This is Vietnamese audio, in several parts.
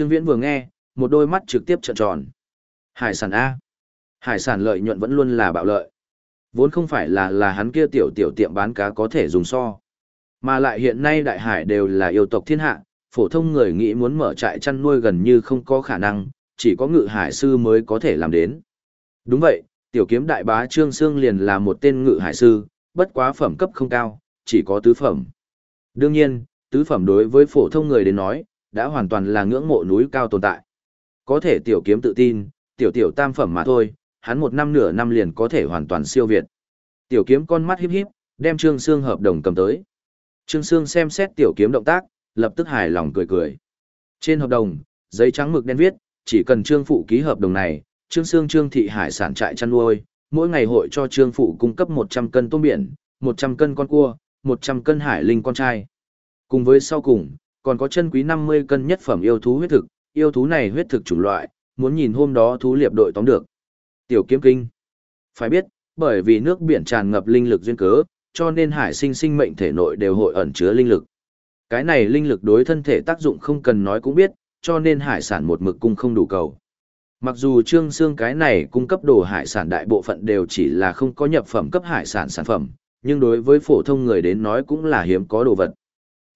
Trương Viễn vừa nghe, một đôi mắt trực tiếp trợn tròn. Hải sản A. Hải sản lợi nhuận vẫn luôn là bạo lợi. Vốn không phải là là hắn kia tiểu tiểu tiệm bán cá có thể dùng so. Mà lại hiện nay đại hải đều là yêu tộc thiên hạ, phổ thông người nghĩ muốn mở trại chăn nuôi gần như không có khả năng, chỉ có ngự hải sư mới có thể làm đến. Đúng vậy, tiểu kiếm đại bá Trương Sương liền là một tên ngự hải sư, bất quá phẩm cấp không cao, chỉ có tứ phẩm. Đương nhiên, tứ phẩm đối với phổ thông người đến nói, đã hoàn toàn là ngưỡng mộ núi cao tồn tại. Có thể tiểu kiếm tự tin, tiểu tiểu tam phẩm mà thôi, hắn một năm nửa năm liền có thể hoàn toàn siêu việt. Tiểu kiếm con mắt híp híp, đem Trương Sương hợp đồng cầm tới. Trương Sương xem xét tiểu kiếm động tác, lập tức hài lòng cười cười. Trên hợp đồng, giấy trắng mực đen viết, chỉ cần Trương phụ ký hợp đồng này, Trương Sương Trương thị hải sản trại chăn nuôi, mỗi ngày hội cho Trương phụ cung cấp 100 cân tôm biển, 100 cân con cua, 100 cân hải linh con trai. Cùng với sau cùng, còn có chân quý 50 cân nhất phẩm yêu thú huyết thực, yêu thú này huyết thực chủng loại, muốn nhìn hôm đó thú liệp đội tóm được. Tiểu kiếm kinh. Phải biết, bởi vì nước biển tràn ngập linh lực duyên cớ, cho nên hải sinh sinh mệnh thể nội đều hội ẩn chứa linh lực. Cái này linh lực đối thân thể tác dụng không cần nói cũng biết, cho nên hải sản một mực cung không đủ cầu. Mặc dù trương xương cái này cung cấp đồ hải sản đại bộ phận đều chỉ là không có nhập phẩm cấp hải sản sản phẩm, nhưng đối với phổ thông người đến nói cũng là hiếm có đồ vật.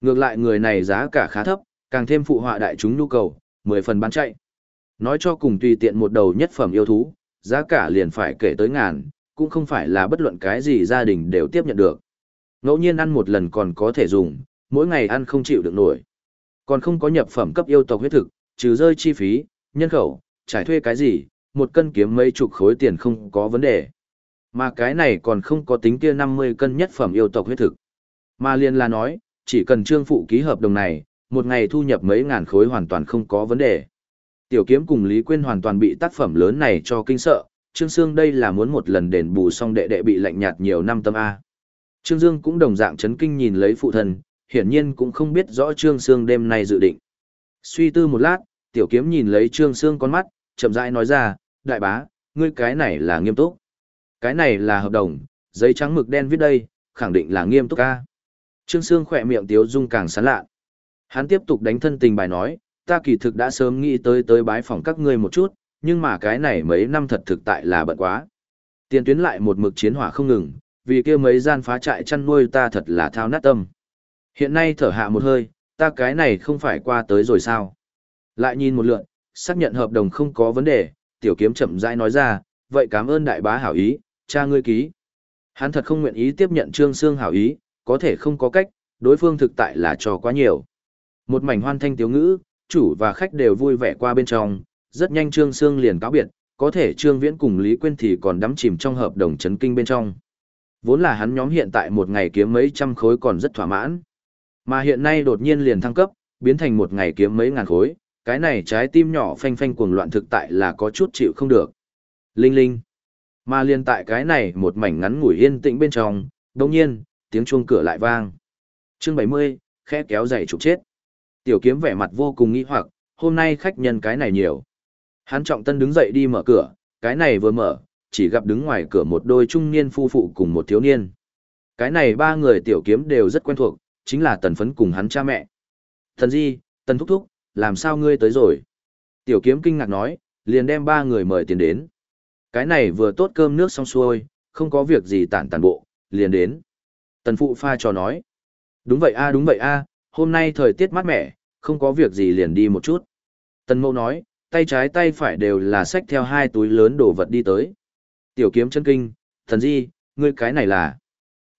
Ngược lại người này giá cả khá thấp, càng thêm phụ họa đại chúng nhu cầu, 10 phần bán chạy. Nói cho cùng tùy tiện một đầu nhất phẩm yêu thú, giá cả liền phải kể tới ngàn, cũng không phải là bất luận cái gì gia đình đều tiếp nhận được. Ngẫu nhiên ăn một lần còn có thể dùng, mỗi ngày ăn không chịu được nổi. Còn không có nhập phẩm cấp yêu tộc huyết thực, trừ rơi chi phí, nhân khẩu, trải thuê cái gì, một cân kiếm mấy chục khối tiền không có vấn đề. Mà cái này còn không có tính kia 50 cân nhất phẩm yêu tộc huyết thực. Mà liền là nói, chỉ cần trương phụ ký hợp đồng này, một ngày thu nhập mấy ngàn khối hoàn toàn không có vấn đề. Tiểu kiếm cùng Lý Quyên hoàn toàn bị tác phẩm lớn này cho kinh sợ, Trương Sương đây là muốn một lần đền bù xong đệ đệ bị lạnh nhạt nhiều năm tâm A. Trương Dương cũng đồng dạng chấn kinh nhìn lấy phụ thân, hiển nhiên cũng không biết rõ Trương Sương đêm nay dự định. Suy tư một lát, tiểu kiếm nhìn lấy Trương Sương con mắt, chậm rãi nói ra, đại bá, ngươi cái này là nghiêm túc. Cái này là hợp đồng, giấy trắng mực đen viết đây, khẳng định là nghiêm túc ca. Trương Sương khỏe miệng tiếu dung càng sán lạ. Hắn tiếp tục đánh thân tình bài nói, ta kỳ thực đã sớm nghĩ tới tới bái phỏng các ngươi một chút, nhưng mà cái này mấy năm thật thực tại là bận quá. Tiền tuyến lại một mực chiến hỏa không ngừng, vì kia mấy gian phá trại chăn nuôi ta thật là thao nát tâm. Hiện nay thở hạ một hơi, ta cái này không phải qua tới rồi sao. Lại nhìn một lượn, xác nhận hợp đồng không có vấn đề, tiểu kiếm chậm rãi nói ra, vậy cảm ơn đại bá hảo ý, cha ngươi ký. Hắn thật không nguyện ý tiếp nhận trương Sương hảo ý, có thể không có cách, đối phương thực tại là trò quá nhiều. Một mảnh hoan thanh tiếu ngữ, chủ và khách đều vui vẻ qua bên trong, rất nhanh Trương Sương liền cáo biệt, có thể Trương Viễn cùng Lý Quyên thì còn đắm chìm trong hợp đồng chấn kinh bên trong. Vốn là hắn nhóm hiện tại một ngày kiếm mấy trăm khối còn rất thỏa mãn. Mà hiện nay đột nhiên liền thăng cấp, biến thành một ngày kiếm mấy ngàn khối, cái này trái tim nhỏ phanh phanh cuồng loạn thực tại là có chút chịu không được. Linh linh. Mà liền tại cái này một mảnh ngắn ngủi yên tĩnh bên trong, đồng nhiên, tiếng chuông cửa lại vang. Chương 70, khẽ kéo dậy trục chết. Tiểu kiếm vẻ mặt vô cùng nghi hoặc, hôm nay khách nhân cái này nhiều. Hắn trọng tân đứng dậy đi mở cửa, cái này vừa mở, chỉ gặp đứng ngoài cửa một đôi trung niên phu phụ cùng một thiếu niên. Cái này ba người tiểu kiếm đều rất quen thuộc, chính là tần phấn cùng hắn cha mẹ. Thần di, tần thúc thúc, làm sao ngươi tới rồi? Tiểu kiếm kinh ngạc nói, liền đem ba người mời tiền đến. Cái này vừa tốt cơm nước xong xuôi, không có việc gì tản tàn bộ, liền đến. Tần phụ pha trò nói. Đúng vậy a đúng vậy a hôm nay thời tiết mát mẻ, không có việc gì liền đi một chút. Tần mẫu nói, tay trái tay phải đều là xách theo hai túi lớn đồ vật đi tới. Tiểu kiếm chân kinh, thần di, ngươi cái này là...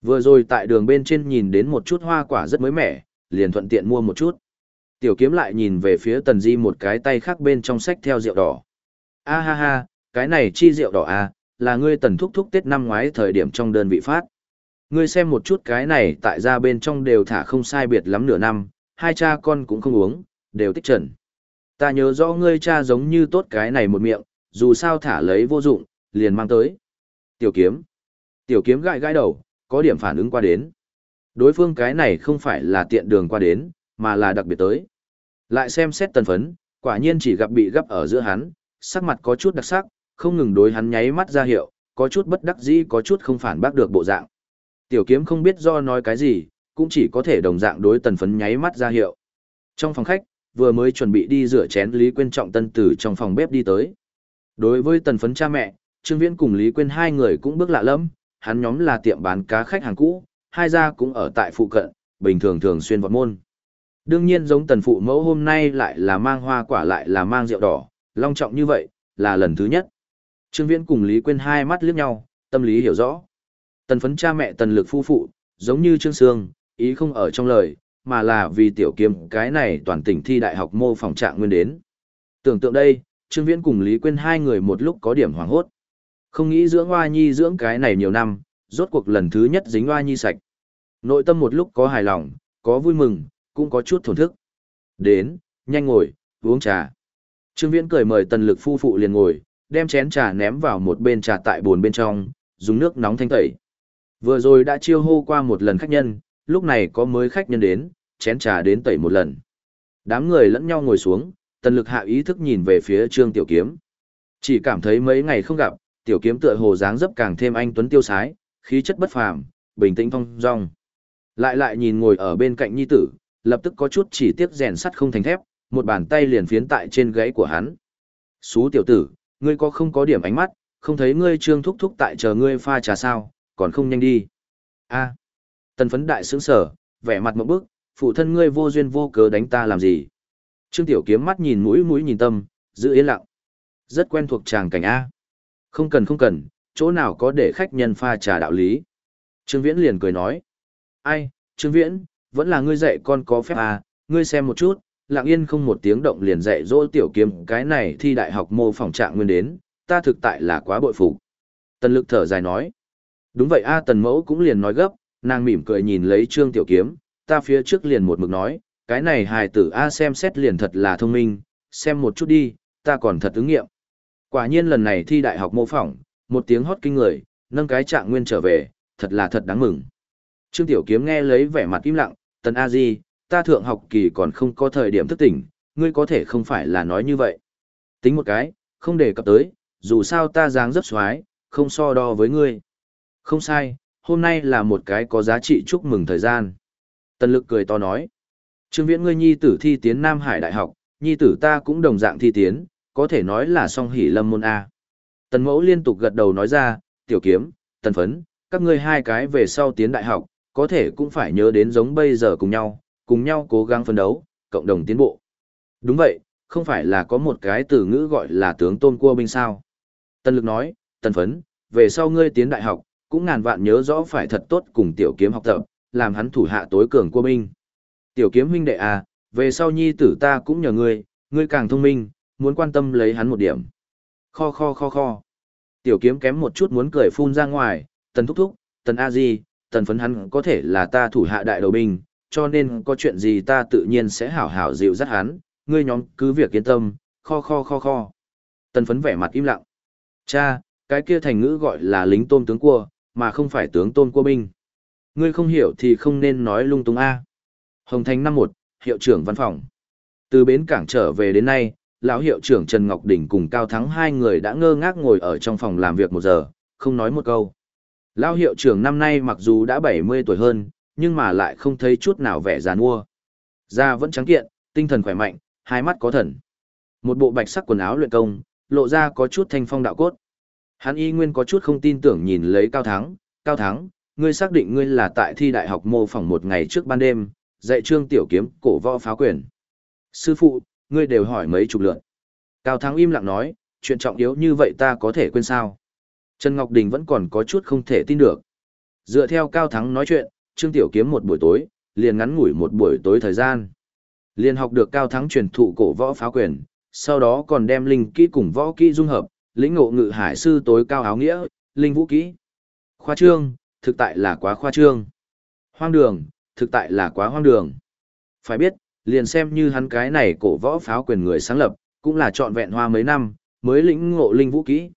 Vừa rồi tại đường bên trên nhìn đến một chút hoa quả rất mới mẻ, liền thuận tiện mua một chút. Tiểu kiếm lại nhìn về phía tần di một cái tay khác bên trong sách theo rượu đỏ. A ha ha, cái này chi rượu đỏ à, là ngươi tần thúc thúc Tết năm ngoái thời điểm trong đơn vị phát. Ngươi xem một chút cái này tại ra bên trong đều thả không sai biệt lắm nửa năm, hai cha con cũng không uống, đều tích trần. Ta nhớ rõ ngươi cha giống như tốt cái này một miệng, dù sao thả lấy vô dụng, liền mang tới. Tiểu kiếm. Tiểu kiếm gãi gãi đầu, có điểm phản ứng qua đến. Đối phương cái này không phải là tiện đường qua đến, mà là đặc biệt tới. Lại xem xét tần phấn, quả nhiên chỉ gặp bị gấp ở giữa hắn, sắc mặt có chút đặc sắc, không ngừng đối hắn nháy mắt ra hiệu, có chút bất đắc dĩ có chút không phản bác được bộ dạng. Tiểu kiếm không biết do nói cái gì, cũng chỉ có thể đồng dạng đối tần phấn nháy mắt ra hiệu. Trong phòng khách, vừa mới chuẩn bị đi rửa chén Lý Quyên trọng tân tử trong phòng bếp đi tới. Đối với tần phấn cha mẹ, Trương Viễn cùng Lý Quyên hai người cũng bước lạ lắm, hắn nhóm là tiệm bán cá khách hàng cũ, hai gia cũng ở tại phụ cận, bình thường thường xuyên vọt môn. Đương nhiên giống tần phụ mẫu hôm nay lại là mang hoa quả lại là mang rượu đỏ, long trọng như vậy, là lần thứ nhất. Trương Viễn cùng Lý Quyên hai mắt liếc nhau, tâm lý hiểu rõ. Tần phấn cha mẹ tần lực phu phụ, giống như Trương Sương, ý không ở trong lời, mà là vì tiểu kiếm cái này toàn tỉnh thi đại học mô phỏng trạng nguyên đến. Tưởng tượng đây, Trương Viễn cùng Lý Quyên hai người một lúc có điểm hoàng hốt. Không nghĩ dưỡng hoa nhi dưỡng cái này nhiều năm, rốt cuộc lần thứ nhất dính hoa nhi sạch. Nội tâm một lúc có hài lòng, có vui mừng, cũng có chút thổn thức. Đến, nhanh ngồi, uống trà. Trương Viễn cười mời tần lực phu phụ liền ngồi, đem chén trà ném vào một bên trà tại bồn bên trong, dùng nước nóng thanh tẩy. Vừa rồi đã chiêu hô qua một lần khách nhân, lúc này có mới khách nhân đến, chén trà đến tẩy một lần. Đám người lẫn nhau ngồi xuống, tần lực hạ ý thức nhìn về phía Trương Tiểu Kiếm. Chỉ cảm thấy mấy ngày không gặp, Tiểu Kiếm tựa hồ dáng dấp càng thêm anh tuấn tiêu sái, khí chất bất phàm, bình tĩnh phong dong. Lại lại nhìn ngồi ở bên cạnh nhi tử, lập tức có chút chỉ tiếc rèn sắt không thành thép, một bàn tay liền phiến tại trên gáy của hắn. Xú tiểu tử, ngươi có không có điểm ánh mắt, không thấy ngươi trương thúc thúc tại chờ ngươi pha trà sao, còn không nhanh đi. a tần phấn đại sướng sở, vẻ mặt một bức, phụ thân ngươi vô duyên vô cớ đánh ta làm gì. Trương tiểu kiếm mắt nhìn mũi mũi nhìn tâm, giữ yên lặng. Rất quen thuộc chàng cảnh A. Không cần không cần, chỗ nào có để khách nhân pha trà đạo lý. Trương Viễn liền cười nói. Ai, Trương Viễn, vẫn là ngươi dạy con có phép à, ngươi xem một chút, lặng yên không một tiếng động liền dạy dỗ tiểu kiếm cái này thi đại học mô phỏng trạng nguyên đến, ta thực tại là quá bội phục. Tần lực thở dài nói. Đúng vậy a tần mẫu cũng liền nói gấp, nàng mỉm cười nhìn lấy trương tiểu kiếm, ta phía trước liền một mực nói, cái này hài tử a xem xét liền thật là thông minh, xem một chút đi, ta còn thật ứng nghiệm. Quả nhiên lần này thi đại học mô phỏng, một tiếng hót kinh người, nâng cái trạng nguyên trở về, thật là thật đáng mừng. Trương Tiểu Kiếm nghe lấy vẻ mặt im lặng, Tần A Di, ta thượng học kỳ còn không có thời điểm thức tỉnh, ngươi có thể không phải là nói như vậy. Tính một cái, không để cập tới, dù sao ta dáng rất xoái, không so đo với ngươi. Không sai, hôm nay là một cái có giá trị chúc mừng thời gian. Tần lực cười to nói. Trương Viễn ngươi nhi tử thi tiến Nam Hải Đại học, nhi tử ta cũng đồng dạng thi tiến, có thể nói là song hỷ lâm môn A. Tần mẫu liên tục gật đầu nói ra, tiểu kiếm, tần phấn, các ngươi hai cái về sau tiến đại học, có thể cũng phải nhớ đến giống bây giờ cùng nhau, cùng nhau cố gắng phấn đấu, cộng đồng tiến bộ. Đúng vậy, không phải là có một cái từ ngữ gọi là tướng tôn cua binh sao. Tần lực nói, Tần phấn, về sau ngươi tiến đại học, cũng ngàn vạn nhớ rõ phải thật tốt cùng tiểu kiếm học tập, làm hắn thủ hạ tối cường của binh. Tiểu kiếm huynh đệ à, về sau nhi tử ta cũng nhờ ngươi, ngươi càng thông minh, muốn quan tâm lấy hắn một điểm. Kho kho kho kho. Tiểu kiếm kém một chút muốn cười phun ra ngoài, tần thúc thúc, tần a di, tần phấn hắn có thể là ta thủ hạ đại đầu binh, cho nên có chuyện gì ta tự nhiên sẽ hảo hảo dịu dắt hắn, ngươi nhóm cứ việc yên tâm, kho kho kho kho. Tần phấn vẻ mặt im lặng. Cha, cái kia thành ngữ gọi là lính tôm tướng cua, mà không phải tướng tôn cua binh. Ngươi không hiểu thì không nên nói lung tung A. Hồng Thành năm một, hiệu trưởng văn phòng. Từ bến cảng trở về đến nay, lão hiệu trưởng Trần Ngọc Đỉnh cùng Cao Thắng hai người đã ngơ ngác ngồi ở trong phòng làm việc một giờ, không nói một câu. Lão hiệu trưởng năm nay mặc dù đã 70 tuổi hơn, nhưng mà lại không thấy chút nào vẻ già nua. Da vẫn trắng kiện, tinh thần khỏe mạnh, hai mắt có thần. Một bộ bạch sắc quần áo luyện công, lộ ra có chút thanh phong đạo cốt. Hắn y nguyên có chút không tin tưởng nhìn lấy Cao Thắng, Cao Thắng, ngươi xác định ngươi là tại thi đại học mô phỏng một ngày trước ban đêm, dạy trương tiểu kiếm cổ võ phá quyền. Sư phụ, ngươi đều hỏi mấy chục lượt. Cao Thắng im lặng nói, chuyện trọng yếu như vậy ta có thể quên sao. Trần Ngọc Đình vẫn còn có chút không thể tin được. Dựa theo Cao Thắng nói chuyện, Trương Tiểu Kiếm một buổi tối, liền ngắn ngủi một buổi tối thời gian. Liền học được Cao Thắng truyền thụ cổ võ phá quyền, sau đó còn đem linh kỹ cùng võ kỹ dung hợp, lĩnh ngộ ngự hải sư tối cao áo nghĩa, linh vũ kỹ. Khoa trương, thực tại là quá khoa trương. Hoang đường, thực tại là quá hoang đường. Phải biết, liền xem như hắn cái này cổ võ pháo quyền người sáng lập, cũng là trọn vẹn hoa mấy năm, mới lĩnh ngộ linh vũ kỹ.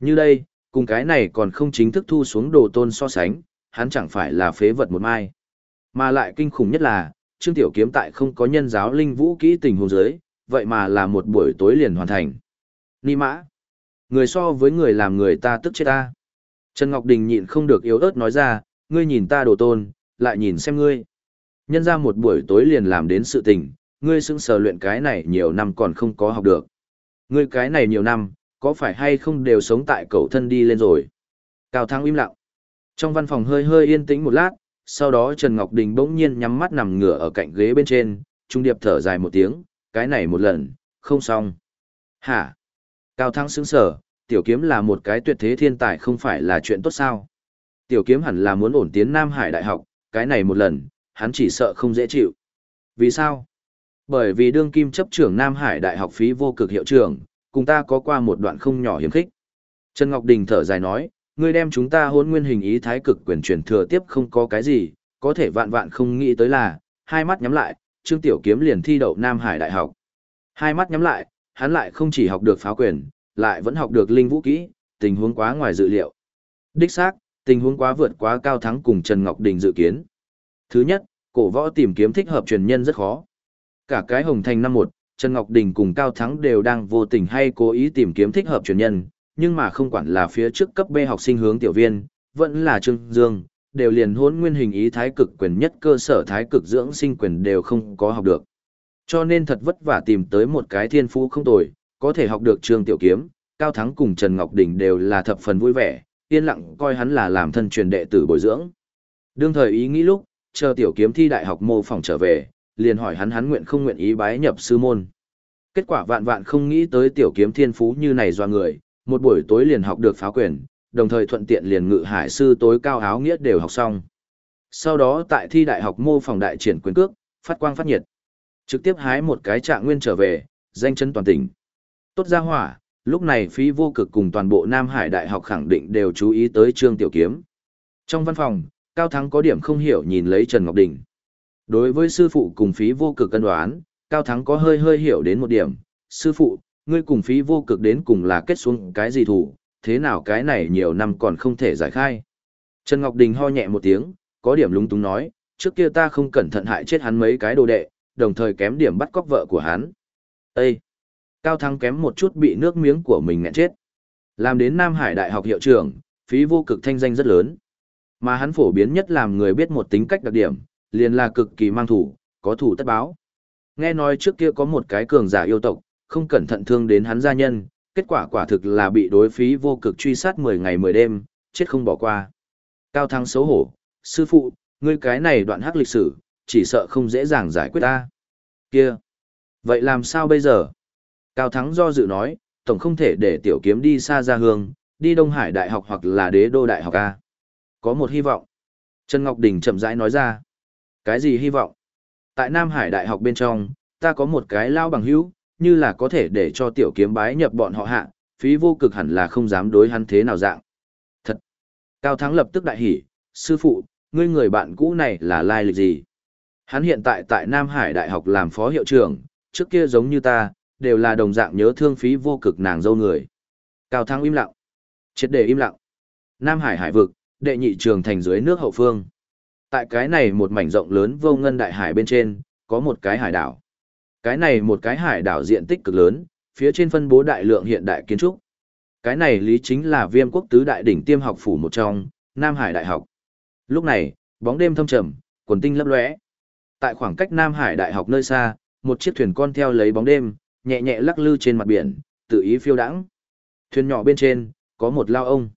Như đây, cùng cái này còn không chính thức thu xuống đồ tôn so sánh, hắn chẳng phải là phế vật một mai. Mà lại kinh khủng nhất là, Trương Tiểu Kiếm tại không có nhân giáo linh vũ kỹ tình huống giới, vậy mà là một buổi tối liền hoàn thành. Ni mã. Người so với người làm người ta tức chết ta. Trần Ngọc Đình nhịn không được yếu ớt nói ra, ngươi nhìn ta đồ tôn, lại nhìn xem ngươi. Nhân ra một buổi tối liền làm đến sự tình, ngươi xứng sở luyện cái này nhiều năm còn không có học được. Ngươi cái này nhiều năm, có phải hay không đều sống tại cậu thân đi lên rồi. Cao Thắng im lặng. Trong văn phòng hơi hơi yên tĩnh một lát, sau đó Trần Ngọc Đình bỗng nhiên nhắm mắt nằm ngửa ở cạnh ghế bên trên, trung điệp thở dài một tiếng, cái này một lần, không xong. Hả? Cao Thắng sững sở, tiểu kiếm là một cái tuyệt thế thiên tài không phải là chuyện tốt sao? Tiểu kiếm hẳn là muốn ổn tiến Nam Hải Đại học, cái này một lần, hắn chỉ sợ không dễ chịu. Vì sao? Bởi vì đương kim chấp trưởng Nam Hải Đại học phí vô cực hiệu trưởng, cùng ta có qua một đoạn không nhỏ hiếm khích. Trần Ngọc Đình thở dài nói, ngươi đem chúng ta hôn nguyên hình ý thái cực quyền truyền thừa tiếp không có cái gì, có thể vạn vạn không nghĩ tới là, hai mắt nhắm lại, Trương Tiểu Kiếm liền thi đậu Nam Hải Đại học. Hai mắt nhắm lại, hắn lại không chỉ học được pháo quyền, lại vẫn học được linh vũ kỹ, tình huống quá ngoài dự liệu. Đích xác, tình huống quá vượt quá cao thắng cùng Trần Ngọc Đình dự kiến. Thứ nhất, cổ võ tìm kiếm thích hợp truyền nhân rất khó. Cả cái Hồng Thành năm một, Trần Ngọc Đình cùng Cao Thắng đều đang vô tình hay cố ý tìm kiếm thích hợp truyền nhân, nhưng mà không quản là phía trước cấp B học sinh hướng tiểu viên, vẫn là Trương Dương, đều liền hôn nguyên hình ý thái cực quyền nhất cơ sở thái cực dưỡng sinh quyền đều không có học được. Cho nên thật vất vả tìm tới một cái thiên phú không tồi, có thể học được Trương Tiểu Kiếm, Cao Thắng cùng Trần Ngọc Đình đều là thập phần vui vẻ, yên lặng coi hắn là làm thân truyền đệ tử bồi dưỡng. Đương thời ý nghĩ lúc, chờ Tiểu Kiếm thi đại học mô phỏng trở về, liền hỏi hắn hắn nguyện không nguyện ý bái nhập sư môn. Kết quả vạn vạn không nghĩ tới Tiểu Kiếm thiên phú như này do người, một buổi tối liền học được phá quyền, đồng thời thuận tiện liền ngự hải sư tối cao áo nghĩa đều học xong. Sau đó tại thi đại học mô phỏng đại triển quyền cước, phát quang phát nhiệt. Trực tiếp hái một cái trạng nguyên trở về, danh chấn toàn tỉnh. Tốt ra hỏa, lúc này phí vô cực cùng toàn bộ Nam Hải Đại học khẳng định đều chú ý tới Trương Tiểu Kiếm. Trong văn phòng, Cao Thắng có điểm không hiểu nhìn lấy Trần Ngọc Đình. Đối với sư phụ cùng phí vô cực cân đoán, Cao Thắng có hơi hơi hiểu đến một điểm. Sư phụ, ngươi cùng phí vô cực đến cùng là kết xuống cái gì thủ, thế nào cái này nhiều năm còn không thể giải khai. Trần Ngọc Đình ho nhẹ một tiếng, có điểm lúng túng nói, trước kia ta không cẩn thận hại chết hắn mấy cái đồ đệ, đồng thời kém điểm bắt cóc vợ của hắn. Ê! Cao Thắng kém một chút bị nước miếng của mình nghẹn chết. Làm đến Nam Hải Đại học hiệu trưởng, phí vô cực thanh danh rất lớn. Mà hắn phổ biến nhất làm người biết một tính cách đặc điểm, liền là cực kỳ mang thủ, có thủ tất báo. Nghe nói trước kia có một cái cường giả yêu tộc, không cẩn thận thương đến hắn gia nhân, kết quả quả thực là bị đối phí vô cực truy sát 10 ngày 10 đêm, chết không bỏ qua. Cao Thắng xấu hổ, sư phụ, ngươi cái này đoạn hắc lịch sử, chỉ sợ không dễ dàng giải quyết ta. Kia! Vậy làm sao bây giờ? Cao Thắng do dự nói, tổng không thể để tiểu kiếm đi xa ra hương, đi Đông Hải Đại học hoặc là đế đô đại học A. Có một hy vọng. Trần Ngọc Đình chậm rãi nói ra. Cái gì hy vọng? Tại Nam Hải Đại học bên trong, ta có một cái lao bằng hữu, như là có thể để cho tiểu kiếm bái nhập bọn họ hạ, phí vô cực hẳn là không dám đối hắn thế nào dạng. Thật! Cao Thắng lập tức đại hỉ, sư phụ, ngươi người bạn cũ này là lai lịch gì? Hắn hiện tại tại Nam Hải Đại học làm phó hiệu trưởng, trước kia giống như ta, đều là đồng dạng nhớ thương phí vô cực nàng dâu người. Cao Thắng im lặng. Triệt để im lặng. Nam Hải hải vực, đệ nhị trường thành dưới nước hậu phương. Tại cái này một mảnh rộng lớn vô ngân đại hải bên trên, có một cái hải đảo. Cái này một cái hải đảo diện tích cực lớn, phía trên phân bố đại lượng hiện đại kiến trúc. Cái này lý chính là viêm quốc tứ đại đỉnh tiêm học phủ một trong, Nam Hải Đại học. Lúc này, bóng đêm thâm trầm, quần tinh lấp lóe. Tại khoảng cách Nam Hải Đại học nơi xa, một chiếc thuyền con theo lấy bóng đêm, nhẹ nhẹ lắc lư trên mặt biển, tự ý phiêu đãng. Thuyền nhỏ bên trên, có một lao ông.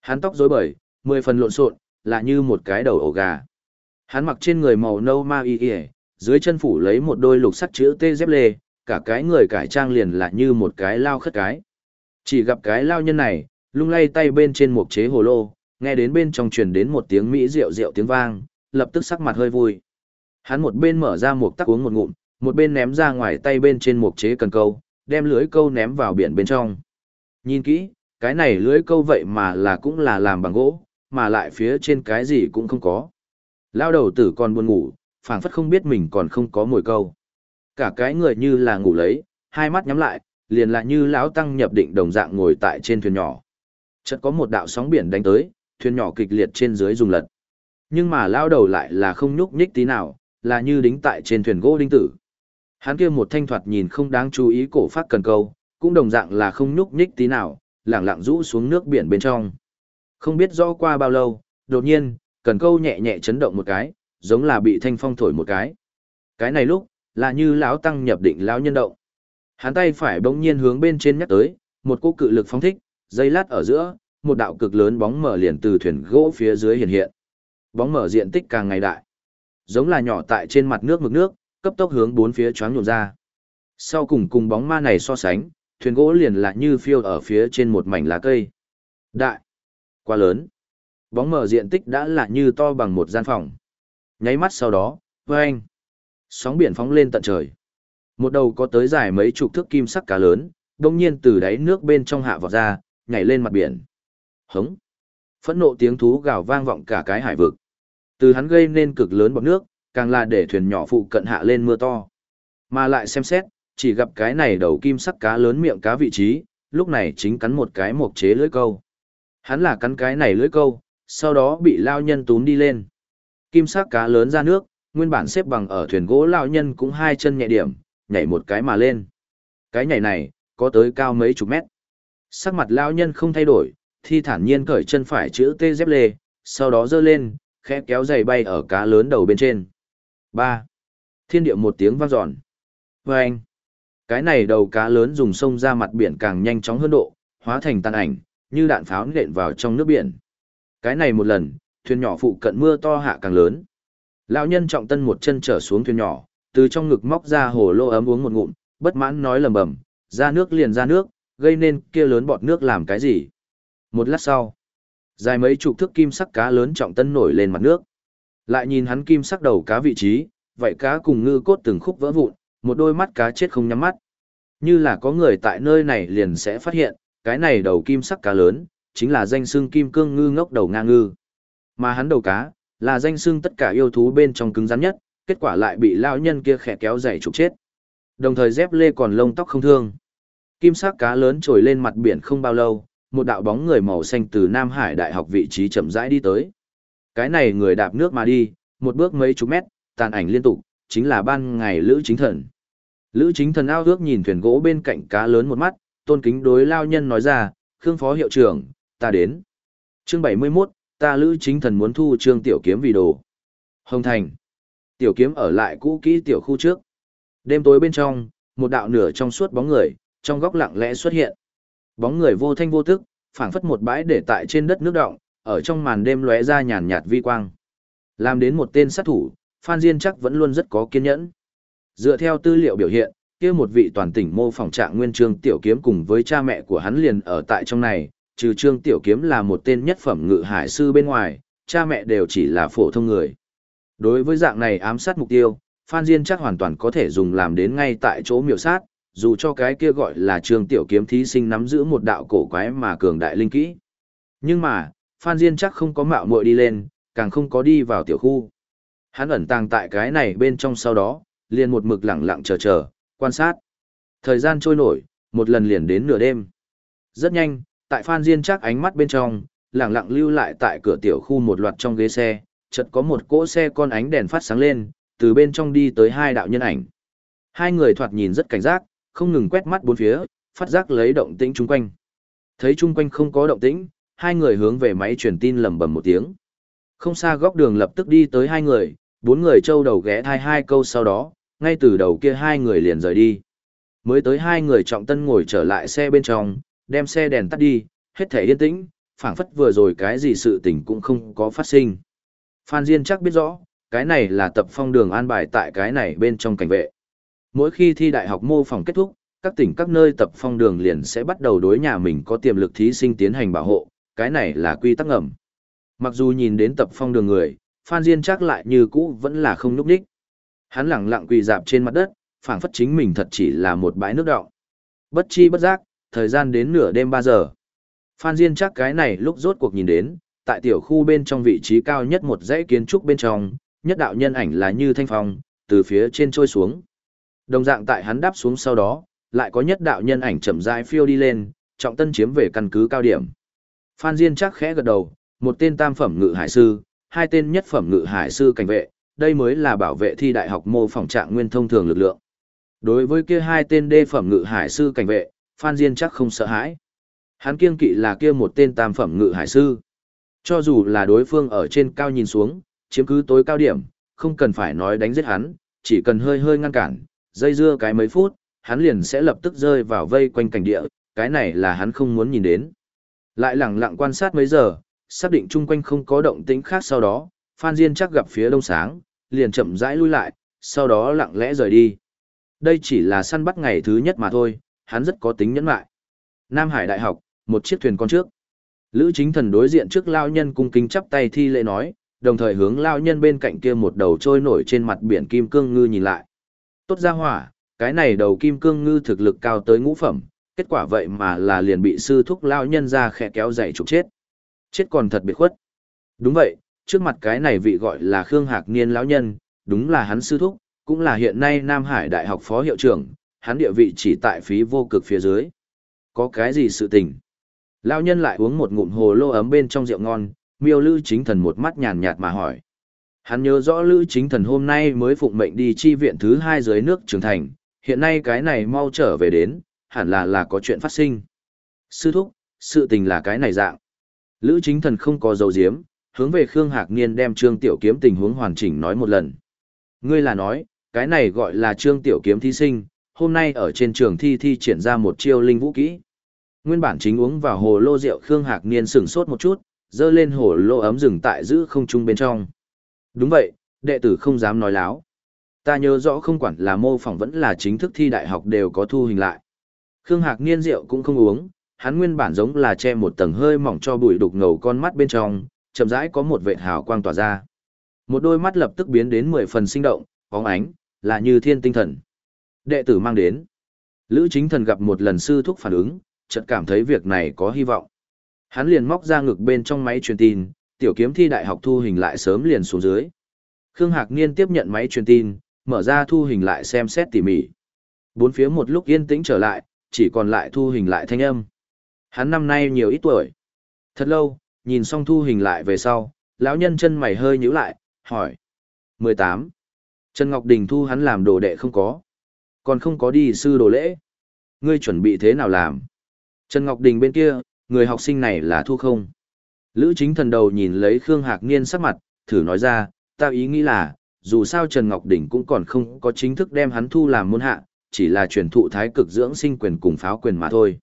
Hắn tóc rối bời, mười phần lộn xộn, lạ như một cái đầu ổ gà. Hắn mặc trên người màu nâu ma y y, dưới chân phủ lấy một đôi lục sắt chữ T dép lê, cả cái người cải trang liền là như một cái lao khất cái. Chỉ gặp cái lao nhân này, lung lay tay bên trên một chế hồ lô, nghe đến bên trong truyền đến một tiếng mỹ rượu rượu tiếng vang, lập tức sắc mặt hơi vui. Hắn một bên mở ra một tắc uống một ngụm, một bên ném ra ngoài tay bên trên một chế cần câu, đem lưới câu ném vào biển bên trong. Nhìn kỹ, cái này lưới câu vậy mà là cũng là làm bằng gỗ, mà lại phía trên cái gì cũng không có. Lao đầu tử còn buồn ngủ, phảng phất không biết mình còn không có mồi câu. Cả cái người như là ngủ lấy, hai mắt nhắm lại, liền lại như lão tăng nhập định đồng dạng ngồi tại trên thuyền nhỏ. Chợt có một đạo sóng biển đánh tới, thuyền nhỏ kịch liệt trên dưới rung lật. Nhưng mà lao đầu lại là không nhúc nhích tí nào, là như đính tại trên thuyền gỗ đinh tử. Hắn kia một thanh thoạt nhìn không đáng chú ý cổ phát cần câu, cũng đồng dạng là không nhúc nhích tí nào, lẳng lặng rũ xuống nước biển bên trong. Không biết rõ qua bao lâu, đột nhiên, cần câu nhẹ nhẹ chấn động một cái, giống là bị thanh phong thổi một cái. Cái này lúc, là như lão tăng nhập định lão nhân động. Hắn tay phải bỗng nhiên hướng bên trên nhắc tới, một cú cự lực phóng thích, dây lát ở giữa, một đạo cực lớn bóng mở liền từ thuyền gỗ phía dưới hiện hiện. Bóng mở diện tích càng ngày đại, giống là nhỏ tại trên mặt nước mực nước, cấp tốc hướng bốn phía choáng nhộn ra. Sau cùng cùng bóng ma này so sánh, thuyền gỗ liền là như phiêu ở phía trên một mảnh lá cây. Đại, quá lớn. Bóng mở diện tích đã là như to bằng một gian phòng. Nháy mắt sau đó, vâng, sóng biển phóng lên tận trời. Một đầu có tới dài mấy chục thước kim sắc cá lớn, đông nhiên từ đáy nước bên trong hạ vọt ra, nhảy lên mặt biển. Hống! Phẫn nộ tiếng thú gào vang vọng cả cái hải vực. Từ hắn gây nên cực lớn bọt nước, càng là để thuyền nhỏ phụ cận hạ lên mưa to. Mà lại xem xét, chỉ gặp cái này đầu kim sắc cá lớn miệng cá vị trí, lúc này chính cắn một cái mộc chế lưỡi câu. Hắn là cắn cái này lưỡi câu, sau đó bị lao nhân túm đi lên. Kim sắc cá lớn ra nước, nguyên bản xếp bằng ở thuyền gỗ lao nhân cũng hai chân nhẹ điểm, nhảy một cái mà lên. Cái nhảy này, có tới cao mấy chục mét. Sắc mặt lao nhân không thay đổi, thi thản nhiên cởi chân phải chữ T dép lê, sau đó dơ lên, khẽ kéo dày bay ở cá lớn đầu bên trên. 3. Thiên địa một tiếng vang dọn. Vâng! Cái này đầu cá lớn dùng sông ra mặt biển càng nhanh chóng hơn độ, hóa thành tàn ảnh, như đạn pháo nện vào trong nước biển. Cái này một lần, thuyền nhỏ phụ cận mưa to hạ càng lớn. Lão nhân trọng tân một chân trở xuống thuyền nhỏ, từ trong ngực móc ra hồ lô ấm uống một ngụm, bất mãn nói lầm bầm, ra nước liền ra nước, gây nên kia lớn bọt nước làm cái gì. Một lát sau, dài mấy chục thước kim sắc cá lớn trọng tân nổi lên mặt nước. Lại nhìn hắn kim sắc đầu cá vị trí, vậy cá cùng ngư cốt từng khúc vỡ vụn, một đôi mắt cá chết không nhắm mắt. Như là có người tại nơi này liền sẽ phát hiện, cái này đầu kim sắc cá lớn, chính là danh xưng kim cương ngư ngốc đầu nga ngư. Mà hắn đầu cá, là danh xưng tất cả yêu thú bên trong cứng rắn nhất, kết quả lại bị lao nhân kia khẽ kéo dày trục chết. Đồng thời dép lê còn lông tóc không thương. Kim sắc cá lớn trồi lên mặt biển không bao lâu, một đạo bóng người màu xanh từ Nam Hải Đại học vị trí chậm rãi đi tới. Cái này người đạp nước mà đi, một bước mấy chục mét, tàn ảnh liên tục, chính là ban ngày Lữ Chính Thần. Lữ Chính Thần ao ước nhìn thuyền gỗ bên cạnh cá lớn một mắt, tôn kính đối lao nhân nói ra, Khương Phó Hiệu trưởng, ta đến. Chương 71, ta Lữ Chính Thần muốn thu Trương Tiểu Kiếm vì đồ. Hồng Thành. Tiểu Kiếm ở lại cũ kỹ tiểu khu trước. Đêm tối bên trong, một đạo nửa trong suốt bóng người, trong góc lặng lẽ xuất hiện. Bóng người vô thanh vô tức, phảng phất một bãi để tại trên đất nước động, ở trong màn đêm lóe ra nhàn nhạt vi quang. Làm đến một tên sát thủ, Phan Diên chắc vẫn luôn rất có kiên nhẫn. Dựa theo tư liệu biểu hiện, kia một vị toàn tỉnh mô phỏng trạng nguyên trương tiểu kiếm cùng với cha mẹ của hắn liền ở tại trong này, trừ trương tiểu kiếm là một tên nhất phẩm ngự hải sư bên ngoài, cha mẹ đều chỉ là phổ thông người. Đối với dạng này ám sát mục tiêu, Phan Diên chắc hoàn toàn có thể dùng làm đến ngay tại chỗ miểu sát, dù cho cái kia gọi là trường tiểu kiếm thí sinh nắm giữ một đạo cổ quái mà cường đại linh kỹ. Nhưng mà, Phan Diên chắc không có mạo muội đi lên, càng không có đi vào tiểu khu. Hắn ẩn tàng tại cái này bên trong sau đó, liền một mực lặng lặng chờ chờ, quan sát. Thời gian trôi nổi, một lần liền đến nửa đêm. Rất nhanh, tại Phan Diên chắc ánh mắt bên trong, lặng lặng lưu lại tại cửa tiểu khu một loạt trong ghế xe, chợt có một cỗ xe con ánh đèn phát sáng lên, từ bên trong đi tới hai đạo nhân ảnh. Hai người thoạt nhìn rất cảnh giác, không ngừng quét mắt bốn phía, phát giác lấy động tĩnh chung quanh. Thấy chung quanh không có động tĩnh, hai người hướng về máy truyền tin lầm bầm một tiếng. Không xa góc đường lập tức đi tới hai người, bốn người trâu đầu ghé thai hai câu sau đó, ngay từ đầu kia hai người liền rời đi. Mới tới hai người trọng tân ngồi trở lại xe bên trong, đem xe đèn tắt đi, hết thể yên tĩnh, phảng phất vừa rồi cái gì sự tình cũng không có phát sinh. Phan Diên chắc biết rõ, cái này là tập phong đường an bài tại cái này bên trong cảnh vệ. Mỗi khi thi đại học mô phỏng kết thúc, các tỉnh các nơi tập phong đường liền sẽ bắt đầu đối nhà mình có tiềm lực thí sinh tiến hành bảo hộ, cái này là quy tắc ngầm. Mặc dù nhìn đến tập phong đường người, Phan Diên chắc lại như cũ vẫn là không núp đích. Hắn lẳng lặng quỳ dạp trên mặt đất, phảng phất chính mình thật chỉ là một bãi nước đọng. Bất chi bất giác, thời gian đến nửa đêm 3 giờ. Phan Diên chắc cái này lúc rốt cuộc nhìn đến, tại tiểu khu bên trong vị trí cao nhất một dãy kiến trúc bên trong, nhất đạo nhân ảnh là như thanh phong, từ phía trên trôi xuống. Đồng dạng tại hắn đáp xuống sau đó, lại có nhất đạo nhân ảnh chậm rãi phiêu đi lên, trọng tân chiếm về căn cứ cao điểm. Phan Diên chắc khẽ gật đầu, một tên tam phẩm ngự hải sư, hai tên nhất phẩm ngự hải sư cảnh vệ, đây mới là bảo vệ thi đại học mô phỏng trạng nguyên thông thường lực lượng. Đối với kia hai tên đê phẩm ngự hải sư cảnh vệ, Phan Diên chắc không sợ hãi. Hắn kiêng kỵ là kia một tên tam phẩm ngự hải sư. Cho dù là đối phương ở trên cao nhìn xuống, chiếm cứ tối cao điểm, không cần phải nói đánh giết hắn, chỉ cần hơi hơi ngăn cản, dây dưa cái mấy phút, hắn liền sẽ lập tức rơi vào vây quanh cảnh địa, cái này là hắn không muốn nhìn đến. Lại lặng lặng quan sát mấy giờ, xác định chung quanh không có động tĩnh khác sau đó, Phan Diên chắc gặp phía đông sáng, liền chậm rãi lui lại, sau đó lặng lẽ rời đi. Đây chỉ là săn bắt ngày thứ nhất mà thôi, hắn rất có tính nhẫn lại. Nam Hải Đại học, một chiếc thuyền con trước. Lữ chính thần đối diện trước lao nhân cung kính chắp tay thi lễ nói, đồng thời hướng lao nhân bên cạnh kia một đầu trôi nổi trên mặt biển kim cương ngư nhìn lại. Tốt ra hỏa, cái này đầu kim cương ngư thực lực cao tới ngũ phẩm, kết quả vậy mà là liền bị sư thúc lao nhân ra khẽ kéo dậy trục chết. Chết còn thật biệt khuất. Đúng vậy, trước mặt cái này vị gọi là Khương Hạc Niên lão nhân, đúng là hắn sư thúc, cũng là hiện nay Nam Hải Đại học phó hiệu trưởng, hắn địa vị chỉ tại phí vô cực phía dưới. Có cái gì sự tình? Lão nhân lại uống một ngụm hồ lô ấm bên trong rượu ngon, miêu lư chính thần một mắt nhàn nhạt mà hỏi. Hắn nhớ rõ lữ chính thần hôm nay mới phụng mệnh đi chi viện thứ hai dưới nước trưởng thành, hiện nay cái này mau trở về đến, hẳn là là có chuyện phát sinh. Sư thúc, sự tình là cái này dạng. Lữ chính thần không có dấu diếm, hướng về Khương Hạc Niên đem Trương Tiểu Kiếm tình huống hoàn chỉnh nói một lần. Ngươi là nói, cái này gọi là Trương Tiểu Kiếm thí sinh, hôm nay ở trên trường thi thi triển ra một chiêu linh vũ kỹ. Nguyên bản chính uống vào hồ lô rượu Khương Hạc Niên sửng sốt một chút, dơ lên hồ lô ấm rừng tại giữ không trung bên trong. Đúng vậy, đệ tử không dám nói láo. Ta nhớ rõ không quản là mô phỏng vẫn là chính thức thi đại học đều có thu hình lại. Khương Hạc Niên rượu cũng không uống, hắn nguyên bản giống là che một tầng hơi mỏng cho bụi đục ngầu con mắt bên trong, chậm rãi có một vệt hào quang tỏa ra. Một đôi mắt lập tức biến đến mười phần sinh động, bóng ánh, là như thiên tinh thần. Đệ tử mang đến. Lữ chính thần gặp một lần sư thúc phản ứng, chợt cảm thấy việc này có hy vọng. Hắn liền móc ra ngực bên trong máy truyền tin, tiểu kiếm thi đại học thu hình lại sớm liền xuống dưới. Khương Hạc Niên tiếp nhận máy truyền tin, mở ra thu hình lại xem xét tỉ mỉ. Bốn phía một lúc yên tĩnh trở lại, chỉ còn lại thu hình lại thanh âm. Hắn năm nay nhiều ít tuổi. Thật lâu, nhìn xong thu hình lại về sau, lão nhân chân mày hơi nhíu lại, hỏi. 18. Trần Ngọc Đình thu hắn làm đồ đệ không có. Còn không có đi sư đồ lễ. Ngươi chuẩn bị thế nào làm? Trần Ngọc Đình bên kia, người học sinh này là thu không? Lữ chính thần đầu nhìn lấy Khương Hạc Niên sắc mặt, thử nói ra, ta ý nghĩ là, dù sao Trần Ngọc đỉnh cũng còn không có chính thức đem hắn thu làm môn hạ, chỉ là truyền thụ thái cực dưỡng sinh quyền cùng pháo quyền mà thôi.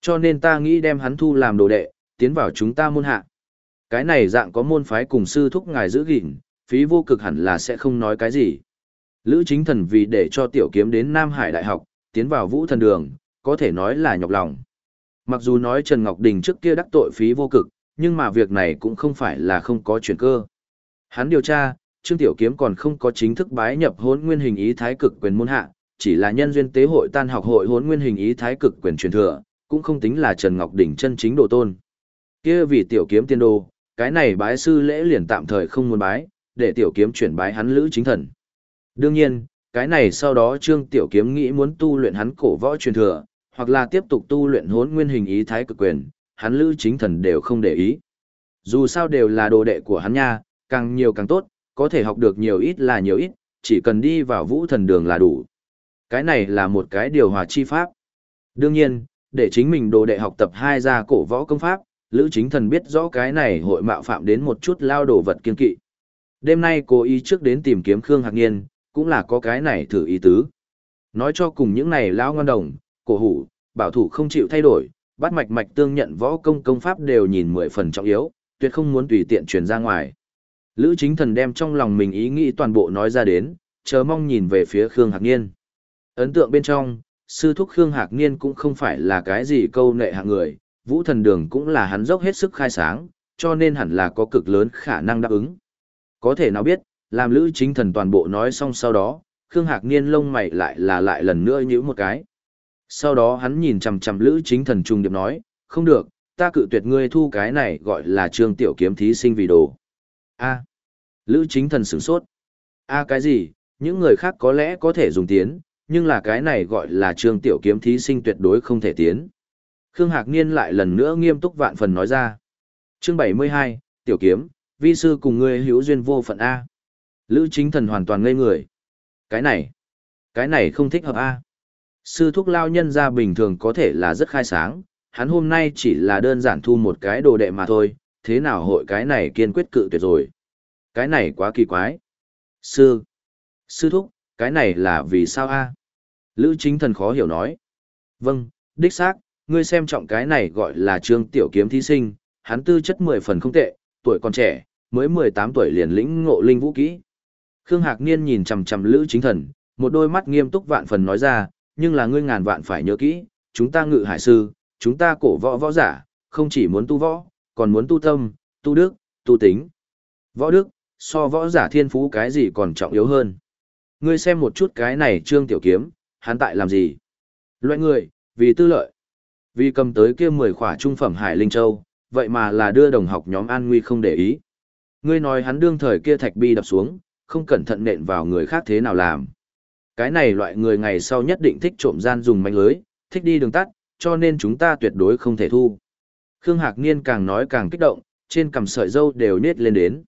Cho nên ta nghĩ đem hắn thu làm đồ đệ, tiến vào chúng ta môn hạ. Cái này dạng có môn phái cùng sư thúc ngài giữ gìn, phí vô cực hẳn là sẽ không nói cái gì. Lữ chính thần vì để cho tiểu kiếm đến Nam Hải Đại học, tiến vào vũ thần đường, có thể nói là nhọc lòng. Mặc dù nói Trần Ngọc Đình trước kia đắc tội phí vô cực, nhưng mà việc này cũng không phải là không có chuyển cơ. Hắn điều tra, Trương Tiểu Kiếm còn không có chính thức bái nhập hốn nguyên hình ý thái cực quyền môn hạ, chỉ là nhân duyên tế hội tan học hội hốn nguyên hình ý thái cực quyền truyền thừa, cũng không tính là Trần Ngọc đỉnh chân chính đồ tôn. Kia vì Tiểu Kiếm tiên đồ, cái này bái sư lễ liền tạm thời không muốn bái, để Tiểu Kiếm chuyển bái hắn lữ chính thần. Đương nhiên, cái này sau đó Trương Tiểu Kiếm nghĩ muốn tu luyện hắn cổ võ truyền thừa, hoặc là tiếp tục tu luyện hốn nguyên hình ý thái cực quyền, hắn lữ chính thần đều không để ý. Dù sao đều là đồ đệ của hắn nha, càng nhiều càng tốt, có thể học được nhiều ít là nhiều ít, chỉ cần đi vào vũ thần đường là đủ. Cái này là một cái điều hòa chi pháp. Đương nhiên, để chính mình đồ đệ học tập hai gia cổ võ công pháp, Lữ Chính Thần biết rõ cái này hội mạo phạm đến một chút lao đồ vật kiên kỵ. Đêm nay cố ý trước đến tìm kiếm Khương Hạc Niên, cũng là có cái này thử ý tứ. Nói cho cùng những này lao ngon đồng, cổ hủ, bảo thủ không chịu thay đổi, Bát mạch mạch tương nhận võ công công pháp đều nhìn mười phần trọng yếu, tuyệt không muốn tùy tiện truyền ra ngoài. Lữ chính thần đem trong lòng mình ý nghĩ toàn bộ nói ra đến, chờ mong nhìn về phía Khương Hạc Niên. Ấn tượng bên trong, sư thúc Khương Hạc Niên cũng không phải là cái gì câu nệ hạng người, vũ thần đường cũng là hắn dốc hết sức khai sáng, cho nên hẳn là có cực lớn khả năng đáp ứng. Có thể nào biết, làm lữ chính thần toàn bộ nói xong sau đó, Khương Hạc Niên lông mày lại là lại lần nữa nhíu một cái. Sau đó hắn nhìn chằm chằm lữ chính thần trung điệp nói, không được, ta cự tuyệt ngươi thu cái này gọi là trương tiểu kiếm thí sinh vì đồ. a lữ chính thần sửng sốt. a cái gì, những người khác có lẽ có thể dùng tiến, nhưng là cái này gọi là trương tiểu kiếm thí sinh tuyệt đối không thể tiến. Khương Hạc Niên lại lần nữa nghiêm túc vạn phần nói ra. Chương 72, Tiểu Kiếm, vi sư cùng ngươi hữu duyên vô phận A. Lữ chính thần hoàn toàn ngây người. Cái này, cái này không thích hợp A. Sư thúc lao nhân ra bình thường có thể là rất khai sáng, hắn hôm nay chỉ là đơn giản thu một cái đồ đệ mà thôi, thế nào hội cái này kiên quyết cự tuyệt rồi. Cái này quá kỳ quái. Sư, sư thúc, cái này là vì sao a? Lữ chính thần khó hiểu nói. Vâng, đích xác, ngươi xem trọng cái này gọi là trương tiểu kiếm thí sinh, hắn tư chất mười phần không tệ, tuổi còn trẻ, mới mười tám tuổi liền lĩnh ngộ linh vũ kỹ. Khương Hạc Niên nhìn chằm chằm Lữ Chính Thần, một đôi mắt nghiêm túc vạn phần nói ra, nhưng là ngươi ngàn vạn phải nhớ kỹ, chúng ta ngự hải sư, chúng ta cổ võ võ giả, không chỉ muốn tu võ, còn muốn tu tâm, tu đức, tu tính. Võ đức, so võ giả thiên phú cái gì còn trọng yếu hơn. Ngươi xem một chút cái này trương tiểu kiếm, hắn tại làm gì? Loại người, vì tư lợi. Vì cầm tới kia 10 khỏa trung phẩm Hải Linh Châu, vậy mà là đưa đồng học nhóm An Nguy không để ý. Ngươi nói hắn đương thời kia thạch bi đập xuống, không cẩn thận nện vào người khác thế nào làm. Cái này loại người ngày sau nhất định thích trộm gian dùng manh lưới, thích đi đường tắt, cho nên chúng ta tuyệt đối không thể thu. Khương Hạc Niên càng nói càng kích động, trên cằm sợi dâu đều nết lên đến.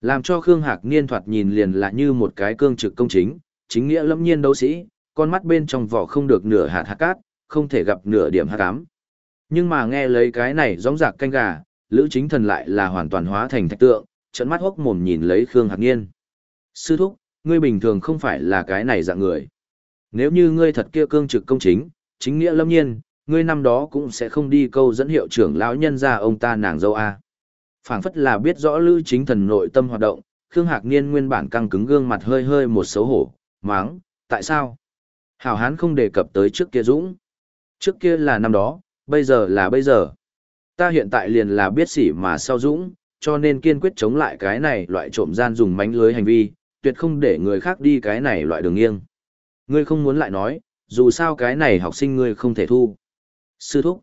Làm cho Khương Hạc Niên thoạt nhìn liền là như một cái cương trực công chính, chính nghĩa lâm nhiên đấu sĩ, con mắt bên trong vỏ không được nửa hạt hạt cát, không thể gặp nửa điểm hạt cám. Nhưng mà nghe lấy cái này giống giặc canh gà, Lữ Chính Thần lại là hoàn toàn hóa thành thạch tượng, trận mắt hốc mồm nhìn lấy Khương Hạc Niên. Sư thúc, ngươi bình thường không phải là cái này dạng người. Nếu như ngươi thật kia cương trực công chính, chính nghĩa lâm nhiên, ngươi năm đó cũng sẽ không đi câu dẫn hiệu trưởng lão nhân ra ông ta nàng dâu A. phảng phất là biết rõ Lữ Chính Thần nội tâm hoạt động, Khương Hạc Niên nguyên bản căng cứng gương mặt hơi hơi một xấu hổ, máng, tại sao? Hảo Hán không đề cập tới trước kia Dũng. Trước kia là năm đó, bây giờ là bây giờ. Ta hiện tại liền là biết sỉ mà sau Dũng, cho nên kiên quyết chống lại cái này loại trộm gian dùng mánh lưới hành vi, tuyệt không để người khác đi cái này loại đường nghiêng. Ngươi không muốn lại nói, dù sao cái này học sinh ngươi không thể thu. Sư thúc,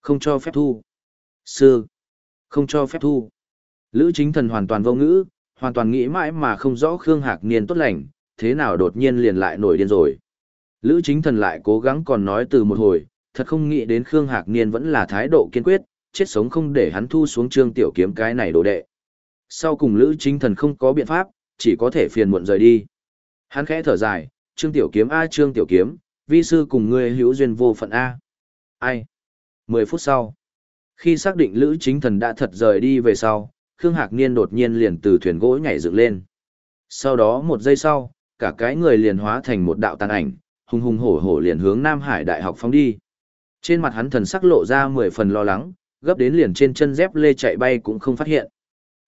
không cho phép thu. Sư, không cho phép thu. Lữ chính thần hoàn toàn vô ngữ, hoàn toàn nghĩ mãi mà không rõ Khương Hạc Niên tốt lành, thế nào đột nhiên liền lại nổi điên rồi. Lữ chính thần lại cố gắng còn nói từ một hồi, thật không nghĩ đến Khương Hạc Niên vẫn là thái độ kiên quyết, chết sống không để hắn thu xuống trương tiểu kiếm cái này đồ đệ. Sau cùng Lữ chính thần không có biện pháp, chỉ có thể phiền muộn rời đi. Hắn khẽ thở dài, trương tiểu kiếm A trương tiểu kiếm, vi sư cùng ngươi hữu duyên vô phận A. Ai? Mười phút sau, khi xác định Lữ chính thần đã thật rời đi về sau, Khương Hạc Niên đột nhiên liền từ thuyền gỗ nhảy dựng lên. Sau đó một giây sau, cả cái người liền hóa thành một đạo tàn ảnh, hùng hùng hổ hổ liền hướng Nam Hải Đại học phóng đi. Trên mặt hắn thần sắc lộ ra mười phần lo lắng, gấp đến liền trên chân dép lê chạy bay cũng không phát hiện.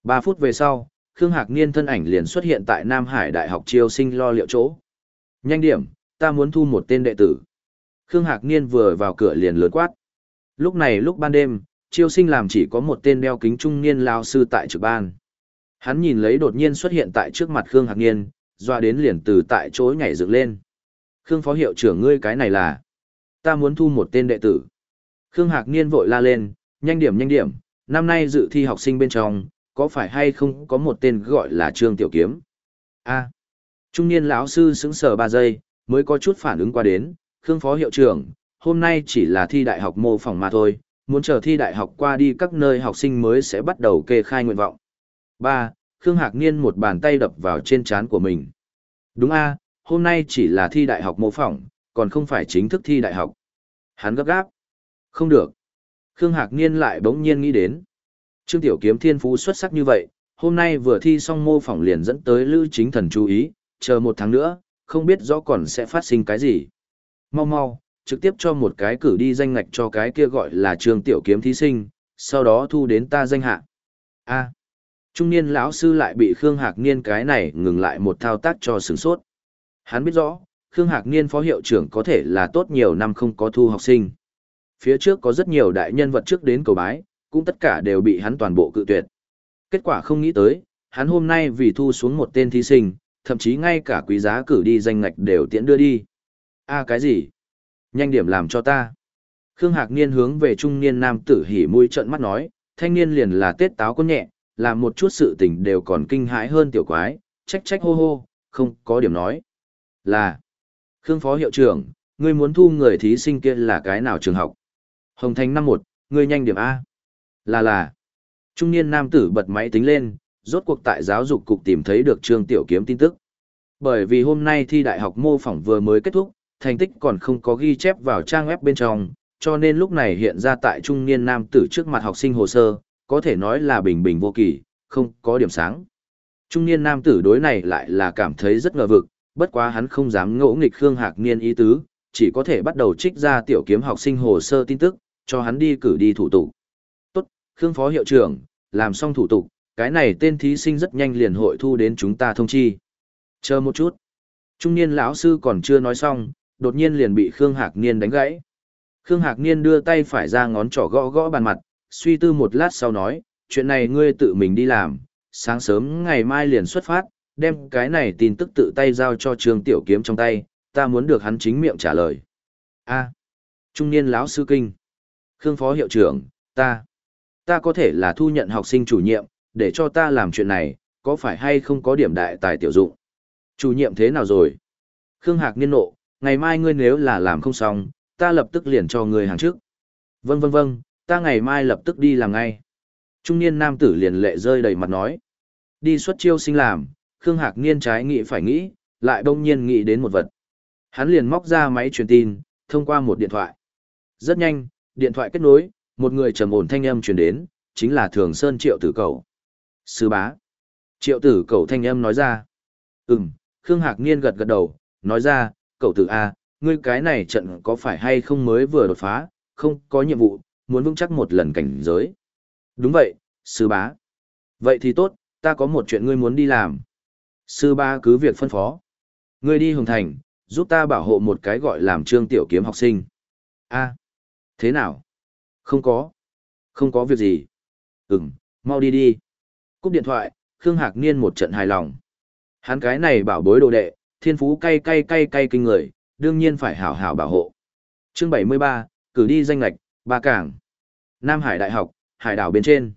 Ba phút về sau, Khương Hạc Niên thân ảnh liền xuất hiện tại Nam Hải Đại học chiêu sinh lo liệu chỗ. Nhanh điểm, ta muốn thu một tên đệ tử. Khương Hạc Niên vừa vào cửa liền lớn quát. Lúc này lúc ban đêm, chiêu sinh làm chỉ có một tên đeo kính trung niên lao sư tại trực ban. Hắn nhìn lấy đột nhiên xuất hiện tại trước mặt Khương Hạc Niên, doa đến liền từ tại chỗ nhảy dựng lên. Khương phó hiệu trưởng ngươi cái này là, ta muốn thu một tên đệ tử. Khương Hạc Niên vội la lên, nhanh điểm nhanh điểm, năm nay dự thi học sinh bên trong, có phải hay không có một tên gọi là Trương Tiểu Kiếm? A. Trung niên lão sư sững sờ 3 giây, mới có chút phản ứng qua đến, Khương phó hiệu trưởng, hôm nay chỉ là thi đại học mô phỏng mà thôi, muốn chờ thi đại học qua đi các nơi học sinh mới sẽ bắt đầu kê khai nguyện vọng. 3. Khương Hạc Niên một bàn tay đập vào trên trán của mình. Đúng a, hôm nay chỉ là thi đại học mô phỏng, còn không phải chính thức thi đại học. Hắn gấp gáp. Không được. Khương Hạc Niên lại bỗng nhiên nghĩ đến. Trương Tiểu Kiếm thiên phú xuất sắc như vậy, hôm nay vừa thi xong mô phỏng liền dẫn tới Lữ Chính Thần chú ý, chờ một tháng nữa, không biết rõ còn sẽ phát sinh cái gì. Mau mau, trực tiếp cho một cái cử đi danh ngạch cho cái kia gọi là Trương Tiểu Kiếm thí sinh, sau đó thu đến ta danh hạ. A. trung niên lão sư lại bị Khương Hạc Niên cái này ngừng lại một thao tác cho sửng sốt. Hắn biết rõ, Khương Hạc Niên phó hiệu trưởng có thể là tốt nhiều năm không có thu học sinh. Phía trước có rất nhiều đại nhân vật trước đến cầu bái, cũng tất cả đều bị hắn toàn bộ cự tuyệt. Kết quả không nghĩ tới, hắn hôm nay vì thu xuống một tên thí sinh, thậm chí ngay cả quý giá cử đi danh ngạch đều tiễn đưa đi. a cái gì? Nhanh điểm làm cho ta. Khương Hạc Niên hướng về trung niên nam tử hỉ mũi trợn mắt nói, thanh niên liền là tết táo con nhẹ, làm một chút sự tình đều còn kinh hãi hơn tiểu quái, trách trách hô hô, không có điểm nói. Là, Khương Phó Hiệu trưởng, ngươi muốn thu người thí sinh kia là cái nào trường học? Hồng Thành năm một, ngươi nhanh điểm A. Là là. Trung niên nam tử bật máy tính lên, rốt cuộc tại giáo dục cục tìm thấy được Trương Tiểu Kiếm tin tức. Bởi vì hôm nay thi đại học mô phỏng vừa mới kết thúc, thành tích còn không có ghi chép vào trang web bên trong, cho nên lúc này hiện ra tại trung niên nam tử trước mặt học sinh hồ sơ, có thể nói là bình bình vô kỳ, không có điểm sáng. Trung niên nam tử đối này lại là cảm thấy rất ngờ vực, bất quá hắn không dám ngỗ nghịch Khương Hạc Niên ý tứ, chỉ có thể bắt đầu trích ra tiểu kiếm học sinh hồ sơ tin tức, cho hắn đi cử đi thủ tục. Khương Phó Hiệu trưởng, làm xong thủ tục, cái này tên thí sinh rất nhanh liền hội thu đến chúng ta thông chi. Chờ một chút. Trung niên lão sư còn chưa nói xong, đột nhiên liền bị Khương Hạc Niên đánh gãy. Khương Hạc Niên đưa tay phải ra ngón trỏ gõ gõ bàn mặt, suy tư một lát sau nói, chuyện này ngươi tự mình đi làm, sáng sớm ngày mai liền xuất phát, đem cái này tin tức tự tay giao cho trường tiểu kiếm trong tay, ta muốn được hắn chính miệng trả lời. A. trung niên lão sư kinh. Khương phó hiệu trưởng, ta. Ta có thể là thu nhận học sinh chủ nhiệm, để cho ta làm chuyện này, có phải hay không có điểm đại tài tiểu dụng? Chủ nhiệm thế nào rồi? Khương Hạc niên nộ, ngày mai ngươi nếu là làm không xong, ta lập tức liền cho ngươi hàng trước. Vâng vâng vâng, ta ngày mai lập tức đi làm ngay. Trung niên nam tử liền lệ rơi đầy mặt nói. Đi xuất chiêu sinh làm, Khương Hạc Niên trái nghĩ phải nghĩ, lại đông nhiên nghĩ đến một vật. Hắn liền móc ra máy truyền tin, thông qua một điện thoại. Rất nhanh, điện thoại kết nối, một người trầm ổn thanh âm truyền đến, chính là Thường Sơn Triệu Tử Cầu. Sư bá. Triệu Tử Cầu thanh âm nói ra. Ừm, Khương Hạc Niên gật gật đầu, nói ra, cậu tử A, ngươi cái này trận có phải hay không mới vừa đột phá, không có nhiệm vụ, muốn vững chắc một lần cảnh giới. Đúng vậy, sư bá. Vậy thì tốt, ta có một chuyện ngươi muốn đi làm. Sư bá cứ việc phân phó. Ngươi đi Hồng Thành, giúp ta bảo hộ một cái gọi làm trương tiểu kiếm học sinh. a thế nào? Không có. Không có việc gì. Ừm, mau đi đi. Cúp điện thoại, Khương Hạc Niên một trận hài lòng. Hắn cái này bảo bối đồ đệ, thiên phú cay cay cay cay kinh người, đương nhiên phải hảo hảo bảo hộ. Chương 73, cử đi danh lạch, ba cảng. Nam Hải Đại học, hải đảo bên trên.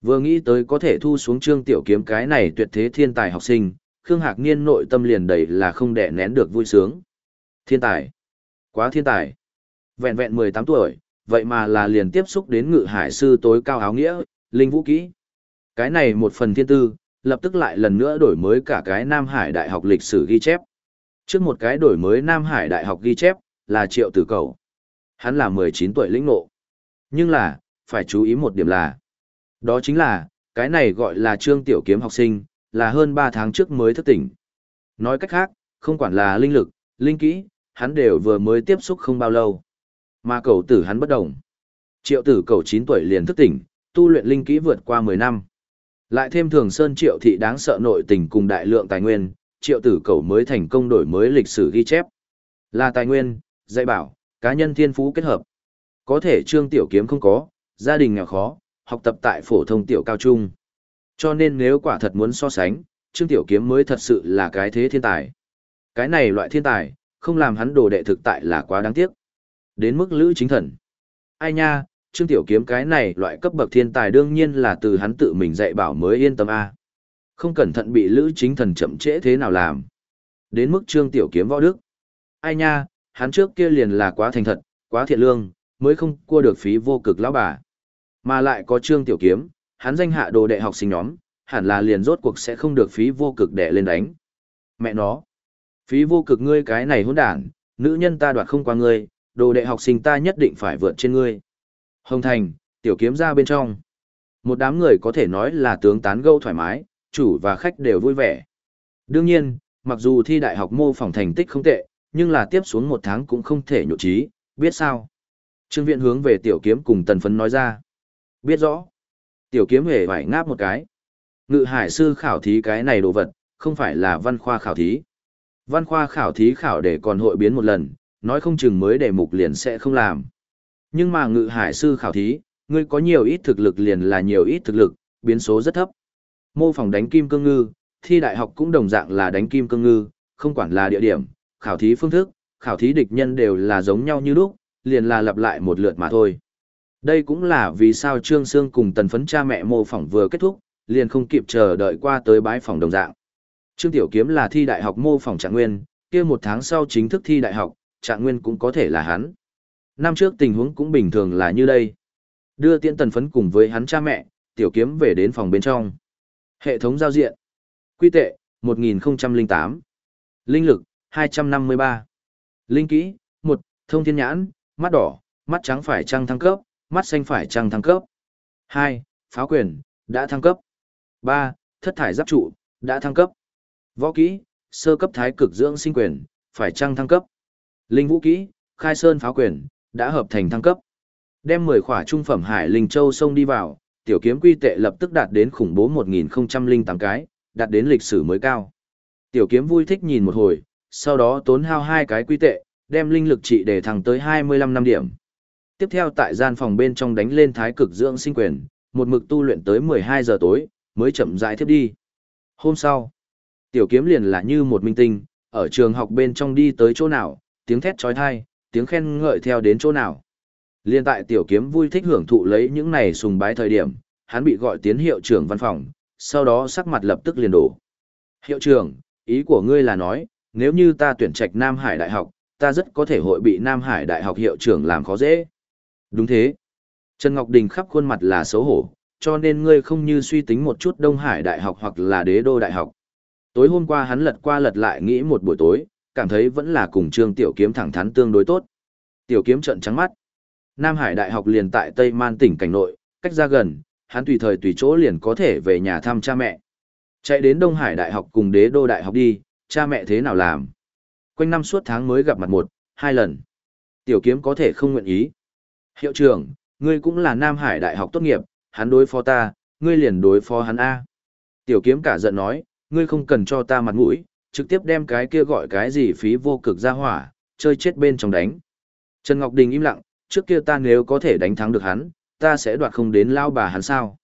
Vừa nghĩ tới có thể thu xuống trương tiểu kiếm cái này tuyệt thế thiên tài học sinh, Khương Hạc Niên nội tâm liền đầy là không đẻ nén được vui sướng. Thiên tài. Quá thiên tài. Vẹn vẹn 18 tuổi, vậy mà là liền tiếp xúc đến ngự hải sư tối cao áo nghĩa, linh vũ kỹ. Cái này một phần thiên tư, lập tức lại lần nữa đổi mới cả cái Nam Hải Đại học lịch sử ghi chép. Trước một cái đổi mới Nam Hải Đại học ghi chép, là triệu tử cầu. Hắn là 19 tuổi lĩnh ngộ Nhưng là, phải chú ý một điểm là, đó chính là, cái này gọi là trương tiểu kiếm học sinh, là hơn 3 tháng trước mới thức tỉnh. Nói cách khác, không quản là linh lực, linh kỹ, hắn đều vừa mới tiếp xúc không bao lâu. Mà cầu tử hắn bất đồng. Triệu tử cầu 9 tuổi liền thức tỉnh, tu luyện linh kỹ vượt qua 10 năm. Lại thêm thường sơn triệu thị đáng sợ nội tình cùng đại lượng tài nguyên, triệu tử cầu mới thành công đổi mới lịch sử ghi chép. Là tài nguyên, dạy bảo, cá nhân thiên phú kết hợp. Có thể trương tiểu kiếm không có, gia đình nghèo khó, học tập tại phổ thông tiểu cao trung. Cho nên nếu quả thật muốn so sánh, Trương Tiểu Kiếm mới thật sự là cái thế thiên tài. Cái này loại thiên tài, không làm hắn đồ đệ thực tại là quá đáng tiếc. Đến mức lữ chính thần. Ai nha, Trương Tiểu Kiếm cái này loại cấp bậc thiên tài đương nhiên là từ hắn tự mình dạy bảo mới yên tâm a. Không cẩn thận bị lữ chính thần chậm trễ thế nào làm. Đến mức Trương Tiểu Kiếm võ đức. Ai nha, hắn trước kia liền là quá thành thật, quá thiện lương, mới không cua được phí vô cực lão bà. Mà lại có Trương Tiểu Kiếm, hắn danh hạ đồ đệ học sinh nhóm, hẳn là liền rốt cuộc sẽ không được phí vô cực đẻ lên đánh. Mẹ nó, phí vô cực ngươi cái này hỗn đản, nữ nhân ta đoạt không qua ngươi, đồ đệ học sinh ta nhất định phải vượt trên ngươi. Hồng Thành, Tiểu Kiếm ra bên trong. Một đám người có thể nói là tướng tán gẫu thoải mái, chủ và khách đều vui vẻ. Đương nhiên, mặc dù thi đại học mô phỏng thành tích không tệ, nhưng là tiếp xuống một tháng cũng không thể nhộn trí, biết sao. Trương Viện hướng về Tiểu Kiếm cùng Tần Phấn nói ra. Biết rõ. Tiểu kiếm hề phải ngáp một cái. Ngự hải sư khảo thí cái này đồ vật, không phải là văn khoa khảo thí. Văn khoa khảo thí khảo để còn hội biến một lần, nói không chừng mới đề mục liền sẽ không làm. Nhưng mà ngự hải sư khảo thí, ngươi có nhiều ít thực lực liền là nhiều ít thực lực, biến số rất thấp. Mô phỏng đánh kim cương ngư, thi đại học cũng đồng dạng là đánh kim cương ngư, không quản là địa điểm, khảo thí phương thức, khảo thí địch nhân đều là giống nhau như lúc, liền là lặp lại một lượt mà thôi. Đây cũng là vì sao Trương Sương cùng tần phấn cha mẹ mô phỏng vừa kết thúc, liền không kịp chờ đợi qua tới bái phòng đồng dạng. Trương Tiểu Kiếm là thi đại học mô phỏng trạng nguyên, kia một tháng sau chính thức thi đại học, trạng nguyên cũng có thể là hắn. Năm trước tình huống cũng bình thường là như đây. Đưa tiễn tần phấn cùng với hắn cha mẹ, Tiểu Kiếm về đến phòng bên trong. Hệ thống giao diện. Quy tệ, 1008. Linh lực, 253. Linh kỹ, 1. Thông thiên nhãn, mắt đỏ, mắt trắng phải trăng thăng cấp, mắt xanh phải trăng thăng cấp. 2. Pháo quyền, đã thăng cấp. 3. Thất thải giáp trụ, đã thăng cấp. Võ kỹ, sơ cấp thái cực dưỡng sinh quyền, phải trăng thăng cấp. Linh vũ kỹ, khai sơn pháo quyền, đã hợp thành thăng cấp. Đem 10 khỏa trung phẩm hải linh châu sông đi vào, tiểu kiếm quy tệ lập tức đạt đến khủng bố 1008 cái, đạt đến lịch sử mới cao. Tiểu kiếm vui thích nhìn một hồi, sau đó tốn hao hai cái quy tệ, đem linh lực trị để thăng tới 25 năm điểm. Tiếp theo tại gian phòng bên trong đánh lên thái cực dưỡng sinh quyền, một mực tu luyện tới 12 giờ tối, mới chậm rãi tiếp đi. Hôm sau, tiểu kiếm liền là như một minh tinh, ở trường học bên trong đi tới chỗ nào, tiếng thét trói thai, tiếng khen ngợi theo đến chỗ nào. Liên tại tiểu kiếm vui thích hưởng thụ lấy những này sùng bái thời điểm, hắn bị gọi tiến hiệu trưởng văn phòng, sau đó sắc mặt lập tức liền đổ. Hiệu trưởng, ý của ngươi là nói, nếu như ta tuyển trạch Nam Hải Đại học, ta rất có thể hội bị Nam Hải Đại học hiệu trưởng làm khó dễ. Đúng thế. Trần Ngọc Đình khắp khuôn mặt là xấu hổ, cho nên ngươi không như suy tính một chút Đông Hải Đại học hoặc là Đế Đô Đại học. Tối hôm qua hắn lật qua lật lại nghĩ một buổi tối, cảm thấy vẫn là cùng Trương Tiểu Kiếm thẳng thắn tương đối tốt. Tiểu Kiếm trợn trắng mắt. Nam Hải Đại học liền tại Tây Man tỉnh cảnh nội, cách ra gần, hắn tùy thời tùy chỗ liền có thể về nhà thăm cha mẹ. Chạy đến Đông Hải Đại học cùng Đế Đô Đại học đi, cha mẹ thế nào làm? Quanh năm suốt tháng mới gặp mặt một, hai lần. Tiểu Kiếm có thể không nguyện ý. Hiệu trưởng, ngươi cũng là Nam Hải Đại học tốt nghiệp, hắn đối phó ta, ngươi liền đối phó hắn A. Tiểu kiếm cả giận nói, ngươi không cần cho ta mặt mũi, trực tiếp đem cái kia gọi cái gì phí vô cực ra hỏa, chơi chết bên trong đánh. Trần Ngọc Đình im lặng, trước kia ta nếu có thể đánh thắng được hắn, ta sẽ đoạt không đến lao bà hắn sao.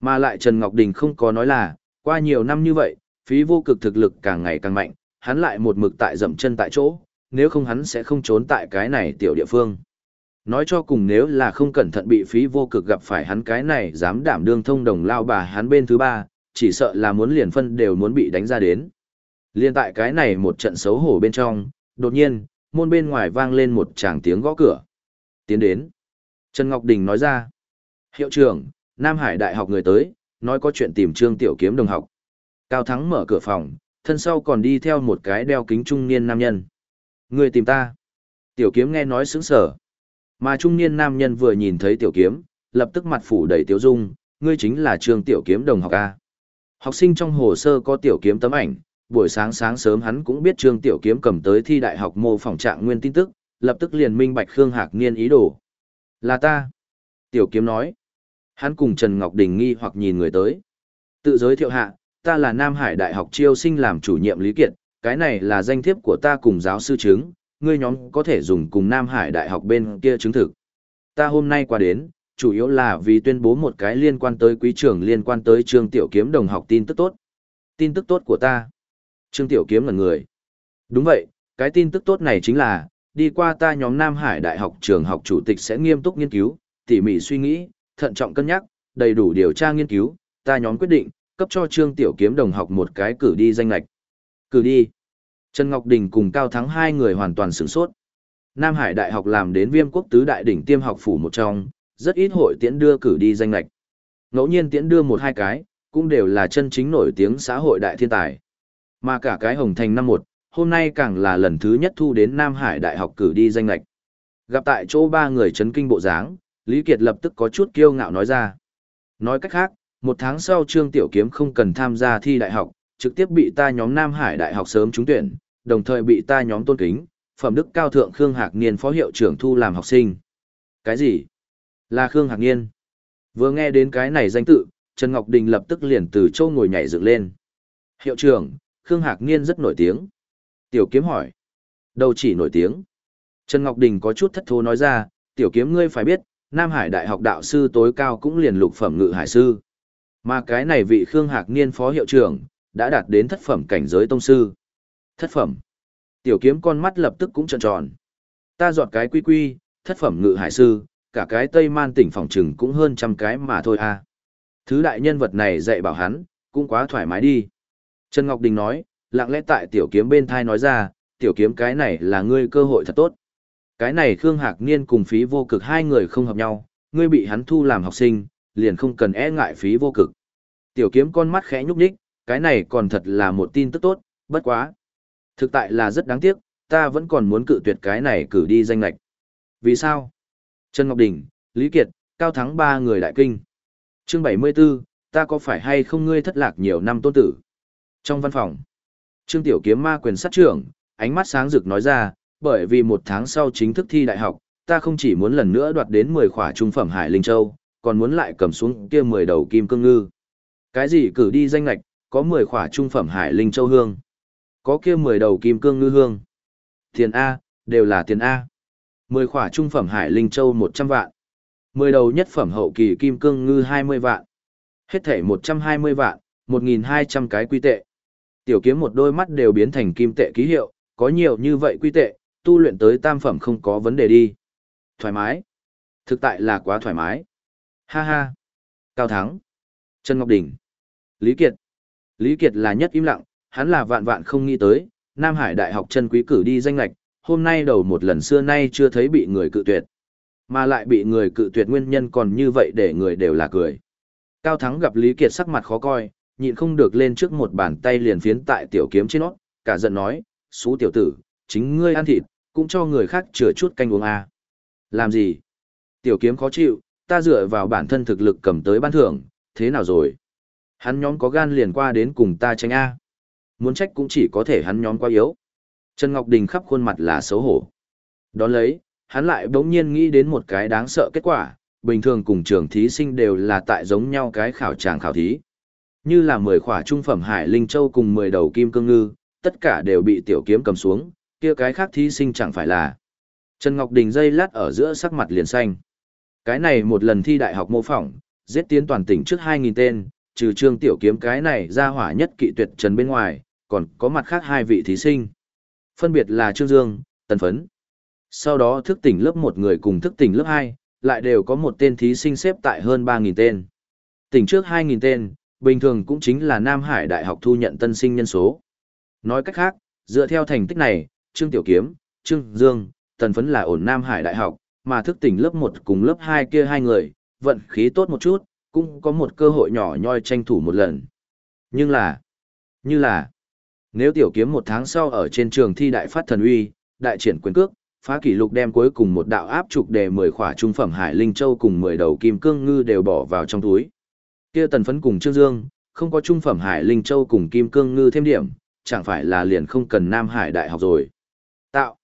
Mà lại Trần Ngọc Đình không có nói là, qua nhiều năm như vậy, phí vô cực thực lực càng ngày càng mạnh, hắn lại một mực tại dậm chân tại chỗ, nếu không hắn sẽ không trốn tại cái này tiểu địa phương. Nói cho cùng nếu là không cẩn thận bị phí vô cực gặp phải hắn cái này dám đảm đương thông đồng lao bà hắn bên thứ ba, chỉ sợ là muốn liền phân đều muốn bị đánh ra đến. Liên tại cái này một trận xấu hổ bên trong, đột nhiên, môn bên ngoài vang lên một tràng tiếng gõ cửa. Tiến đến. Trần Ngọc Đình nói ra. Hiệu trưởng, Nam Hải Đại học người tới, nói có chuyện tìm Trương Tiểu Kiếm đồng học. Cao Thắng mở cửa phòng, thân sau còn đi theo một cái đeo kính trung niên nam nhân. Người tìm ta. Tiểu Kiếm nghe nói sững sờ Mà trung niên nam nhân vừa nhìn thấy tiểu kiếm, lập tức mặt phủ đầy tiếu dung, ngươi chính là trương tiểu kiếm đồng học A. Học sinh trong hồ sơ có tiểu kiếm tấm ảnh, buổi sáng sáng sớm hắn cũng biết trương tiểu kiếm cầm tới thi đại học mô phỏng trạng nguyên tin tức, lập tức liền minh bạch Khương Hạc Niên ý đồ. Là ta. Tiểu kiếm nói. Hắn cùng Trần Ngọc Đình nghi hoặc nhìn người tới. Tự giới thiệu hạ, ta là Nam Hải Đại học chiêu sinh làm chủ nhiệm Lý Kiệt, cái này là danh thiếp của ta cùng giáo sư chứng, ngươi nhóm có thể dùng cùng Nam Hải Đại học bên kia chứng thực. Ta hôm nay qua đến, chủ yếu là vì tuyên bố một cái liên quan tới quý trưởng liên quan tới Trương Tiểu Kiếm đồng học tin tức tốt. Tin tức tốt của ta. Trương Tiểu Kiếm là người. Đúng vậy, cái tin tức tốt này chính là, đi qua ta nhóm Nam Hải Đại học trường học chủ tịch sẽ nghiêm túc nghiên cứu, tỉ mỉ suy nghĩ, thận trọng cân nhắc, đầy đủ điều tra nghiên cứu, ta nhóm quyết định, cấp cho Trương Tiểu Kiếm đồng học một cái cử đi danh lạch. Cử đi. Trần Ngọc Đình cùng Cao Thắng hai người hoàn toàn sửng sốt. Nam Hải Đại học làm đến viêm quốc tứ đại đỉnh tiêm học phủ một trong, rất ít hội tiễn đưa cử đi danh lạch. Ngẫu nhiên tiễn đưa một hai cái, cũng đều là chân chính nổi tiếng xã hội đại thiên tài. Mà cả cái Hồng Thành năm một, hôm nay càng là lần thứ nhất thu đến Nam Hải Đại học cử đi danh lệch. Gặp tại chỗ ba người chấn kinh bộ dáng, Lý Kiệt lập tức có chút kiêu ngạo nói ra. Nói cách khác, một tháng sau Trương Tiểu Kiếm không cần tham gia thi đại học, trực tiếp bị ta nhóm Nam Hải Đại học sớm trúng tuyển, đồng thời bị ta nhóm tôn kính, phẩm đức cao thượng Khương Hạc Niên phó hiệu trưởng thu làm học sinh. Cái gì? Là Khương Hạc Niên. Vừa nghe đến cái này danh tự, Trần Ngọc Đình lập tức liền từ châu ngồi nhảy dựng lên. Hiệu trưởng, Khương Hạc Niên rất nổi tiếng. Tiểu kiếm hỏi. Đâu chỉ nổi tiếng. Trần Ngọc Đình có chút thất thố nói ra, tiểu kiếm ngươi phải biết, Nam Hải Đại học đạo sư tối cao cũng liền lục phẩm ngự hải sư. Mà cái này vị Khương Hạc Niên phó hiệu trưởng, đã đạt đến thất phẩm cảnh giới tông sư. Thất phẩm. Tiểu kiếm con mắt lập tức cũng tròn tròn. Ta dọn cái quy quy, thất phẩm ngự hải sư, cả cái Tây Man tỉnh phòng trừng cũng hơn trăm cái mà thôi à. Thứ đại nhân vật này dạy bảo hắn, cũng quá thoải mái đi. Trần Ngọc Đình nói, lặng lẽ tại tiểu kiếm bên thai nói ra, tiểu kiếm cái này là ngươi cơ hội thật tốt. Cái này Khương Hạc Niên cùng phí vô cực hai người không hợp nhau, ngươi bị hắn thu làm học sinh, liền không cần e ngại phí vô cực. Tiểu kiếm con mắt khẽ nhúc nhích, cái này còn thật là một tin tức tốt, bất quá. Thực tại là rất đáng tiếc, ta vẫn còn muốn cự tuyệt cái này cử đi danh lạch. Vì sao? Trần Ngọc Đình, Lý Kiệt, Cao Thắng ba người đại kinh. Chương 74, ta có phải hay không ngươi thất lạc nhiều năm tôn tử? Trong văn phòng, Trương Tiểu Kiếm ma quyền sát trưởng, ánh mắt sáng rực nói ra, bởi vì một tháng sau chính thức thi đại học, ta không chỉ muốn lần nữa đoạt đến 10 khỏa trung phẩm Hải Linh Châu, còn muốn lại cầm xuống kia 10 đầu kim cương ngư. Cái gì cử đi danh lạch, có 10 khỏa trung phẩm Hải Linh Châu hương, có kia 10 đầu kim cương ngư hương. Tiền A, đều là tiền A. 10 khỏa trung phẩm Hải Linh Châu 100 vạn. 10 đầu nhất phẩm hậu kỳ kim cương ngư 20 vạn. Hết thể 120 vạn, 1.200 cái quy tệ. Tiểu kiếm một đôi mắt đều biến thành kim tệ ký hiệu, có nhiều như vậy quy tệ, tu luyện tới tam phẩm không có vấn đề đi. Thoải mái. Thực tại là quá thoải mái. Ha ha. Cao Thắng. Trần Ngọc Đình. Lý Kiệt. Lý Kiệt là nhất im lặng, hắn là vạn vạn không nghĩ tới, Nam Hải Đại học Trần quý cử đi danh lạch, hôm nay đầu một lần xưa nay chưa thấy bị người cự tuyệt. Mà lại bị người cự tuyệt nguyên nhân còn như vậy để người đều là cười. Cao Thắng gặp Lý Kiệt sắc mặt khó coi, nhịn không được lên trước một bàn tay liền phiến tại tiểu kiếm trên nó, cả giận nói, xú tiểu tử, chính ngươi ăn thịt, cũng cho người khác chừa chút canh uống à. Làm gì? Tiểu kiếm khó chịu, ta dựa vào bản thân thực lực cầm tới ban thưởng, thế nào rồi? Hắn nhóm có gan liền qua đến cùng ta tranh A. Muốn trách cũng chỉ có thể hắn nhóm quá yếu. Trần Ngọc Đình khắp khuôn mặt là xấu hổ. Đón lấy, hắn lại bỗng nhiên nghĩ đến một cái đáng sợ kết quả, bình thường cùng trường thí sinh đều là tại giống nhau cái khảo tràng khảo thí. Như là 10 khỏa trung phẩm Hải Linh Châu cùng 10 đầu kim cương ngư, tất cả đều bị tiểu kiếm cầm xuống, kia cái khác thí sinh chẳng phải là. Trần Ngọc Đình dây lát ở giữa sắc mặt liền xanh. Cái này một lần thi đại học mô phỏng, giết tiến toàn tỉnh trước 2.000 tên, trừ trương tiểu kiếm cái này ra hỏa nhất kỵ tuyệt trần bên ngoài, còn có mặt khác hai vị thí sinh. Phân biệt là Trương Dương, Tần Phấn. Sau đó thức tỉnh lớp một người cùng thức tỉnh lớp 2, lại đều có một tên thí sinh xếp tại hơn 3.000 tên. Tỉnh trước 2.000 tên, bình thường cũng chính là Nam Hải Đại học thu nhận tân sinh nhân số. Nói cách khác, dựa theo thành tích này, Trương Tiểu Kiếm, Trương Dương, Tần Phấn là ổn Nam Hải Đại học, mà thức tỉnh lớp 1 cùng lớp 2 kia hai người, vận khí tốt một chút, cũng có một cơ hội nhỏ nhoi tranh thủ một lần. Nhưng là, như là, nếu tiểu kiếm một tháng sau ở trên trường thi đại phát thần uy, đại triển quyền cước, phá kỷ lục đem cuối cùng một đạo áp trục đề 10 khỏa trung phẩm Hải Linh Châu cùng 10 đầu kim cương ngư đều bỏ vào trong túi. Kia tần phấn cùng Trương Dương, không có trung phẩm Hải Linh Châu cùng kim cương ngư thêm điểm, chẳng phải là liền không cần Nam Hải Đại học rồi. Tạo.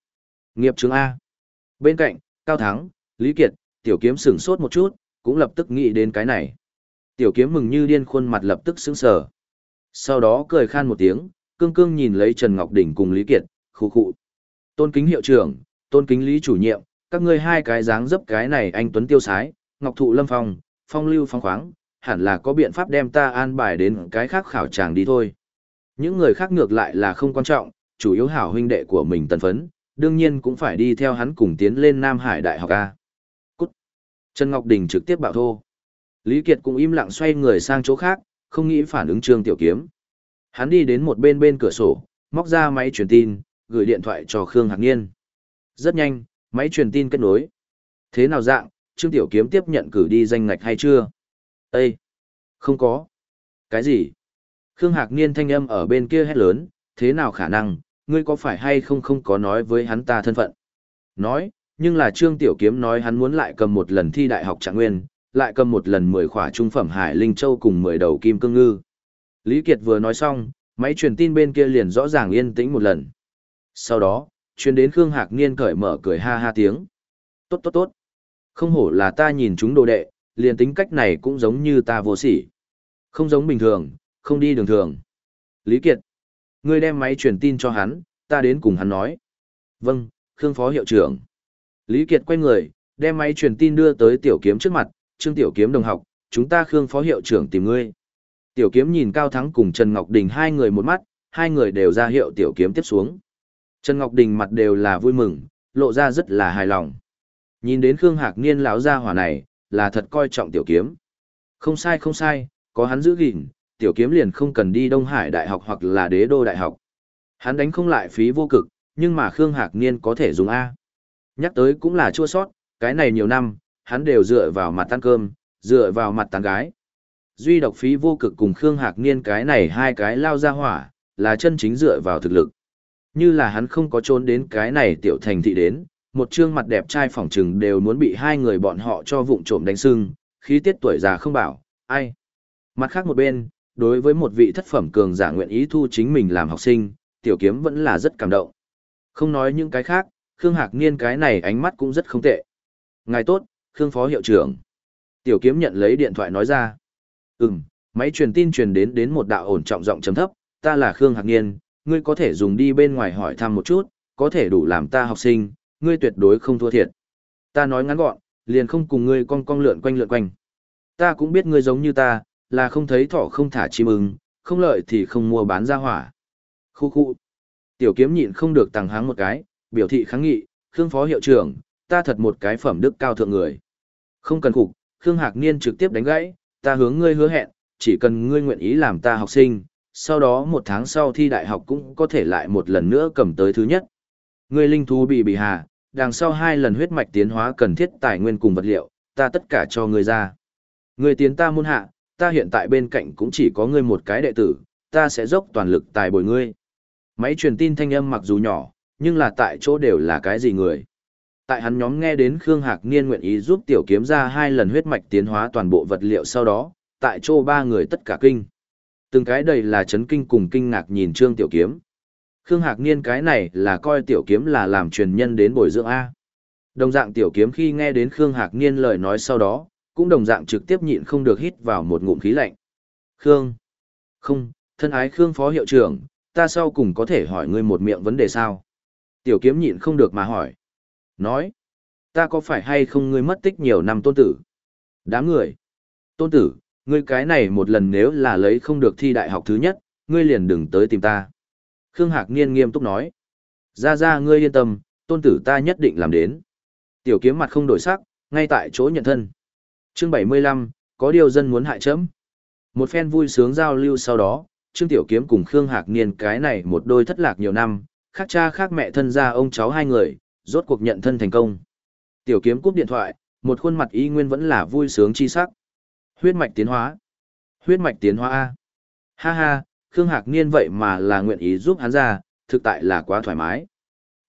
Nghiệp chứng A. Bên cạnh, Cao Thắng, Lý Kiệt, tiểu kiếm sửng sốt một chút, cũng lập tức nghĩ đến cái này. Tiểu kiếm mừng như điên khuôn mặt lập tức sững sờ. Sau đó cười khan một tiếng, cương cương nhìn lấy Trần Ngọc Đỉnh cùng Lý Kiệt, khu khụ. Tôn kính hiệu trưởng, tôn kính lý chủ nhiệm, các ngươi hai cái dáng dấp cái này anh Tuấn Tiêu Sái, Ngọc Thụ Lâm Phong, Phong Lưu Phong Khoáng, hẳn là có biện pháp đem ta an bài đến cái khác khảo tràng đi thôi. Những người khác ngược lại là không quan trọng, chủ yếu hảo huynh đệ của mình tần phấn, đương nhiên cũng phải đi theo hắn cùng tiến lên Nam Hải Đại học A. Cút! Trần Ngọc Đình trực tiếp bảo thô. Lý Kiệt cũng im lặng xoay người sang chỗ khác, không nghĩ phản ứng Trương Tiểu Kiếm. Hắn đi đến một bên bên cửa sổ, móc ra máy truyền tin, gửi điện thoại cho Khương Hạc Niên. Rất nhanh, máy truyền tin kết nối. Thế nào dạng, Trương Tiểu Kiếm tiếp nhận cử đi danh ngạch hay chưa? Ê! Không có. Cái gì? Khương Hạc Niên thanh âm ở bên kia hét lớn, thế nào khả năng, ngươi có phải hay không không có nói với hắn ta thân phận? Nói, nhưng là Trương Tiểu Kiếm nói hắn muốn lại cầm một lần thi đại học trạng nguyên, lại cầm một lần 10 khỏa trung phẩm Hải Linh Châu cùng 10 đầu kim cương ngư. Lý Kiệt vừa nói xong, máy truyền tin bên kia liền rõ ràng yên tĩnh một lần. Sau đó, truyền đến Khương Hạc Niên cởi mở cười ha ha tiếng. Tốt tốt tốt. Không hổ là ta nhìn chúng đồ đệ, liền tính cách này cũng giống như ta vô sỉ. Không giống bình thường, không đi đường thường. Lý Kiệt. Ngươi đem máy truyền tin cho hắn, ta đến cùng hắn nói. Vâng, Khương Phó Hiệu trưởng. Lý Kiệt quay người, đem máy truyền tin đưa tới tiểu kiếm trước mặt, Trương Tiểu Kiếm đồng học, chúng ta Khương Phó Hiệu trưởng tìm ngươi. Tiểu Kiếm nhìn Cao Thắng cùng Trần Ngọc Đình hai người một mắt, hai người đều ra hiệu Tiểu Kiếm tiếp xuống. Trần Ngọc Đình mặt đều là vui mừng, lộ ra rất là hài lòng. Nhìn đến Khương Hạc Niên lão gia hỏa này, là thật coi trọng Tiểu Kiếm. Không sai không sai, có hắn giữ gìn, Tiểu Kiếm liền không cần đi Đông Hải Đại học hoặc là Đế Đô Đại học. Hắn đánh không lại phí vô cực, nhưng mà Khương Hạc Niên có thể dùng A. Nhắc tới cũng là chua sót, cái này nhiều năm, hắn đều dựa vào mặt tan cơm, dựa vào mặt tán gái. Duy độc phí vô cực cùng Khương Hạc Niên cái này hai cái lao ra hỏa, là chân chính dựa vào thực lực. Như là hắn không có trốn đến cái này tiểu thành thị đến, một trương mặt đẹp trai phỏng trừng đều muốn bị hai người bọn họ cho vụng trộm đánh sưng, khí tiết tuổi già không bảo, ai. Mặt khác một bên, đối với một vị thất phẩm cường giả nguyện ý thu chính mình làm học sinh, tiểu kiếm vẫn là rất cảm động. Không nói những cái khác, Khương Hạc Niên cái này ánh mắt cũng rất không tệ. Ngài tốt, Khương Phó Hiệu trưởng. Tiểu kiếm nhận lấy điện thoại nói ra. Ừm, máy truyền tin truyền đến đến một đạo ổn trọng giọng trầm thấp, ta là Khương Hạc Niên, ngươi có thể dùng đi bên ngoài hỏi thăm một chút, có thể đủ làm ta học sinh, ngươi tuyệt đối không thua thiệt. Ta nói ngắn gọn, liền không cùng ngươi con con lượn quanh lượn quanh. Ta cũng biết ngươi giống như ta, là không thấy thỏ không thả chim ưng, không lợi thì không mua bán ra hỏa. Khu khu. Tiểu kiếm nhịn không được tàng háng một cái, biểu thị kháng nghị, Khương Phó Hiệu trưởng, ta thật một cái phẩm đức cao thượng người. Không cần khục, Khương Hạc Niên trực tiếp đánh gãy, ta hướng ngươi hứa hẹn, chỉ cần ngươi nguyện ý làm ta học sinh, sau đó một tháng sau thi đại học cũng có thể lại một lần nữa cầm tới thứ nhất. Ngươi linh thú bị bị hà, đằng sau hai lần huyết mạch tiến hóa cần thiết tài nguyên cùng vật liệu, ta tất cả cho ngươi ra. Ngươi tiến ta môn hạ, ta hiện tại bên cạnh cũng chỉ có ngươi một cái đệ tử, ta sẽ dốc toàn lực tài bồi ngươi. Máy truyền tin thanh âm mặc dù nhỏ, nhưng là tại chỗ đều là cái gì người. Tại hắn nhóm nghe đến Khương Hạc Niên nguyện ý giúp tiểu kiếm ra hai lần huyết mạch tiến hóa toàn bộ vật liệu sau đó, tại chỗ ba người tất cả kinh. Từng cái đầy là chấn kinh cùng kinh ngạc nhìn Trương Tiểu Kiếm. Khương Hạc Niên cái này là coi Tiểu Kiếm là làm truyền nhân đến bồi dưỡng A. Đồng dạng Tiểu Kiếm khi nghe đến Khương Hạc Niên lời nói sau đó, cũng đồng dạng trực tiếp nhịn không được hít vào một ngụm khí lạnh. Khương. Không, thân ái Khương Phó Hiệu trưởng, ta sau cùng có thể hỏi ngươi một miệng vấn đề sao? Tiểu Kiếm nhịn không được mà hỏi. Nói. Ta có phải hay không ngươi mất tích nhiều năm tôn tử? Đám người. Tôn tử, ngươi cái này một lần nếu là lấy không được thi đại học thứ nhất, ngươi liền đừng tới tìm ta. Khương Hạc Niên nghiêm túc nói. Ra ra ngươi yên tâm, tôn tử ta nhất định làm đến. Tiểu kiếm mặt không đổi sắc, ngay tại chỗ nhận thân. Chương 75, có điều dân muốn hại chấm. Một phen vui sướng giao lưu sau đó, Trương Tiểu Kiếm cùng Khương Hạc Niên cái này một đôi thất lạc nhiều năm, khác cha khác mẹ thân ra ông cháu hai người, rốt cuộc nhận thân thành công. Tiểu Kiếm cúp điện thoại, một khuôn mặt y nguyên vẫn là vui sướng chi sắc. Huyết mạch tiến hóa. Huyết mạch tiến hóa A. Ha ha, Khương Hạc Niên vậy mà là nguyện ý giúp hắn ra, thực tại là quá thoải mái.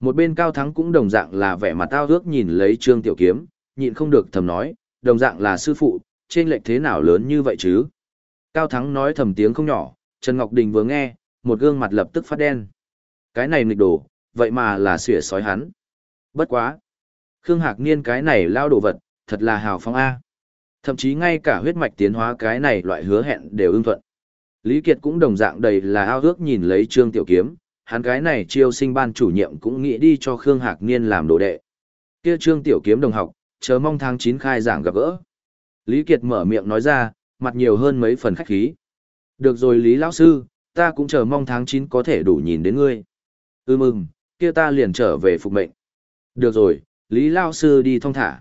Một bên Cao Thắng cũng đồng dạng là vẻ mặt tao ước nhìn lấy Trương Tiểu Kiếm, nhịn không được thầm nói, đồng dạng là sư phụ, trên lệch thế nào lớn như vậy chứ? Cao Thắng nói thầm tiếng không nhỏ, Trần Ngọc Đình vừa nghe, một gương mặt lập tức phát đen. Cái này nghịch đồ, vậy mà là xỉa sói hắn. Bất quá. Khương Hạc Niên cái này lao đồ vật, thật là hào phóng A. Thậm chí ngay cả huyết mạch tiến hóa cái này loại hứa hẹn đều ưng thuận. Lý Kiệt cũng đồng dạng đầy là ao ước nhìn lấy Trương Tiểu Kiếm, hắn cái này chiêu sinh ban chủ nhiệm cũng nghĩ đi cho Khương Hạc Niên làm đồ đệ. Kia Trương Tiểu Kiếm đồng học, chờ mong tháng 9 khai giảng gặp gỡ. Lý Kiệt mở miệng nói ra, mặt nhiều hơn mấy phần khách khí. Được rồi Lý Lão Sư, ta cũng chờ mong tháng 9 có thể đủ nhìn đến ngươi. Ừ ừm, kia ta liền trở về phục mệnh. Được rồi, Lý Lão Sư đi thong thả.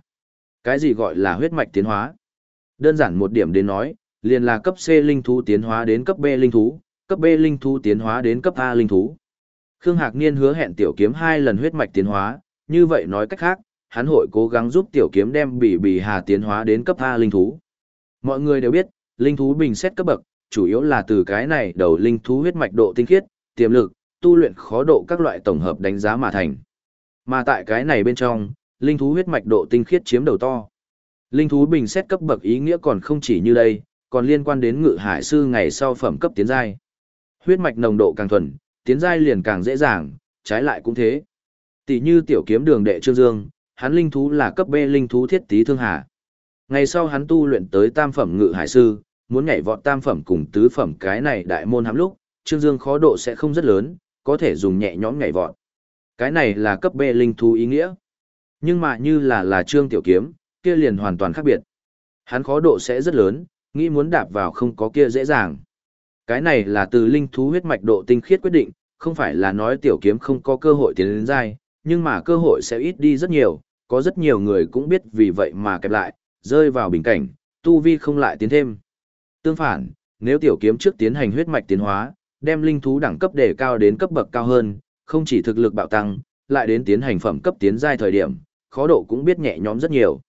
Cái gì gọi là huyết mạch tiến hóa? Đơn giản một điểm đến nói, liền là cấp C linh thú tiến hóa đến cấp B linh thú, cấp B linh thú tiến hóa đến cấp A linh thú. Khương Hạc Niên hứa hẹn tiểu kiếm hai lần huyết mạch tiến hóa, như vậy nói cách khác, hắn hội cố gắng giúp tiểu kiếm đem bỉ bỉ hà tiến hóa đến cấp A linh thú. Mọi người đều biết, linh thú bình xét cấp bậc, chủ yếu là từ cái này đầu linh thú huyết mạch độ tinh khiết, tiềm lực, tu luyện khó độ các loại tổng hợp đánh giá mà thành. Mà tại cái này bên trong, linh thú huyết mạch độ tinh khiết chiếm đầu to. Linh thú bình xét cấp bậc ý nghĩa còn không chỉ như đây, còn liên quan đến ngự hải sư ngày sau phẩm cấp tiến giai. Huyết mạch nồng độ càng thuần, tiến giai liền càng dễ dàng, trái lại cũng thế. Tỷ như tiểu kiếm đường đệ Trương Dương, hắn linh thú là cấp B linh thú thiết tí thương hà. Ngày sau hắn tu luyện tới tam phẩm ngự hải sư, muốn nhảy vọt tam phẩm cùng tứ phẩm cái này đại môn hám lúc, Trương Dương khó độ sẽ không rất lớn, có thể dùng nhẹ nhõm nhảy vọt. Cái này là cấp B linh thú ý nghĩa. Nhưng mà như là là Trương Tiểu Kiếm, kia liền hoàn toàn khác biệt. Hắn khó độ sẽ rất lớn, nghĩ muốn đạp vào không có kia dễ dàng. Cái này là từ linh thú huyết mạch độ tinh khiết quyết định, không phải là nói tiểu kiếm không có cơ hội tiến đến dai, nhưng mà cơ hội sẽ ít đi rất nhiều, có rất nhiều người cũng biết vì vậy mà kẹp lại, rơi vào bình cảnh, tu vi không lại tiến thêm. Tương phản, nếu tiểu kiếm trước tiến hành huyết mạch tiến hóa, đem linh thú đẳng cấp đề cao đến cấp bậc cao hơn, không chỉ thực lực bạo tăng, lại đến tiến hành phẩm cấp tiến giai thời điểm, khó độ cũng biết nhẹ nhõm rất nhiều.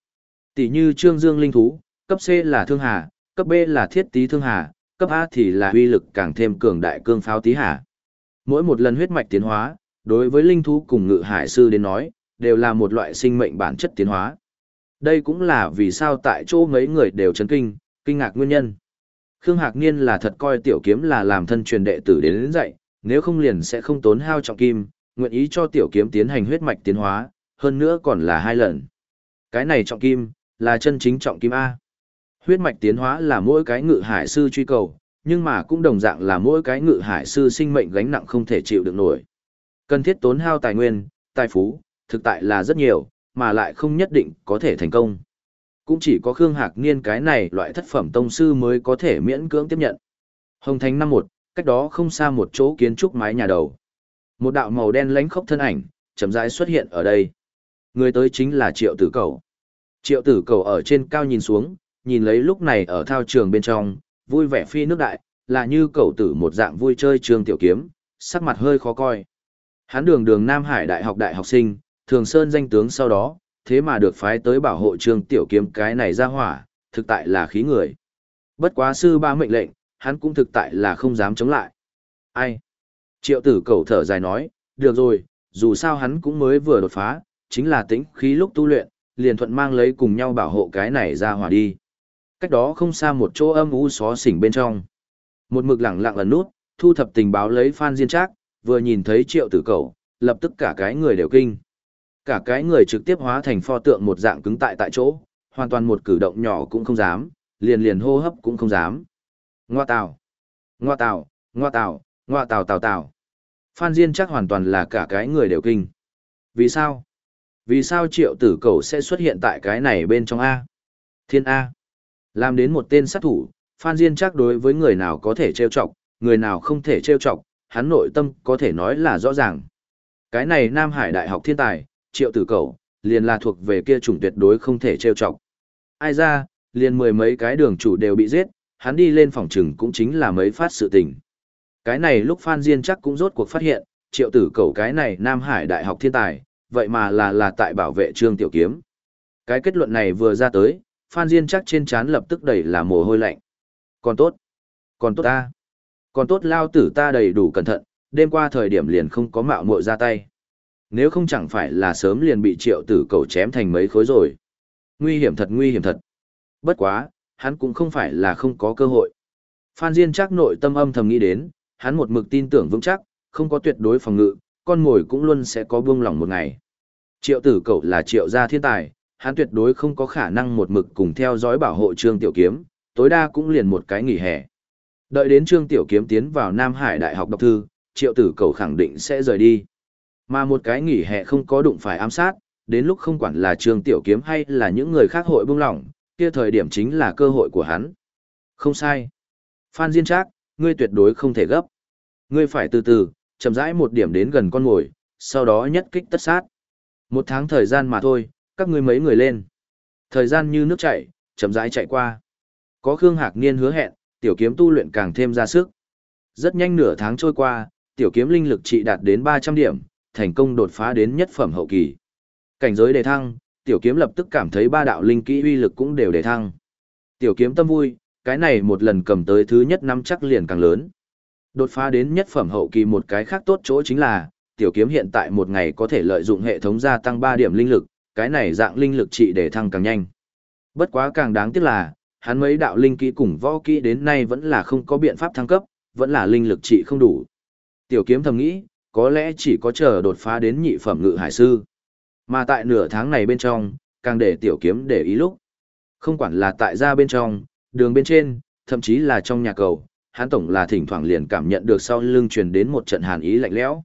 Tỷ như Trương Dương linh thú, cấp C là Thương Hà, cấp B là Thiết Tý Thương Hà, cấp A thì là uy lực càng thêm cường đại cương pháo Tý Hà. Mỗi một lần huyết mạch tiến hóa, đối với linh thú cùng ngự hải sư đến nói, đều là một loại sinh mệnh bản chất tiến hóa. Đây cũng là vì sao tại chỗ mấy người đều chấn kinh, kinh ngạc nguyên nhân. Khương Hạc Niên là thật coi tiểu kiếm là làm thân truyền đệ tử đến, đến dạy, Nếu không liền sẽ không tốn hao trọng kim, nguyện ý cho tiểu kiếm tiến hành huyết mạch tiến hóa, hơn nữa còn là hai lần. Cái này trọng kim, là chân chính trọng kim A. Huyết mạch tiến hóa là mỗi cái ngự hải sư truy cầu, nhưng mà cũng đồng dạng là mỗi cái ngự hải sư sinh mệnh gánh nặng không thể chịu được nổi. Cần thiết tốn hao tài nguyên, tài phú, thực tại là rất nhiều, mà lại không nhất định có thể thành công. Cũng chỉ có Khương Hạc Niên cái này loại thất phẩm tông sư mới có thể miễn cưỡng tiếp nhận. Hồng Thánh năm một, cách đó không xa một chỗ kiến trúc mái nhà đầu. Một đạo màu đen lánh khốc thân ảnh, chậm rãi xuất hiện ở đây. Người tới chính là Triệu Tử Cầu. Triệu Tử Cầu ở trên cao nhìn xuống, nhìn lấy lúc này ở thao trường bên trong, vui vẻ phi nước đại, là như cậu tử một dạng vui chơi trường tiểu kiếm, sắc mặt hơi khó coi. Hắn đường đường Nam Hải Đại học đại học sinh, thường sơn danh tướng sau đó, thế mà được phái tới bảo hộ trường tiểu kiếm cái này ra hỏa, thực tại là khí người. Bất quá sư ba mệnh lệnh, hắn cũng thực tại là không dám chống lại. Ai? Triệu tử cầu thở dài nói, được rồi, dù sao hắn cũng mới vừa đột phá, chính là tính khí lúc tu luyện, liền thuận mang lấy cùng nhau bảo hộ cái này ra hỏa đi. Cách đó không xa một chỗ âm u xó xỉnh bên trong. Một mực lẳng lặng ẩn nút, thu thập tình báo lấy Phan Diên Trác, vừa nhìn thấy triệu tử cẩu lập tức cả cái người đều kinh. Cả cái người trực tiếp hóa thành pho tượng một dạng cứng tại tại chỗ, hoàn toàn một cử động nhỏ cũng không dám, liền liền hô hấp cũng không dám. Ngoa tào, ngoa tào, ngoa tào, ngoa tào tào tào. Phan Diên Trác hoàn toàn là cả cái người đều kinh. Vì sao? Vì sao triệu tử cẩu sẽ xuất hiện tại cái này bên trong A? Thiên A. Làm đến một tên sát thủ, Phan Diên chắc đối với người nào có thể trêu chọc, người nào không thể trêu chọc, hắn nội tâm có thể nói là rõ ràng. Cái này Nam Hải Đại học thiên tài, triệu tử cầu, liền là thuộc về kia chủng tuyệt đối không thể trêu chọc. Ai ra, liền mười mấy cái đường chủ đều bị giết, hắn đi lên phòng trừng cũng chính là mấy phát sự tình. Cái này lúc Phan Diên chắc cũng rốt cuộc phát hiện, triệu tử cầu cái này Nam Hải Đại học thiên tài, vậy mà là là tại bảo vệ Trương Tiểu Kiếm. Cái kết luận này vừa ra tới, Phan Diên chắc trên trán lập tức đầy là mồ hôi lạnh. Còn tốt. Còn tốt ta. Còn tốt lao tử ta đầy đủ cẩn thận, đêm qua thời điểm liền không có mạo muội ra tay. Nếu không chẳng phải là sớm liền bị triệu tử cầu chém thành mấy khối rồi. Nguy hiểm thật nguy hiểm thật. Bất quá, hắn cũng không phải là không có cơ hội. Phan Diên chắc nội tâm âm thầm nghĩ đến, hắn một mực tin tưởng vững chắc, không có tuyệt đối phòng ngự, con ngồi cũng luôn sẽ có buông lỏng một ngày. Triệu tử cậu là triệu gia thiên tài, hắn tuyệt đối không có khả năng một mực cùng theo dõi bảo hộ Trương Tiểu Kiếm, tối đa cũng liền một cái nghỉ hè. Đợi đến Trương Tiểu Kiếm tiến vào Nam Hải Đại học đọc thư, triệu tử cầu khẳng định sẽ rời đi. Mà một cái nghỉ hè không có đụng phải ám sát, đến lúc không quản là Trương Tiểu Kiếm hay là những người khác hội buông lỏng, kia thời điểm chính là cơ hội của hắn. Không sai. Phan Diên Trác, ngươi tuyệt đối không thể gấp. Ngươi phải từ từ, chậm rãi một điểm đến gần con ngồi, sau đó nhất kích tất sát. Một tháng thời gian mà thôi, các ngươi mấy người lên. Thời gian như nước chảy, chậm rãi chạy qua. Có Khương Hạc Niên hứa hẹn, tiểu kiếm tu luyện càng thêm ra sức. Rất nhanh nửa tháng trôi qua, tiểu kiếm linh lực trị đạt đến 300 điểm, thành công đột phá đến nhất phẩm hậu kỳ. Cảnh giới đề thăng, tiểu kiếm lập tức cảm thấy ba đạo linh kỹ uy lực cũng đều đề thăng. Tiểu kiếm tâm vui, cái này một lần cầm tới thứ nhất năm chắc liền càng lớn. Đột phá đến nhất phẩm hậu kỳ một cái khác tốt chỗ chính là, tiểu kiếm hiện tại một ngày có thể lợi dụng hệ thống gia tăng 3 điểm linh lực, cái này dạng linh lực trị để thăng càng nhanh. Bất quá càng đáng tiếc là, hắn mấy đạo linh kỹ cùng võ kỹ đến nay vẫn là không có biện pháp thăng cấp, vẫn là linh lực trị không đủ. Tiểu kiếm thầm nghĩ, có lẽ chỉ có chờ đột phá đến nhị phẩm ngự hải sư. Mà tại nửa tháng này bên trong, càng để tiểu kiếm để ý lúc. Không quản là tại gia bên trong, đường bên trên, thậm chí là trong nhà cầu, hắn tổng là thỉnh thoảng liền cảm nhận được sau lưng truyền đến một trận hàn ý lạnh lẽo.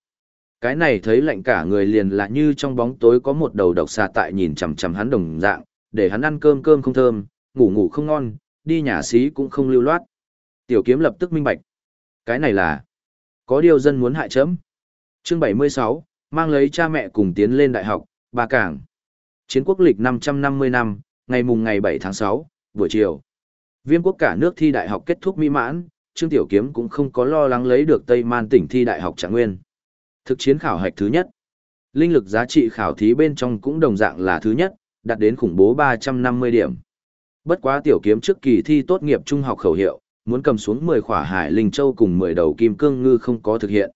Cái này thấy lạnh cả người liền là như trong bóng tối có một đầu độc xà tại nhìn chằm chằm hắn đồng dạng, để hắn ăn cơm cơm không thơm, ngủ ngủ không ngon, đi nhà xí cũng không lưu loát. Tiểu kiếm lập tức minh bạch. Cái này là có điều dân muốn hại chấm. Chương 76, mang lấy cha mẹ cùng tiến lên đại học, Ba Cảng. Chiến quốc lịch 550 năm, ngày mùng ngày 7 tháng 6, buổi chiều. Viêm quốc cả nước thi đại học kết thúc mỹ mãn, Trương Tiểu Kiếm cũng không có lo lắng lấy được Tây Man tỉnh thi đại học trạng nguyên. Thực chiến khảo hạch thứ nhất. Linh lực giá trị khảo thí bên trong cũng đồng dạng là thứ nhất, đạt đến khủng bố 350 điểm. Bất quá Tiểu Kiếm trước kỳ thi tốt nghiệp trung học khẩu hiệu, muốn cầm xuống 10 khỏa hải linh châu cùng 10 đầu kim cương ngư không có thực hiện.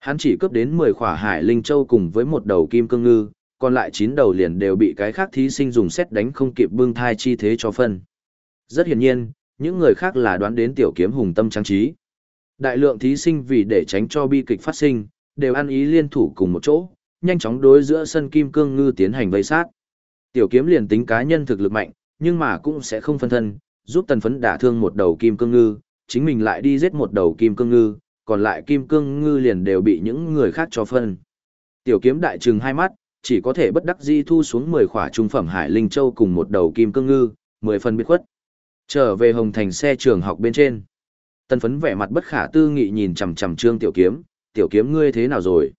Hắn chỉ cướp đến 10 khỏa hải linh châu cùng với một đầu kim cương ngư, còn lại 9 đầu liền đều bị cái khác thí sinh dùng xét đánh không kịp bưng thai chi thế cho phân. Rất hiển nhiên, những người khác là đoán đến tiểu kiếm hùng tâm trang trí. Đại lượng thí sinh vì để tránh cho bi kịch phát sinh, đều ăn ý liên thủ cùng một chỗ, nhanh chóng đối giữa sân kim cương ngư tiến hành vây sát. Tiểu kiếm liền tính cá nhân thực lực mạnh, nhưng mà cũng sẽ không phân thân, giúp tần phấn đả thương một đầu kim cương ngư, chính mình lại đi giết một đầu kim cương ngư, còn lại kim cương ngư liền đều bị những người khác cho phân. Tiểu kiếm đại trừng hai mắt, chỉ có thể bất đắc di thu xuống 10 khỏa trung phẩm hải linh châu cùng một đầu kim cương ngư, 10 phần biệt khuất. Trở về hồng thành xe trường học bên trên. Tần phấn vẻ mặt bất khả tư nghị nhìn chằm chằm trương tiểu kiếm, tiểu kiếm ngươi thế nào rồi?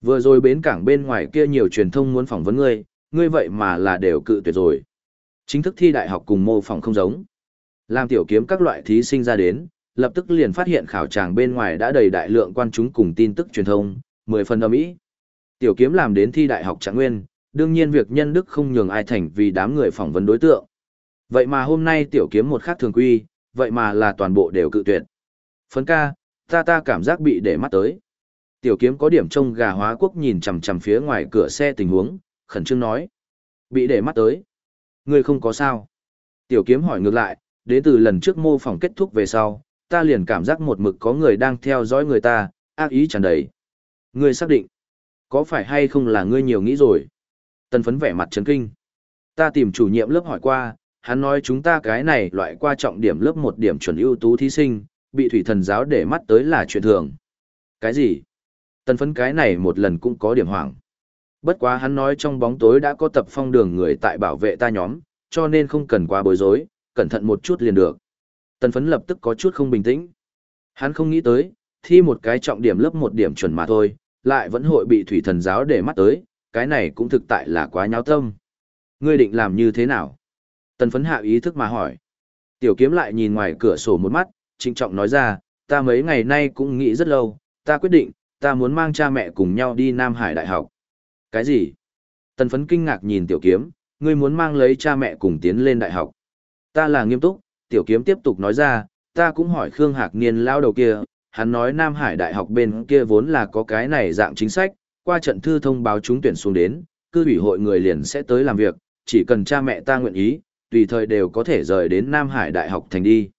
Vừa rồi bến cảng bên ngoài kia nhiều truyền thông muốn phỏng vấn ngươi, ngươi vậy mà là đều cự tuyệt rồi. Chính thức thi đại học cùng mô phỏng không giống. Làm tiểu kiếm các loại thí sinh ra đến, lập tức liền phát hiện khảo tràng bên ngoài đã đầy đại lượng quan chúng cùng tin tức truyền thông, 10 phần âm ý. Tiểu kiếm làm đến thi đại học trạng nguyên, đương nhiên việc nhân đức không nhường ai thành vì đám người phỏng vấn đối tượng. Vậy mà hôm nay tiểu kiếm một khác thường quy, vậy mà là toàn bộ đều cự tuyệt. Phấn ca, ta ta cảm giác bị để mắt tới. Tiểu kiếm có điểm trông gà hóa quốc nhìn chằm chằm phía ngoài cửa xe tình huống, khẩn trương nói. Bị để mắt tới. Ngươi không có sao. Tiểu kiếm hỏi ngược lại, đến từ lần trước mô phỏng kết thúc về sau, ta liền cảm giác một mực có người đang theo dõi người ta, ác ý tràn đầy. Ngươi xác định, có phải hay không là ngươi nhiều nghĩ rồi? Tân phấn vẻ mặt chấn kinh. Ta tìm chủ nhiệm lớp hỏi qua, hắn nói chúng ta cái này loại qua trọng điểm lớp một điểm chuẩn ưu tú thí sinh, bị thủy thần giáo để mắt tới là chuyện thường. Cái gì? Tân phấn cái này một lần cũng có điểm hoảng. Bất quá hắn nói trong bóng tối đã có tập phong đường người tại bảo vệ ta nhóm, cho nên không cần quá bối rối, cẩn thận một chút liền được. Tần phấn lập tức có chút không bình tĩnh. Hắn không nghĩ tới, thi một cái trọng điểm lớp một điểm chuẩn mà thôi, lại vẫn hội bị thủy thần giáo để mắt tới, cái này cũng thực tại là quá nháo tâm. Ngươi định làm như thế nào? Tần phấn hạ ý thức mà hỏi. Tiểu kiếm lại nhìn ngoài cửa sổ một mắt, trịnh trọng nói ra, ta mấy ngày nay cũng nghĩ rất lâu, ta quyết định, ta muốn mang cha mẹ cùng nhau đi Nam Hải Đại học. Cái gì? Tần phấn kinh ngạc nhìn tiểu kiếm, ngươi muốn mang lấy cha mẹ cùng tiến lên đại học. Ta là nghiêm túc, tiểu kiếm tiếp tục nói ra, ta cũng hỏi Khương Hạc Niên lao đầu kia, hắn nói Nam Hải Đại học bên kia vốn là có cái này dạng chính sách, qua trận thư thông báo chúng tuyển xuống đến, cư ủy hội người liền sẽ tới làm việc, chỉ cần cha mẹ ta nguyện ý, tùy thời đều có thể rời đến Nam Hải Đại học thành đi.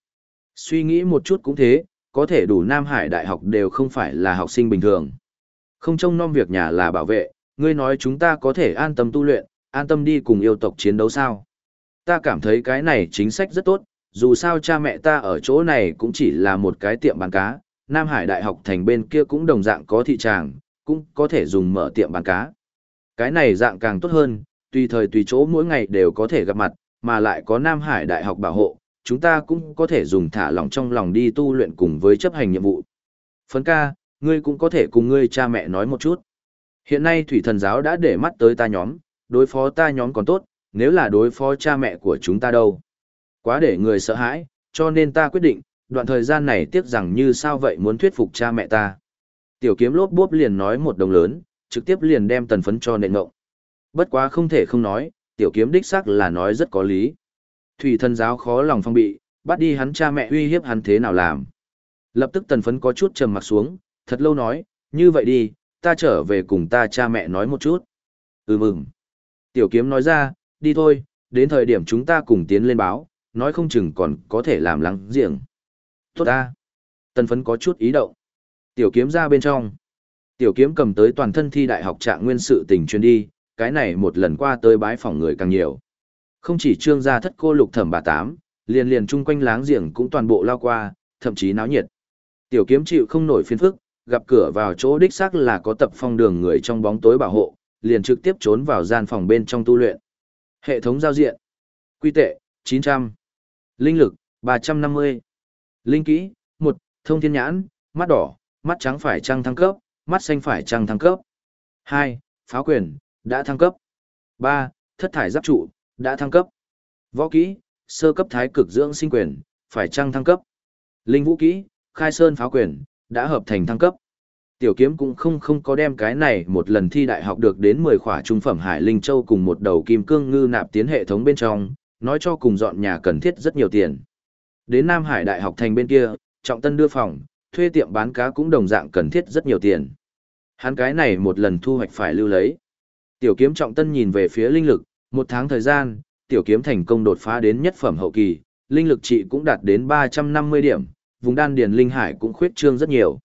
Suy nghĩ một chút cũng thế, có thể đủ Nam Hải Đại học đều không phải là học sinh bình thường. Không trông nom việc nhà là bảo vệ, ngươi nói chúng ta có thể an tâm tu luyện, an tâm đi cùng yêu tộc chiến đấu sao. Ta cảm thấy cái này chính sách rất tốt, dù sao cha mẹ ta ở chỗ này cũng chỉ là một cái tiệm bán cá, Nam Hải Đại học thành bên kia cũng đồng dạng có thị tràng, cũng có thể dùng mở tiệm bán cá. Cái này dạng càng tốt hơn, tùy thời tùy chỗ mỗi ngày đều có thể gặp mặt, mà lại có Nam Hải Đại học bảo hộ, chúng ta cũng có thể dùng thả lòng trong lòng đi tu luyện cùng với chấp hành nhiệm vụ. Phấn ca, ngươi cũng có thể cùng ngươi cha mẹ nói một chút. Hiện nay thủy thần giáo đã để mắt tới ta nhóm, đối phó ta nhóm còn tốt, nếu là đối phó cha mẹ của chúng ta đâu. Quá để người sợ hãi, cho nên ta quyết định, đoạn thời gian này tiếc rằng như sao vậy muốn thuyết phục cha mẹ ta. Tiểu kiếm lốp bốp liền nói một đồng lớn, trực tiếp liền đem tần phấn cho nện ngộng. Bất quá không thể không nói, tiểu kiếm đích xác là nói rất có lý. Thủy thần giáo khó lòng phong bị, bắt đi hắn cha mẹ uy hiếp hắn thế nào làm. Lập tức tần phấn có chút trầm mặt xuống, thật lâu nói, như vậy đi, ta trở về cùng ta cha mẹ nói một chút. Ừ mừng. Tiểu kiếm nói ra, đi thôi, đến thời điểm chúng ta cùng tiến lên báo, nói không chừng còn có thể làm lắng giềng. Tốt ta. Tần phấn có chút ý động. Tiểu kiếm ra bên trong. Tiểu kiếm cầm tới toàn thân thi đại học trạng nguyên sự tình chuyên đi, cái này một lần qua tới bái phỏng người càng nhiều. Không chỉ trương gia thất cô lục thẩm bà tám, liền liền chung quanh láng giềng cũng toàn bộ lao qua, thậm chí náo nhiệt. Tiểu kiếm chịu không nổi phiền phức, gặp cửa vào chỗ đích xác là có tập phong đường người trong bóng tối bảo hộ, liền trực tiếp trốn vào gian phòng bên trong tu luyện. Hệ thống giao diện. Quy tệ, 900. Linh lực, 350. Linh kỹ, 1. Thông thiên nhãn, mắt đỏ, mắt trắng phải trăng thăng cấp, mắt xanh phải trăng thăng cấp. 2. Pháo quyền, đã thăng cấp. 3. Thất thải giáp trụ, đã thăng cấp. Võ kỹ, sơ cấp thái cực dưỡng sinh quyền, phải trăng thăng cấp. Linh vũ kỹ, khai sơn pháo quyền, đã hợp thành thăng cấp. Tiểu kiếm cũng không không có đem cái này một lần thi đại học được đến 10 khỏa trung phẩm Hải Linh Châu cùng một đầu kim cương ngư nạp tiến hệ thống bên trong, nói cho cùng dọn nhà cần thiết rất nhiều tiền. Đến Nam Hải Đại học thành bên kia, trọng tân đưa phòng, thuê tiệm bán cá cũng đồng dạng cần thiết rất nhiều tiền. Hắn cái này một lần thu hoạch phải lưu lấy. Tiểu kiếm trọng tân nhìn về phía linh lực, một tháng thời gian, tiểu kiếm thành công đột phá đến nhất phẩm hậu kỳ, linh lực trị cũng đạt đến 350 điểm, vùng đan điền linh hải cũng khuyết trương rất nhiều.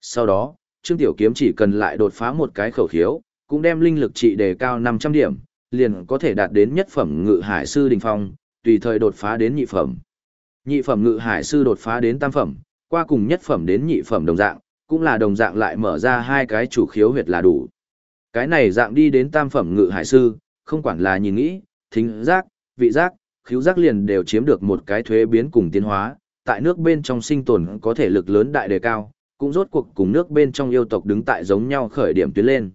Sau đó, Trương Tiểu Kiếm chỉ cần lại đột phá một cái khẩu khiếu, cũng đem linh lực trị đề cao 500 điểm, liền có thể đạt đến nhất phẩm ngự hải sư đỉnh phong, tùy thời đột phá đến nhị phẩm. Nhị phẩm ngự hải sư đột phá đến tam phẩm, qua cùng nhất phẩm đến nhị phẩm đồng dạng, cũng là đồng dạng lại mở ra hai cái chủ khiếu huyệt là đủ. Cái này dạng đi đến tam phẩm ngự hải sư, không quản là nhìn nghĩ, thính giác, vị giác, khíu giác liền đều chiếm được một cái thuế biến cùng tiến hóa, tại nước bên trong sinh tồn có thể lực lớn đại đề cao, cũng rốt cuộc cùng nước bên trong yêu tộc đứng tại giống nhau khởi điểm tiến lên.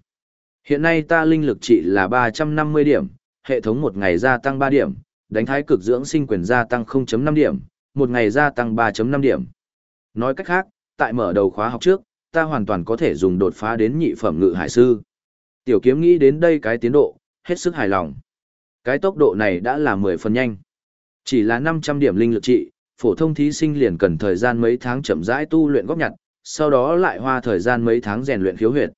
Hiện nay ta linh lực trị là 350 điểm, hệ thống một ngày gia tăng 3 điểm, đánh thái cực dưỡng sinh quyền gia tăng 0.5 điểm, một ngày gia tăng 3.5 điểm. Nói cách khác, tại mở đầu khóa học trước, ta hoàn toàn có thể dùng đột phá đến nhị phẩm ngự hải sư. Tiểu kiếm nghĩ đến đây cái tiến độ, hết sức hài lòng. Cái tốc độ này đã là 10 phần nhanh. Chỉ là 500 điểm linh lực trị, phổ thông thí sinh liền cần thời gian mấy tháng chậm rãi tu luyện góp nhặt, sau đó lại hoa thời gian mấy tháng rèn luyện khiếu huyệt.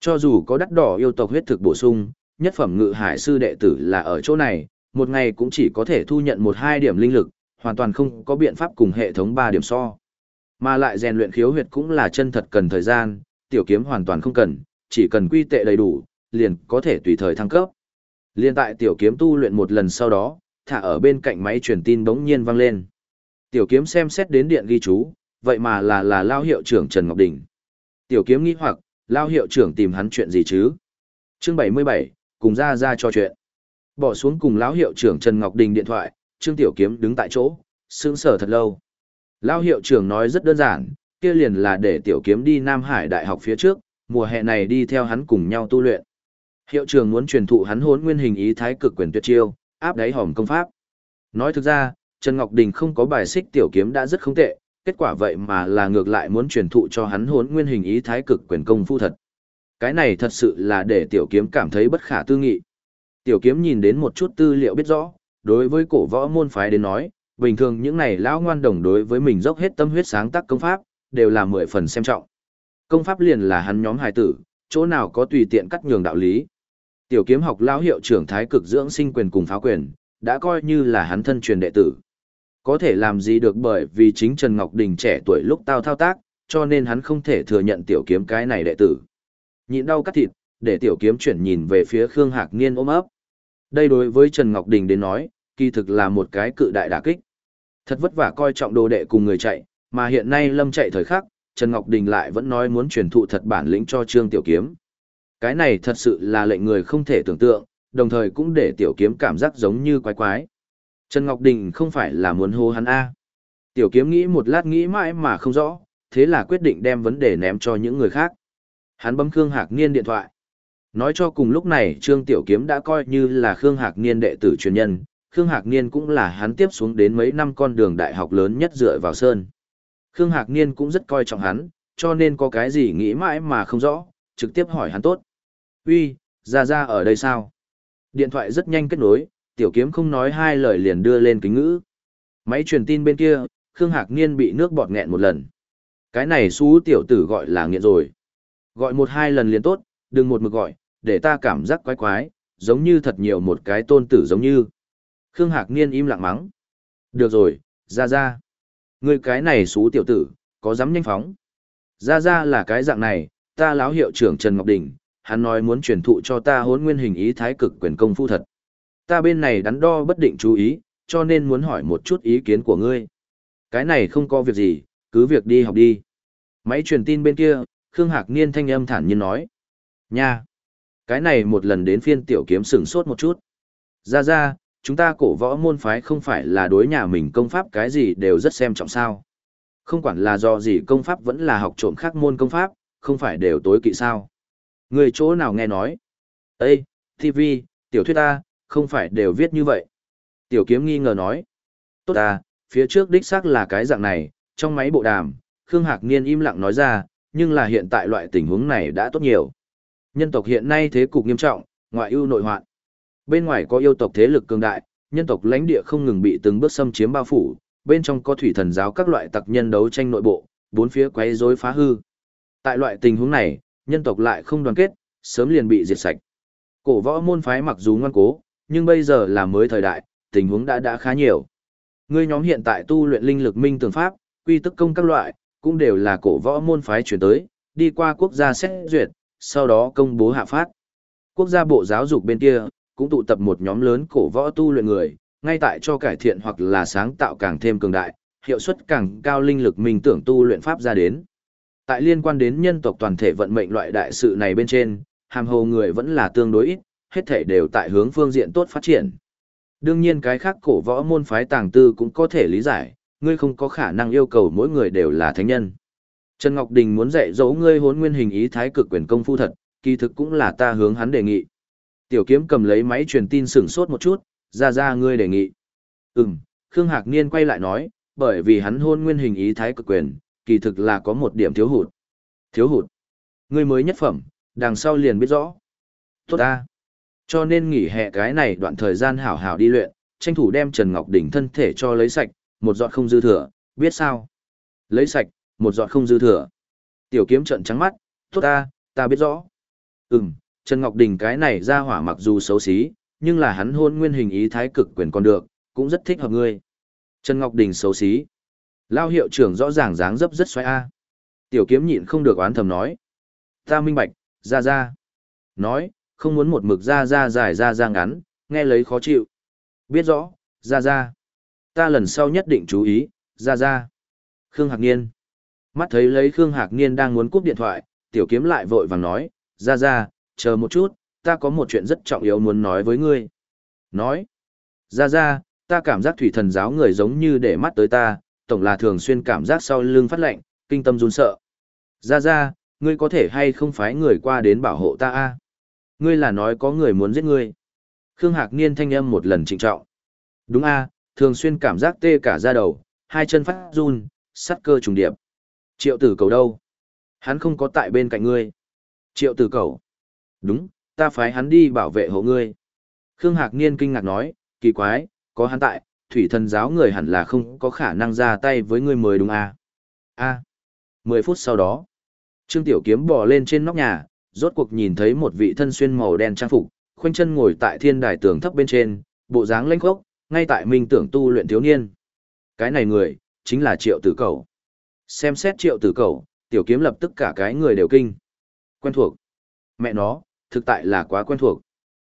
Cho dù có đắt đỏ yêu tộc huyết thực bổ sung, nhất phẩm ngự hải sư đệ tử là ở chỗ này, một ngày cũng chỉ có thể thu nhận một hai điểm linh lực, hoàn toàn không có biện pháp cùng hệ thống 3 điểm so. Mà lại rèn luyện khiếu huyệt cũng là chân thật cần thời gian, tiểu kiếm hoàn toàn không cần, chỉ cần quy tệ đầy đủ, liền có thể tùy thời thăng cấp. Liên tại tiểu kiếm tu luyện một lần sau đó, thả ở bên cạnh máy truyền tin bỗng nhiên vang lên. Tiểu kiếm xem xét đến điện ghi chú, vậy mà là là lao hiệu trưởng Trần Ngọc Đình. Tiểu kiếm nghĩ hoặc, lao hiệu trưởng tìm hắn chuyện gì chứ? Chương 77, cùng ra ra cho chuyện. Bỏ xuống cùng lão hiệu trưởng Trần Ngọc Đình điện thoại, Trương Tiểu Kiếm đứng tại chỗ, sững sờ thật lâu. Lao hiệu trưởng nói rất đơn giản, kia liền là để Tiểu Kiếm đi Nam Hải Đại học phía trước, mùa hè này đi theo hắn cùng nhau tu luyện. Hiệu trưởng muốn truyền thụ hắn hốn nguyên hình ý thái cực quyền tuyệt chiêu, áp đáy hòm công pháp. Nói thực ra, Trần Ngọc Đình không có bài xích Tiểu Kiếm đã rất không tệ, kết quả vậy mà là ngược lại muốn truyền thụ cho hắn hốn nguyên hình ý thái cực quyền công phu thật. Cái này thật sự là để Tiểu Kiếm cảm thấy bất khả tư nghị. Tiểu Kiếm nhìn đến một chút tư liệu biết rõ, đối với cổ võ môn phái đến nói, bình thường những này lão ngoan đồng đối với mình dốc hết tâm huyết sáng tác công pháp, đều là mười phần xem trọng. Công pháp liền là hắn nhóm hài tử, chỗ nào có tùy tiện cắt nhường đạo lý. Tiểu kiếm học lão hiệu trưởng thái cực dưỡng sinh quyền cùng pháo quyền, đã coi như là hắn thân truyền đệ tử. Có thể làm gì được bởi vì chính Trần Ngọc Đình trẻ tuổi lúc tao thao tác, cho nên hắn không thể thừa nhận tiểu kiếm cái này đệ tử. Nhịn đau cắt thịt, để tiểu kiếm chuyển nhìn về phía Khương Hạc Niên ôm ấp. Đây đối với Trần Ngọc Đình đến nói, kỳ thực là một cái cự đại đả kích. Thật vất vả coi trọng đồ đệ cùng người chạy, mà hiện nay lâm chạy thời khắc, Trần Ngọc Đình lại vẫn nói muốn truyền thụ thật bản lĩnh cho Trương Tiểu Kiếm. Cái này thật sự là lệnh người không thể tưởng tượng, đồng thời cũng để Tiểu Kiếm cảm giác giống như quái quái. Trần Ngọc Đình không phải là muốn hô hắn A. Tiểu Kiếm nghĩ một lát nghĩ mãi mà không rõ, thế là quyết định đem vấn đề ném cho những người khác. Hắn bấm Khương Hạc Niên điện thoại. Nói cho cùng lúc này Trương Tiểu Kiếm đã coi như là Khương Hạc Niên đệ tử truyền nhân, Khương Hạc Niên cũng là hắn tiếp xuống đến mấy năm con đường đại học lớn nhất dựa vào Sơn. Khương Hạc Niên cũng rất coi trọng hắn, cho nên có cái gì nghĩ mãi mà không rõ, trực tiếp hỏi hắn tốt. Uy, ra ra ở đây sao? Điện thoại rất nhanh kết nối, tiểu kiếm không nói hai lời liền đưa lên kính ngữ. Máy truyền tin bên kia, Khương Hạc Niên bị nước bọt nghẹn một lần. Cái này xú tiểu tử gọi là nghiện rồi. Gọi một hai lần liền tốt, đừng một mực gọi, để ta cảm giác quái quái, giống như thật nhiều một cái tôn tử giống như. Khương Hạc Niên im lặng mắng. Được rồi, ra ra. Người cái này xú tiểu tử, có dám nhanh phóng. Ra ra là cái dạng này, ta láo hiệu trưởng Trần Ngọc Đình, hắn nói muốn truyền thụ cho ta hốn nguyên hình ý thái cực quyền công phu thật. Ta bên này đắn đo bất định chú ý, cho nên muốn hỏi một chút ý kiến của ngươi. Cái này không có việc gì, cứ việc đi học đi. Máy truyền tin bên kia, Khương Hạc Niên thanh âm thản nhiên nói. Nha! Cái này một lần đến phiên tiểu kiếm sửng sốt một chút. Ra ra, chúng ta cổ võ môn phái không phải là đối nhà mình công pháp cái gì đều rất xem trọng sao. Không quản là do gì công pháp vẫn là học trộm khác môn công pháp, không phải đều tối kỵ sao. Người chỗ nào nghe nói? Ê, TV, tiểu thuyết ta, không phải đều viết như vậy. Tiểu kiếm nghi ngờ nói. Tốt ta, phía trước đích xác là cái dạng này, trong máy bộ đàm, Khương Hạc Niên im lặng nói ra, nhưng là hiện tại loại tình huống này đã tốt nhiều. Nhân tộc hiện nay thế cục nghiêm trọng, ngoại ưu nội hoạn. Bên ngoài có yêu tộc thế lực cường đại, nhân tộc lãnh địa không ngừng bị từng bước xâm chiếm bao phủ, bên trong có thủy thần giáo các loại tặc nhân đấu tranh nội bộ, bốn phía quấy rối phá hư. Tại loại tình huống này, nhân tộc lại không đoàn kết, sớm liền bị diệt sạch. Cổ võ môn phái mặc dù ngoan cố, nhưng bây giờ là mới thời đại, tình huống đã đã khá nhiều. Ngươi nhóm hiện tại tu luyện linh lực minh tường pháp, quy tức công các loại, cũng đều là cổ võ môn phái chuyển tới, đi qua quốc gia xét duyệt, sau đó công bố hạ phát. Quốc gia bộ giáo dục bên kia, cũng tụ tập một nhóm lớn cổ võ tu luyện người, ngay tại cho cải thiện hoặc là sáng tạo càng thêm cường đại, hiệu suất càng cao linh lực minh tưởng tu luyện pháp ra đến. Tại liên quan đến nhân tộc toàn thể vận mệnh loại đại sự này bên trên, hàm hồ người vẫn là tương đối ít, hết thể đều tại hướng phương diện tốt phát triển. Đương nhiên cái khác cổ võ môn phái tàng tư cũng có thể lý giải, ngươi không có khả năng yêu cầu mỗi người đều là thánh nhân. Trần Ngọc Đình muốn dạy dỗ ngươi hốn nguyên hình ý thái cực quyền công phu thật, kỳ thực cũng là ta hướng hắn đề nghị. Tiểu kiếm cầm lấy máy truyền tin sửng sốt một chút, ra ra ngươi đề nghị. Ừm, Khương Hạc Niên quay lại nói, bởi vì hắn hôn nguyên hình ý thái cực quyền, kỳ thực là có một điểm thiếu hụt. Thiếu hụt. Ngươi mới nhất phẩm, đằng sau liền biết rõ. Tốt ta. Cho nên nghỉ hè cái này đoạn thời gian hảo hảo đi luyện, tranh thủ đem Trần Ngọc Đỉnh thân thể cho lấy sạch, một giọt không dư thừa, biết sao? Lấy sạch, một giọt không dư thừa. Tiểu kiếm trận trắng mắt, tốt ta, ta biết rõ. Ừm, Trần Ngọc Đình cái này ra hỏa mặc dù xấu xí, nhưng là hắn hôn nguyên hình ý thái cực quyền còn được, cũng rất thích hợp ngươi. Trần Ngọc Đình xấu xí. Lao hiệu trưởng rõ ràng dáng dấp rất xoay a. Tiểu kiếm nhịn không được oán thầm nói. Ta minh bạch, ra ra. Nói, không muốn một mực ra ra dài ra ra ngắn, nghe lấy khó chịu. Biết rõ, ra ra. Ta lần sau nhất định chú ý, ra ra. Khương Hạc Niên. Mắt thấy lấy Khương Hạc Niên đang muốn cúp điện thoại, tiểu kiếm lại vội vàng nói, ra ra, chờ một chút, ta có một chuyện rất trọng yếu muốn nói với ngươi. Nói, ra ra, ta cảm giác thủy thần giáo người giống như để mắt tới ta, tổng là thường xuyên cảm giác sau lưng phát lạnh, kinh tâm run sợ. Ra ra, ngươi có thể hay không phái người qua đến bảo hộ ta a? Ngươi là nói có người muốn giết ngươi. Khương Hạc Niên thanh âm một lần trịnh trọng. Đúng a, thường xuyên cảm giác tê cả da đầu, hai chân phát run, sắt cơ trùng điệp. Triệu tử cầu đâu? Hắn không có tại bên cạnh ngươi. Triệu tử cầu. Đúng, ta phái hắn đi bảo vệ hộ ngươi. Khương Hạc Niên kinh ngạc nói, kỳ quái, có hắn tại, thủy thần giáo người hẳn là không có khả năng ra tay với ngươi mới đúng à? A. Mười phút sau đó, Trương Tiểu Kiếm bò lên trên nóc nhà, rốt cuộc nhìn thấy một vị thân xuyên màu đen trang phục, khoanh chân ngồi tại thiên đài tường thấp bên trên, bộ dáng lênh khốc, ngay tại minh tưởng tu luyện thiếu niên. Cái này người, chính là Triệu Tử Cầu. Xem xét Triệu Tử Cầu, Tiểu Kiếm lập tức cả cái người đều kinh. Quen thuộc. Mẹ nó, thực tại là quá quen thuộc.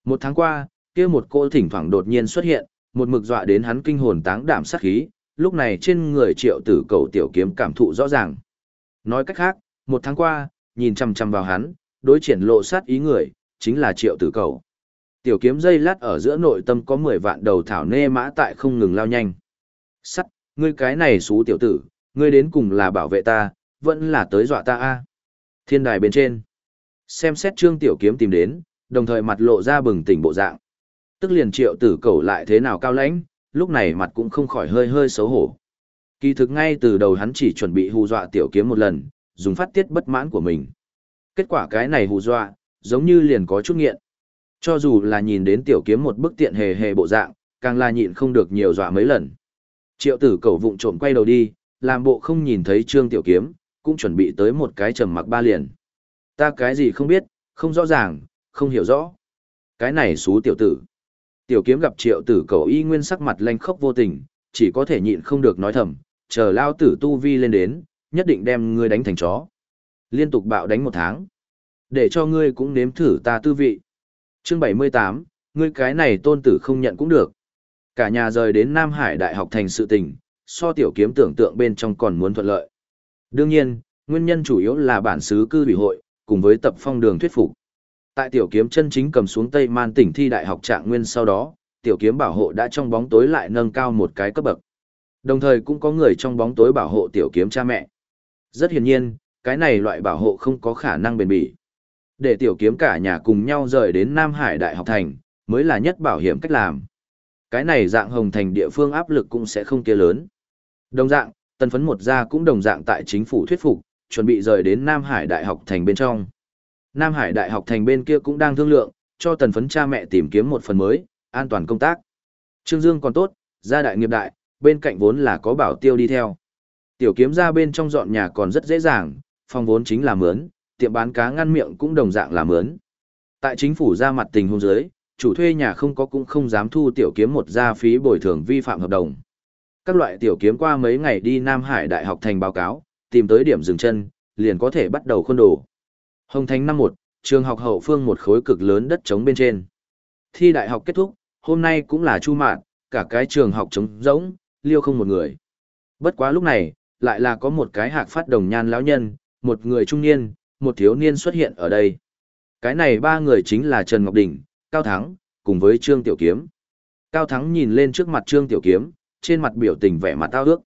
Một tháng qua, kia một cô thỉnh thoảng đột nhiên xuất hiện, một mực dọa đến hắn kinh hồn táng đảm sát khí, lúc này trên người triệu tử cầu tiểu kiếm cảm thụ rõ ràng. Nói cách khác, một tháng qua, nhìn chằm chằm vào hắn, đối triển lộ sát ý người, chính là triệu tử cầu. Tiểu kiếm dây lát ở giữa nội tâm có 10 vạn đầu thảo nê mã tại không ngừng lao nhanh. Sắt, ngươi cái này xú tiểu tử, ngươi đến cùng là bảo vệ ta, vẫn là tới dọa ta a. Thiên đài bên trên. Xem xét trương tiểu kiếm tìm đến, đồng thời mặt lộ ra bừng tỉnh bộ dạng. Tức liền triệu tử cầu lại thế nào cao lãnh, lúc này mặt cũng không khỏi hơi hơi xấu hổ. Kỳ thực ngay từ đầu hắn chỉ chuẩn bị hù dọa tiểu kiếm một lần, dùng phát tiết bất mãn của mình. Kết quả cái này hù dọa, giống như liền có chút nghiện. Cho dù là nhìn đến tiểu kiếm một bức tiện hề hề bộ dạng, càng là nhịn không được nhiều dọa mấy lần. Triệu tử cầu vụng trộm quay đầu đi, làm bộ không nhìn thấy trương tiểu kiếm, cũng chuẩn bị tới một cái trầm mặc ba liền. Ta cái gì không biết, không rõ ràng, không hiểu rõ. Cái này xú tiểu tử. Tiểu kiếm gặp triệu tử cầu y nguyên sắc mặt lanh khốc vô tình, chỉ có thể nhịn không được nói thầm, chờ lao tử tu vi lên đến, nhất định đem ngươi đánh thành chó. Liên tục bạo đánh một tháng. Để cho ngươi cũng nếm thử ta tư vị. Chương 78, ngươi cái này tôn tử không nhận cũng được. Cả nhà rời đến Nam Hải Đại học thành sự tình, so tiểu kiếm tưởng tượng bên trong còn muốn thuận lợi. Đương nhiên, nguyên nhân chủ yếu là bản xứ cư ủy hội, cùng với tập phong đường thuyết phục. Tại tiểu kiếm chân chính cầm xuống Tây Man tỉnh thi đại học trạng nguyên sau đó, tiểu kiếm bảo hộ đã trong bóng tối lại nâng cao một cái cấp bậc. Đồng thời cũng có người trong bóng tối bảo hộ tiểu kiếm cha mẹ. Rất hiển nhiên, cái này loại bảo hộ không có khả năng bền bỉ. Để tiểu kiếm cả nhà cùng nhau rời đến Nam Hải Đại học thành, mới là nhất bảo hiểm cách làm. Cái này dạng hồng thành địa phương áp lực cũng sẽ không kia lớn. Đồng dạng, tân phấn một gia cũng đồng dạng tại chính phủ thuyết phục, chuẩn bị rời đến Nam Hải Đại học thành bên trong. Nam Hải Đại học thành bên kia cũng đang thương lượng, cho tần phấn cha mẹ tìm kiếm một phần mới, an toàn công tác. Trương Dương còn tốt, gia đại nghiệp đại, bên cạnh vốn là có bảo tiêu đi theo. Tiểu kiếm ra bên trong dọn nhà còn rất dễ dàng, phòng vốn chính là mướn, tiệm bán cá ngăn miệng cũng đồng dạng là mướn. Tại chính phủ ra mặt tình hôn giới, chủ thuê nhà không có cũng không dám thu tiểu kiếm một gia phí bồi thường vi phạm hợp đồng. Các loại tiểu kiếm qua mấy ngày đi Nam Hải Đại học thành báo cáo, tìm tới điểm dừng chân, liền có thể bắt đầu khuôn đồ. Hồng Thánh năm một, trường học hậu phương một khối cực lớn đất trống bên trên. Thi đại học kết thúc, hôm nay cũng là chu mạn, cả cái trường học trống rỗng, liêu không một người. Bất quá lúc này, lại là có một cái hạc phát đồng nhan lão nhân, một người trung niên, một thiếu niên xuất hiện ở đây. Cái này ba người chính là Trần Ngọc Đình, Cao Thắng, cùng với Trương Tiểu Kiếm. Cao Thắng nhìn lên trước mặt Trương Tiểu Kiếm, trên mặt biểu tình vẻ mặt tao ước.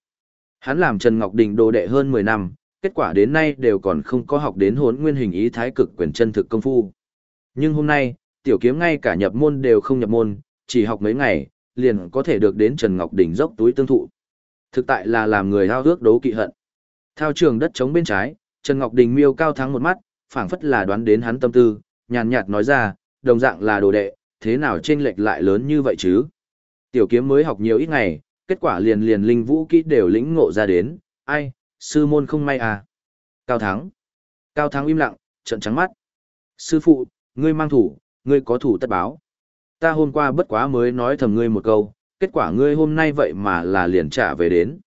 Hắn làm Trần Ngọc Đình đồ đệ hơn 10 năm, kết quả đến nay đều còn không có học đến hốn nguyên hình ý thái cực quyền chân thực công phu. Nhưng hôm nay, Tiểu Kiếm ngay cả nhập môn đều không nhập môn, chỉ học mấy ngày, liền có thể được đến Trần Ngọc đỉnh dốc túi tương thụ. Thực tại là làm người hao ước đấu kỵ hận. Theo trường đất trống bên trái, Trần Ngọc Đình miêu cao thắng một mắt, phảng phất là đoán đến hắn tâm tư, nhàn nhạt nói ra, đồng dạng là đồ đệ, thế nào chênh lệch lại lớn như vậy chứ? Tiểu kiếm mới học nhiều ít ngày, kết quả liền liền linh vũ kỹ đều lĩnh ngộ ra đến, ai, sư môn không may à? Cao thắng. Cao thắng im lặng, trận trắng mắt. Sư phụ, ngươi mang thủ, ngươi có thủ tất báo. Ta hôm qua bất quá mới nói thầm ngươi một câu, kết quả ngươi hôm nay vậy mà là liền trả về đến.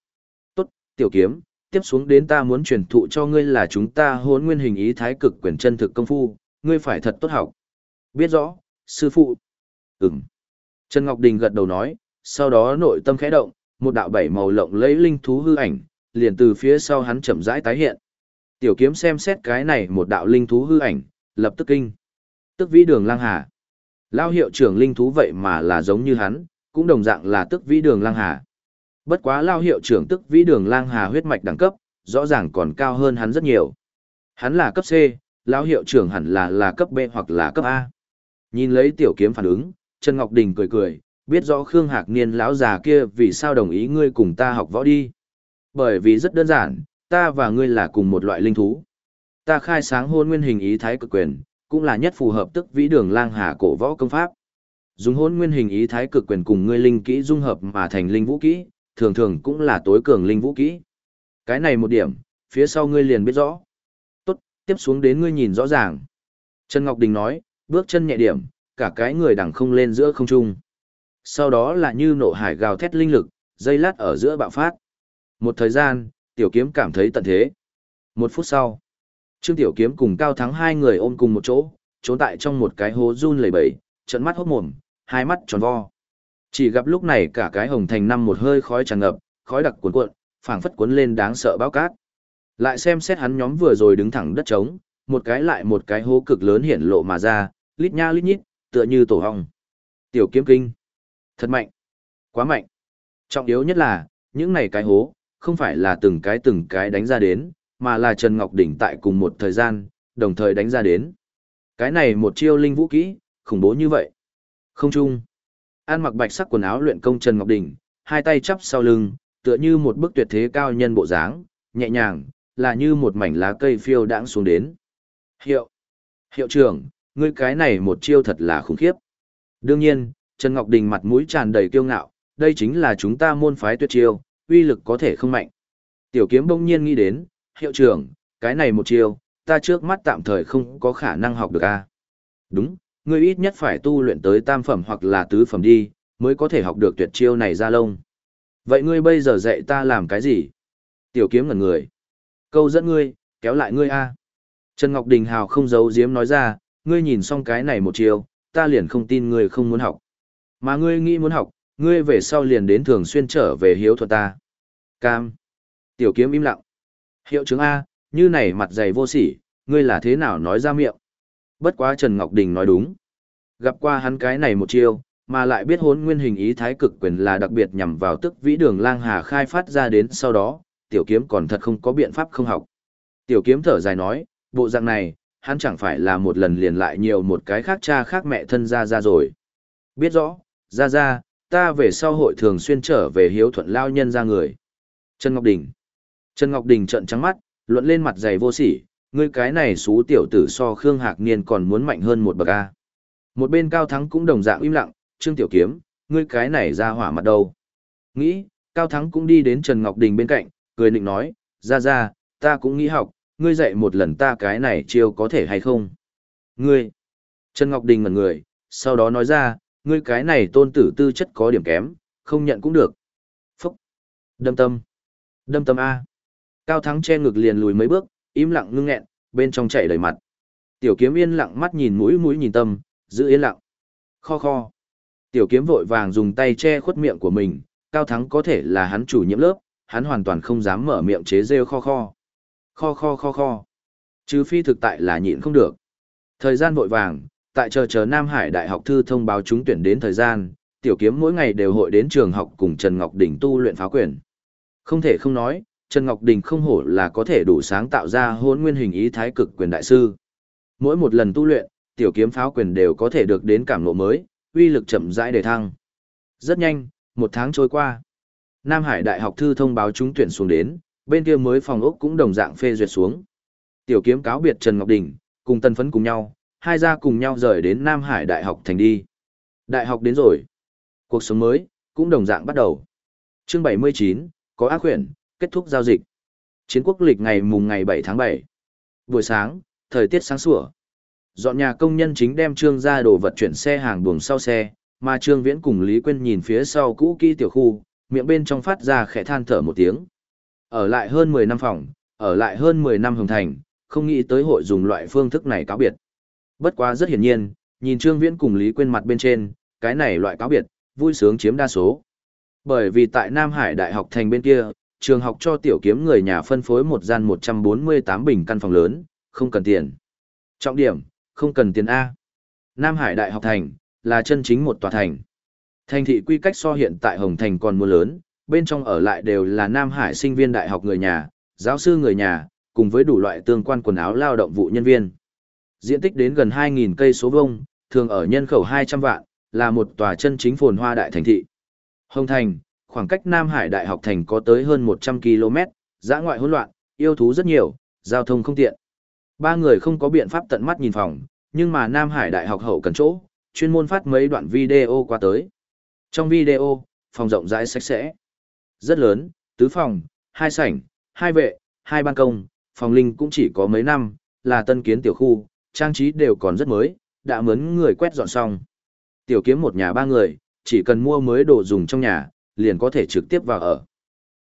Tốt, tiểu kiếm, tiếp xuống đến ta muốn truyền thụ cho ngươi là chúng ta hôn nguyên hình ý thái cực quyền chân thực công phu, ngươi phải thật tốt học. Biết rõ, sư phụ. Ừm. Trần Ngọc Đình gật đầu nói, sau đó nội tâm khẽ động, một đạo bảy màu lộng lấy linh thú hư ảnh, liền từ phía sau hắn chậm rãi tái hiện. Tiểu kiếm xem xét cái này một đạo linh thú hư ảnh, lập tức kinh. Tức vĩ đường lang hà. Lao hiệu trưởng linh thú vậy mà là giống như hắn, cũng đồng dạng là tức vĩ đường lang hà. Bất quá lao hiệu trưởng tức vĩ đường lang hà huyết mạch đẳng cấp, rõ ràng còn cao hơn hắn rất nhiều. Hắn là cấp C, lao hiệu trưởng hẳn là là cấp B hoặc là cấp A. Nhìn lấy tiểu kiếm phản ứng, Trần Ngọc Đình cười cười, biết rõ Khương Hạc Niên lão già kia vì sao đồng ý ngươi cùng ta học võ đi. Bởi vì rất đơn giản, ta và ngươi là cùng một loại linh thú. Ta khai sáng hôn nguyên hình ý thái cực quyền, cũng là nhất phù hợp tức vĩ đường lang hà cổ võ công pháp. Dùng hôn nguyên hình ý thái cực quyền cùng ngươi linh kỹ dung hợp mà thành linh vũ kỹ, thường thường cũng là tối cường linh vũ kỹ. Cái này một điểm, phía sau ngươi liền biết rõ. Tốt, tiếp xuống đến ngươi nhìn rõ ràng. Trần Ngọc Đình nói, bước chân nhẹ điểm, cả cái người đằng không lên giữa không trung. Sau đó là như nộ hải gào thét linh lực, dây lát ở giữa bạo phát. Một thời gian, tiểu kiếm cảm thấy tận thế. Một phút sau, Trương Tiểu Kiếm cùng Cao Thắng hai người ôm cùng một chỗ, trốn tại trong một cái hố run lẩy bẩy, trận mắt hốt mồm, hai mắt tròn vo. Chỉ gặp lúc này cả cái hồng thành năm một hơi khói tràn ngập, khói đặc cuồn cuộn, phảng phất cuốn lên đáng sợ báo cát. Lại xem xét hắn nhóm vừa rồi đứng thẳng đất trống, một cái lại một cái hố cực lớn hiện lộ mà ra, lít nha lít nhít, tựa như tổ hong. Tiểu kiếm kinh. Thật mạnh. Quá mạnh. Trọng yếu nhất là, những này cái hố, không phải là từng cái từng cái đánh ra đến, mà là Trần Ngọc Đỉnh tại cùng một thời gian, đồng thời đánh ra đến. Cái này một chiêu linh vũ kỹ, khủng bố như vậy. Không chung. An mặc bạch sắc quần áo luyện công Trần Ngọc Đỉnh, hai tay chắp sau lưng, tựa như một bức tuyệt thế cao nhân bộ dáng, nhẹ nhàng, là như một mảnh lá cây phiêu đãng xuống đến. Hiệu. Hiệu trưởng, ngươi cái này một chiêu thật là khủng khiếp. Đương nhiên, Trần Ngọc Đình mặt mũi tràn đầy kiêu ngạo, đây chính là chúng ta môn phái tuyệt chiêu, uy lực có thể không mạnh. Tiểu kiếm bỗng nhiên nghĩ đến, hiệu trưởng, cái này một chiêu, ta trước mắt tạm thời không có khả năng học được a. Đúng, ngươi ít nhất phải tu luyện tới tam phẩm hoặc là tứ phẩm đi, mới có thể học được tuyệt chiêu này ra lông. Vậy ngươi bây giờ dạy ta làm cái gì? Tiểu kiếm ngẩn người. Câu dẫn ngươi, kéo lại ngươi a. Trần Ngọc Đình Hào không giấu giếm nói ra, ngươi nhìn xong cái này một chiêu, ta liền không tin ngươi không muốn học. Mà ngươi nghĩ muốn học, ngươi về sau liền đến thường xuyên trở về hiếu thuật ta. Cam. Tiểu kiếm im lặng. Hiệu chứng A, như này mặt dày vô sỉ, ngươi là thế nào nói ra miệng. Bất quá Trần Ngọc Đình nói đúng. Gặp qua hắn cái này một chiêu, mà lại biết hốn nguyên hình ý thái cực quyền là đặc biệt nhằm vào tức vĩ đường lang hà khai phát ra đến sau đó, tiểu kiếm còn thật không có biện pháp không học. Tiểu kiếm thở dài nói, bộ dạng này, hắn chẳng phải là một lần liền lại nhiều một cái khác cha khác mẹ thân ra ra rồi. Biết rõ, ra ra, ta về sau hội thường xuyên trở về hiếu thuận lao nhân ra người. Trần Ngọc Đình. Trần Ngọc Đình trợn trắng mắt, luận lên mặt dày vô sỉ, ngươi cái này xú tiểu tử so Khương Hạc Niên còn muốn mạnh hơn một bậc A. Một bên Cao Thắng cũng đồng dạng im lặng, Trương Tiểu Kiếm, ngươi cái này ra hỏa mặt đâu. Nghĩ, Cao Thắng cũng đi đến Trần Ngọc Đình bên cạnh, cười nịnh nói, ra ra, ta cũng nghĩ học, ngươi dạy một lần ta cái này chiêu có thể hay không. Ngươi, Trần Ngọc Đình ngẩn người, sau đó nói ra, ngươi cái này tôn tử tư chất có điểm kém, không nhận cũng được. Phúc. Đâm tâm. Đâm tâm A. Cao Thắng che ngực liền lùi mấy bước, im lặng ngưng nghẹn, bên trong chảy đầy mặt. Tiểu kiếm yên lặng mắt nhìn mũi mũi nhìn tâm, giữ yên lặng. Kho kho. Tiểu kiếm vội vàng dùng tay che khuất miệng của mình, Cao Thắng có thể là hắn chủ nhiệm lớp, hắn hoàn toàn không dám mở miệng chế rêu kho kho. Kho kho kho kho. Chứ phi thực tại là nhịn không được. Thời gian vội vàng, tại chờ chờ Nam Hải Đại học thư thông báo trúng tuyển đến thời gian, tiểu kiếm mỗi ngày đều hội đến trường học cùng Trần Ngọc Đình tu luyện pháo quyền. Không thể không nói, Trần Ngọc Đình không hổ là có thể đủ sáng tạo ra hôn nguyên hình ý thái cực quyền đại sư. Mỗi một lần tu luyện, tiểu kiếm pháo quyền đều có thể được đến cảm ngộ mới, uy lực chậm rãi đề thăng. Rất nhanh, một tháng trôi qua. Nam Hải Đại học thư thông báo trúng tuyển xuống đến, bên kia mới phòng ốc cũng đồng dạng phê duyệt xuống. Tiểu kiếm cáo biệt Trần Ngọc Đình, cùng tân phấn cùng nhau, hai gia cùng nhau rời đến Nam Hải Đại học thành đi. Đại học đến rồi. Cuộc sống mới, cũng đồng dạng bắt đầu. Chương 79, có ác quyển, kết thúc giao dịch. Chiến quốc lịch ngày mùng ngày 7 tháng 7. Buổi sáng, thời tiết sáng sủa. Dọn nhà công nhân chính đem trương ra đồ vật chuyển xe hàng buồng sau xe, mà trương viễn cùng Lý Quyên nhìn phía sau cũ kỹ tiểu khu, miệng bên trong phát ra khẽ than thở một tiếng. Ở lại hơn 10 năm phòng, ở lại hơn 10 năm hồng thành, không nghĩ tới hội dùng loại phương thức này cáo biệt. Bất quá rất hiển nhiên, nhìn Trương Viễn cùng Lý Quyên mặt bên trên, cái này loại cáo biệt, vui sướng chiếm đa số. Bởi vì tại Nam Hải Đại học thành bên kia, trường học cho tiểu kiếm người nhà phân phối một gian 148 bình căn phòng lớn, không cần tiền. Trọng điểm, không cần tiền A. Nam Hải Đại học thành, là chân chính một tòa thành. Thành thị quy cách so hiện tại Hồng Thành còn mua lớn, bên trong ở lại đều là Nam Hải sinh viên đại học người nhà, giáo sư người nhà, cùng với đủ loại tương quan quần áo lao động vụ nhân viên. Diện tích đến gần 2.000 cây số vuông, thường ở nhân khẩu 200 vạn, là một tòa chân chính phồn hoa đại thành thị. Hồng Thành, khoảng cách Nam Hải Đại học thành có tới hơn 100 km, dã ngoại hỗn loạn, yêu thú rất nhiều, giao thông không tiện. Ba người không có biện pháp tận mắt nhìn phòng, nhưng mà Nam Hải Đại học hậu cần chỗ, chuyên môn phát mấy đoạn video qua tới. Trong video, phòng rộng rãi sạch sẽ. Rất lớn, tứ phòng, hai sảnh, hai vệ, hai ban công, phòng linh cũng chỉ có mấy năm, là tân kiến tiểu khu, trang trí đều còn rất mới, đã mướn người quét dọn xong. Tiểu kiếm một nhà ba người, chỉ cần mua mới đồ dùng trong nhà, liền có thể trực tiếp vào ở.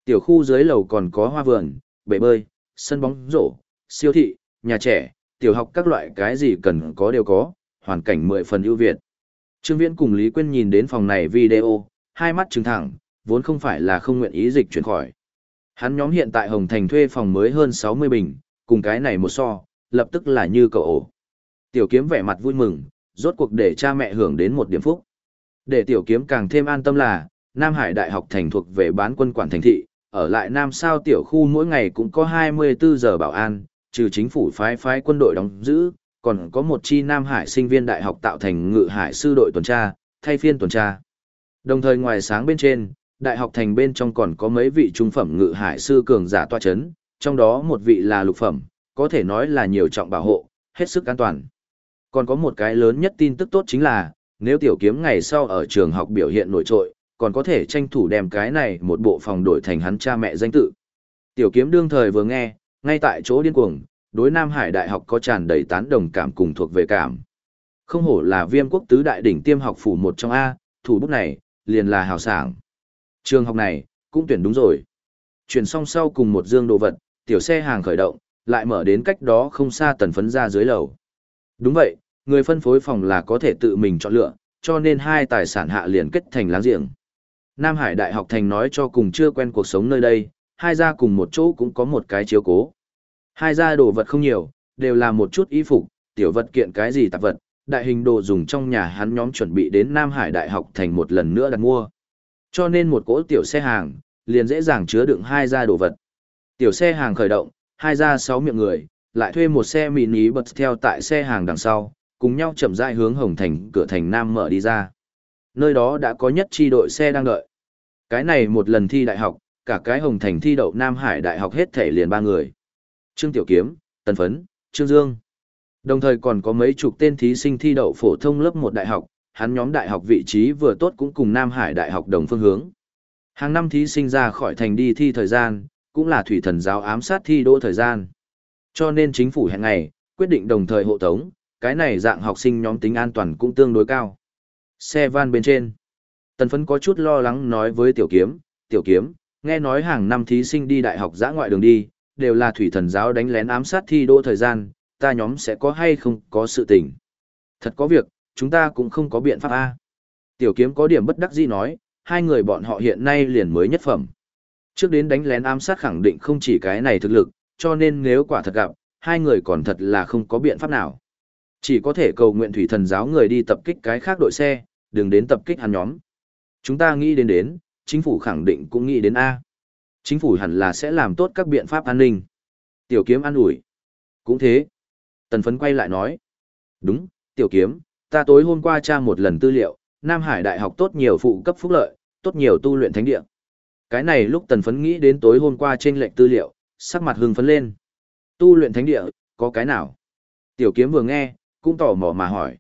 Tiểu khu dưới lầu còn có hoa vườn, bể bơi, sân bóng rổ, siêu thị, nhà trẻ, tiểu học các loại cái gì cần có đều có, hoàn cảnh mười phần ưu việt. Trương Viễn cùng Lý Quyên nhìn đến phòng này video, hai mắt trừng thẳng, vốn không phải là không nguyện ý dịch chuyển khỏi. Hắn nhóm hiện tại Hồng Thành thuê phòng mới hơn 60 bình, cùng cái này một so, lập tức là như cậu ổ. Tiểu kiếm vẻ mặt vui mừng, rốt cuộc để cha mẹ hưởng đến một điểm phúc. Để tiểu kiếm càng thêm an tâm là, Nam Hải Đại học thành thuộc về bán quân quản thành thị, ở lại Nam Sao tiểu khu mỗi ngày cũng có 24 giờ bảo an, trừ chính phủ phái phái quân đội đóng giữ, còn có một chi Nam Hải sinh viên đại học tạo thành ngự hải sư đội tuần tra, thay phiên tuần tra. Đồng thời ngoài sáng bên trên, đại học thành bên trong còn có mấy vị trung phẩm ngự hải sư cường giả toa chấn, trong đó một vị là lục phẩm, có thể nói là nhiều trọng bảo hộ, hết sức an toàn. Còn có một cái lớn nhất tin tức tốt chính là, nếu tiểu kiếm ngày sau ở trường học biểu hiện nổi trội, còn có thể tranh thủ đem cái này một bộ phòng đổi thành hắn cha mẹ danh tự. Tiểu kiếm đương thời vừa nghe, ngay tại chỗ điên cuồng, đối Nam Hải Đại học có tràn đầy tán đồng cảm cùng thuộc về cảm. Không hổ là viêm quốc tứ đại đỉnh tiêm học phủ một trong A, thủ bút này, liền là hào sảng. Trường học này, cũng tuyển đúng rồi. Chuyển xong sau cùng một dương đồ vật, tiểu xe hàng khởi động, lại mở đến cách đó không xa tần phấn ra dưới lầu. Đúng vậy, người phân phối phòng là có thể tự mình chọn lựa, cho nên hai tài sản hạ liền kết thành láng giềng. Nam Hải Đại học thành nói cho cùng chưa quen cuộc sống nơi đây, hai gia cùng một chỗ cũng có một cái chiếu cố. Hai gia đồ vật không nhiều, đều là một chút y phục, tiểu vật kiện cái gì tạp vật, đại hình đồ dùng trong nhà hắn nhóm chuẩn bị đến Nam Hải Đại học thành một lần nữa đặt mua. Cho nên một cỗ tiểu xe hàng, liền dễ dàng chứa đựng hai gia đồ vật. Tiểu xe hàng khởi động, hai gia sáu miệng người, lại thuê một xe mini bật theo tại xe hàng đằng sau, cùng nhau chậm rãi hướng Hồng Thành cửa thành Nam mở đi ra. Nơi đó đã có nhất chi đội xe đang đợi. Cái này một lần thi đại học, cả cái Hồng Thành thi đậu Nam Hải Đại học hết thể liền ba người. Trương Tiểu Kiếm, Tần Phấn, Trương Dương. Đồng thời còn có mấy chục tên thí sinh thi đậu phổ thông lớp 1 đại học, hắn nhóm đại học vị trí vừa tốt cũng cùng Nam Hải Đại học đồng phương hướng. Hàng năm thí sinh ra khỏi thành đi thi thời gian, cũng là thủy thần giáo ám sát thi đỗ thời gian. Cho nên chính phủ hẹn ngày, quyết định đồng thời hộ tống, cái này dạng học sinh nhóm tính an toàn cũng tương đối cao. Xe van bên trên. Tần phấn có chút lo lắng nói với tiểu kiếm, tiểu kiếm, nghe nói hàng năm thí sinh đi đại học giã ngoại đường đi, đều là thủy thần giáo đánh lén ám sát thi đô thời gian, ta nhóm sẽ có hay không có sự tình. Thật có việc, chúng ta cũng không có biện pháp A. Tiểu kiếm có điểm bất đắc dĩ nói, hai người bọn họ hiện nay liền mới nhất phẩm. Trước đến đánh lén ám sát khẳng định không chỉ cái này thực lực, cho nên nếu quả thật gặp, hai người còn thật là không có biện pháp nào. Chỉ có thể cầu nguyện thủy thần giáo người đi tập kích cái khác đội xe, đừng đến tập kích hắn nhóm. Chúng ta nghĩ đến đến, chính phủ khẳng định cũng nghĩ đến A. Chính phủ hẳn là sẽ làm tốt các biện pháp an ninh. Tiểu kiếm an ủi. Cũng thế. Tần phấn quay lại nói. Đúng, tiểu kiếm, ta tối hôm qua tra một lần tư liệu, Nam Hải Đại học tốt nhiều phụ cấp phúc lợi, tốt nhiều tu luyện thánh địa. Cái này lúc tần phấn nghĩ đến tối hôm qua trên lệnh tư liệu, sắc mặt hưng phấn lên. Tu luyện thánh địa, có cái nào? Tiểu kiếm vừa nghe, cũng tò mò mà hỏi.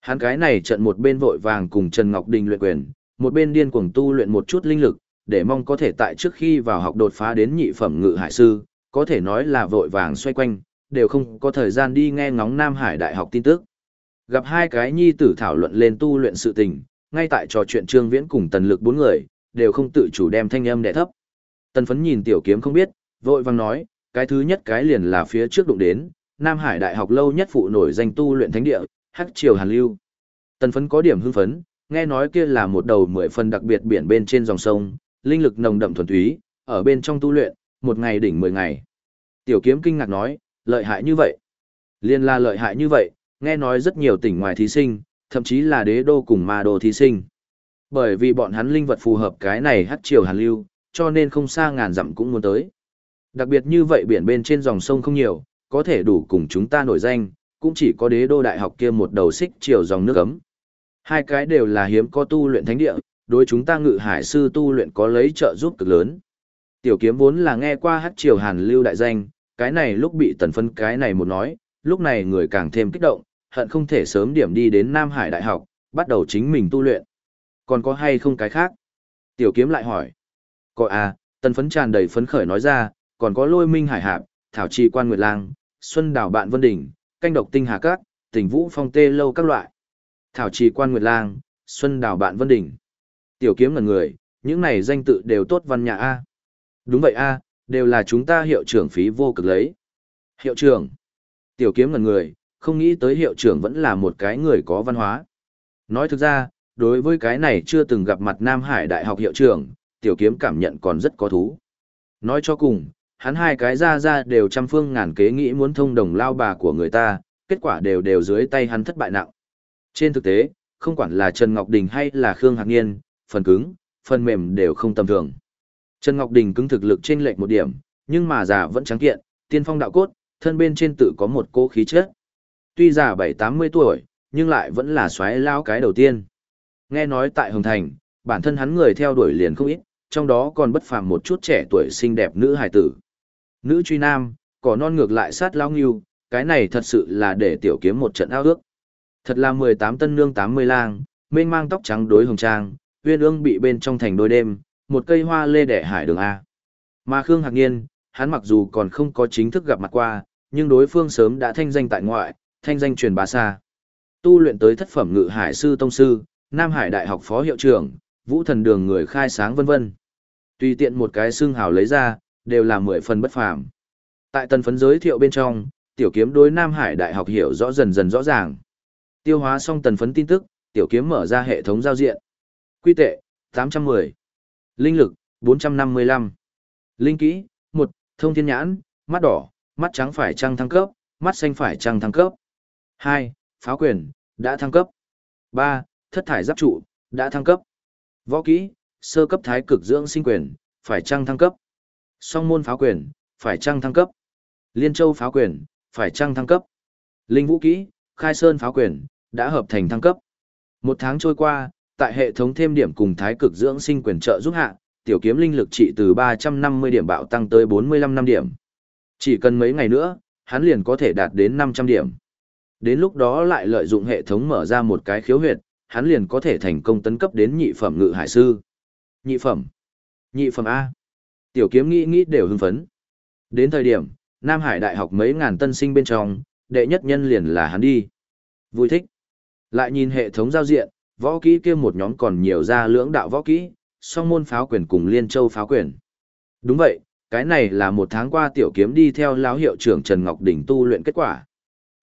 Hắn cái này trận một bên vội vàng cùng Trần Ngọc Đình luyện quyền, một bên điên cuồng tu luyện một chút linh lực, để mong có thể tại trước khi vào học đột phá đến nhị phẩm ngự hải sư, có thể nói là vội vàng xoay quanh, đều không có thời gian đi nghe ngóng Nam Hải Đại học tin tức. Gặp hai cái nhi tử thảo luận lên tu luyện sự tình, ngay tại trò chuyện Trương Viễn cùng Tần Lực bốn người, đều không tự chủ đem thanh âm đè thấp. Tần Phấn nhìn tiểu kiếm không biết, vội vàng nói, cái thứ nhất cái liền là phía trước đụng đến, Nam Hải Đại học lâu nhất phụ nổi danh tu luyện thánh địa, Hắc Triều Hàn Lưu. Tần Phấn có điểm hưng phấn, nghe nói kia là một đầu mười phần đặc biệt biển bên trên dòng sông, linh lực nồng đậm thuần túy, ở bên trong tu luyện, một ngày đỉnh mười ngày. Tiểu kiếm kinh ngạc nói, lợi hại như vậy. Liên la lợi hại như vậy, nghe nói rất nhiều tỉnh ngoài thí sinh, thậm chí là đế đô cùng ma đô thí sinh. Bởi vì bọn hắn linh vật phù hợp cái này hắc triều hàn lưu, cho nên không xa ngàn dặm cũng muốn tới. Đặc biệt như vậy biển bên trên dòng sông không nhiều, có thể đủ cùng chúng ta nổi danh, cũng chỉ có đế đô đại học kia một đầu xích chiều dòng nước ấm. Hai cái đều là hiếm có tu luyện thánh địa, đối chúng ta ngự hải sư tu luyện có lấy trợ giúp cực lớn. Tiểu kiếm vốn là nghe qua hát triều hàn lưu đại danh, cái này lúc bị tần phân cái này một nói, lúc này người càng thêm kích động, hận không thể sớm điểm đi đến Nam Hải Đại học, bắt đầu chính mình tu luyện. Còn có hay không cái khác? Tiểu kiếm lại hỏi. Có à, tần phấn tràn đầy phấn khởi nói ra, còn có lôi minh hải hạp, thảo trì quan nguyệt lang, xuân đảo bạn vân đỉnh, canh độc tinh hà cát, tỉnh vũ phong tê lâu các loại. Thảo trì quan nguyệt lang, xuân đảo bạn vân đỉnh. Tiểu kiếm ngần người, những này danh tự đều tốt văn nhà A. Đúng vậy A, đều là chúng ta hiệu trưởng phí vô cực lấy. Hiệu trưởng. Tiểu kiếm ngần người, không nghĩ tới hiệu trưởng vẫn là một cái người có văn hóa. Nói thực ra, đối với cái này chưa từng gặp mặt Nam Hải Đại học hiệu trưởng, tiểu kiếm cảm nhận còn rất có thú. Nói cho cùng, hắn hai cái ra ra đều trăm phương ngàn kế nghĩ muốn thông đồng lao bà của người ta, kết quả đều đều dưới tay hắn thất bại nặng. Trên thực tế, không quản là Trần Ngọc Đình hay là Khương Hạc Niên, phần cứng, phần mềm đều không tầm thường. Trần Ngọc Đình cứng thực lực trên lệch một điểm, nhưng mà già vẫn trắng kiện, tiên phong đạo cốt, thân bên trên tự có một cô khí chất. Tuy già 7-80 tuổi, nhưng lại vẫn là xoáy lao cái đầu tiên. Nghe nói tại Hồng Thành, bản thân hắn người theo đuổi liền không ít, trong đó còn bất phàm một chút trẻ tuổi xinh đẹp nữ hài tử. Nữ truy nam, cỏ non ngược lại sát lao nghiêu, cái này thật sự là để tiểu kiếm một trận ao ước. Thật là 18 tân nương 80 lang, mênh mang tóc trắng đối hồng trang, uyên ương bị bên trong thành đôi đêm, một cây hoa lê đẻ hải đường A. Mà Khương Hạc Niên, hắn mặc dù còn không có chính thức gặp mặt qua, nhưng đối phương sớm đã thanh danh tại ngoại, thanh danh truyền bá xa. Tu luyện tới thất phẩm ngự hải sư tông sư, Nam Hải Đại học phó hiệu trưởng, Vũ Thần Đường người khai sáng vân vân. Tùy tiện một cái xương hào lấy ra, đều là mười phần bất phàm. Tại tần phấn giới thiệu bên trong, tiểu kiếm đối Nam Hải Đại học hiểu rõ dần dần rõ ràng. Tiêu hóa xong tần phấn tin tức, tiểu kiếm mở ra hệ thống giao diện. Quy tệ, 810. Linh lực, 455. Linh kỹ, 1. Thông thiên nhãn, mắt đỏ, mắt trắng phải trăng thăng cấp, mắt xanh phải trăng thăng cấp. 2. Pháo quyền, đã thăng cấp. 3. Thất thải giáp trụ, đã thăng cấp. Võ kỹ, sơ cấp thái cực dưỡng sinh quyền, phải trăng thăng cấp. Song môn pháo quyền, phải trăng thăng cấp. Liên châu pháo quyền, phải trăng thăng cấp. Linh vũ kỹ, khai sơn pháo quyền, đã hợp thành thăng cấp. Một tháng trôi qua, tại hệ thống thêm điểm cùng thái cực dưỡng sinh quyền trợ giúp hạ, tiểu kiếm linh lực trị từ 350 điểm bạo tăng tới 45 năm điểm. Chỉ cần mấy ngày nữa, hắn liền có thể đạt đến 500 điểm. Đến lúc đó lại lợi dụng hệ thống mở ra một cái khiếu huyệt, hắn liền có thể thành công tấn cấp đến nhị phẩm ngự hải sư. Nhị phẩm. Nhị phẩm A. Tiểu kiếm nghĩ nghĩ đều hưng phấn. Đến thời điểm, Nam Hải Đại học mấy ngàn tân sinh bên trong, đệ nhất nhân liền là hắn đi. Vui thích. Lại nhìn hệ thống giao diện, võ kỹ kia một nhóm còn nhiều ra lưỡng đạo võ kỹ, song môn pháo quyền cùng liên châu pháo quyền. Đúng vậy, cái này là một tháng qua tiểu kiếm đi theo lão hiệu trưởng Trần Ngọc Đỉnh tu luyện kết quả.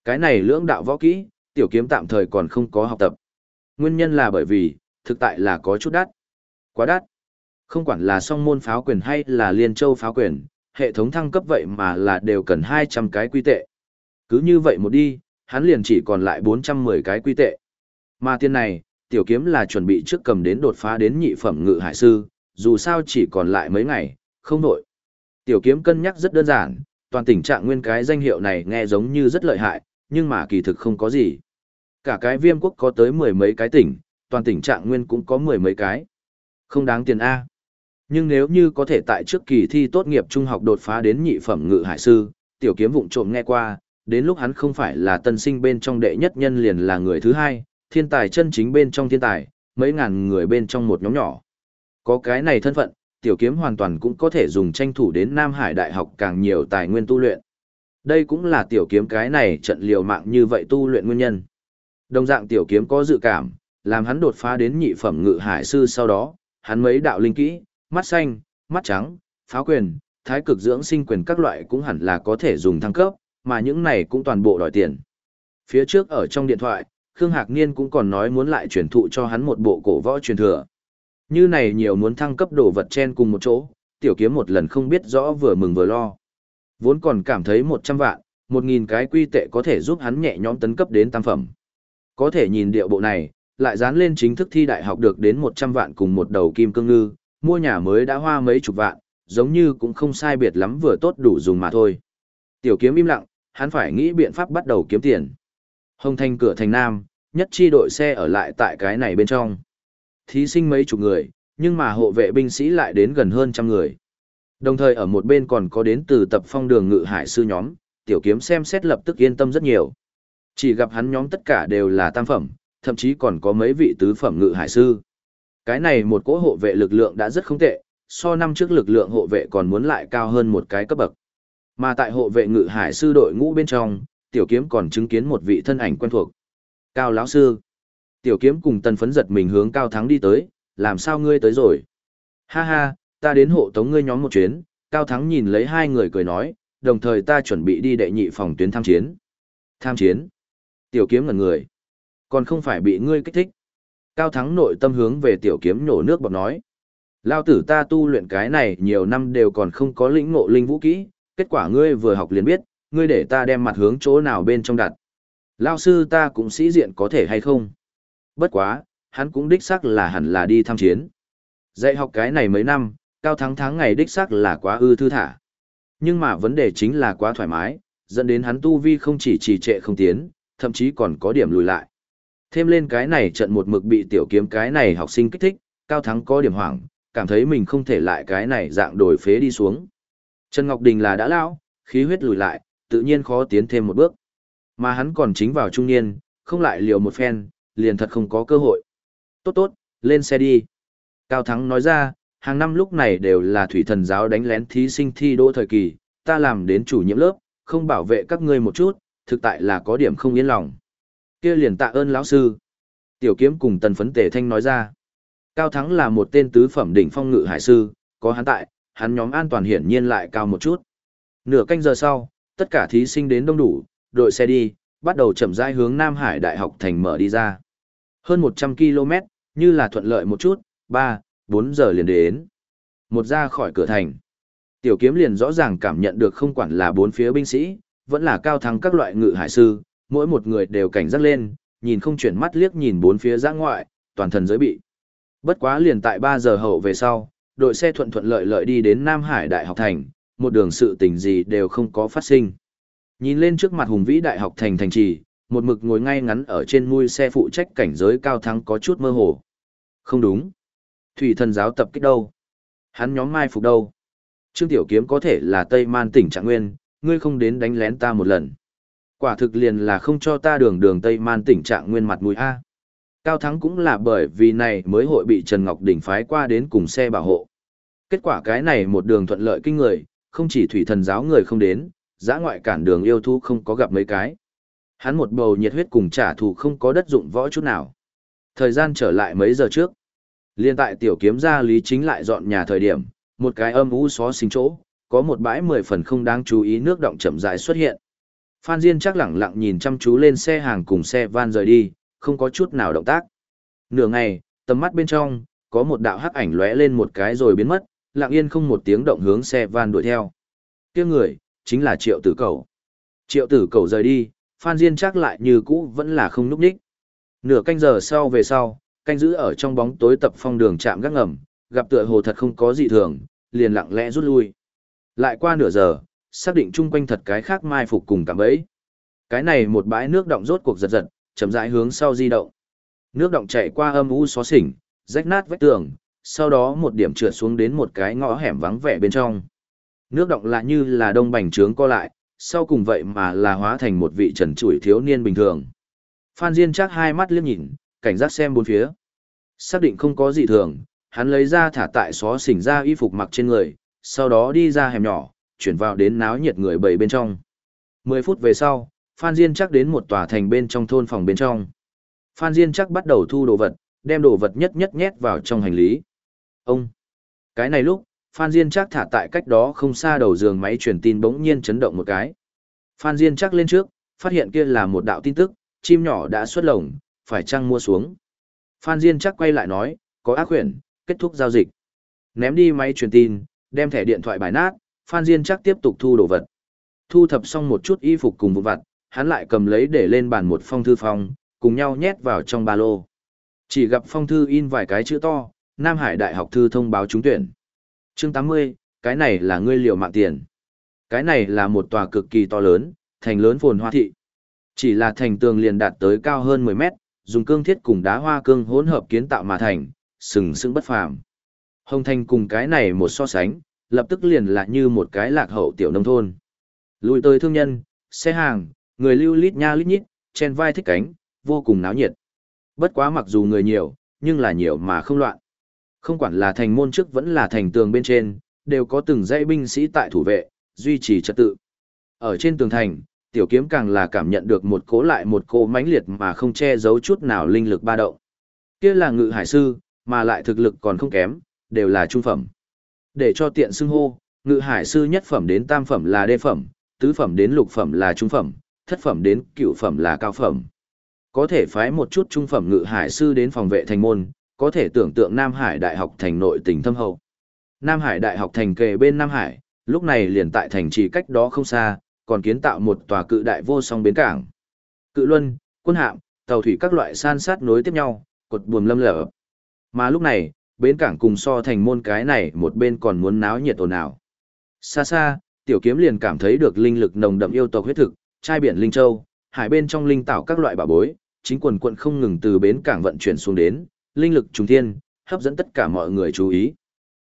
Cái này lưỡng đạo võ kỹ, tiểu kiếm tạm thời còn không có học tập. Nguyên nhân là bởi vì, thực tại là có chút đắt. Quá đắt. Không quản là song môn pháo quyền hay là liên châu pháo quyền, hệ thống thăng cấp vậy mà là đều cần 200 cái quy tệ. Cứ như vậy một đi, hắn liền chỉ còn lại 410 cái quy tệ. Mà tiền này, tiểu kiếm là chuẩn bị trước cầm đến đột phá đến nhị phẩm ngự hải sư, dù sao chỉ còn lại mấy ngày, không nổi. Tiểu kiếm cân nhắc rất đơn giản, toàn tình trạng nguyên cái danh hiệu này nghe giống như rất lợi hại, nhưng mà kỳ thực không có gì. Cả cái viêm quốc có tới mười mấy cái tỉnh, toàn tỉnh trạng nguyên cũng có mười mấy cái. Không đáng tiền A. Nhưng nếu như có thể tại trước kỳ thi tốt nghiệp trung học đột phá đến nhị phẩm ngự hải sư, tiểu kiếm vụng trộm nghe qua, đến lúc hắn không phải là tân sinh bên trong đệ nhất nhân liền là người thứ hai, thiên tài chân chính bên trong thiên tài, mấy ngàn người bên trong một nhóm nhỏ. Có cái này thân phận, tiểu kiếm hoàn toàn cũng có thể dùng tranh thủ đến Nam Hải Đại học càng nhiều tài nguyên tu luyện. Đây cũng là tiểu kiếm cái này trận liều mạng như vậy tu luyện nguyên nhân. Đồng dạng tiểu kiếm có dự cảm, làm hắn đột phá đến nhị phẩm ngự hải sư sau đó, hắn mấy đạo linh kỹ, mắt xanh, mắt trắng, pháo quyền, thái cực dưỡng sinh quyền các loại cũng hẳn là có thể dùng thăng cấp, mà những này cũng toàn bộ đòi tiền. Phía trước ở trong điện thoại, Khương Hạc Niên cũng còn nói muốn lại truyền thụ cho hắn một bộ cổ võ truyền thừa. Như này nhiều muốn thăng cấp đồ vật chen cùng một chỗ, tiểu kiếm một lần không biết rõ vừa mừng vừa lo. Vốn còn cảm thấy 100 vạn, 1.000 cái quy tệ có thể giúp hắn nhẹ nhõm tấn cấp đến tam phẩm. Có thể nhìn điệu bộ này, lại dán lên chính thức thi đại học được đến 100 vạn cùng một đầu kim cương ngư, mua nhà mới đã hoa mấy chục vạn, giống như cũng không sai biệt lắm vừa tốt đủ dùng mà thôi. Tiểu kiếm im lặng, hắn phải nghĩ biện pháp bắt đầu kiếm tiền. Hồng thành cửa thành Nam, nhất chi đội xe ở lại tại cái này bên trong. Thí sinh mấy chục người, nhưng mà hộ vệ binh sĩ lại đến gần hơn trăm người. Đồng thời ở một bên còn có đến từ tập phong đường ngự hải sư nhóm, tiểu kiếm xem xét lập tức yên tâm rất nhiều. Chỉ gặp hắn nhóm tất cả đều là tam phẩm, thậm chí còn có mấy vị tứ phẩm ngự hải sư. Cái này một cỗ hộ vệ lực lượng đã rất không tệ, so năm trước lực lượng hộ vệ còn muốn lại cao hơn một cái cấp bậc. Mà tại hộ vệ ngự hải sư đội ngũ bên trong, tiểu kiếm còn chứng kiến một vị thân ảnh quen thuộc. Cao lão sư. Tiểu kiếm cùng tần phấn giật mình hướng cao thắng đi tới, làm sao ngươi tới rồi? Ha ha, ta đến hộ tống ngươi nhóm một chuyến, cao thắng nhìn lấy hai người cười nói, đồng thời ta chuẩn bị đi đệ nhị phòng tuyến tham chiến. Tham chiến? Tiểu kiếm ngẩn người. Còn không phải bị ngươi kích thích. Cao thắng nội tâm hướng về tiểu kiếm nhổ nước bọt nói. Lao tử ta tu luyện cái này nhiều năm đều còn không có lĩnh ngộ linh vũ kỹ, kết quả ngươi vừa học liền biết, ngươi để ta đem mặt hướng chỗ nào bên trong đặt. Lao sư ta cũng sĩ diện có thể hay không? Bất quá, hắn cũng đích xác là hẳn là đi tham chiến. Dạy học cái này mấy năm, cao thắng tháng ngày đích xác là quá ư thư thả. Nhưng mà vấn đề chính là quá thoải mái, dẫn đến hắn tu vi không chỉ trì trệ không tiến, thậm chí còn có điểm lùi lại. Thêm lên cái này trận một mực bị tiểu kiếm cái này học sinh kích thích, cao thắng có điểm hoảng, cảm thấy mình không thể lại cái này dạng đổi phế đi xuống. Trần Ngọc Đình là đã lão, khí huyết lùi lại, tự nhiên khó tiến thêm một bước. Mà hắn còn chính vào trung niên, không lại liều một phen, liền thật không có cơ hội. Tốt tốt, lên xe đi. Cao Thắng nói ra, hàng năm lúc này đều là thủy thần giáo đánh lén thí sinh thi đỗ thời kỳ, ta làm đến chủ nhiệm lớp, không bảo vệ các ngươi một chút, thực tại là có điểm không yên lòng. Kia liền tạ ơn lão sư. Tiểu kiếm cùng tần phấn tề thanh nói ra. Cao Thắng là một tên tứ phẩm đỉnh phong ngự hải sư, có hắn tại, hắn nhóm an toàn hiển nhiên lại cao một chút. Nửa canh giờ sau, tất cả thí sinh đến đông đủ, đội xe đi, bắt đầu chậm rãi hướng Nam Hải Đại học thành mở đi ra. Hơn 100 km, như là thuận lợi một chút, 3, 4 giờ liền đến. Một ra khỏi cửa thành. Tiểu kiếm liền rõ ràng cảm nhận được không quản là bốn phía binh sĩ, vẫn là cao thắng các loại ngự hải sư, mỗi một người đều cảnh giác lên, nhìn không chuyển mắt liếc nhìn bốn phía ra ngoại, toàn thần giới bị. Bất quá liền tại 3 giờ hậu về sau, đội xe thuận thuận lợi lợi đi đến Nam Hải Đại học thành, một đường sự tình gì đều không có phát sinh. Nhìn lên trước mặt hùng vĩ đại học thành thành trì, một mực ngồi ngay ngắn ở trên mui xe phụ trách cảnh giới cao thắng có chút mơ hồ. Không đúng. Thủy thần giáo tập kích đâu? Hắn nhóm mai phục đâu? Trương Tiểu Kiếm có thể là Tây Man tỉnh Trạng Nguyên, ngươi không đến đánh lén ta một lần. Quả thực liền là không cho ta đường đường Tây Man tỉnh Trạng Nguyên mặt mũi A. Cao Thắng cũng là bởi vì này mới hội bị Trần Ngọc Đỉnh phái qua đến cùng xe bảo hộ. Kết quả cái này một đường thuận lợi kinh người, không chỉ thủy thần giáo người không đến, giã ngoại cản đường yêu thú không có gặp mấy cái. Hắn một bầu nhiệt huyết cùng trả thù không có đất dụng võ chút nào. Thời gian trở lại mấy giờ trước. Liên tại tiểu kiếm gia lý chính lại dọn nhà thời điểm, một cái âm u xó xình chỗ, có một bãi mười phần không đáng chú ý nước động chậm rãi xuất hiện. Phan Diên chắc lẳng lặng nhìn chăm chú lên xe hàng cùng xe van rời đi, không có chút nào động tác. Nửa ngày, tầm mắt bên trong, có một đạo hắc ảnh lóe lên một cái rồi biến mất, lặng yên không một tiếng động hướng xe van đuổi theo. Kia người, chính là Triệu Tử Cầu. Triệu Tử Cầu rời đi, Phan Diên chắc lại như cũ vẫn là không núp đích. Nửa canh giờ sau về sau, canh giữ ở trong bóng tối tập phong đường chạm gác ngầm, gặp tựa hồ thật không có gì thường, liền lặng lẽ rút lui. Lại qua nửa giờ, xác định chung quanh thật cái khác mai phục cùng cảm ấy, Cái này một bãi nước động rốt cuộc giật giật, chậm rãi hướng sau di động. Nước động chảy qua âm u xó xỉnh, rách nát vách tường, sau đó một điểm trượt xuống đến một cái ngõ hẻm vắng vẻ bên trong. Nước động lại như là đông bành trướng co lại, sau cùng vậy mà là hóa thành một vị trần trụi thiếu niên bình thường. Phan Diên chắc hai mắt liếc nhìn, cảnh giác xem bốn phía. Xác định không có gì thường, hắn lấy ra thả tại xó xỉnh ra y phục mặc trên người, sau đó đi ra hẻm nhỏ, chuyển vào đến náo nhiệt người bầy bên trong. Mười phút về sau, Phan Diên chắc đến một tòa thành bên trong thôn phòng bên trong. Phan Diên chắc bắt đầu thu đồ vật, đem đồ vật nhất nhất nhét vào trong hành lý. Ông! Cái này lúc, Phan Diên chắc thả tại cách đó không xa đầu giường máy truyền tin bỗng nhiên chấn động một cái. Phan Diên chắc lên trước, phát hiện kia là một đạo tin tức, chim nhỏ đã xuất lồng, phải chăng mua xuống. Phan Diên chắc quay lại nói, có ác quyển, kết thúc giao dịch. Ném đi máy truyền tin, đem thẻ điện thoại bài nát, Phan Diên chắc tiếp tục thu đồ vật. Thu thập xong một chút y phục cùng vụ vặt, hắn lại cầm lấy để lên bàn một phong thư phong, cùng nhau nhét vào trong ba lô. Chỉ gặp phong thư in vài cái chữ to, Nam Hải Đại học thư thông báo trúng tuyển. Chương 80, cái này là ngươi liều mạng tiền. Cái này là một tòa cực kỳ to lớn, thành lớn phồn hoa thị. Chỉ là thành tường liền đạt tới cao hơn 10 mét, dùng cương thiết cùng đá hoa cương hỗn hợp kiến tạo mà thành, sừng sững bất phàm. Hồng Thành cùng cái này một so sánh, lập tức liền là như một cái lạc hậu tiểu nông thôn. Lùi tới thương nhân, xe hàng, người lưu lít nha lít nhít, chen vai thích cánh, vô cùng náo nhiệt. Bất quá mặc dù người nhiều, nhưng là nhiều mà không loạn. Không quản là thành môn trước vẫn là thành tường bên trên, đều có từng dãy binh sĩ tại thủ vệ, duy trì trật tự. Ở trên tường thành, tiểu kiếm càng là cảm nhận được một cố lại một cố mãnh liệt mà không che giấu chút nào linh lực ba động. Kia là ngự hải sư, mà lại thực lực còn không kém, đều là trung phẩm. Để cho tiện xưng hô, ngự hải sư nhất phẩm đến tam phẩm là đê phẩm, tứ phẩm đến lục phẩm là trung phẩm, thất phẩm đến cửu phẩm là cao phẩm. Có thể phái một chút trung phẩm ngự hải sư đến phòng vệ thành môn, có thể tưởng tượng Nam Hải Đại học thành nội tình thâm hậu. Nam Hải Đại học thành kề bên Nam Hải, lúc này liền tại thành trì cách đó không xa, còn kiến tạo một tòa cự đại vô song bến cảng. Cự luân, quân hạm, tàu thủy các loại san sát nối tiếp nhau, cột buồm lâm lở. Mà lúc này, bến cảng cùng so thành môn cái này một bên còn muốn náo nhiệt ồn ào. Xa xa, tiểu kiếm liền cảm thấy được linh lực nồng đậm yêu tộc huyết thực, trai biển linh châu, hải bên trong linh tạo các loại bảo bối, chính quần quận không ngừng từ bến cảng vận chuyển xuống đến, linh lực trùng thiên, hấp dẫn tất cả mọi người chú ý.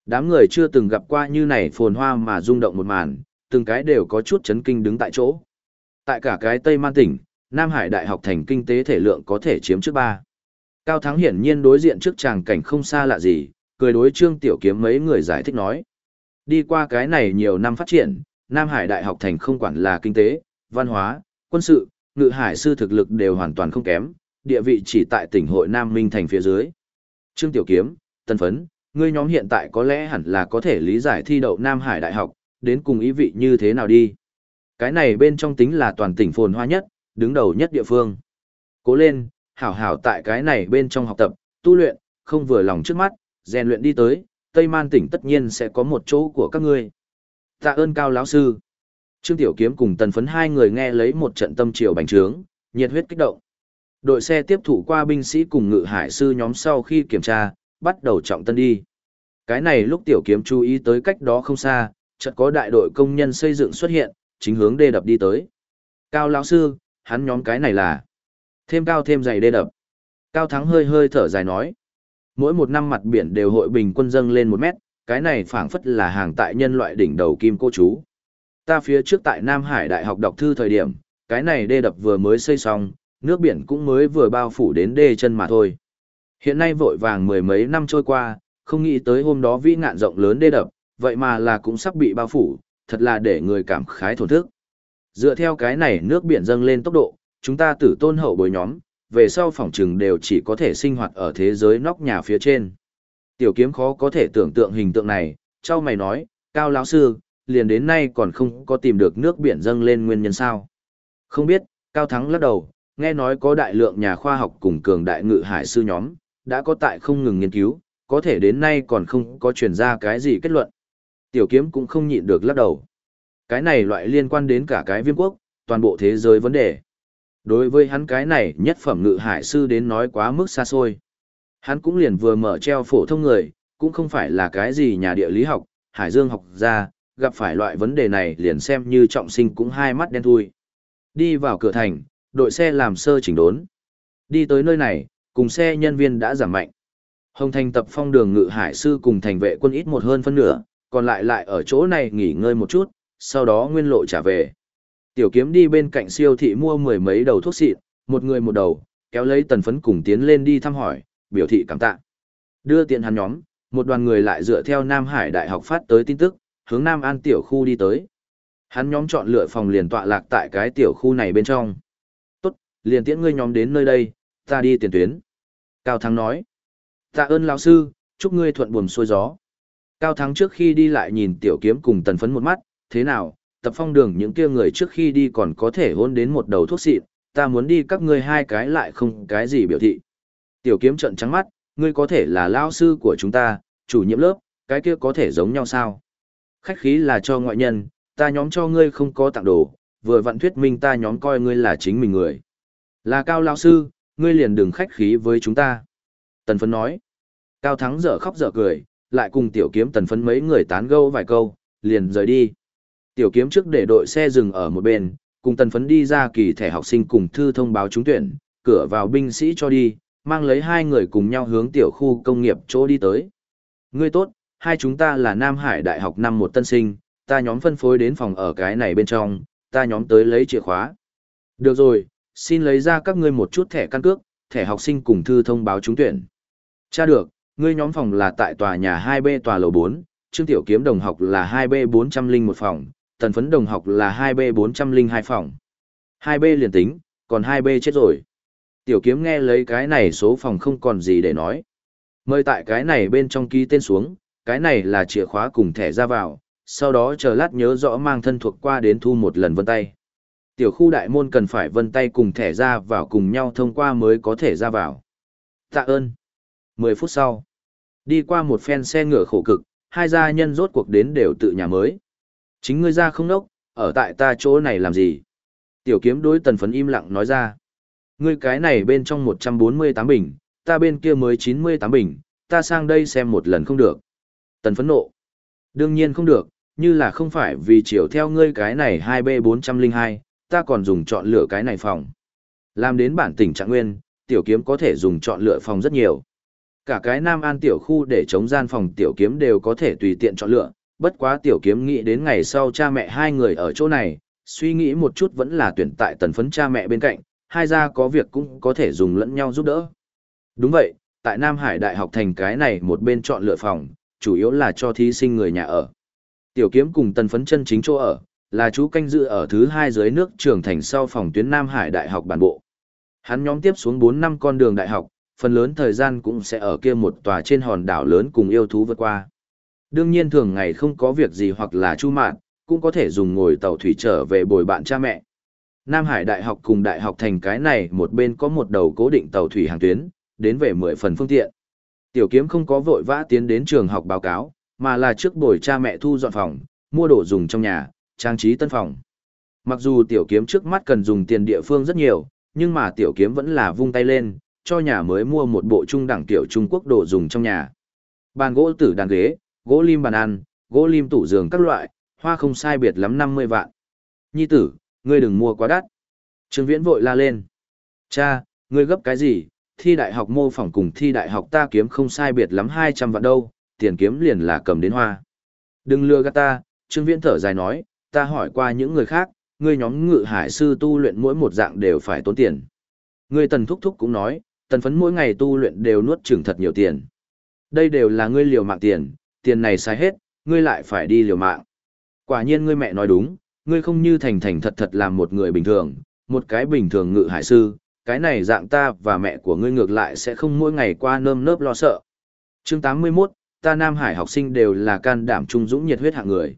Đám người chưa từng gặp qua như này phồn hoa mà rung động một màn, từng cái đều có chút chấn kinh đứng tại chỗ. Tại cả cái Tây Man tỉnh, Nam Hải Đại học thành kinh tế thể lượng có thể chiếm trước ba. Cao Thắng hiển nhiên đối diện trước chàng cảnh không xa lạ gì, cười đối Trương Tiểu Kiếm mấy người giải thích nói. Đi qua cái này nhiều năm phát triển, Nam Hải Đại học thành không quản là kinh tế, văn hóa, quân sự, ngự hải sư thực lực đều hoàn toàn không kém, địa vị chỉ tại tỉnh hội Nam Minh thành phía dưới. Trương Tiểu Kiếm, Tân Phấn, ngươi nhóm hiện tại có lẽ hẳn là có thể lý giải thi đậu Nam Hải Đại học, đến cùng ý vị như thế nào đi. Cái này bên trong tính là toàn tỉnh phồn hoa nhất, đứng đầu nhất địa phương. Cố lên, hảo hảo tại cái này bên trong học tập, tu luyện, không vừa lòng trước mắt, rèn luyện đi tới, Tây Man tỉnh tất nhiên sẽ có một chỗ của các ngươi. Tạ ơn cao lão sư. Trương Tiểu Kiếm cùng Tần Phấn hai người nghe lấy một trận tâm triều bành trướng, nhiệt huyết kích động. Đội xe tiếp thủ qua binh sĩ cùng ngự hải sư nhóm sau khi kiểm tra, bắt đầu trọng tân đi. Cái này lúc Tiểu Kiếm chú ý tới cách đó không xa, chợt có đại đội công nhân xây dựng xuất hiện, chính hướng đê đập đi tới. Cao lão sư, hắn nhóm cái này là thêm cao thêm dày đê đập. Cao Thắng hơi hơi thở dài nói, mỗi một năm mặt biển đều hội bình quân dâng lên một mét, cái này phảng phất là hàng tại nhân loại đỉnh đầu kim cô chú. Ta phía trước tại Nam Hải Đại học đọc thư thời điểm, cái này đê đập vừa mới xây xong, nước biển cũng mới vừa bao phủ đến đê chân mà thôi. Hiện nay vội vàng mười mấy năm trôi qua, không nghĩ tới hôm đó vĩ ngạn rộng lớn đê đập, vậy mà là cũng sắp bị bao phủ, thật là để người cảm khái thổn thức. Dựa theo cái này nước biển dâng lên tốc độ, chúng ta tử tôn hậu bồi nhóm, về sau phòng trừng đều chỉ có thể sinh hoạt ở thế giới nóc nhà phía trên. Tiểu kiếm khó có thể tưởng tượng hình tượng này, trao mày nói, Cao lão sư, liền đến nay còn không có tìm được nước biển dâng lên nguyên nhân sao. Không biết, Cao Thắng lắc đầu, nghe nói có đại lượng nhà khoa học cùng cường đại ngự hải sư nhóm, đã có tại không ngừng nghiên cứu, có thể đến nay còn không có truyền ra cái gì kết luận. Tiểu kiếm cũng không nhịn được lắc đầu. Cái này loại liên quan đến cả cái viêm quốc, toàn bộ thế giới vấn đề. Đối với hắn cái này nhất phẩm ngự hải sư đến nói quá mức xa xôi. Hắn cũng liền vừa mở treo phổ thông người, cũng không phải là cái gì nhà địa lý học, hải dương học ra, gặp phải loại vấn đề này liền xem như trọng sinh cũng hai mắt đen thui. Đi vào cửa thành, đội xe làm sơ chỉnh đốn. Đi tới nơi này, cùng xe nhân viên đã giảm mạnh. Hồng Thành tập phong đường ngự hải sư cùng thành vệ quân ít một hơn phân nửa, còn lại lại ở chỗ này nghỉ ngơi một chút, sau đó nguyên lộ trả về. Tiểu kiếm đi bên cạnh siêu thị mua mười mấy đầu thuốc xịn, một người một đầu, kéo lấy tần phấn cùng tiến lên đi thăm hỏi, biểu thị cảm tạ. Đưa tiện hắn nhóm, một đoàn người lại dựa theo Nam Hải Đại học phát tới tin tức, hướng Nam An tiểu khu đi tới. Hắn nhóm chọn lựa phòng liền tọa lạc tại cái tiểu khu này bên trong. Tốt, liền tiễn ngươi nhóm đến nơi đây, ta đi tiền tuyến. Cao Thắng nói. Tạ ơn lão sư, chúc ngươi thuận buồm xuôi gió. Cao Thắng trước khi đi lại nhìn tiểu kiếm cùng tần phấn một mắt, thế nào, tập phong đường những kia người trước khi đi còn có thể hôn đến một đầu thuốc xịn, ta muốn đi các ngươi hai cái lại không cái gì biểu thị. Tiểu kiếm trận trắng mắt, ngươi có thể là lao sư của chúng ta, chủ nhiệm lớp, cái kia có thể giống nhau sao? Khách khí là cho ngoại nhân, ta nhóm cho ngươi không có tặng đồ, vừa vặn thuyết minh ta nhóm coi ngươi là chính mình người. Là cao lao sư, ngươi liền đừng khách khí với chúng ta. Tần phấn nói. Cao thắng dở khóc dở cười, lại cùng tiểu kiếm tần phấn mấy người tán gâu vài câu, liền rời đi. Tiểu kiếm trước để đội xe dừng ở một bên, cùng tần phấn đi ra kỳ thẻ học sinh cùng thư thông báo trúng tuyển, cửa vào binh sĩ cho đi, mang lấy hai người cùng nhau hướng tiểu khu công nghiệp chỗ đi tới. Ngươi tốt, hai chúng ta là Nam Hải Đại học năm một tân sinh, ta nhóm phân phối đến phòng ở cái này bên trong, ta nhóm tới lấy chìa khóa. Được rồi, xin lấy ra các ngươi một chút thẻ căn cước, thẻ học sinh cùng thư thông báo trúng tuyển. Cha được, ngươi nhóm phòng là tại tòa nhà 2B tòa lầu 4, Trương Tiểu Kiếm đồng học là 2B 401 phòng, Tần Phấn đồng học là 2B 402 phòng. 2B liền tính, còn 2B chết rồi. Tiểu Kiếm nghe lấy cái này số phòng không còn gì để nói. Mời tại cái này bên trong ký tên xuống, cái này là chìa khóa cùng thẻ ra vào, sau đó chờ lát nhớ rõ mang thân thuộc qua đến thu một lần vân tay. Tiểu khu đại môn cần phải vân tay cùng thẻ ra vào cùng nhau thông qua mới có thể ra vào. Tạ ơn. 10 phút sau, đi qua một phen xe ngựa khổ cực, hai gia nhân rốt cuộc đến đều tự nhà mới. Chính ngươi ra không nốc, ở tại ta chỗ này làm gì? Tiểu kiếm đối tần phấn im lặng nói ra. Ngươi cái này bên trong 148 bình, ta bên kia mới 98 bình, ta sang đây xem một lần không được. Tần phấn nộ. Đương nhiên không được, như là không phải vì chiều theo ngươi cái này 2B402, ta còn dùng chọn lựa cái này phòng. Làm đến bản tỉnh trạng nguyên, tiểu kiếm có thể dùng chọn lựa phòng rất nhiều. Cả cái Nam An tiểu khu để chống gian phòng tiểu kiếm đều có thể tùy tiện chọn lựa, bất quá tiểu kiếm nghĩ đến ngày sau cha mẹ hai người ở chỗ này, suy nghĩ một chút vẫn là tuyển tại tần phấn cha mẹ bên cạnh, hai gia có việc cũng có thể dùng lẫn nhau giúp đỡ. Đúng vậy, tại Nam Hải Đại học thành cái này một bên chọn lựa phòng, chủ yếu là cho thí sinh người nhà ở. Tiểu kiếm cùng tần phấn chân chính chỗ ở, là chú canh dự ở thứ hai dưới nước trường thành sau phòng tuyến Nam Hải Đại học bản bộ. Hắn nhóm tiếp xuống 4 năm con đường đại học, phần lớn thời gian cũng sẽ ở kia một tòa trên hòn đảo lớn cùng yêu thú vượt qua. Đương nhiên thường ngày không có việc gì hoặc là chu mạn, cũng có thể dùng ngồi tàu thủy trở về bồi bạn cha mẹ. Nam Hải Đại học cùng Đại học thành cái này một bên có một đầu cố định tàu thủy hàng tuyến, đến về 10 phần phương tiện. Tiểu kiếm không có vội vã tiến đến trường học báo cáo, mà là trước bồi cha mẹ thu dọn phòng, mua đồ dùng trong nhà, trang trí tân phòng. Mặc dù tiểu kiếm trước mắt cần dùng tiền địa phương rất nhiều, nhưng mà tiểu kiếm vẫn là vung tay lên, cho nhà mới mua một bộ trung đẳng tiểu Trung Quốc đồ dùng trong nhà. Bàn gỗ tử đàn ghế, gỗ lim bàn ăn, gỗ lim tủ giường các loại, hoa không sai biệt lắm 50 vạn. Nhi tử, ngươi đừng mua quá đắt. Trương Viễn vội la lên. Cha, ngươi gấp cái gì, thi đại học mô phỏng cùng thi đại học ta kiếm không sai biệt lắm 200 vạn đâu, tiền kiếm liền là cầm đến hoa. Đừng lừa gạt ta, Trương Viễn thở dài nói, ta hỏi qua những người khác, ngươi nhóm ngự hải sư tu luyện mỗi một dạng đều phải tốn tiền. Ngươi tần thúc thúc cũng nói, tần phấn mỗi ngày tu luyện đều nuốt chừng thật nhiều tiền. Đây đều là ngươi liều mạng tiền, tiền này sai hết, ngươi lại phải đi liều mạng. Quả nhiên ngươi mẹ nói đúng, ngươi không như thành thành thật thật làm một người bình thường, một cái bình thường ngự hải sư, cái này dạng ta và mẹ của ngươi ngược lại sẽ không mỗi ngày qua nơm nớp lo sợ. Chương 81, ta Nam Hải học sinh đều là can đảm trung dũng nhiệt huyết hạng người.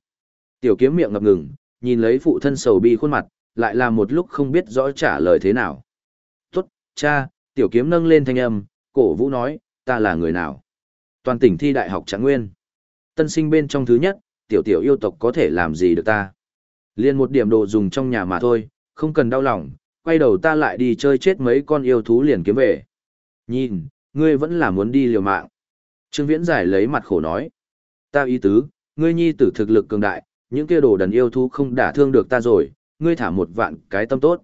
Tiểu kiếm miệng ngập ngừng, nhìn lấy phụ thân sầu bi khuôn mặt, lại là một lúc không biết rõ trả lời thế nào. Tốt, cha, tiểu kiếm nâng lên thanh âm, cổ vũ nói, ta là người nào? Toàn tỉnh thi đại học Trạng Nguyên. Tân sinh bên trong thứ nhất, tiểu tiểu yêu tộc có thể làm gì được ta? Liên một điểm đồ dùng trong nhà mà thôi, không cần đau lòng, quay đầu ta lại đi chơi chết mấy con yêu thú liền kiếm về. Nhìn, ngươi vẫn là muốn đi liều mạng. Trương Viễn giải lấy mặt khổ nói. Ta ý tứ, ngươi nhi tử thực lực cường đại, những kia đồ đần yêu thú không đả thương được ta rồi, ngươi thả một vạn cái tâm tốt.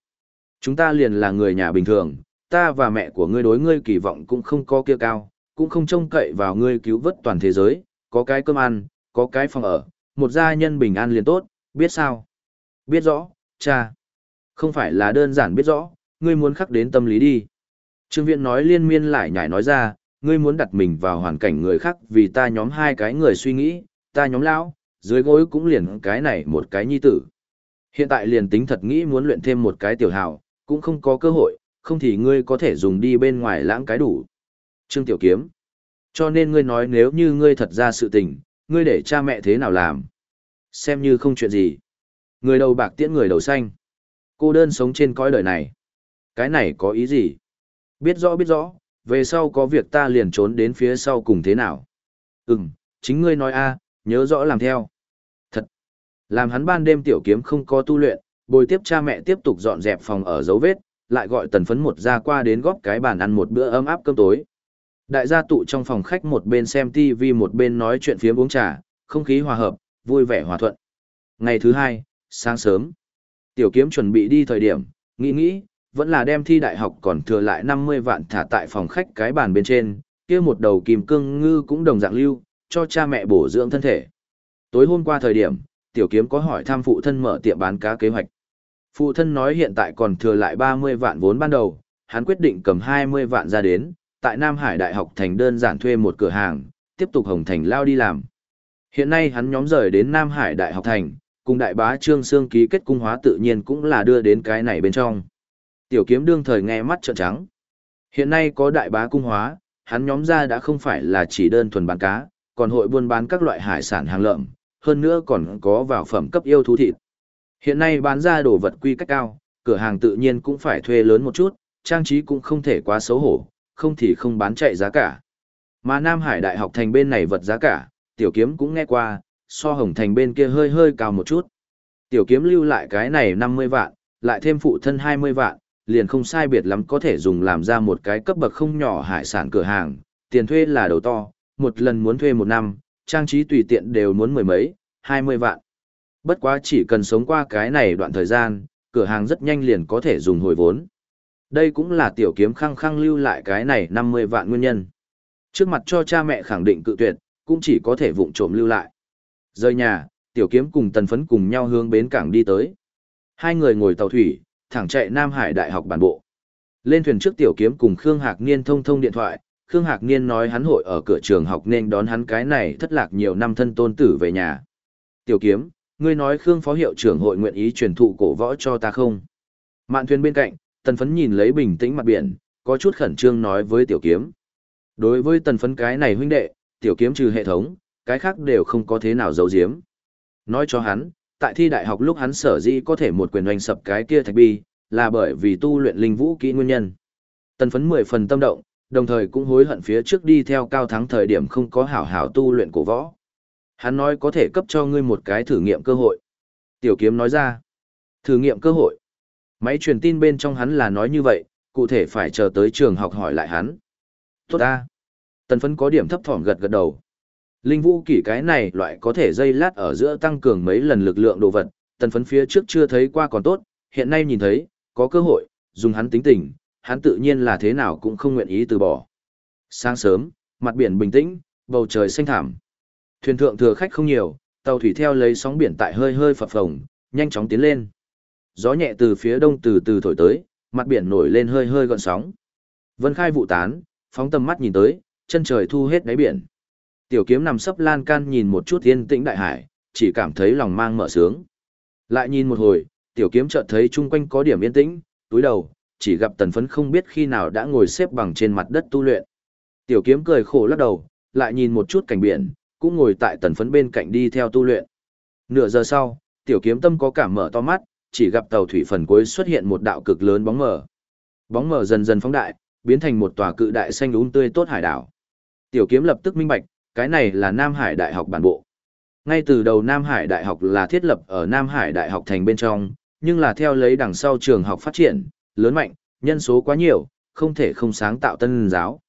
Chúng ta liền là người nhà bình thường, ta và mẹ của ngươi đối ngươi kỳ vọng cũng không có kia cao, cũng không trông cậy vào ngươi cứu vớt toàn thế giới, có cái cơm ăn, có cái phòng ở, một gia nhân bình an liền tốt, biết sao? Biết rõ, cha. Không phải là đơn giản biết rõ, ngươi muốn khắc đến tâm lý đi. Trương Viễn nói liên miên lại nhảy nói ra, ngươi muốn đặt mình vào hoàn cảnh người khác vì ta nhóm hai cái người suy nghĩ, ta nhóm lão, dưới gối cũng liền cái này một cái nhi tử. Hiện tại liền tính thật nghĩ muốn luyện thêm một cái tiểu hào, cũng không có cơ hội, không thì ngươi có thể dùng đi bên ngoài lãng cái đủ. Trương Tiểu Kiếm. Cho nên ngươi nói nếu như ngươi thật ra sự tình, ngươi để cha mẹ thế nào làm? Xem như không chuyện gì. Người đầu bạc tiễn người đầu xanh. Cô đơn sống trên cõi đời này. Cái này có ý gì? Biết rõ biết rõ, về sau có việc ta liền trốn đến phía sau cùng thế nào? Ừm, chính ngươi nói a, nhớ rõ làm theo. Thật. Làm hắn ban đêm tiểu kiếm không có tu luyện, bồi tiếp cha mẹ tiếp tục dọn dẹp phòng ở dấu vết, lại gọi tần phấn một ra qua đến góp cái bàn ăn một bữa ấm áp cơm tối. Đại gia tụ trong phòng khách một bên xem TV một bên nói chuyện phía uống trà, không khí hòa hợp, vui vẻ hòa thuận. Ngày thứ hai, sáng sớm, tiểu kiếm chuẩn bị đi thời điểm, nghĩ nghĩ, vẫn là đem thi đại học còn thừa lại 50 vạn thả tại phòng khách cái bàn bên trên, kia một đầu kim cương ngư cũng đồng dạng lưu, cho cha mẹ bổ dưỡng thân thể. Tối hôm qua thời điểm, tiểu kiếm có hỏi thăm phụ thân mở tiệm bán cá kế hoạch. Phụ thân nói hiện tại còn thừa lại 30 vạn vốn ban đầu, hắn quyết định cầm 20 vạn ra đến, tại Nam Hải Đại học thành đơn giản thuê một cửa hàng, tiếp tục hồng thành lao đi làm. Hiện nay hắn nhóm rời đến Nam Hải Đại học thành, cùng đại bá Trương Sương ký kết cung hóa tự nhiên cũng là đưa đến cái này bên trong. Tiểu kiếm đương thời nghe mắt trợn trắng. Hiện nay có đại bá cung hóa, hắn nhóm ra đã không phải là chỉ đơn thuần bán cá, còn hội buôn bán các loại hải sản hàng lợm, hơn nữa còn có vào phẩm cấp yêu thú thịt. Hiện nay bán ra đồ vật quy cách cao, cửa hàng tự nhiên cũng phải thuê lớn một chút, trang trí cũng không thể quá xấu hổ, không thì không bán chạy giá cả. Mà Nam Hải Đại học thành bên này vật giá cả, tiểu kiếm cũng nghe qua, so hồng thành bên kia hơi hơi cao một chút. Tiểu kiếm lưu lại cái này 50 vạn, lại thêm phụ thân 20 vạn, liền không sai biệt lắm có thể dùng làm ra một cái cấp bậc không nhỏ hải sản cửa hàng, tiền thuê là đầu to, một lần muốn thuê một năm, trang trí tùy tiện đều muốn mười mấy, 20 vạn. Bất quá chỉ cần sống qua cái này đoạn thời gian, cửa hàng rất nhanh liền có thể dùng hồi vốn. Đây cũng là tiểu kiếm khăng khăng lưu lại cái này 50 vạn nguyên nhân. Trước mặt cho cha mẹ khẳng định cự tuyệt, cũng chỉ có thể vụng trộm lưu lại. Rời nhà, tiểu kiếm cùng tần phấn cùng nhau hướng bến cảng đi tới. Hai người ngồi tàu thủy, thẳng chạy Nam Hải Đại học bản bộ. Lên thuyền trước tiểu kiếm cùng Khương Hạc Niên thông thông điện thoại, Khương Hạc Niên nói hắn hội ở cửa trường học nên đón hắn cái này thất lạc nhiều năm thân tôn tử về nhà. Tiểu kiếm, ngươi nói Khương phó hiệu trưởng hội nguyện ý truyền thụ cổ võ cho ta không? Mạn thuyền bên cạnh, tần phấn nhìn lấy bình tĩnh mặt biển, có chút khẩn trương nói với tiểu kiếm. Đối với tần phấn cái này huynh đệ, tiểu kiếm trừ hệ thống, cái khác đều không có thế nào giấu giếm. Nói cho hắn, tại thi đại học lúc hắn sở dĩ có thể một quyền oanh sập cái kia thạch bi, là bởi vì tu luyện linh vũ kỹ nguyên nhân. Tần phấn mười phần tâm động, đồng thời cũng hối hận phía trước đi theo cao thắng thời điểm không có hảo hảo tu luyện cổ võ. Hắn nói có thể cấp cho ngươi một cái thử nghiệm cơ hội. Tiểu kiếm nói ra, thử nghiệm cơ hội. Máy truyền tin bên trong hắn là nói như vậy, cụ thể phải chờ tới trường học hỏi lại hắn. Tốt ta. Tần phấn có điểm thấp thỏm gật gật đầu. Linh vũ kỷ cái này loại có thể dây lát ở giữa tăng cường mấy lần lực lượng đồ vật, tần phấn phía trước chưa thấy qua còn tốt, hiện nay nhìn thấy, có cơ hội, dùng hắn tính tình, hắn tự nhiên là thế nào cũng không nguyện ý từ bỏ. Sáng sớm, mặt biển bình tĩnh, bầu trời xanh thảm. Thuyền thượng thừa khách không nhiều, tàu thủy theo lấy sóng biển tại hơi hơi phập phồng, nhanh chóng tiến lên. Gió nhẹ từ phía đông từ từ thổi tới, mặt biển nổi lên hơi hơi gọn sóng. Vân khai vụ tán, phóng tầm mắt nhìn tới, chân trời thu hết đáy biển. Tiểu kiếm nằm sấp lan can nhìn một chút yên tĩnh đại hải, chỉ cảm thấy lòng mang mở sướng. Lại nhìn một hồi, tiểu kiếm chợt thấy chung quanh có điểm yên tĩnh, túi đầu, chỉ gặp tần phấn không biết khi nào đã ngồi xếp bằng trên mặt đất tu luyện. Tiểu kiếm cười khổ lắc đầu, lại nhìn một chút cảnh biển, cũng ngồi tại tần phấn bên cạnh đi theo tu luyện. Nửa giờ sau, tiểu kiếm tâm có cảm mở to mắt, chỉ gặp tàu thủy phần cuối xuất hiện một đạo cực lớn bóng mờ. Bóng mờ dần dần phóng đại, biến thành một tòa cự đại xanh úng tươi tốt hải đảo. Tiểu kiếm lập tức minh bạch, cái này là Nam Hải Đại học bản bộ. Ngay từ đầu Nam Hải Đại học là thiết lập ở Nam Hải Đại học thành bên trong, nhưng là theo lấy đằng sau trường học phát triển, lớn mạnh, nhân số quá nhiều, không thể không sáng tạo tân giáo.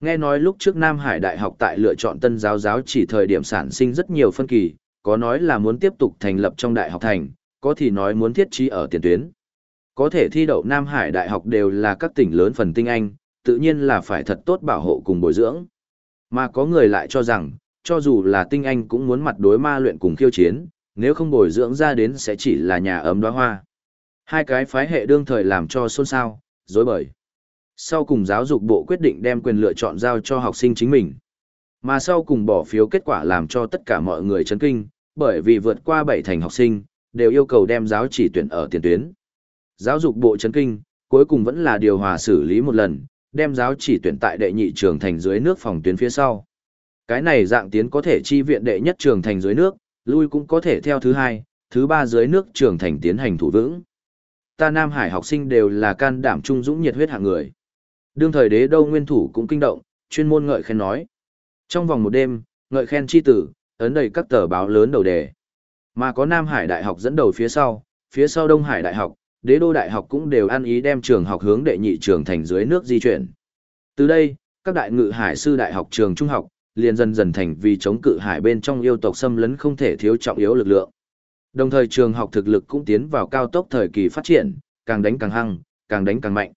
Nghe nói lúc trước Nam Hải Đại học tại lựa chọn tân giáo giáo chỉ thời điểm sản sinh rất nhiều phân kỳ, có nói là muốn tiếp tục thành lập trong đại học thành, có thì nói muốn thiết trí ở tiền tuyến. Có thể thi đậu Nam Hải Đại học đều là các tỉnh lớn phần tinh Anh, tự nhiên là phải thật tốt bảo hộ cùng bồi dưỡng. Mà có người lại cho rằng, cho dù là tinh Anh cũng muốn mặt đối ma luyện cùng khiêu chiến, nếu không bồi dưỡng ra đến sẽ chỉ là nhà ấm đóa hoa. Hai cái phái hệ đương thời làm cho xôn xao, dối bời. Sau cùng giáo dục bộ quyết định đem quyền lựa chọn giao cho học sinh chính mình. Mà sau cùng bỏ phiếu kết quả làm cho tất cả mọi người chấn kinh, bởi vì vượt qua bảy thành học sinh, đều yêu cầu đem giáo chỉ tuyển ở tiền tuyến. Giáo dục bộ chấn kinh, cuối cùng vẫn là điều hòa xử lý một lần, đem giáo chỉ tuyển tại đệ nhị trường thành dưới nước phòng tuyến phía sau. Cái này dạng tiến có thể chi viện đệ nhất trường thành dưới nước, lui cũng có thể theo thứ hai, thứ ba dưới nước trường thành tiến hành thủ vững. Ta Nam Hải học sinh đều là can đảm trung dũng nhiệt huyết hạng người. Đương thời đế đâu nguyên thủ cũng kinh động, chuyên môn ngợi khen nói. Trong vòng một đêm, ngợi khen chi tử, ấn đầy các tờ báo lớn đầu đề. Mà có Nam Hải Đại học dẫn đầu phía sau, phía sau Đông Hải Đại học, đế đô đại học cũng đều ăn ý đem trường học hướng đệ nhị trường thành dưới nước di chuyển. Từ đây, các đại ngự hải sư đại học trường trung học, liền dần dần thành vì chống cự hải bên trong yêu tộc xâm lấn không thể thiếu trọng yếu lực lượng. Đồng thời trường học thực lực cũng tiến vào cao tốc thời kỳ phát triển, càng đánh càng hăng, càng đánh càng mạnh.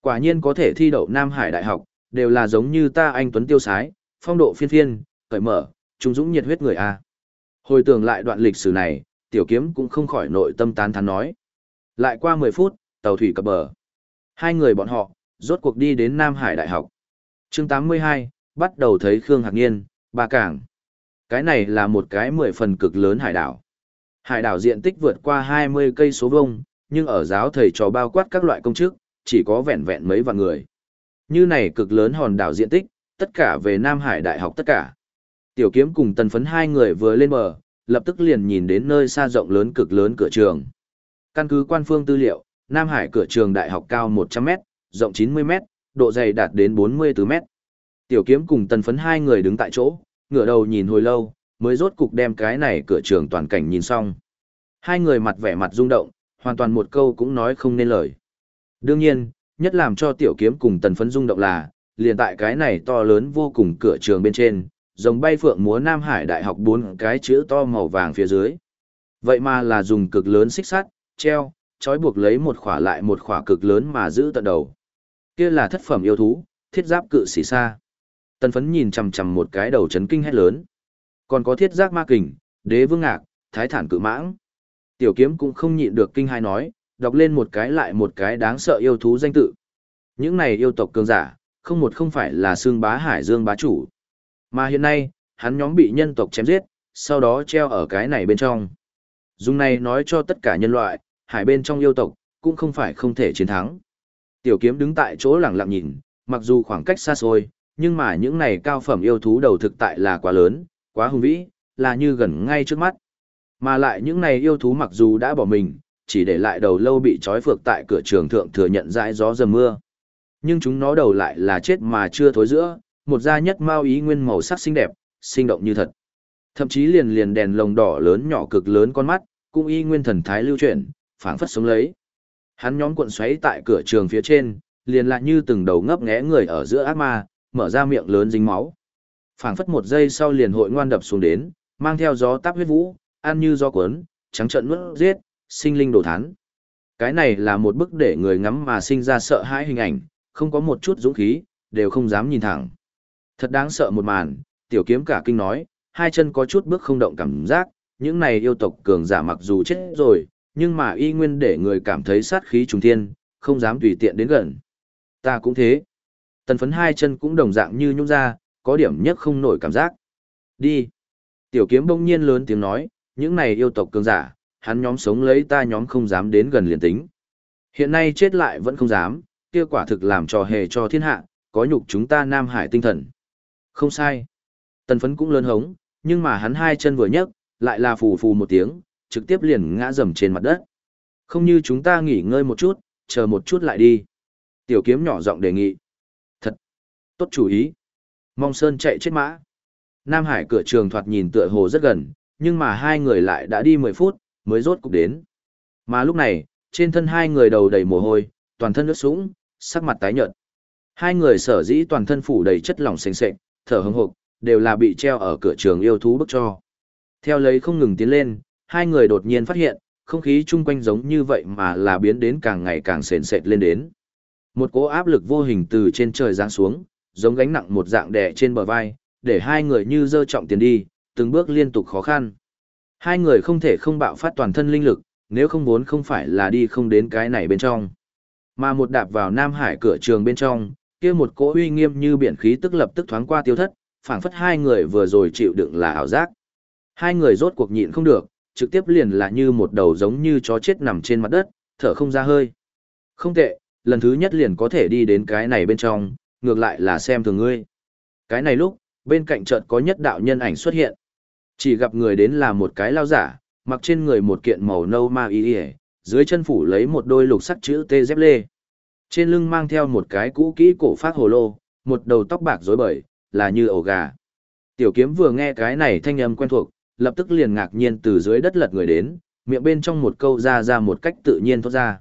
Quả nhiên có thể thi đậu Nam Hải Đại học, đều là giống như ta anh Tuấn Tiêu Sái, phong độ phiên phiên, cởi mở, trung dũng nhiệt huyết người A. Hồi tưởng lại đoạn lịch sử này, tiểu kiếm cũng không khỏi nội tâm tán thán nói. Lại qua 10 phút, tàu thủy cập bờ. Hai người bọn họ, rốt cuộc đi đến Nam Hải Đại học. chương 82, bắt đầu thấy Khương Hạc Niên, ba cảng. Cái này là một cái mười phần cực lớn hải đảo. Hải đảo diện tích vượt qua 20 cây số vuông, nhưng ở giáo thầy trò bao quát các loại công chức, chỉ có vẹn vẹn mấy vạn người. Như này cực lớn hòn đảo diện tích, tất cả về Nam Hải Đại học tất cả. Tiểu kiếm cùng tần phấn hai người vừa lên bờ, lập tức liền nhìn đến nơi xa rộng lớn cực lớn cửa trường. Căn cứ quan phương tư liệu, Nam Hải cửa trường đại học cao 100m, rộng 90m, độ dày đạt đến 44m. Tiểu kiếm cùng tần phấn hai người đứng tại chỗ, ngửa đầu nhìn hồi lâu, mới rốt cục đem cái này cửa trường toàn cảnh nhìn xong. Hai người mặt vẻ mặt rung động, hoàn toàn một câu cũng nói không nên lời. Đương nhiên, nhất làm cho tiểu kiếm cùng tần phấn rung động là, liền tại cái này to lớn vô cùng cửa trường bên trên, rồng bay phượng múa Nam Hải Đại học bốn cái chữ to màu vàng phía dưới. Vậy mà là dùng cực lớn xích sắt, treo, trói buộc lấy một khỏa lại một khỏa cực lớn mà giữ tận đầu. Kia là thất phẩm yêu thú, thiết giáp cự sĩ xa. Tần phấn nhìn chằm chằm một cái đầu chấn kinh hét lớn. Còn có thiết giác ma kình, đế vương ngạc, thái thản cự mãng. Tiểu kiếm cũng không nhịn được kinh hai nói, đọc lên một cái lại một cái đáng sợ yêu thú danh tự. Những này yêu tộc cường giả, không một không phải là xương bá hải dương bá chủ. Mà hiện nay, hắn nhóm bị nhân tộc chém giết, sau đó treo ở cái này bên trong. Dùng này nói cho tất cả nhân loại, hải bên trong yêu tộc, cũng không phải không thể chiến thắng. Tiểu kiếm đứng tại chỗ lặng lặng nhìn, mặc dù khoảng cách xa xôi, nhưng mà những này cao phẩm yêu thú đầu thực tại là quá lớn, quá hùng vĩ, là như gần ngay trước mắt. Mà lại những này yêu thú mặc dù đã bỏ mình, chỉ để lại đầu lâu bị trói phược tại cửa trường thượng thừa nhận dãi gió dầm mưa. Nhưng chúng nó đầu lại là chết mà chưa thối giữa, một da nhất mao ý nguyên màu sắc xinh đẹp, sinh động như thật. Thậm chí liền liền đèn lồng đỏ lớn nhỏ cực lớn con mắt, cũng y nguyên thần thái lưu chuyển, phảng phất sống lấy. Hắn nhóm cuộn xoáy tại cửa trường phía trên, liền lại như từng đầu ngấp nghé người ở giữa ác ma, mở ra miệng lớn dính máu. Phảng phất một giây sau liền hội ngoan đập xuống đến, mang theo gió táp huyết vũ, ăn như gió cuốn, trắng trợn nuốt giết, sinh linh đồ thán. Cái này là một bức để người ngắm mà sinh ra sợ hãi hình ảnh, không có một chút dũng khí, đều không dám nhìn thẳng. Thật đáng sợ một màn, tiểu kiếm cả kinh nói, hai chân có chút bước không động cảm giác, những này yêu tộc cường giả mặc dù chết rồi, nhưng mà y nguyên để người cảm thấy sát khí trùng thiên, không dám tùy tiện đến gần. Ta cũng thế. Tần phấn hai chân cũng đồng dạng như nhung ra, có điểm nhất không nổi cảm giác. Đi. Tiểu kiếm bỗng nhiên lớn tiếng nói, những này yêu tộc cường giả, hắn nhóm sống lấy ta nhóm không dám đến gần liền tính. Hiện nay chết lại vẫn không dám, kia quả thực làm trò hề cho thiên hạ, có nhục chúng ta Nam Hải tinh thần. Không sai. Tần phấn cũng lớn hống, nhưng mà hắn hai chân vừa nhấc, lại là phù phù một tiếng, trực tiếp liền ngã rầm trên mặt đất. Không như chúng ta nghỉ ngơi một chút, chờ một chút lại đi. Tiểu kiếm nhỏ giọng đề nghị. Thật. Tốt chủ ý. Mong Sơn chạy chết mã. Nam Hải cửa trường thoạt nhìn tựa hồ rất gần, nhưng mà hai người lại đã đi 10 phút, mới rốt cục đến. Mà lúc này, trên thân hai người đầu đầy mồ hôi, toàn thân nước sũng, sắc mặt tái nhợt. Hai người sở dĩ toàn thân phủ đầy chất lỏng sền sệt, thở hững hộc, đều là bị treo ở cửa trường yêu thú bức cho. Theo lấy không ngừng tiến lên, hai người đột nhiên phát hiện, không khí chung quanh giống như vậy mà là biến đến càng ngày càng sền sệt lên đến. Một cỗ áp lực vô hình từ trên trời giáng xuống, giống gánh nặng một dạng đè trên bờ vai, để hai người như dơ trọng tiền đi, từng bước liên tục khó khăn. Hai người không thể không bạo phát toàn thân linh lực, nếu không vốn không phải là đi không đến cái này bên trong. Mà một đạp vào Nam Hải cửa trường bên trong, kia một cỗ uy nghiêm như biển khí tức lập tức thoáng qua tiêu thất, phảng phất hai người vừa rồi chịu đựng là ảo giác. Hai người rốt cuộc nhịn không được, trực tiếp liền là như một đầu giống như chó chết nằm trên mặt đất, thở không ra hơi. Không tệ, lần thứ nhất liền có thể đi đến cái này bên trong, ngược lại là xem thường ngươi. Cái này lúc, bên cạnh chợt có nhất đạo nhân ảnh xuất hiện. Chỉ gặp người đến là một cái lao giả, mặc trên người một kiện màu nâu ma y y, dưới chân phủ lấy một đôi lục sắc chữ T dép lê. Trên lưng mang theo một cái cũ kỹ cổ phát hồ lô, một đầu tóc bạc rối bời, là như ổ gà. Tiểu kiếm vừa nghe cái này thanh âm quen thuộc, lập tức liền ngạc nhiên từ dưới đất lật người đến, miệng bên trong một câu ra ra một cách tự nhiên thoát ra.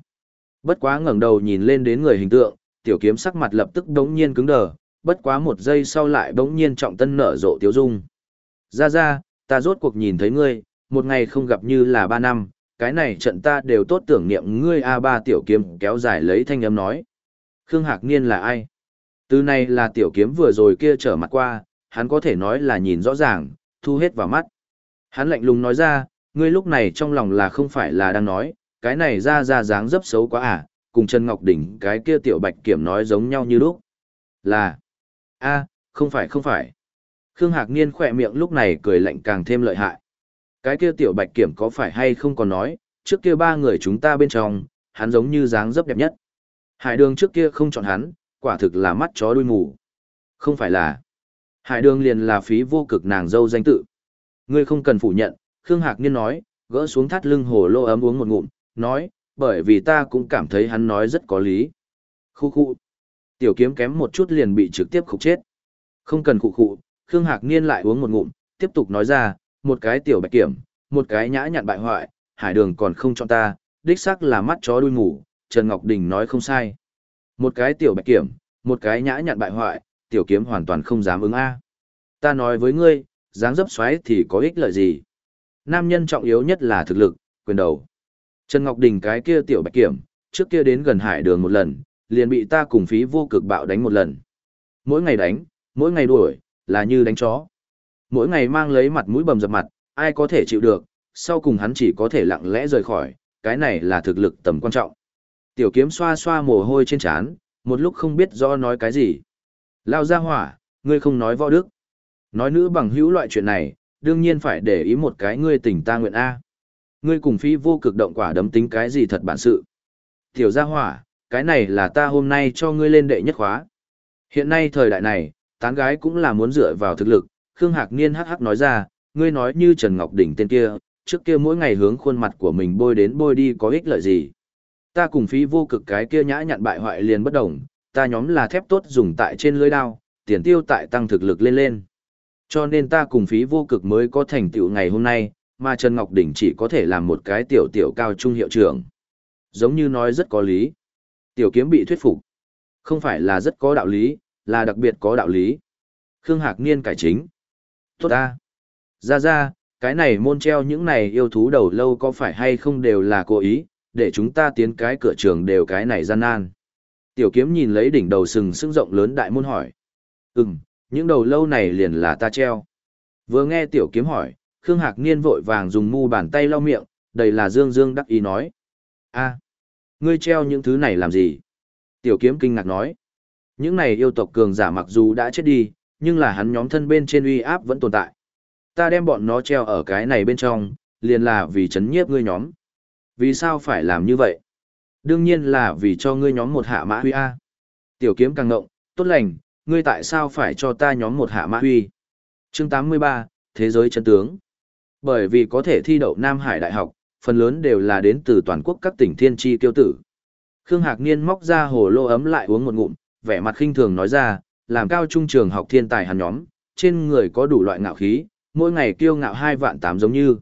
Bất quá ngẩng đầu nhìn lên đến người hình tượng, tiểu kiếm sắc mặt lập tức đống nhiên cứng đờ, bất quá một giây sau lại đống nhiên trọng tân nở rộ tiếu dung. Ra ra, ta rốt cuộc nhìn thấy ngươi, một ngày không gặp như là ba năm, cái này trận ta đều tốt tưởng niệm ngươi a ba tiểu kiếm kéo dài lấy thanh âm nói. Khương Hạc Niên là ai? Từ này là tiểu kiếm vừa rồi kia trở mặt qua, hắn có thể nói là nhìn rõ ràng, thu hết vào mắt. Hắn lạnh lùng nói ra, ngươi lúc này trong lòng là không phải là đang nói, cái này ra ra dáng dấp xấu quá à, cùng Trần Ngọc Đỉnh cái kia tiểu bạch kiểm nói giống nhau như lúc. Là, a không phải không phải. Khương Hạc Niên khỏe miệng lúc này cười lạnh càng thêm lợi hại. Cái kia tiểu bạch kiểm có phải hay không còn nói, trước kia ba người chúng ta bên trong, hắn giống như dáng dấp đẹp nhất. Hải đường trước kia không chọn hắn, quả thực là mắt chó đuôi mù. Không phải là. Hải đường liền là phí vô cực nàng dâu danh tự. Ngươi không cần phủ nhận, Khương Hạc Niên nói, gỡ xuống thắt lưng hồ lô ấm uống một ngụm, nói, bởi vì ta cũng cảm thấy hắn nói rất có lý. Khu khu. Tiểu kiếm kém một chút liền bị trực tiếp khục chết. Không cần khụ khụ, Khương Hạc Niên lại uống một ngụm, tiếp tục nói ra, một cái tiểu bạch kiểm, một cái nhã nhặn bại hoại, hải đường còn không chọn ta, đích xác là mắt chó đuôi ngủ, Trần Ngọc Đình nói không sai. Một cái tiểu bạch kiểm, một cái nhã nhặn bại hoại, tiểu kiếm hoàn toàn không dám ứng A. Ta nói với ngươi, dáng dấp xoáy thì có ích lợi gì? Nam nhân trọng yếu nhất là thực lực, quyền đầu. Trần Ngọc Đình cái kia tiểu bạch kiểm, trước kia đến gần hải đường một lần, liền bị ta cùng phí vô cực bạo đánh một lần. Mỗi ngày đánh, mỗi ngày đuổi, là như đánh chó. Mỗi ngày mang lấy mặt mũi bầm dập mặt, ai có thể chịu được, sau cùng hắn chỉ có thể lặng lẽ rời khỏi, cái này là thực lực tầm quan trọng. Tiểu kiếm xoa xoa mồ hôi trên trán, một lúc không biết do nói cái gì. Lao ra hỏa, ngươi không nói võ đức. Nói nữ bằng hữu loại chuyện này, đương nhiên phải để ý một cái ngươi tình ta nguyện A. Ngươi cùng phi vô cực động quả đấm tính cái gì thật bản sự. Tiểu gia hỏa, cái này là ta hôm nay cho ngươi lên đệ nhất khóa. Hiện nay thời đại này, tán gái cũng là muốn dựa vào thực lực, Khương Hạc Niên hắc hắc nói ra, ngươi nói như Trần Ngọc Đỉnh tên kia, trước kia mỗi ngày hướng khuôn mặt của mình bôi đến bôi đi có ích lợi gì. Ta cùng phí vô cực cái kia nhã nhặn bại hoại liền bất đồng, ta nhóm là thép tốt dùng tại trên lưới đao, tiền tiêu tại tăng thực lực lên lên. Cho nên ta cùng phí vô cực mới có thành tựu ngày hôm nay, mà Trần Ngọc Đỉnh chỉ có thể làm một cái tiểu tiểu cao trung hiệu trưởng. Giống như nói rất có lý. Tiểu kiếm bị thuyết phục. Không phải là rất có đạo lý, là đặc biệt có đạo lý. Khương Hạc Niên cải chính. Tốt ta. Ra ra, cái này môn treo những này yêu thú đầu lâu có phải hay không đều là cố ý, để chúng ta tiến cái cửa trường đều cái này gian nan. Tiểu kiếm nhìn lấy đỉnh đầu sừng sững rộng lớn đại môn hỏi. Ừm, những đầu lâu này liền là ta treo. Vừa nghe tiểu kiếm hỏi, Khương Hạc Niên vội vàng dùng mu bàn tay lau miệng, đầy là dương dương đắc ý nói. a ngươi treo những thứ này làm gì? Tiểu kiếm kinh ngạc nói. Những này yêu tộc cường giả mặc dù đã chết đi, nhưng là hắn nhóm thân bên trên uy áp vẫn tồn tại. Ta đem bọn nó treo ở cái này bên trong, liền là vì chấn nhiếp ngươi nhóm. Vì sao phải làm như vậy? Đương nhiên là vì cho ngươi nhóm một hạ mã huy A. Tiểu kiếm càng ngộng, tốt lành, ngươi tại sao phải cho ta nhóm một hạ mã huy? Chương 83, Thế giới chân tướng. Bởi vì có thể thi đậu Nam Hải Đại học, phần lớn đều là đến từ toàn quốc các tỉnh thiên tri tiêu tử. Khương Hạc Niên móc ra hồ lô ấm lại uống một ngụm, vẻ mặt khinh thường nói ra, làm cao trung trường học thiên tài hàn nhóm, trên người có đủ loại ngạo khí, mỗi ngày kiêu ngạo hai vạn tám giống như.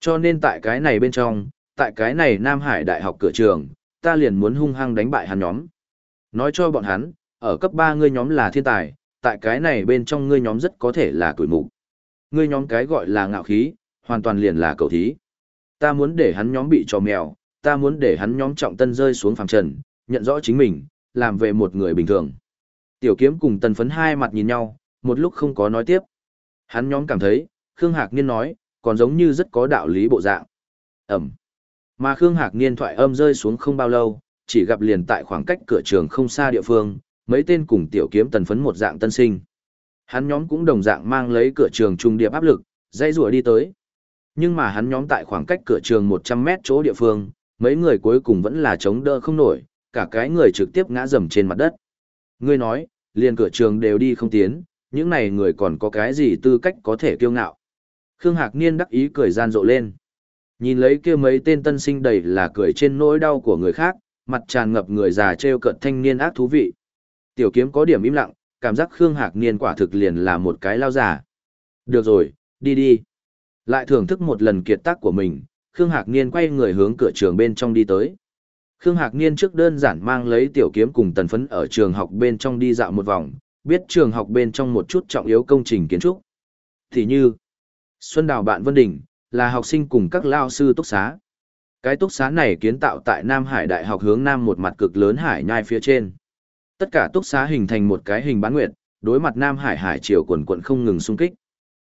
Cho nên tại cái này bên trong, tại cái này Nam Hải Đại học cửa trường, ta liền muốn hung hăng đánh bại hàn nhóm. Nói cho bọn hắn, ở cấp 3 ngươi nhóm là thiên tài, tại cái này bên trong ngươi nhóm rất có thể là tuổi mục. Ngươi nhóm cái gọi là ngạo khí, hoàn toàn liền là cầu thí. Ta muốn để hắn nhóm bị trò mèo, ta muốn để hắn nhóm trọng tân rơi xuống phàm trần, nhận rõ chính mình, làm về một người bình thường. Tiểu kiếm cùng tần phấn hai mặt nhìn nhau, một lúc không có nói tiếp. Hắn nhóm cảm thấy, Khương Hạc Niên nói, còn giống như rất có đạo lý bộ dạng. Ẩm. Mà Khương Hạc Niên thoại âm rơi xuống không bao lâu, chỉ gặp liền tại khoảng cách cửa trường không xa địa phương, mấy tên cùng tiểu kiếm tần phấn một dạng tân sinh. Hắn nhóm cũng đồng dạng mang lấy cửa trường trung điệp áp lực, dây rùa đi tới. Nhưng mà hắn nhóm tại khoảng cách cửa trường 100 mét chỗ địa phương, mấy người cuối cùng vẫn là chống đỡ không nổi, cả cái người trực tiếp ngã rầm trên mặt đất. Ngươi nói, liền cửa trường đều đi không tiến, những này người còn có cái gì tư cách có thể kiêu ngạo. Khương Hạc Niên đắc ý cười gian rộ lên. Nhìn lấy kia mấy tên tân sinh đầy là cười trên nỗi đau của người khác, mặt tràn ngập người già trêu cợt thanh niên ác thú vị. Tiểu kiếm có điểm im lặng, cảm giác Khương Hạc Niên quả thực liền là một cái lao giả. Được rồi, đi đi. Lại thưởng thức một lần kiệt tác của mình, Khương Hạc Niên quay người hướng cửa trường bên trong đi tới. Khương Hạc Niên trước đơn giản mang lấy tiểu kiếm cùng tần phấn ở trường học bên trong đi dạo một vòng, biết trường học bên trong một chút trọng yếu công trình kiến trúc. Thì như, Xuân Đào Bạn Vân Đình, là học sinh cùng các lao sư túc xá. Cái túc xá này kiến tạo tại Nam Hải Đại học hướng Nam một mặt cực lớn hải nhai phía trên. Tất cả túc xá hình thành một cái hình bán nguyệt, đối mặt Nam Hải hải chiều quần quận không ngừng xung kích.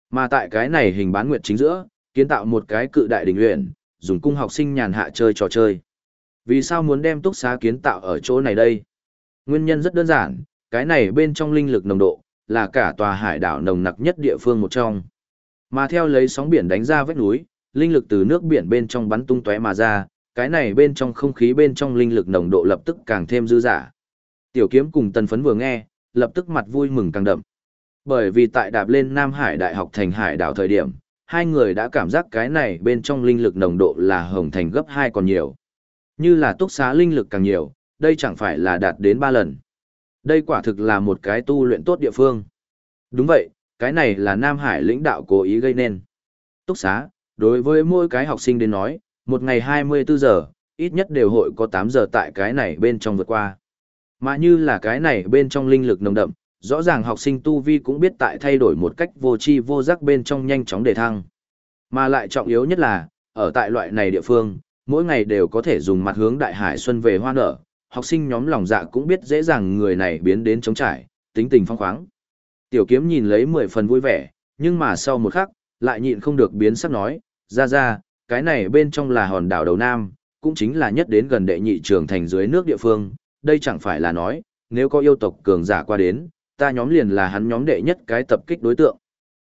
Mà tại cái này hình bán nguyệt chính giữa, kiến tạo một cái cự đại đình luyện, dùng cung học sinh nhàn hạ chơi trò chơi. Vì sao muốn đem túc xá kiến tạo ở chỗ này đây? Nguyên nhân rất đơn giản, cái này bên trong linh lực nồng độ, là cả tòa hải đảo nồng nặc nhất địa phương một trong. Mà theo lấy sóng biển đánh ra vách núi, linh lực từ nước biển bên trong bắn tung tóe mà ra, cái này bên trong không khí bên trong linh lực nồng độ lập tức càng thêm dư dả. Tiểu kiếm cùng tần phấn vừa nghe, lập tức mặt vui mừng càng đậm. Bởi vì tại đạp lên Nam Hải Đại học thành hải đảo thời điểm, hai người đã cảm giác cái này bên trong linh lực nồng độ là hồng thành gấp hai còn nhiều. Như là túc xá linh lực càng nhiều, đây chẳng phải là đạt đến ba lần. Đây quả thực là một cái tu luyện tốt địa phương. Đúng vậy, cái này là Nam Hải lãnh đạo cố ý gây nên. Túc xá, đối với mỗi cái học sinh đến nói, một ngày 24 giờ, ít nhất đều hội có 8 giờ tại cái này bên trong vượt qua. Mà như là cái này bên trong linh lực nồng đậm, rõ ràng học sinh tu vi cũng biết tại thay đổi một cách vô tri vô giác bên trong nhanh chóng đề thăng. Mà lại trọng yếu nhất là, ở tại loại này địa phương, mỗi ngày đều có thể dùng mặt hướng đại hải xuân về hoa nở, học sinh nhóm lòng dạ cũng biết dễ dàng người này biến đến chống trải, tính tình phong khoáng. Tiểu kiếm nhìn lấy mười phần vui vẻ, nhưng mà sau một khắc, lại nhịn không được biến sắc nói, ra ra, cái này bên trong là hòn đảo đầu Nam, cũng chính là nhất đến gần đệ nhị trường thành dưới nước địa phương, đây chẳng phải là nói, nếu có yêu tộc cường giả qua đến, ta nhóm liền là hắn nhóm đệ nhất cái tập kích đối tượng.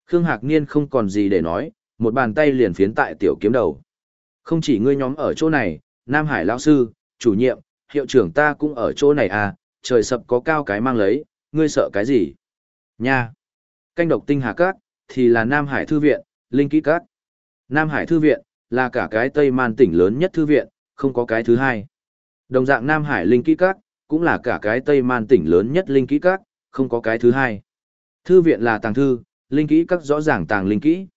Khương Hạc Niên không còn gì để nói, một bàn tay liền phiến tại tiểu kiếm đầu. Không chỉ ngươi nhóm ở chỗ này, Nam Hải lão sư, chủ nhiệm, hiệu trưởng ta cũng ở chỗ này à, trời sập có cao cái mang lấy, ngươi sợ cái gì? Nha! Canh độc tinh hà cát thì là Nam Hải Thư viện, Linh Kỹ cát, Nam Hải Thư viện, là cả cái Tây Man tỉnh lớn nhất thư viện, không có cái thứ hai. Đồng dạng Nam Hải Linh Kỹ cát cũng là cả cái Tây Man tỉnh lớn nhất Linh Kỹ cát, không có cái thứ hai. Thư viện là tàng thư, Linh Kỹ cát rõ ràng tàng Linh Kỹ.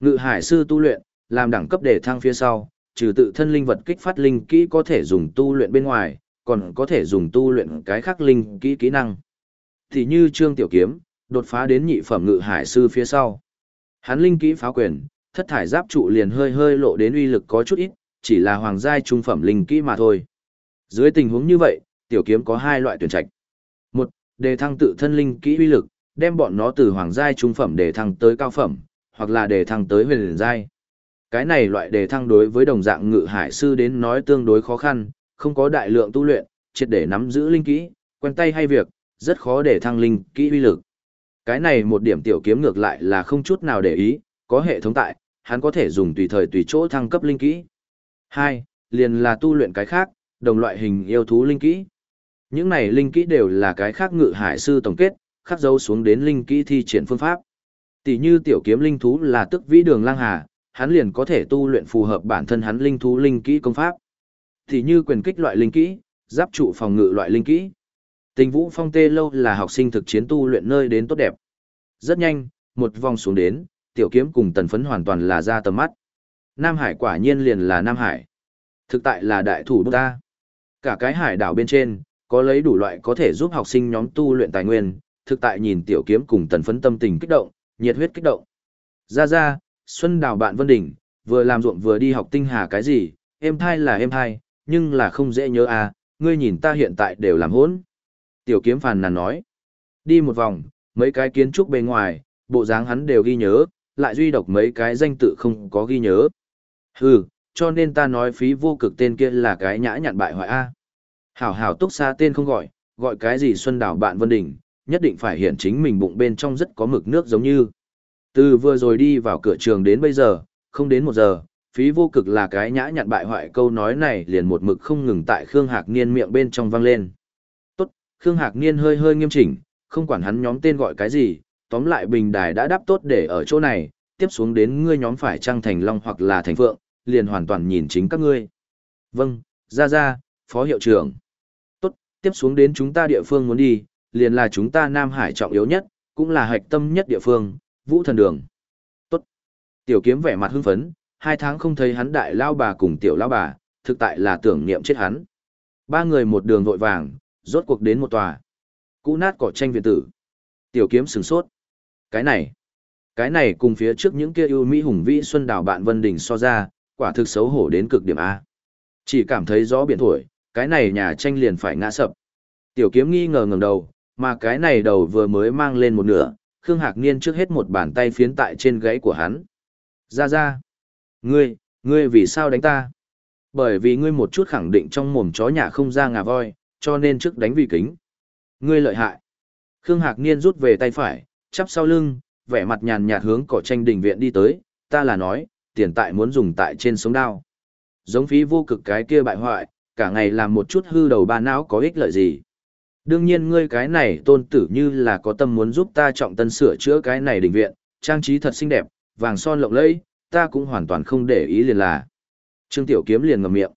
Ngự Hải Sư tu luyện, làm đẳng cấp để thăng phía sau, trừ tự thân linh vật kích phát Linh Kỹ có thể dùng tu luyện bên ngoài, còn có thể dùng tu luyện cái khác Linh Kỹ kỹ năng. Thì như Trương Tiểu Kiếm, đột phá đến nhị phẩm Ngự Hải Sư phía sau. Hắn Linh Kỹ phá quyền, thất thải giáp trụ liền hơi hơi lộ đến uy lực có chút ít, chỉ là hoàng giai trung phẩm linh kỹ mà thôi. Dưới tình huống như vậy, tiểu kiếm có hai loại tuyển trạch. Một, đề thăng tự thân linh kỹ uy lực, đem bọn nó từ hoàng giai trung phẩm đề thăng tới cao phẩm, hoặc là đề thăng tới huyền giai. Cái này loại đề thăng đối với đồng dạng ngự hải sư đến nói tương đối khó khăn, không có đại lượng tu luyện, triệt để nắm giữ linh kỹ, quen tay hay việc, rất khó để thăng linh kỹ uy lực. Cái này một điểm tiểu kiếm ngược lại là không chút nào để ý, có hệ thống tại, hắn có thể dùng tùy thời tùy chỗ thăng cấp linh kỹ. Hai, liền là tu luyện cái khác, đồng loại hình yêu thú linh kỹ. Những này linh kỹ đều là cái khác ngự hải sư tổng kết, khắc dấu xuống đến linh kỹ thi triển phương pháp. Tỷ như tiểu kiếm linh thú là tức vĩ đường lang hà, hắn liền có thể tu luyện phù hợp bản thân hắn linh thú linh kỹ công pháp. Tỷ như quyền kích loại linh kỹ, giáp trụ phòng ngự loại linh kỹ. Tình vũ phong tê lâu là học sinh thực chiến tu luyện nơi đến tốt đẹp. Rất nhanh, một vòng xuống đến, tiểu kiếm cùng tần phấn hoàn toàn là ra tầm mắt. Nam Hải quả nhiên liền là Nam Hải. Thực tại là đại thủ bức ta. Cả cái hải đảo bên trên, có lấy đủ loại có thể giúp học sinh nhóm tu luyện tài nguyên, thực tại nhìn tiểu kiếm cùng tần phấn tâm tình kích động, nhiệt huyết kích động. Ra ra, Xuân Đào bạn Vân Đình, vừa làm ruộng vừa đi học tinh hà cái gì, em thai là em thai, nhưng là không dễ nhớ à, ngươi nhìn ta hiện tại đều làm hỗn. Tiểu kiếm phàn nàn nói. Đi một vòng, mấy cái kiến trúc bề ngoài, bộ dáng hắn đều ghi nhớ, lại duy độc mấy cái danh tự không có ghi nhớ. Hừ, cho nên ta nói phí vô cực tên kia là cái nhã nhặn bại hoại A. Hảo hảo túc xa tên không gọi, gọi cái gì Xuân Đào bạn Vân Đình, nhất định phải hiện chính mình bụng bên trong rất có mực nước giống như. Từ vừa rồi đi vào cửa trường đến bây giờ, không đến một giờ, phí vô cực là cái nhã nhặn bại hoại câu nói này liền một mực không ngừng tại Khương Hạc Niên miệng bên trong vang lên. Tốt, Khương Hạc Niên hơi hơi nghiêm chỉnh, không quản hắn nhóm tên gọi cái gì, tóm lại bình đài đã đáp tốt để ở chỗ này, tiếp xuống đến ngươi nhóm phải trăng thành long hoặc là thành phượng, liền hoàn toàn nhìn chính các ngươi. Vâng, ra ra, phó hiệu trưởng. Tốt, tiếp xuống đến chúng ta địa phương muốn đi, liền là chúng ta Nam Hải trọng yếu nhất, cũng là hạch tâm nhất địa phương, Vũ Thần Đường. Tốt. Tiểu kiếm vẻ mặt hưng phấn, hai tháng không thấy hắn đại lao bà cùng tiểu lao bà, thực tại là tưởng niệm chết hắn. Ba người một đường vội vàng, rốt cuộc đến một tòa. Cũ nát cỏ tranh viện tử. Tiểu kiếm sừng sốt. Cái này, cái này cùng phía trước những kia ưu mỹ hùng vĩ xuân đảo bạn Vân Đình so ra, quả thực xấu hổ đến cực điểm A. Chỉ cảm thấy gió biển thổi, cái này nhà tranh liền phải ngã sập. Tiểu kiếm nghi ngờ ngẩng đầu, mà cái này đầu vừa mới mang lên một nửa, Khương Hạc Niên trước hết một bàn tay phiến tại trên gáy của hắn. Ra ra. Ngươi, ngươi vì sao đánh ta? Bởi vì ngươi một chút khẳng định trong mồm chó nhà không ra ngà voi, cho nên trước đánh vì kính. Ngươi lợi hại. Khương Hạc Niên rút về tay phải, chắp sau lưng, vẻ mặt nhàn nhạt hướng cỏ tranh đình viện đi tới, ta là nói, tiền tại muốn dùng tại trên sống đao. Giống phí vô cực cái kia bại hoại, cả ngày làm một chút hư đầu ba não có ích lợi gì. Đương nhiên ngươi cái này tôn tử như là có tâm muốn giúp ta trọng tân sửa chữa cái này đình viện, trang trí thật xinh đẹp, vàng son lộng lẫy, ta cũng hoàn toàn không để ý liền là. Trương Tiểu Kiếm liền ngậm miệng.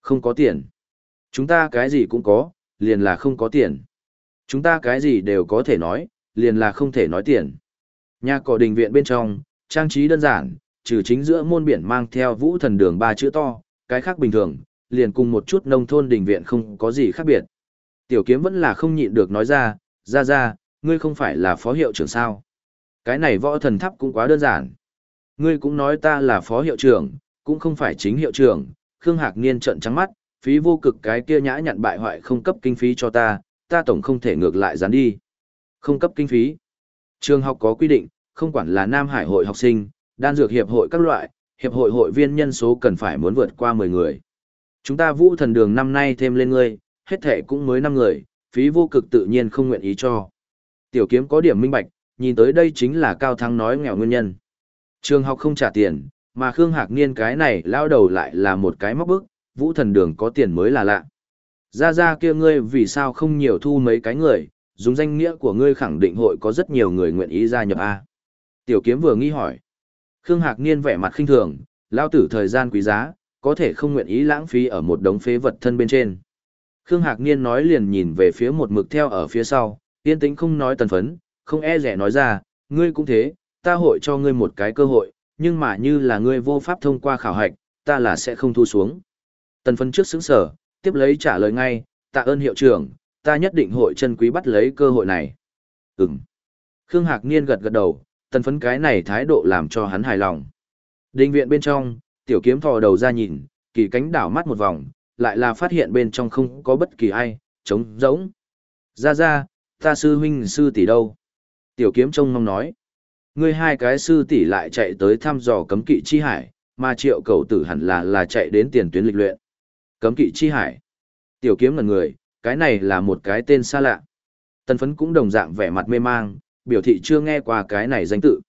Không có tiền. Chúng ta cái gì cũng có, liền là không có tiền. Chúng ta cái gì đều có thể nói, liền là không thể nói tiền. Nhà cỏ đình viện bên trong, trang trí đơn giản, trừ chính giữa môn biển mang theo vũ thần đường ba chữ to, cái khác bình thường, liền cùng một chút nông thôn đình viện không có gì khác biệt. Tiểu kiếm vẫn là không nhịn được nói ra, ra ra, ngươi không phải là phó hiệu trưởng sao. Cái này võ thần tháp cũng quá đơn giản. Ngươi cũng nói ta là phó hiệu trưởng, cũng không phải chính hiệu trưởng, Khương Hạc Niên trợn trắng mắt, phí vô cực cái kia nhã nhận bại hoại không cấp kinh phí cho ta, ta tổng không thể ngược lại dán đi. Không cấp kinh phí. Trường học có quy định, không quản là Nam Hải hội học sinh, đan dược hiệp hội các loại, hiệp hội hội viên nhân số cần phải muốn vượt qua 10 người. Chúng ta vũ thần đường năm nay thêm lên ngươi, hết thệ cũng mới 5 người, phí vô cực tự nhiên không nguyện ý cho. Tiểu kiếm có điểm minh bạch, nhìn tới đây chính là cao thắng nói nghèo nguyên nhân. Trường học không trả tiền, mà Khương Hạc Niên cái này lao đầu lại là một cái móc bức, vũ thần đường có tiền mới là lạ. Ra ra kia ngươi vì sao không nhiều thu mấy cái người, dùng danh nghĩa của ngươi khẳng định hội có rất nhiều người nguyện ý gia nhập A. Tiểu kiếm vừa nghi hỏi. Khương Hạc Niên vẻ mặt khinh thường, lao tử thời gian quý giá, có thể không nguyện ý lãng phí ở một đống phế vật thân bên trên. Khương Hạc Niên nói liền nhìn về phía một mực theo ở phía sau, yên tĩnh không nói tần phấn, không e rẻ nói ra, ngươi cũng thế, ta hội cho ngươi một cái cơ hội, nhưng mà như là ngươi vô pháp thông qua khảo hạch, ta là sẽ không thu xuống. Tần phấn trước xứng sở, tiếp lấy trả lời ngay, tạ ơn hiệu trưởng, ta nhất định hội chân quý bắt lấy cơ hội này. Ừm. Khương Hạc Niên gật gật đầu, tần phấn cái này thái độ làm cho hắn hài lòng. Đình viện bên trong, tiểu kiếm thò đầu ra nhìn, kỳ cánh đảo mắt một vòng, lại là phát hiện bên trong không có bất kỳ ai, trống rỗng. Ra ra, ta sư huynh sư tỷ đâu? Tiểu kiếm trông mong nói. Ngươi hai cái sư tỷ lại chạy tới thăm dò cấm kỵ chi hải, mà triệu cầu tử hẳn là là chạy đến tiền tuyến lịch luyện. Cấm kỵ chi hải. Tiểu kiếm ngần người, cái này là một cái tên xa lạ. Tần phấn cũng đồng dạng vẻ mặt mê mang, biểu thị chưa nghe qua cái này danh tự.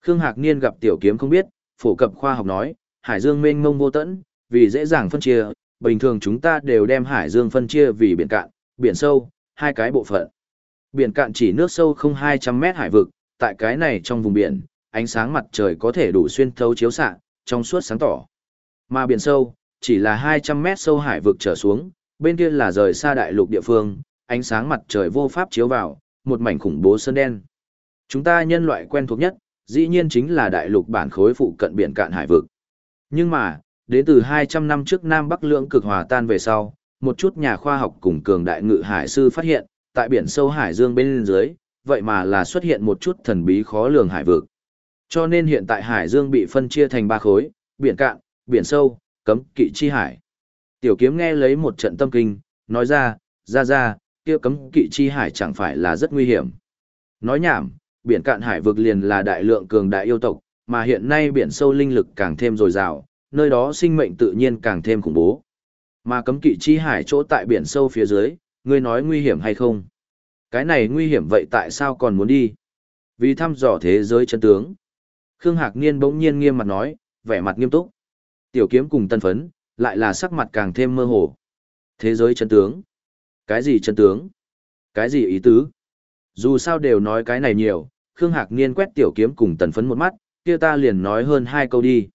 Khương Hạc Niên gặp tiểu kiếm không biết, phổ cập khoa học nói, hải dương mênh mông vô tận, vì dễ dàng phân chia, bình thường chúng ta đều đem hải dương phân chia vì biển cạn, biển sâu, hai cái bộ phận. Biển cạn chỉ nước sâu không 200 mét hải vực, tại cái này trong vùng biển, ánh sáng mặt trời có thể đủ xuyên thấu chiếu xạ, trong suốt sáng tỏ. Mà biển sâu, chỉ là 200 mét sâu hải vực trở xuống, bên kia là rời xa đại lục địa phương, ánh sáng mặt trời vô pháp chiếu vào, một mảnh khủng bố sơn đen. Chúng ta nhân loại quen thuộc nhất, dĩ nhiên chính là đại lục bản khối phụ cận biển cạn hải vực. Nhưng mà, đến từ 200 năm trước Nam Bắc lưỡng cực hòa tan về sau, một chút nhà khoa học cùng cường đại ngự hải sư phát hiện, tại biển sâu hải dương bên dưới, vậy mà là xuất hiện một chút thần bí khó lường hải vực. Cho nên hiện tại hải dương bị phân chia thành ba khối, biển cạn, biển sâu, cấm kỵ chi hải. Tiểu kiếm nghe lấy một trận tâm kinh, nói ra, ra ra, kia cấm kỵ chi hải chẳng phải là rất nguy hiểm. Nói nhảm, biển cạn hải vực liền là đại lượng cường đại yêu tộc, mà hiện nay biển sâu linh lực càng thêm dồi dào, nơi đó sinh mệnh tự nhiên càng thêm khủng bố. Mà cấm kỵ chi hải chỗ tại biển sâu phía dưới, ngươi nói nguy hiểm hay không? Cái này nguy hiểm vậy tại sao còn muốn đi? Vì thăm dò thế giới chân tướng. Khương Hạc Niên bỗng nhiên nghiêm mặt nói, vẻ mặt nghiêm túc. Tiểu kiếm cùng tân phấn, lại là sắc mặt càng thêm mơ hồ. Thế giới chân tướng. Cái gì chân tướng? Cái gì ý tứ? Dù sao đều nói cái này nhiều, Khương Hạc Niên quét tiểu kiếm cùng tần phấn một mắt, kia ta liền nói hơn hai câu đi.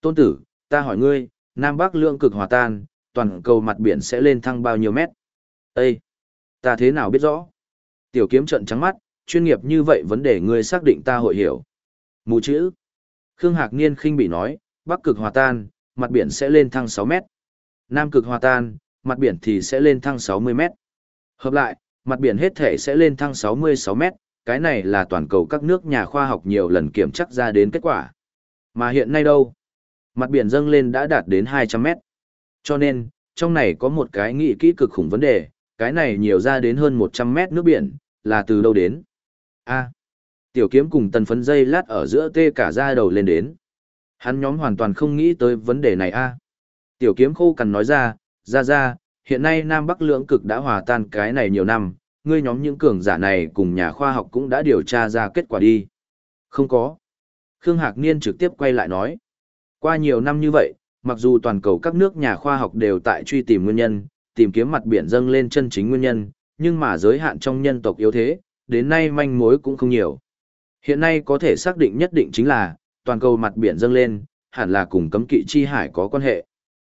Tôn tử, ta hỏi ngươi, Nam Bắc lượng cực hòa tan, toàn cầu mặt biển sẽ lên thăng bao nhiêu mét? Ê! Ta thế nào biết rõ? Tiểu kiếm trận trắng mắt, chuyên nghiệp như vậy vấn đề ngươi xác định ta hội hiểu. Mù chữ. Khương Hạc Niên khinh bị nói, Bắc cực hòa tan, mặt biển sẽ lên thăng 6 mét. Nam cực hòa tan, mặt biển thì sẽ lên thăng 60 mét. Hợp lại, mặt biển hết thể sẽ lên thăng 66 mét, cái này là toàn cầu các nước nhà khoa học nhiều lần kiểm chắc ra đến kết quả. Mà hiện nay đâu? Mặt biển dâng lên đã đạt đến 200 mét. Cho nên, trong này có một cái nghị kỹ cực khủng vấn đề, cái này nhiều ra đến hơn 100 mét nước biển, là từ đâu đến? A. tiểu kiếm cùng tần phấn dây lát ở giữa tê cả da đầu lên đến. Hắn nhóm hoàn toàn không nghĩ tới vấn đề này a. Tiểu kiếm khô cằn nói ra, ra ra, hiện nay Nam Bắc lưỡng cực đã hòa tan cái này nhiều năm, ngươi nhóm những cường giả này cùng nhà khoa học cũng đã điều tra ra kết quả đi. Không có. Khương Hạc Niên trực tiếp quay lại nói. Qua nhiều năm như vậy, mặc dù toàn cầu các nước nhà khoa học đều tại truy tìm nguyên nhân, tìm kiếm mặt biển dâng lên chân chính nguyên nhân, nhưng mà giới hạn trong nhân tộc yếu thế, đến nay manh mối cũng không nhiều. Hiện nay có thể xác định nhất định chính là, toàn cầu mặt biển dâng lên, hẳn là cùng cấm kỵ chi hải có quan hệ.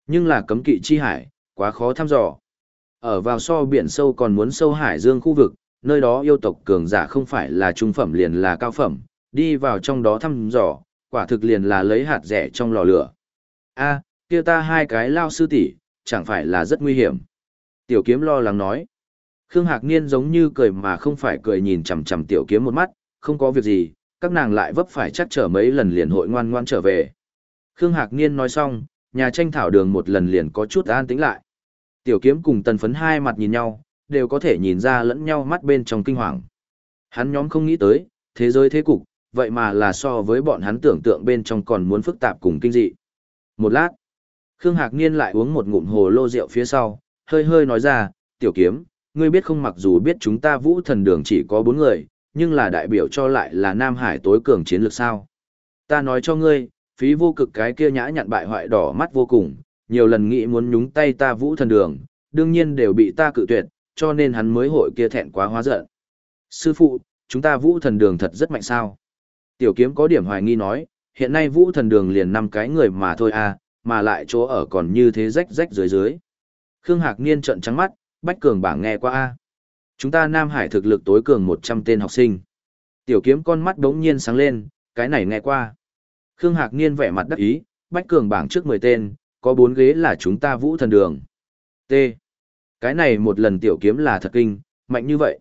Nhưng là cấm kỵ chi hải, quá khó thăm dò. Ở vào so biển sâu còn muốn sâu hải dương khu vực, nơi đó yêu tộc cường giả không phải là trung phẩm liền là cao phẩm, đi vào trong đó thăm dò, quả thực liền là lấy hạt rẻ trong lò lửa. A, kia ta hai cái lao sư tỷ, chẳng phải là rất nguy hiểm. Tiểu kiếm lo lắng nói. Khương Hạc Niên giống như cười mà không phải cười nhìn chằm chằm tiểu kiếm một mắt, không có việc gì, các nàng lại vấp phải chắc trở mấy lần liền hội ngoan ngoan trở về. Khương Hạc Niên nói xong, nhà tranh thảo đường một lần liền có chút an tĩnh lại. Tiểu kiếm cùng tần phấn hai mặt nhìn nhau, đều có thể nhìn ra lẫn nhau mắt bên trong kinh hoàng. Hắn nhóm không nghĩ tới, thế giới thế cục, vậy mà là so với bọn hắn tưởng tượng bên trong còn muốn phức tạp cùng kinh dị. Một lát, Khương Hạc Niên lại uống một ngụm hồ lô rượu phía sau, hơi hơi nói ra, tiểu kiếm, ngươi biết không mặc dù biết chúng ta vũ thần đường chỉ có bốn người, nhưng là đại biểu cho lại là Nam Hải tối cường chiến lược sao. Ta nói cho ngươi, phí vô cực cái kia nhã nhặn bại hoại đỏ mắt vô cùng, nhiều lần nghĩ muốn nhúng tay ta vũ thần đường, đương nhiên đều bị ta cự tuyệt, cho nên hắn mới hội kia thẹn quá hóa giận. Sư phụ, chúng ta vũ thần đường thật rất mạnh sao. Tiểu kiếm có điểm hoài nghi nói, hiện nay vũ thần đường liền năm cái người mà thôi à, mà lại chỗ ở còn như thế rách rách dưới dưới. Khương Hạc Niên trợn trắng mắt, Bách Cường bảng nghe qua a. Chúng ta Nam Hải thực lực tối cường 100 tên học sinh. Tiểu kiếm con mắt đống nhiên sáng lên, cái này nghe qua. Khương Hạc Niên vẻ mặt đắc ý, Bách Cường bảng trước 10 tên, có 4 ghế là chúng ta vũ thần đường. T. Cái này một lần tiểu kiếm là thật kinh, mạnh như vậy.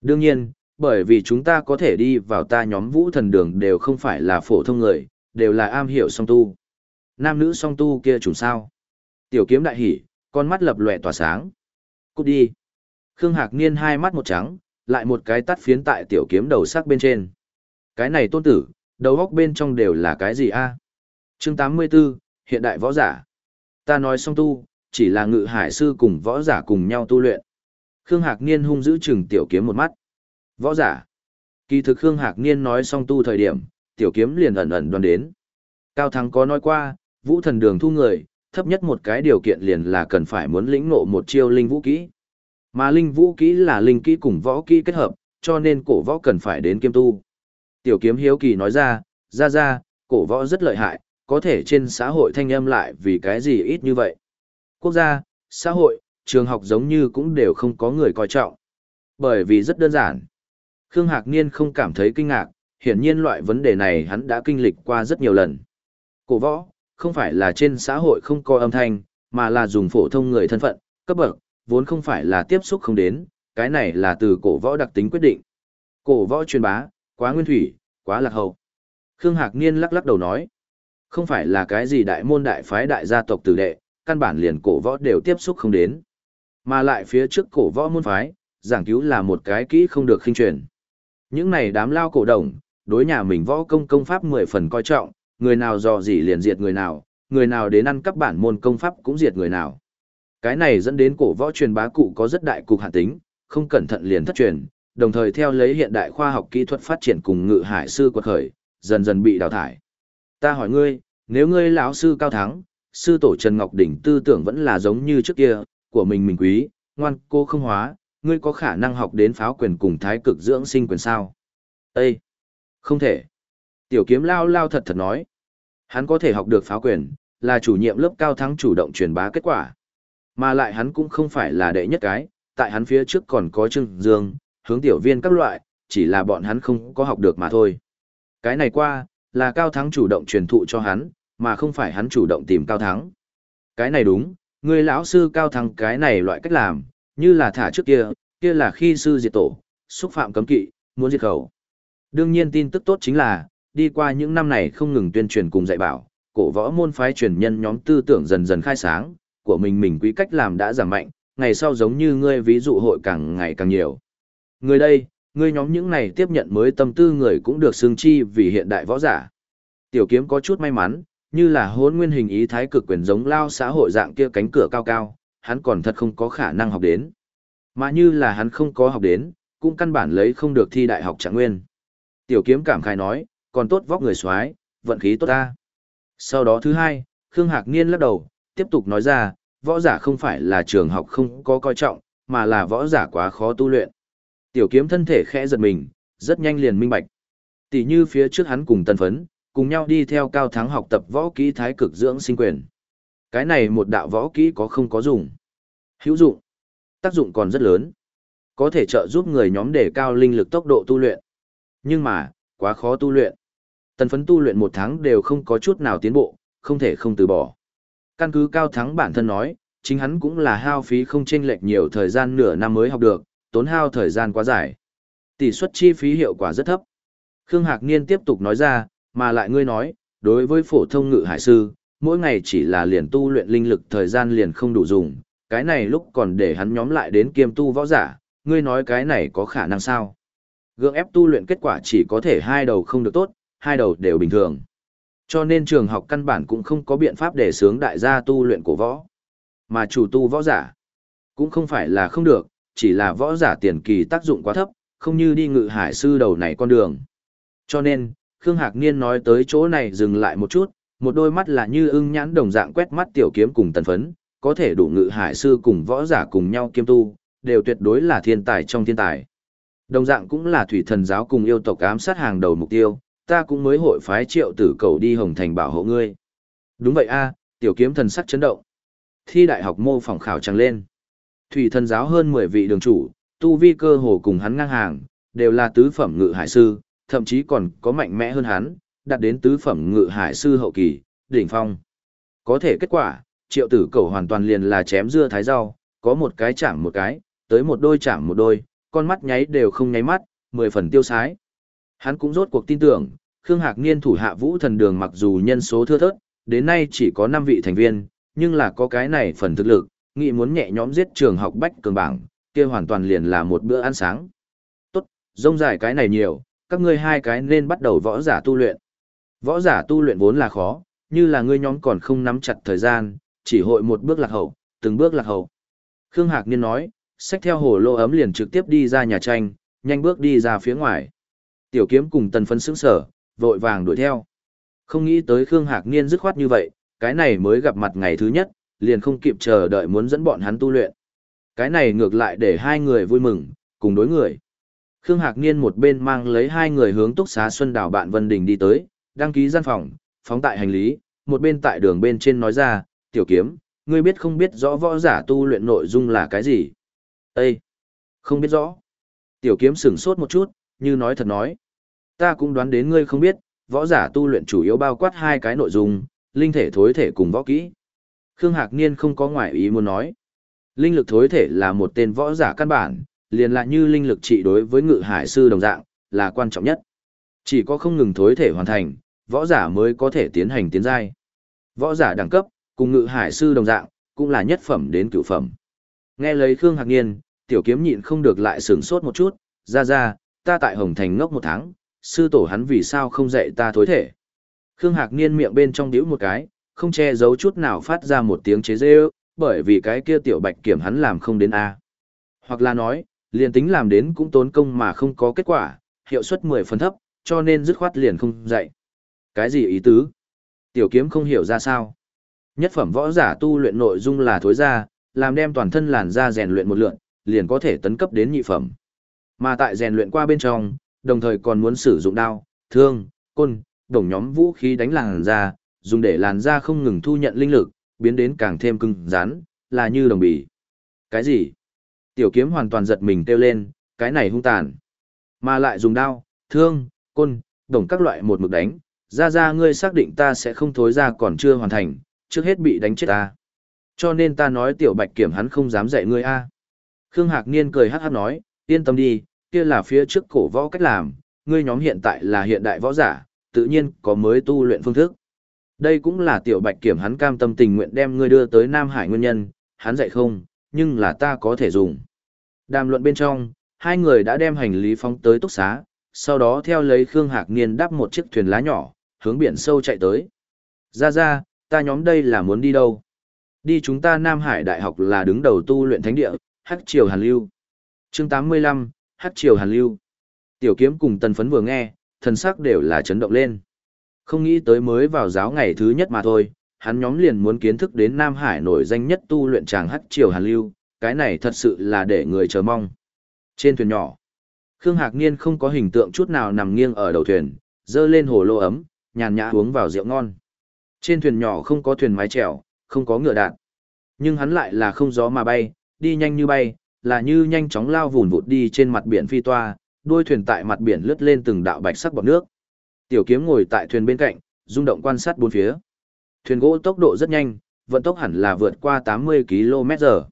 Đương nhiên, bởi vì chúng ta có thể đi vào ta nhóm vũ thần đường đều không phải là phổ thông người, đều là am hiểu song tu. Nam nữ song tu kia chủ sao. Tiểu kiếm đại hỉ, con mắt lập lòe tỏa sáng. Cút đi. Khương Hạc Niên hai mắt một trắng, lại một cái tắt phiến tại tiểu kiếm đầu sắc bên trên. Cái này tôn tử, đầu góc bên trong đều là cái gì a? À? Chương 84, hiện đại võ giả. Ta nói song tu, chỉ là ngự hải sư cùng võ giả cùng nhau tu luyện. Khương Hạc Niên hung dữ chừng tiểu kiếm một mắt. Võ giả. Kỳ thực Khương Hạc Niên nói xong tu thời điểm, tiểu kiếm liền ẩn ẩn đoán đến. Cao Thắng có nói qua, vũ thần đường thu người, thấp nhất một cái điều kiện liền là cần phải muốn lĩnh ngộ một chiêu linh vũ kỹ. Mà linh vũ kỹ là linh kỹ cùng võ kỹ kết hợp, cho nên cổ võ cần phải đến kiêm tu. Tiểu kiếm hiếu kỳ nói ra, ra ra, cổ võ rất lợi hại, có thể trên xã hội thanh âm lại vì cái gì ít như vậy. Quốc gia, xã hội, trường học giống như cũng đều không có người coi trọng. Bởi vì rất đơn giản. Khương Hạc Niên không cảm thấy kinh ngạc, hiển nhiên loại vấn đề này hắn đã kinh lịch qua rất nhiều lần. Cổ võ, không phải là trên xã hội không có âm thanh, mà là dùng phổ thông người thân phận, cấp bậc, vốn không phải là tiếp xúc không đến, cái này là từ cổ võ đặc tính quyết định. Cổ võ truyền bá, quá nguyên thủy, quá lạc hậu. Khương Hạc Niên lắc lắc đầu nói, không phải là cái gì đại môn đại phái đại gia tộc tử đệ, căn bản liền cổ võ đều tiếp xúc không đến. Mà lại phía trước cổ võ môn phái, giảng cứu là một cái kỹ không được khinh truyền. Những này đám lao cổ đồng, đối nhà mình võ công công pháp mười phần coi trọng, người nào dò gì liền diệt người nào, người nào đến ăn các bản môn công pháp cũng diệt người nào. Cái này dẫn đến cổ võ truyền bá cụ có rất đại cục hạn tính, không cẩn thận liền thất truyền, đồng thời theo lấy hiện đại khoa học kỹ thuật phát triển cùng ngự hải sư quật khởi, dần dần bị đào thải. Ta hỏi ngươi, nếu ngươi lão sư cao thắng, sư tổ Trần Ngọc Đỉnh tư tưởng vẫn là giống như trước kia, của mình mình quý, ngoan cô không hóa, ngươi có khả năng học đến pháo quyền cùng thái cực dưỡng sinh quyền sao? Ê! Không thể. Tiểu kiếm lao lao thật thật nói. Hắn có thể học được pháo quyền, là chủ nhiệm lớp cao thắng chủ động truyền bá kết quả. Mà lại hắn cũng không phải là đệ nhất cái, tại hắn phía trước còn có Trương Dương, hướng tiểu viên các loại, chỉ là bọn hắn không có học được mà thôi. Cái này qua, là cao thắng chủ động truyền thụ cho hắn, mà không phải hắn chủ động tìm cao thắng. Cái này đúng, người lão sư cao thắng cái này loại cách làm, như là thả trước kia, kia là khi sư diệt tổ, xúc phạm cấm kỵ, muốn diệt khẩu. Đương nhiên tin tức tốt chính là, đi qua những năm này không ngừng tuyên truyền cùng dạy bảo, cổ võ môn phái truyền nhân nhóm tư tưởng dần dần khai sáng, của mình mình quý cách làm đã giảm mạnh, ngày sau giống như ngươi ví dụ hội càng ngày càng nhiều. Người đây, ngươi nhóm những này tiếp nhận mới tâm tư người cũng được xương chi vì hiện đại võ giả. Tiểu kiếm có chút may mắn, như là hôn nguyên hình ý thái cực quyền giống lao xã hội dạng kia cánh cửa cao cao, hắn còn thật không có khả năng học đến. Mà như là hắn không có học đến, cũng căn bản lấy không được thi đại học trạng nguyên. Tiểu kiếm cảm khai nói, còn tốt vóc người xoái, vận khí tốt ta. Sau đó thứ hai, Khương Hạc Niên lắc đầu, tiếp tục nói ra, võ giả không phải là trường học không có coi trọng, mà là võ giả quá khó tu luyện. Tiểu kiếm thân thể khẽ giật mình, rất nhanh liền minh bạch. Tỷ như phía trước hắn cùng tân phấn, cùng nhau đi theo cao thắng học tập võ kỹ thái cực dưỡng sinh quyền. Cái này một đạo võ kỹ có không có dùng. Hữu dụng. Tác dụng còn rất lớn. Có thể trợ giúp người nhóm đề cao linh lực tốc độ tu luyện. Nhưng mà, quá khó tu luyện. Tần phấn tu luyện một tháng đều không có chút nào tiến bộ, không thể không từ bỏ. Căn cứ cao thắng bản thân nói, chính hắn cũng là hao phí không chênh lệch nhiều thời gian nửa năm mới học được, tốn hao thời gian quá dài. Tỷ suất chi phí hiệu quả rất thấp. Khương Hạc Niên tiếp tục nói ra, mà lại ngươi nói, đối với phổ thông ngự hải sư, mỗi ngày chỉ là liền tu luyện linh lực thời gian liền không đủ dùng, cái này lúc còn để hắn nhóm lại đến kiêm tu võ giả, ngươi nói cái này có khả năng sao? Gượng ép tu luyện kết quả chỉ có thể hai đầu không được tốt, hai đầu đều bình thường. Cho nên trường học căn bản cũng không có biện pháp để sướng đại gia tu luyện cổ võ. Mà chủ tu võ giả, cũng không phải là không được, chỉ là võ giả tiền kỳ tác dụng quá thấp, không như đi ngự hải sư đầu này con đường. Cho nên, Khương Hạc Niên nói tới chỗ này dừng lại một chút, một đôi mắt là như ưng nhãn đồng dạng quét mắt tiểu kiếm cùng tần phấn, có thể đủ ngự hải sư cùng võ giả cùng nhau kiêm tu, đều tuyệt đối là thiên tài trong thiên tài. Đồng dạng cũng là thủy thần giáo cùng yêu tộc ám sát hàng đầu mục tiêu, ta cũng mới hội phái triệu tử cầu đi hồng thành bảo hộ ngươi. Đúng vậy a, tiểu kiếm thần sắc chấn động. Thi đại học mô phỏng khảo trăng lên. Thủy thần giáo hơn 10 vị đường chủ, tu vi cơ hồ cùng hắn ngang hàng, đều là tứ phẩm ngự hải sư, thậm chí còn có mạnh mẽ hơn hắn, đạt đến tứ phẩm ngự hải sư hậu kỳ, đỉnh phong. Có thể kết quả, triệu tử cầu hoàn toàn liền là chém dưa thái rau, có một cái chạm một cái, tới một đôi chạm một đôi, con mắt nháy đều không nháy mắt, mười phần tiêu sái. Hắn cũng rốt cuộc tin tưởng, Khương Hạc Niên thủ hạ vũ thần đường mặc dù nhân số thưa thớt, đến nay chỉ có 5 vị thành viên, nhưng là có cái này phần thực lực, nghĩ muốn nhẹ nhõm giết trường học bách cường bảng, kia hoàn toàn liền là một bữa ăn sáng. Tốt, rông dài cái này nhiều, các ngươi hai cái nên bắt đầu võ giả tu luyện. Võ giả tu luyện vốn là khó, như là ngươi nhóm còn không nắm chặt thời gian, chỉ hội một bước lạc hậu, từng bước lạc hậu. Khương Hạc Niên nói, xách theo hồ lô ấm liền trực tiếp đi ra nhà tranh, nhanh bước đi ra phía ngoài. Tiểu kiếm cùng tần phấn sững sở, vội vàng đuổi theo. Không nghĩ tới Khương Hạc Niên dứt khoát như vậy, cái này mới gặp mặt ngày thứ nhất, liền không kịp chờ đợi muốn dẫn bọn hắn tu luyện. Cái này ngược lại để hai người vui mừng, cùng đối người. Khương Hạc Niên một bên mang lấy hai người hướng túc xá Xuân Đảo bạn Vân Đình đi tới, đăng ký gian phòng, phóng tại hành lý, một bên tại đường bên trên nói ra, tiểu kiếm, ngươi biết không biết rõ võ giả tu luyện nội dung là cái gì? Ê! Không biết rõ. Tiểu kiếm sửng sốt một chút, như nói thật nói. Ta cũng đoán đến ngươi không biết, võ giả tu luyện chủ yếu bao quát hai cái nội dung, linh thể thối thể cùng võ kỹ. Khương Hạc Niên không có ngoại ý muốn nói. Linh lực thối thể là một tên võ giả căn bản, liền lại như linh lực trị đối với ngự hải sư đồng dạng, là quan trọng nhất. Chỉ có không ngừng thối thể hoàn thành, võ giả mới có thể tiến hành tiến giai. Võ giả đẳng cấp, cùng ngự hải sư đồng dạng, cũng là nhất phẩm đến cửu phẩm. Nghe lấy Khương Hạc Niên, tiểu kiếm nhịn không được lại sửng sốt một chút, ra ra, ta tại Hồng Thành ngốc một tháng, sư tổ hắn vì sao không dạy ta thối thể. Khương Hạc Niên miệng bên trong điếu một cái, không che giấu chút nào phát ra một tiếng chế dê bởi vì cái kia tiểu bạch kiểm hắn làm không đến A. Hoặc là nói, liền tính làm đến cũng tốn công mà không có kết quả, hiệu suất 10 phần thấp, cho nên dứt khoát liền không dạy. Cái gì ý tứ? Tiểu kiếm không hiểu ra sao. Nhất phẩm võ giả tu luyện nội dung là thối ra, làm đem toàn thân làn da rèn luyện một lượn, liền có thể tấn cấp đến nhị phẩm. Mà tại rèn luyện qua bên trong, đồng thời còn muốn sử dụng đao, thương, côn, đồng nhóm vũ khí đánh làn da, dùng để làn da không ngừng thu nhận linh lực, biến đến càng thêm cứng rắn, là như đồng bì. Cái gì? Tiểu kiếm hoàn toàn giật mình kêu lên, cái này hung tàn. Mà lại dùng đao, thương, côn, đồng các loại một mực đánh, ra ra ngươi xác định ta sẽ không thối ra còn chưa hoàn thành, trước hết bị đánh chết ta. Cho nên ta nói tiểu bạch kiểm hắn không dám dạy ngươi a. Khương Hạc Niên cười hát hát nói, yên tâm đi, kia là phía trước cổ võ cách làm, ngươi nhóm hiện tại là hiện đại võ giả, tự nhiên có mới tu luyện phương thức. Đây cũng là tiểu bạch kiểm hắn cam tâm tình nguyện đem ngươi đưa tới Nam Hải nguyên nhân, hắn dạy không, nhưng là ta có thể dùng. Đàm luận bên trong, hai người đã đem hành lý phóng tới túc xá, sau đó theo lấy Khương Hạc Niên đắp một chiếc thuyền lá nhỏ, hướng biển sâu chạy tới. Ra ra, ta nhóm đây là muốn đi đâu? Đi chúng ta Nam Hải Đại học là đứng đầu tu luyện thánh địa, Hắc Triều Hàn Lưu. chương 85, Hắc Triều Hàn Lưu. Tiểu kiếm cùng tần phấn vừa nghe, thần sắc đều là chấn động lên. Không nghĩ tới mới vào giáo ngày thứ nhất mà thôi, hắn nhóm liền muốn kiến thức đến Nam Hải nổi danh nhất tu luyện tràng Hắc Triều Hàn Lưu, cái này thật sự là để người chờ mong. Trên thuyền nhỏ, Khương Hạc Niên không có hình tượng chút nào nằm nghiêng ở đầu thuyền, dơ lên hồ lô ấm, nhàn nhã uống vào rượu ngon. Trên thuyền nhỏ không có thuyền mái chèo, không có ngựa đạn. Nhưng hắn lại là không gió mà bay, đi nhanh như bay, là như nhanh chóng lao vùn vụt đi trên mặt biển phi toa, đuôi thuyền tại mặt biển lướt lên từng đạo bạch sắc bọt nước. Tiểu kiếm ngồi tại thuyền bên cạnh, rung động quan sát bốn phía. Thuyền gỗ tốc độ rất nhanh, vận tốc hẳn là vượt qua 80 km/h.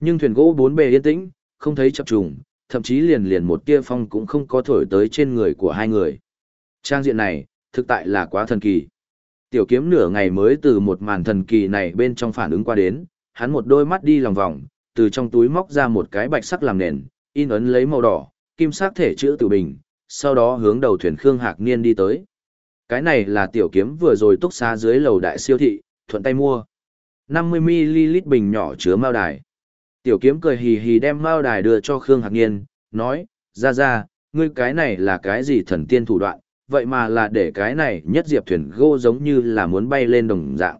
Nhưng thuyền gỗ bốn bề yên tĩnh, không thấy chập trùng, thậm chí liền liền một tia phong cũng không có thổi tới trên người của hai người. Trang diện này, thực tại là quá thần kỳ. Tiểu kiếm nửa ngày mới từ một màn thần kỳ này bên trong phản ứng qua đến, hắn một đôi mắt đi lòng vòng, từ trong túi móc ra một cái bạch sắc làm nền, in ấn lấy màu đỏ, kim sắc thể chữ tự bình, sau đó hướng đầu thuyền Khương Hạc Niên đi tới. Cái này là tiểu kiếm vừa rồi túc xa dưới lầu đại siêu thị, thuận tay mua. 50ml bình nhỏ chứa mao đài. Tiểu kiếm cười hì hì đem mao đài đưa cho Khương Hạc Niên, nói, ra ra, ngươi cái này là cái gì thần tiên thủ đoạn, vậy mà là để cái này nhất diệp thuyền gô giống như là muốn bay lên đồng dạng.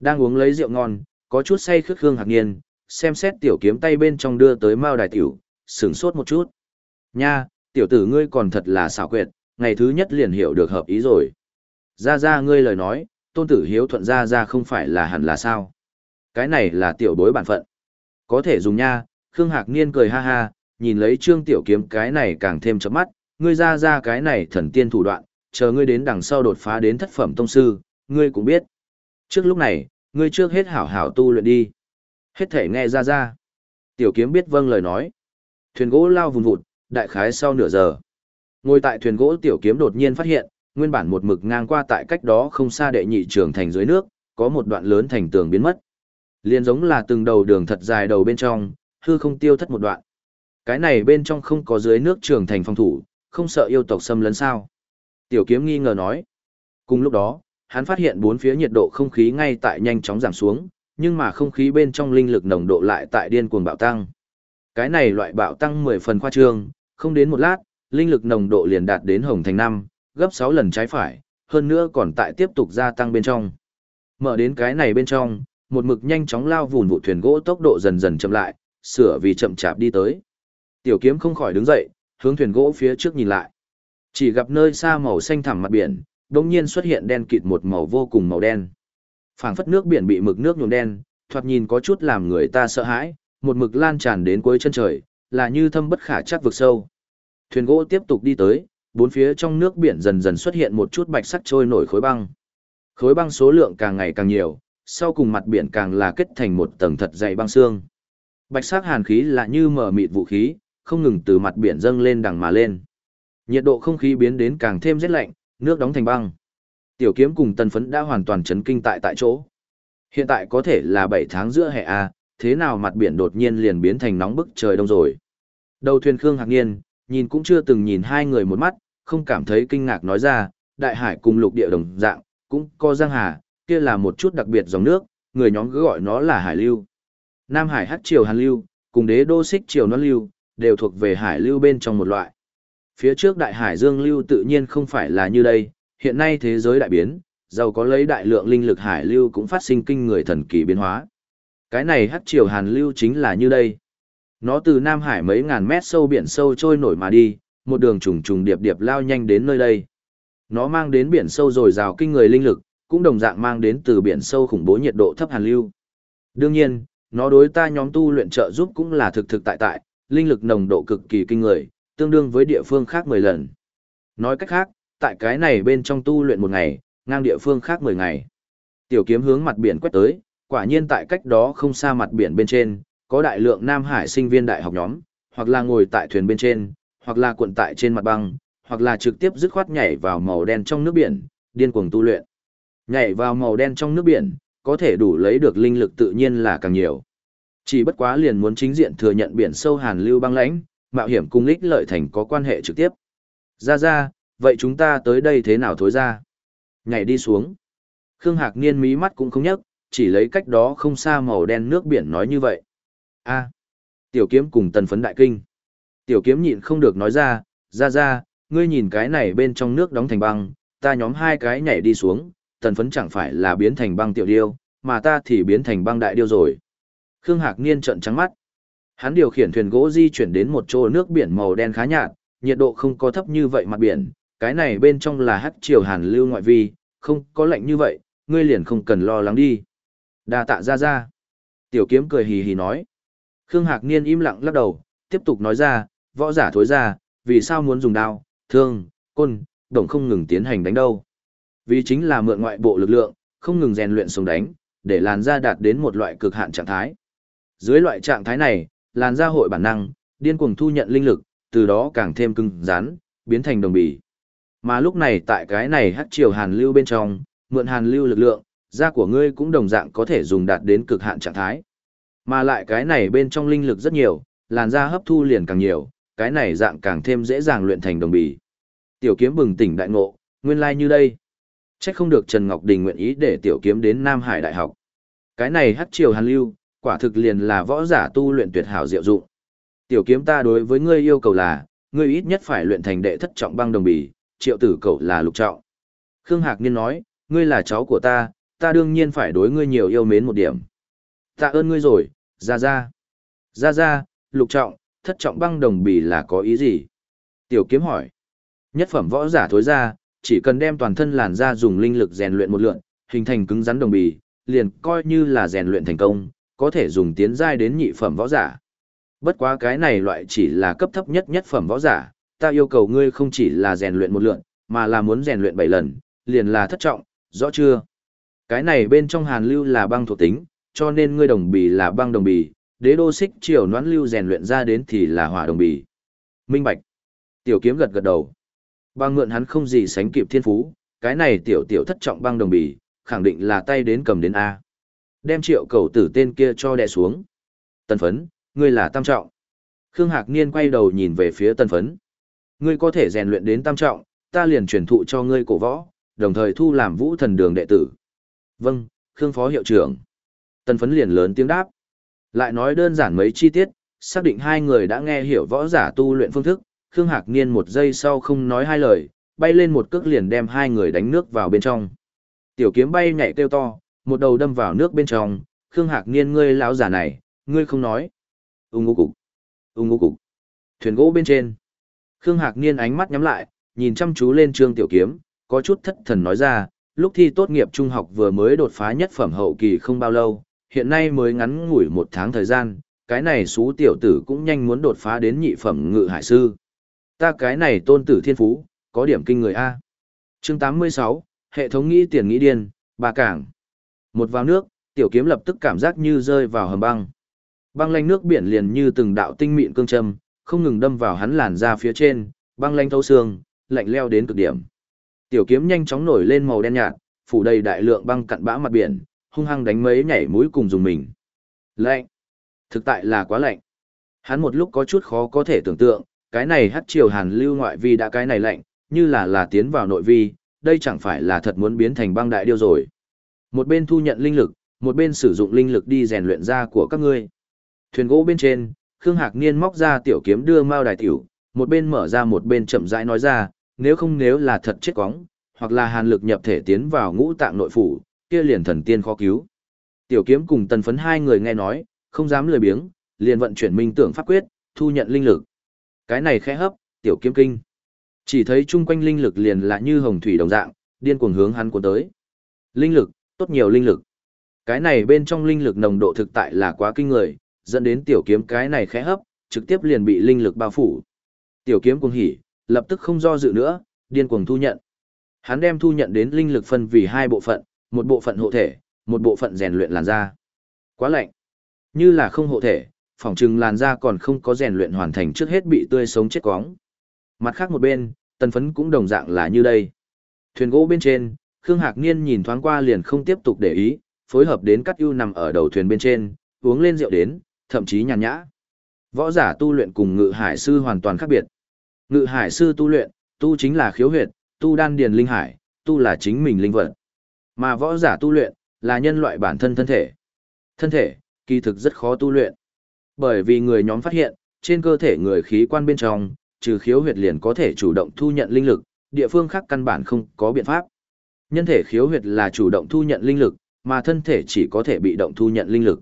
Đang uống lấy rượu ngon, có chút say khước hương Hạc Niên, xem xét tiểu kiếm tay bên trong đưa tới mao đài tiểu, sửng sốt một chút. Nha, tiểu tử ngươi còn thật là xảo quyệt, ngày thứ nhất liền hiểu được hợp ý rồi. Ra ra ngươi lời nói, tôn tử hiếu thuận ra ra không phải là hẳn là sao. Cái này là tiểu bối bản phận. Có thể dùng nha, Khương Hạc Niên cười ha ha, nhìn lấy trương tiểu kiếm cái này càng thêm chấm mắt, ngươi ra ra cái này thần tiên thủ đoạn, chờ ngươi đến đằng sau đột phá đến thất phẩm tông sư, ngươi cũng biết. Trước lúc này, ngươi trước hết hảo hảo tu luyện đi. Hết thể nghe ra ra. Tiểu kiếm biết vâng lời nói. Thuyền gỗ lao vùng vụt, đại khái sau nửa giờ. Ngồi tại thuyền gỗ tiểu kiếm đột nhiên phát hiện, nguyên bản một mực ngang qua tại cách đó không xa đệ nhị trường thành dưới nước, có một đoạn lớn thành tường biến mất. Liên giống là từng đầu đường thật dài đầu bên trong, hư không tiêu thất một đoạn. Cái này bên trong không có dưới nước trường thành phòng thủ, không sợ yêu tộc xâm lấn sao. Tiểu kiếm nghi ngờ nói. Cùng lúc đó, hắn phát hiện bốn phía nhiệt độ không khí ngay tại nhanh chóng giảm xuống, nhưng mà không khí bên trong linh lực nồng độ lại tại điên cuồng bạo tăng. Cái này loại bạo tăng 10 phần khoa trương, không đến một lát, linh lực nồng độ liền đạt đến hồng thành 5, gấp 6 lần trái phải, hơn nữa còn tại tiếp tục gia tăng bên trong. Mở đến cái này bên trong, một mực nhanh chóng lao vùn vụ thuyền gỗ tốc độ dần dần chậm lại, sửa vì chậm chạp đi tới. Tiểu kiếm không khỏi đứng dậy, hướng thuyền gỗ phía trước nhìn lại. Chỉ gặp nơi xa màu xanh thẳm mặt biển, đột nhiên xuất hiện đen kịt một màu vô cùng màu đen. Phảng phất nước biển bị mực nước nhuộm đen, thoạt nhìn có chút làm người ta sợ hãi, một mực lan tràn đến cuối chân trời, là như thâm bất khả chắc vực sâu. Thuyền gỗ tiếp tục đi tới, bốn phía trong nước biển dần dần xuất hiện một chút bạch sắc trôi nổi khối băng. Khối băng số lượng càng ngày càng nhiều, sau cùng mặt biển càng là kết thành một tầng thật dày băng xương. Bạch sắc hàn khí là như mở mịt vũ khí, không ngừng từ mặt biển dâng lên đằng mà lên. Nhiệt độ không khí biến đến càng thêm rét lạnh, nước đóng thành băng. Tiểu kiếm cùng tần phấn đã hoàn toàn chấn kinh tại tại chỗ. Hiện tại có thể là 7 tháng giữa hè A, thế nào mặt biển đột nhiên liền biến thành nóng bức trời đông rồi. Đầu thuyền Khương Hạc Niên, nhìn cũng chưa từng nhìn hai người một mắt, không cảm thấy kinh ngạc nói ra, đại hải cùng lục địa đồng dạng, cũng có giang hà, kia là một chút đặc biệt dòng nước, người nhóm cứ gọi nó là hải lưu. Nam Hải hát Triều Hàn Lưu, cùng đế đô xích Triều Nó Lưu, đều thuộc về hải lưu bên trong một loại. Phía trước đại hải dương lưu tự nhiên không phải là như đây, hiện nay thế giới đại biến, giàu có lấy đại lượng linh lực hải lưu cũng phát sinh kinh người thần kỳ biến hóa. Cái này Hắc Triều Hàn Lưu chính là như đây. Nó từ Nam Hải mấy ngàn mét sâu biển sâu trôi nổi mà đi, một đường trùng trùng điệp điệp lao nhanh đến nơi đây. Nó mang đến biển sâu rồi rào kinh người linh lực, cũng đồng dạng mang đến từ biển sâu khủng bố nhiệt độ thấp hàn lưu. Đương nhiên, nó đối ta nhóm tu luyện trợ giúp cũng là thực thực tại tại, linh lực nồng độ cực kỳ kinh người, tương đương với địa phương khác 10 lần. Nói cách khác, tại cái này bên trong tu luyện một ngày, ngang địa phương khác 10 ngày. Tiểu kiếm hướng mặt biển quét tới, quả nhiên tại cách đó không xa mặt biển bên trên, có đại lượng Nam Hải sinh viên đại học nhóm, hoặc là ngồi tại thuyền bên trên, hoặc là cuộn tại trên mặt băng, hoặc là trực tiếp dứt khoát nhảy vào màu đen trong nước biển, điên cuồng tu luyện. Nhảy vào màu đen trong nước biển, có thể đủ lấy được linh lực tự nhiên là càng nhiều. Chỉ bất quá liền muốn chính diện thừa nhận biển sâu hàn lưu băng lãnh, mạo hiểm cung ích lợi thành có quan hệ trực tiếp. Ra ra, vậy chúng ta tới đây thế nào thối ra? Nhảy đi xuống. Khương Hạc Niên mí mắt cũng không nhấc, chỉ lấy cách đó không xa màu đen nước biển nói như vậy. a tiểu kiếm cùng tần phấn đại kinh. Tiểu kiếm nhịn không được nói ra, ra ra, ngươi nhìn cái này bên trong nước đóng thành băng, ta nhóm hai cái nhảy đi xuống, tần phấn chẳng phải là biến thành băng tiểu điêu, mà ta thì biến thành băng đại điêu rồi. Khương Hạc Niên trợn trắng mắt. Hắn điều khiển thuyền gỗ di chuyển đến một chỗ nước biển màu đen khá nhạt, nhiệt độ không có thấp như vậy mặt biển, cái này bên trong là hắc triều hàn lưu ngoại vi, không có lạnh như vậy, ngươi liền không cần lo lắng đi. Đa tạ ra ra. Tiểu kiếm cười hì hì nói. Khương Hạc Niên im lặng lắc đầu, tiếp tục nói ra, võ giả thối ra, vì sao muốn dùng đao, thương, côn, đồng không ngừng tiến hành đánh đâu. Vì chính là mượn ngoại bộ lực lượng, không ngừng rèn luyện sống đánh, để làn da đạt đến một loại cực hạn trạng thái. Dưới loại trạng thái này, làn da hội bản năng, điên cuồng thu nhận linh lực, từ đó càng thêm cứng rắn, biến thành đồng bì. Mà lúc này tại cái này hắc triều hàn lưu bên trong, mượn hàn lưu lực lượng, da của ngươi cũng đồng dạng có thể dùng đạt đến cực hạn trạng thái. Mà lại cái này bên trong linh lực rất nhiều, làn da hấp thu liền càng nhiều, cái này dạng càng thêm dễ dàng luyện thành đồng bì. Tiểu kiếm bừng tỉnh đại ngộ, nguyên lai like như đây. Chắc không được Trần Ngọc Đình nguyện ý để tiểu kiếm đến Nam Hải Đại học. Cái này hắc triều hàn lưu, quả thực liền là võ giả tu luyện tuyệt hảo diệu dụng. Tiểu kiếm ta đối với ngươi yêu cầu là, ngươi ít nhất phải luyện thành đệ thất trọng băng đồng bì, triệu tử cậu là lục trọng. Khương Hạc Niên nói, ngươi là cháu của ta, ta đương nhiên phải đối ngươi nhiều yêu mến một điểm. Ta ơn ngươi rồi, ra ra. Ra ra, lục trọng, thất trọng băng đồng bì là có ý gì? Tiểu kiếm hỏi. Nhất phẩm võ giả thối ra, chỉ cần đem toàn thân làn da dùng linh lực rèn luyện một lượn, hình thành cứng rắn đồng bì, liền coi như là rèn luyện thành công, có thể dùng tiến giai đến nhị phẩm võ giả. Bất quá cái này loại chỉ là cấp thấp nhất nhất phẩm võ giả, ta yêu cầu ngươi không chỉ là rèn luyện một lượt, mà là muốn rèn luyện 7 lần, liền là thất trọng, rõ chưa? Cái này bên trong hàn lưu là băng thuộc tính, cho nên ngươi đồng bì là băng đồng bì, đế đô xích triều noãn lưu rèn luyện ra đến thì là hỏa đồng bì. Minh Bạch. Tiểu kiếm gật gật đầu. Băng mượn hắn không gì sánh kịp thiên phú, cái này tiểu tiểu thất trọng băng đồng bì, khẳng định là tay đến cầm đến A. Đem triệu cầu tử tên kia cho đè xuống. Tân phấn, ngươi là tam trọng. Khương Hạc Niên quay đầu nhìn về phía tân phấn. Ngươi có thể rèn luyện đến tam trọng, ta liền truyền thụ cho ngươi cổ võ, đồng thời thu làm vũ thần đường đệ tử. Vâng, Khương Phó Hiệu trưởng. Tân phấn liền lớn tiếng đáp. Lại nói đơn giản mấy chi tiết, xác định hai người đã nghe hiểu võ giả tu luyện phương thức, Khương Hạc Niên một giây sau không nói hai lời, bay lên một cước liền đem hai người đánh nước vào bên trong. Tiểu kiếm bay nhảy kêu to, một đầu đâm vào nước bên trong, Khương Hạc Niên ngươi lão giả này, ngươi không nói. Ung ngô cục, ung ngô cục. Thuyền gỗ bên trên. Khương Hạc Niên ánh mắt nhắm lại, nhìn chăm chú lên Trương Tiểu Kiếm, có chút thất thần nói ra, lúc thi tốt nghiệp trung học vừa mới đột phá nhất phẩm hậu kỳ không bao lâu, hiện nay mới ngắn ngủi một tháng thời gian, cái này xú tiểu tử cũng nhanh muốn đột phá đến nhị phẩm ngự hải sư. Ta cái này tôn tử thiên phú, có điểm kinh người A. chương 86, hệ thống nghĩ tiền nghĩ điên, bà cảng. Một vào nước, tiểu kiếm lập tức cảm giác như rơi vào hầm băng. Băng lanh nước biển liền như từng đạo tinh mịn cương châm, không ngừng đâm vào hắn làn da phía trên, băng lanh thấu xương, lạnh leo đến cực điểm. Tiểu kiếm nhanh chóng nổi lên màu đen nhạt, phủ đầy đại lượng băng cặn bã mặt biển, hung hăng đánh mấy nhảy mũi cùng dùng mình. Lạnh. Thực tại là quá lạnh. Hắn một lúc có chút khó có thể tưởng tượng, cái này hắt chiều hàn lưu ngoại vi đã cái này lạnh, như là là tiến vào nội vi, đây chẳng phải là thật muốn biến thành băng đại điêu rồi. Một bên thu nhận linh lực, một bên sử dụng linh lực đi rèn luyện ra của các ngươi. Thuyền gỗ bên trên, Khương Hạc Niên móc ra tiểu kiếm đưa Mao Đài tiểu, một bên mở ra một bên chậm rãi nói ra, nếu không nếu là thật chết quóng, hoặc là hàn lực nhập thể tiến vào ngũ tạng nội phủ, kia liền thần tiên khó cứu. Tiểu kiếm cùng tần phấn hai người nghe nói, không dám lười biếng, liền vận chuyển minh tưởng pháp quyết, thu nhận linh lực. Cái này khẽ hấp, tiểu kiếm kinh. Chỉ thấy chung quanh linh lực liền là như hồng thủy đồng dạng, điên cuồng hướng hắn cuốn tới. Linh lực, tốt nhiều linh lực. Cái này bên trong linh lực nồng độ thực tại là quá kinh người, dẫn đến tiểu kiếm cái này khẽ hấp, trực tiếp liền bị linh lực bao phủ. Tiểu kiếm cuồng hỉ, lập tức không do dự nữa, điên cuồng thu nhận. Hắn đem thu nhận đến linh lực phân vì hai bộ phận, một bộ phận hộ thể, một bộ phận rèn luyện làn da. Quá lạnh. Như là không hộ thể, phòng trừng làn da còn không có rèn luyện hoàn thành trước hết bị tươi sống chết quóng. Mặt khác một bên, tần phấn cũng đồng dạng là như đây. Thuyền gỗ bên trên, Khương Hạc Niên nhìn thoáng qua liền không tiếp tục để ý, phối hợp đến cắt ưu nằm ở đầu thuyền bên trên, uống lên rượu đến, thậm chí nhàn nhã. Võ giả tu luyện cùng ngự hải sư hoàn toàn khác biệt. Ngự hải sư tu luyện, tu chính là khiếu huyệt, tu đan điền linh hải, tu là chính mình linh vật. Mà võ giả tu luyện, là nhân loại bản thân thân thể. Thân thể, kỳ thực rất khó tu luyện. Bởi vì người nhóm phát hiện, trên cơ thể người khí quan bên trong, trừ khiếu huyệt liền có thể chủ động thu nhận linh lực, địa phương khác căn bản không có biện pháp. Nhân thể khiếu huyệt là chủ động thu nhận linh lực, mà thân thể chỉ có thể bị động thu nhận linh lực.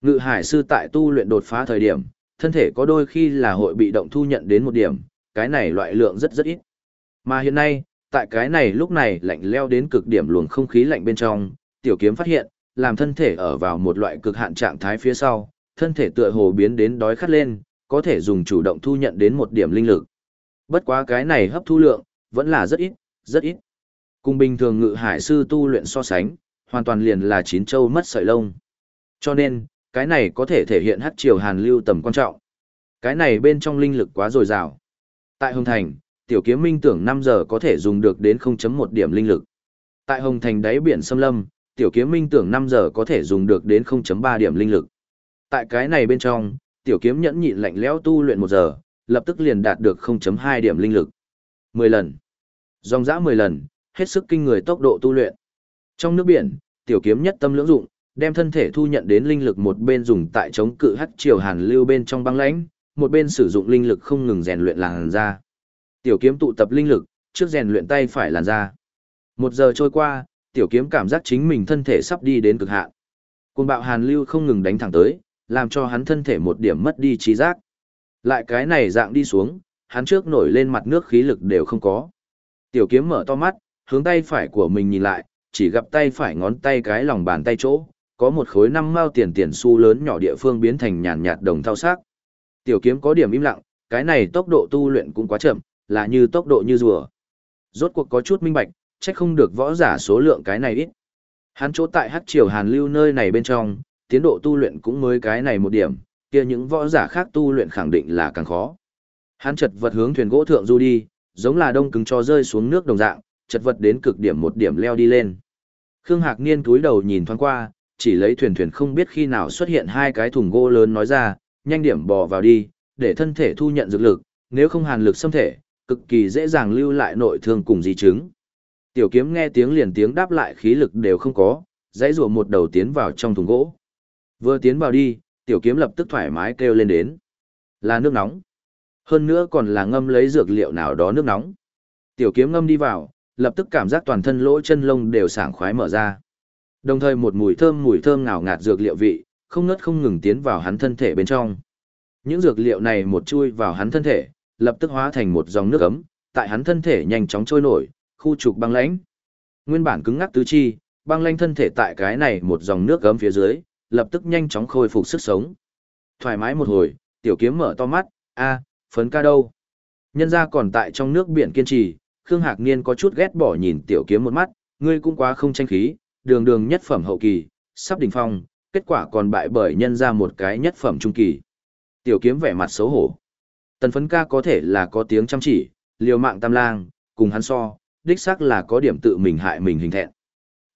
Ngự hải sư tại tu luyện đột phá thời điểm, thân thể có đôi khi là hội bị động thu nhận đến một điểm, cái này loại lượng rất rất ít. Mà hiện nay, tại cái này lúc này lạnh leo đến cực điểm luồng không khí lạnh bên trong, tiểu kiếm phát hiện, làm thân thể ở vào một loại cực hạn trạng thái phía sau, thân thể tựa hồ biến đến đói khát lên, có thể dùng chủ động thu nhận đến một điểm linh lực. Bất quá cái này hấp thu lượng, vẫn là rất ít, rất ít. Cùng bình thường ngự hải sư tu luyện so sánh, hoàn toàn liền là chín châu mất sợi lông. Cho nên, cái này có thể thể hiện hắc triều hàn lưu tầm quan trọng. Cái này bên trong linh lực quá dồi dào. Tại Hồng Thành, tiểu kiếm minh tưởng 5 giờ có thể dùng được đến 0.1 điểm linh lực. Tại Hồng Thành đáy biển xâm lâm, tiểu kiếm minh tưởng 5 giờ có thể dùng được đến 0.3 điểm linh lực. Tại cái này bên trong, tiểu kiếm nhẫn nhịn lạnh lẽo tu luyện 1 giờ, lập tức liền đạt được 0.2 điểm linh lực. 10 lần. Dòng dã 10 lần, hết sức kinh người tốc độ tu luyện. Trong nước biển, tiểu kiếm nhất tâm lưỡng dụng, đem thân thể thu nhận đến linh lực một bên dùng tại chống cự hắc triều hàn lưu bên trong băng lãnh, một bên sử dụng linh lực không ngừng rèn luyện làn da. Tiểu kiếm tụ tập linh lực, trước rèn luyện tay phải làn da. Một giờ trôi qua, tiểu kiếm cảm giác chính mình thân thể sắp đi đến cực hạn. Cuồng bạo hàn lưu không ngừng đánh thẳng tới, làm cho hắn thân thể một điểm mất đi trí giác. Lại cái này dạng đi xuống, hắn trước nổi lên mặt nước khí lực đều không có. Tiểu kiếm mở to mắt, hướng tay phải của mình nhìn lại, chỉ gặp tay phải ngón tay cái lòng bàn tay chỗ, có một khối năm mao tiền tiền xu lớn nhỏ địa phương biến thành nhàn nhạt đồng thao sắc. Tiểu kiếm có điểm im lặng, cái này tốc độ tu luyện cũng quá chậm, là như tốc độ như rùa. Rốt cuộc có chút minh bạch, chắc không được võ giả số lượng cái này ít. Hắn chỗ tại Hắc Triều Hàn Lưu nơi này bên trong, tiến độ tu luyện cũng mới cái này một điểm, kia những võ giả khác tu luyện khẳng định là càng khó. Hắn chật vật hướng thuyền gỗ thượng du đi, giống là đông cứng cho rơi xuống nước đồng dạng, chật vật đến cực điểm một điểm leo đi lên. Khương Hạc Niên cúi đầu nhìn thoáng qua, chỉ lấy thuyền thuyền không biết khi nào xuất hiện hai cái thùng gỗ lớn nói ra, nhanh điểm bò vào đi, để thân thể thu nhận dược lực, nếu không hàn lực xâm thể, cực kỳ dễ dàng lưu lại nội thương cùng di chứng. Tiểu kiếm nghe tiếng liền tiếng đáp lại khí lực đều không có, dãy rùa một đầu tiến vào trong thùng gỗ. Vừa tiến vào đi, tiểu kiếm lập tức thoải mái kêu lên đến. Là nước nóng. Hơn nữa còn là ngâm lấy dược liệu nào đó nước nóng. Tiểu kiếm ngâm đi vào, lập tức cảm giác toàn thân lỗ chân lông đều sảng khoái mở ra. Đồng thời một mùi thơm mùi thơm ngào ngạt dược liệu vị, không ngớt không ngừng tiến vào hắn thân thể bên trong. Những dược liệu này một chui vào hắn thân thể, lập tức hóa thành một dòng nước ấm, tại hắn thân thể nhanh chóng trôi nổi, khu trục băng lãnh. Nguyên bản cứng ngắc tứ chi, băng lãnh thân thể tại cái này một dòng nước ấm phía dưới, lập tức nhanh chóng khôi phục sức sống. Thoải mái một hồi, tiểu kiếm mở to mắt, a, phấn ca đâu? Nhân ra còn tại trong nước biển kiên trì, Khương Hạc Niên có chút ghét bỏ nhìn tiểu kiếm một mắt, ngươi cũng quá không tranh khí, đường đường nhất phẩm hậu kỳ, sắp đỉnh phong, kết quả còn bại bởi nhân ra một cái nhất phẩm trung kỳ. Tiểu kiếm vẻ mặt xấu hổ. Tần phấn ca có thể là có tiếng chăm chỉ, liều mạng tam lang, cùng hắn so, đích xác là có điểm tự mình hại mình hình thẹn.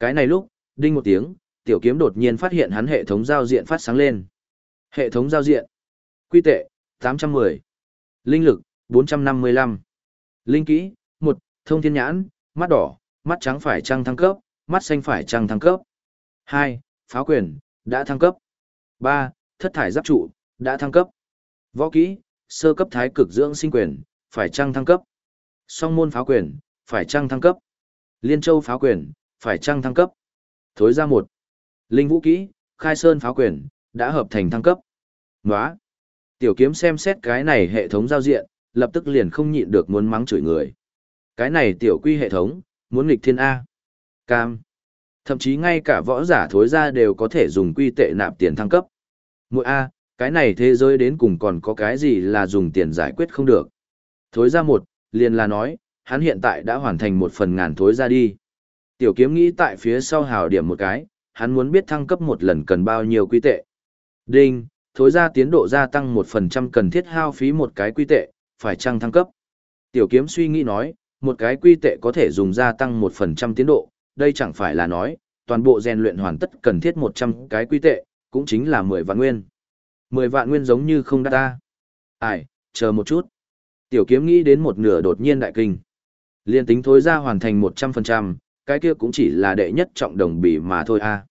Cái này lúc, đinh một tiếng, tiểu kiếm đột nhiên phát hiện hắn hệ thống giao diện phát sáng lên. Hệ thống giao diện. Quy tệ, 810. Linh lực, 455. Linh kỹ, thông thiên nhãn, mắt đỏ, mắt trắng phải trăng thăng cấp, mắt xanh phải trăng thăng cấp. 2, pháo quyền, đã thăng cấp. 3, thất thải giáp trụ, đã thăng cấp. Võ kỹ, sơ cấp thái cực dưỡng sinh quyền, phải trăng thăng cấp. Song môn pháo quyền, phải trăng thăng cấp. Liên châu pháo quyền, phải trăng thăng cấp. Thối ra một. Linh vũ kỹ, khai sơn pháo quyền, đã hợp thành thăng cấp. Nóa. Tiểu kiếm xem xét cái này hệ thống giao diện, lập tức liền không nhịn được muốn mắng chửi người. Cái này tiểu quy hệ thống, muốn nghịch thiên A. Cam. Thậm chí ngay cả võ giả thối ra đều có thể dùng quy tệ nạp tiền thăng cấp. Mỗi A, cái này thế giới đến cùng còn có cái gì là dùng tiền giải quyết không được. Thối ra một, liền là nói, hắn hiện tại đã hoàn thành một phần ngàn thối ra đi. Tiểu kiếm nghĩ tại phía sau hào điểm một cái, hắn muốn biết thăng cấp một lần cần bao nhiêu quy tệ. Đinh, thối ra tiến độ gia tăng 1% cần thiết hao phí một cái quy tệ, phải chăng thăng cấp? Tiểu kiếm suy nghĩ nói, một cái quy tệ có thể dùng gia tăng 1% tiến độ, đây chẳng phải là nói, toàn bộ rèn luyện hoàn tất cần thiết 100 cái quy tệ, cũng chính là 10 vạn nguyên. 10 vạn nguyên giống như không đắt ta. Ai, chờ một chút. Tiểu kiếm nghĩ đến một nửa đột nhiên đại kinh. Liên tính thối ra hoàn thành 100%, cái kia cũng chỉ là đệ nhất trọng đồng bì mà thôi a.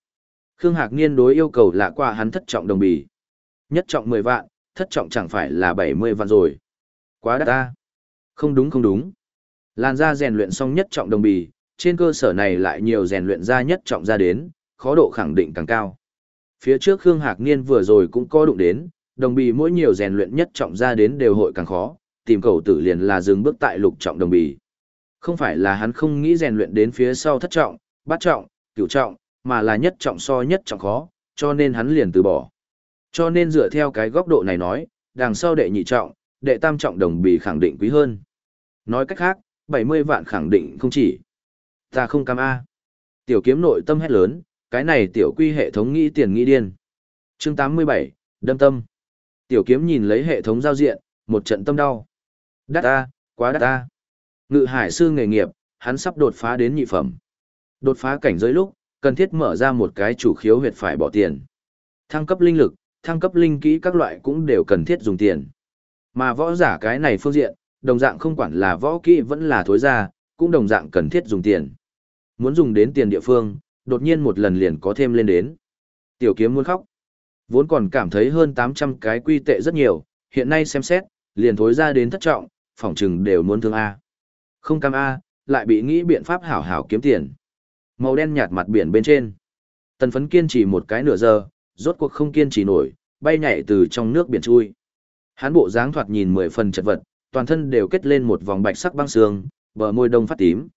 Khương Hạc Niên đối yêu cầu lạ qua hắn thất trọng đồng bì. Nhất trọng 10 vạn, thất trọng chẳng phải là 70 vạn rồi. Quá đắt ta. Không đúng không đúng. Làn da rèn luyện xong nhất trọng đồng bì, trên cơ sở này lại nhiều rèn luyện ra nhất trọng ra đến, khó độ khẳng định càng cao. Phía trước Khương Hạc Niên vừa rồi cũng có đụng đến, đồng bì mỗi nhiều rèn luyện nhất trọng ra đến đều hội càng khó, tìm cầu tử liền là dừng bước tại lục trọng đồng bì. Không phải là hắn không nghĩ rèn luyện đến phía sau thất trọng, bát trọng, cửu trọng, mà là nhất trọng so nhất trọng khó, cho nên hắn liền từ bỏ. Cho nên dựa theo cái góc độ này nói, đằng sau đệ nhị trọng, đệ tam trọng đồng bì khẳng định quý hơn. Nói cách khác, 70 vạn khẳng định không chỉ. Ta không cam A. Tiểu kiếm nội tâm hét lớn, cái này tiểu quy hệ thống nghĩ tiền nghĩ điên. Chương 87, đâm tâm. Tiểu kiếm nhìn lấy hệ thống giao diện, một trận tâm đau. Đắt ta, quá đắt ta. Ngự hải sư nghề nghiệp, hắn sắp đột phá đến nhị phẩm. Đột phá cảnh giới lúc, cần thiết mở ra một cái chủ khiếu huyệt phải bỏ tiền. Thăng cấp linh lực, thăng cấp linh kỹ các loại cũng đều cần thiết dùng tiền. Mà võ giả cái này phương diện, đồng dạng không quản là võ kỹ vẫn là thối ra, cũng đồng dạng cần thiết dùng tiền. Muốn dùng đến tiền địa phương, đột nhiên một lần liền có thêm lên đến. Tiểu kiếm muốn khóc. Vốn còn cảm thấy hơn 800 cái quy tệ rất nhiều, hiện nay xem xét, liền thối ra đến thất trọng, phỏng chừng đều muốn thương A. Không cam A, lại bị nghĩ biện pháp hảo hảo kiếm tiền. Màu đen nhạt mặt biển bên trên. Tần phấn kiên trì một cái nửa giờ, rốt cuộc không kiên trì nổi, bay nhảy từ trong nước biển chui. Hán bộ dáng thoạt nhìn mười phần chật vật, toàn thân đều kết lên một vòng bạch sắc băng xương, bờ môi đông phát tím.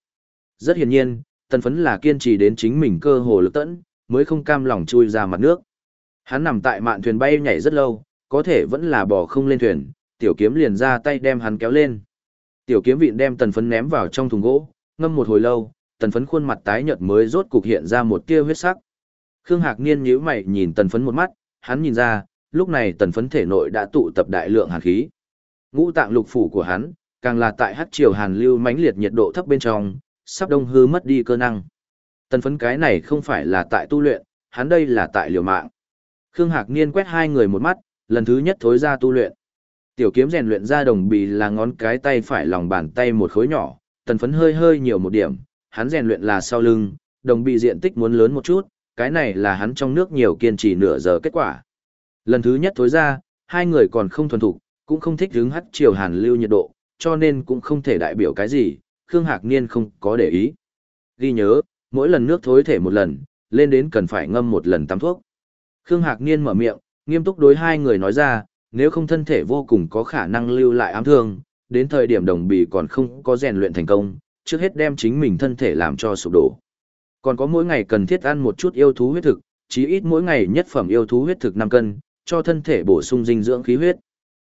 Rất hiển nhiên, tần phấn là kiên trì đến chính mình cơ hồ lực tẫn, mới không cam lòng chui ra mặt nước. Hắn nằm tại mạn thuyền bay nhảy rất lâu, có thể vẫn là bò không lên thuyền, tiểu kiếm liền ra tay đem hắn kéo lên. Tiểu kiếm vịn đem tần phấn ném vào trong thùng gỗ, ngâm một hồi lâu, tần phấn khuôn mặt tái nhợt mới rốt cục hiện ra một tia huyết sắc. Khương Hạc Niên nhíu mày nhìn tần phấn một mắt, hắn nhìn ra, lúc này tần phấn thể nội đã tụ tập đại lượng hàn khí. Ngũ tạng lục phủ của hắn, càng là tại hắc triều hàn lưu mãnh liệt nhiệt độ thấp bên trong, sắp đông hư mất đi cơ năng. Tần phấn cái này không phải là tại tu luyện, hắn đây là tại liều mạng. Khương Hạc Niên quét hai người một mắt, lần thứ nhất thối ra tu luyện. Tiểu kiếm rèn luyện ra đồng bì là ngón cái tay phải lòng bàn tay một khối nhỏ, tần phấn hơi hơi nhiều một điểm, hắn rèn luyện là sau lưng, đồng bì diện tích muốn lớn một chút, cái này là hắn trong nước nhiều kiên trì nửa giờ kết quả. Lần thứ nhất thối ra, hai người còn không thuần thục, cũng không thích hứng hắt chiều hàn lưu nhiệt độ, cho nên cũng không thể đại biểu cái gì, Khương Hạc Niên không có để ý. Ghi nhớ, mỗi lần nước thối thể một lần, lên đến cần phải ngâm một lần tắm thuốc. Khương Hạc Niên mở miệng, nghiêm túc đối hai người nói ra, nếu không thân thể vô cùng có khả năng lưu lại ám thương, đến thời điểm đồng bì còn không có rèn luyện thành công, trước hết đem chính mình thân thể làm cho sụp đổ. Còn có mỗi ngày cần thiết ăn một chút yêu thú huyết thực, chí ít mỗi ngày nhất phẩm yêu thú huyết thực 5 cân, cho thân thể bổ sung dinh dưỡng khí huyết.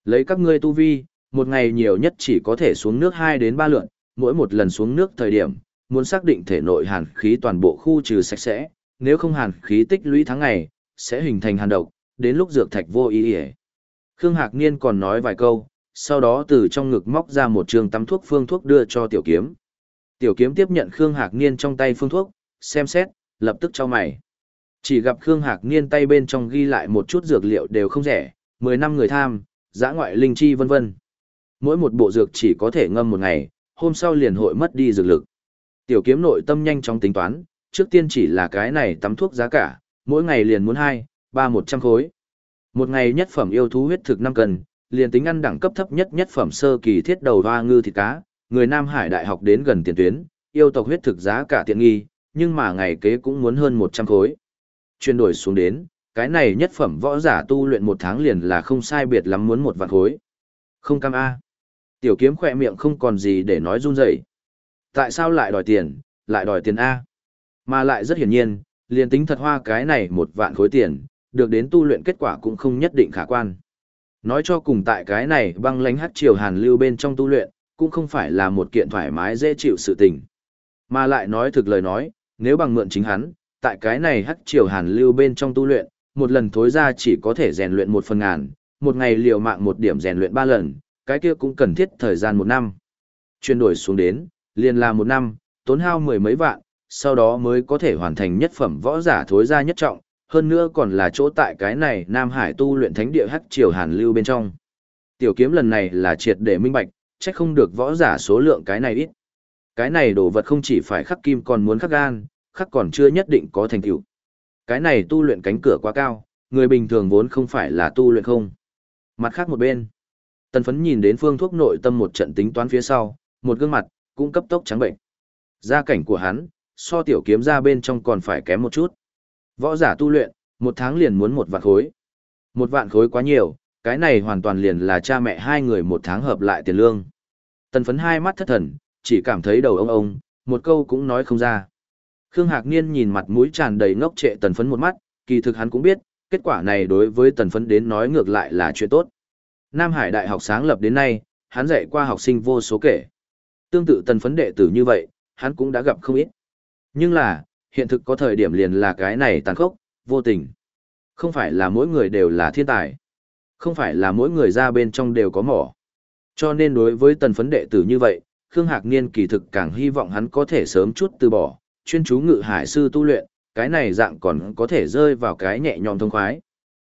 Lấy các ngươi tu vi, một ngày nhiều nhất chỉ có thể xuống nước 2 đến 3 lượt, mỗi một lần xuống nước thời điểm, muốn xác định thể nội hàn khí toàn bộ khu trừ sạch sẽ, nếu không hàn khí tích lũy tháng ngày, sẽ hình thành hàn độc, đến lúc dược thạch vô ý ỉa. Khương Hạc Niên còn nói vài câu, sau đó từ trong ngực móc ra một trường tắm thuốc phương thuốc đưa cho tiểu kiếm. Tiểu kiếm tiếp nhận Khương Hạc Niên trong tay phương thuốc, xem xét, lập tức cho mày. Chỉ gặp Khương Hạc Niên tay bên trong ghi lại một chút dược liệu đều không rẻ, 10 năm người tham, giã ngoại linh chi vân vân. Mỗi một bộ dược chỉ có thể ngâm một ngày, hôm sau liền hội mất đi dược lực. Tiểu kiếm nội tâm nhanh chóng tính toán, trước tiên chỉ là cái này tắm thuốc giá cả, mỗi ngày liền muốn 2, 3 100 khối. Một ngày nhất phẩm yêu thú huyết thực 5 cân, liền tính ăn đẳng cấp thấp nhất nhất phẩm sơ kỳ thiết đầu hoa ngư thịt cá, người Nam Hải đại học đến gần tiền tuyến, yêu tộc huyết thực giá cả tiện nghi, nhưng mà ngày kế cũng muốn hơn 100 khối. chuyển đổi xuống đến, cái này nhất phẩm võ giả tu luyện một tháng liền là không sai biệt lắm muốn một vạn khối. Không cam A. Tiểu kiếm khỏe miệng không còn gì để nói run rẩy. Tại sao lại đòi tiền, lại đòi tiền A? Mà lại rất hiển nhiên, liền tính thật hoa cái này một vạn khối tiền, được đến tu luyện kết quả cũng không nhất định khả quan. Nói cho cùng tại cái này băng lánh hát triều hàn lưu bên trong tu luyện, cũng không phải là một kiện thoải mái dễ chịu sự tình. Mà lại nói thực lời nói, nếu bằng mượn chính hắn, tại cái này hát triều hàn lưu bên trong tu luyện, một lần thối ra chỉ có thể rèn luyện một phần ngàn, một ngày liều mạng một điểm rèn luyện ba lần, cái kia cũng cần thiết thời gian một năm. Chuyển đổi xuống đến, liền là một năm, tốn hao mười mấy vạn, sau đó mới có thể hoàn thành nhất phẩm võ giả thối ra nhất trọng, hơn nữa còn là chỗ tại cái này Nam Hải tu luyện thánh địa hắc triều hàn lưu bên trong. Tiểu kiếm lần này là triệt để minh bạch, chắc không được võ giả số lượng cái này ít. Cái này đồ vật không chỉ phải khắc kim còn muốn khắc gan, khắc còn chưa nhất định có thành tựu. Cái này tu luyện cánh cửa quá cao, người bình thường vốn không phải là tu luyện không. Mặt khác một bên, tần phấn nhìn đến phương thuốc nội tâm một trận tính toán phía sau, một gương mặt, cũng cấp tốc trắng bệnh. Gia cảnh của hắn, so tiểu kiếm ra bên trong còn phải kém một chút. Võ giả tu luyện, một tháng liền muốn một vạn khối. Một vạn khối quá nhiều, cái này hoàn toàn liền là cha mẹ hai người một tháng hợp lại tiền lương. Tần phấn hai mắt thất thần, chỉ cảm thấy đầu ông ông, một câu cũng nói không ra. Khương Hạc Niên nhìn mặt mũi tràn đầy ngốc trệ tần phấn một mắt, kỳ thực hắn cũng biết, kết quả này đối với tần phấn đến nói ngược lại là chuyện tốt. Nam Hải Đại học sáng lập đến nay, hắn dạy qua học sinh vô số kể. Tương tự tần phấn đệ tử như vậy, hắn cũng đã gặp không ít. Nhưng là, hiện thực có thời điểm liền là cái này tàn khốc, vô tình. Không phải là mỗi người đều là thiên tài. Không phải là mỗi người ra bên trong đều có mỏ. Cho nên đối với tần phấn đệ tử như vậy, Khương Hạc Niên kỳ thực càng hy vọng hắn có thể sớm chút từ bỏ, chuyên chú ngự hải sư tu luyện, cái này dạng còn có thể rơi vào cái nhẹ nhõm thông khoái.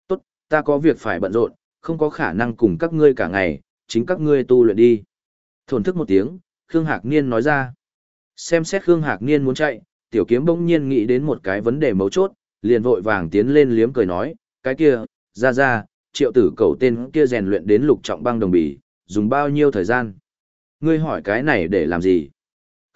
Tốt, ta có việc phải bận rộn, không có khả năng cùng các ngươi cả ngày, chính các ngươi tu luyện đi. Thổn thức một tiếng, Khương Hạc Niên nói ra. Xem xét Khương Hạc Niên muốn chạy, tiểu kiếm bỗng nhiên nghĩ đến một cái vấn đề mấu chốt, liền vội vàng tiến lên liếm cười nói, cái kia, ra ra, triệu tử cầu tên kia rèn luyện đến lục trọng băng đồng bì, dùng bao nhiêu thời gian? Ngươi hỏi cái này để làm gì?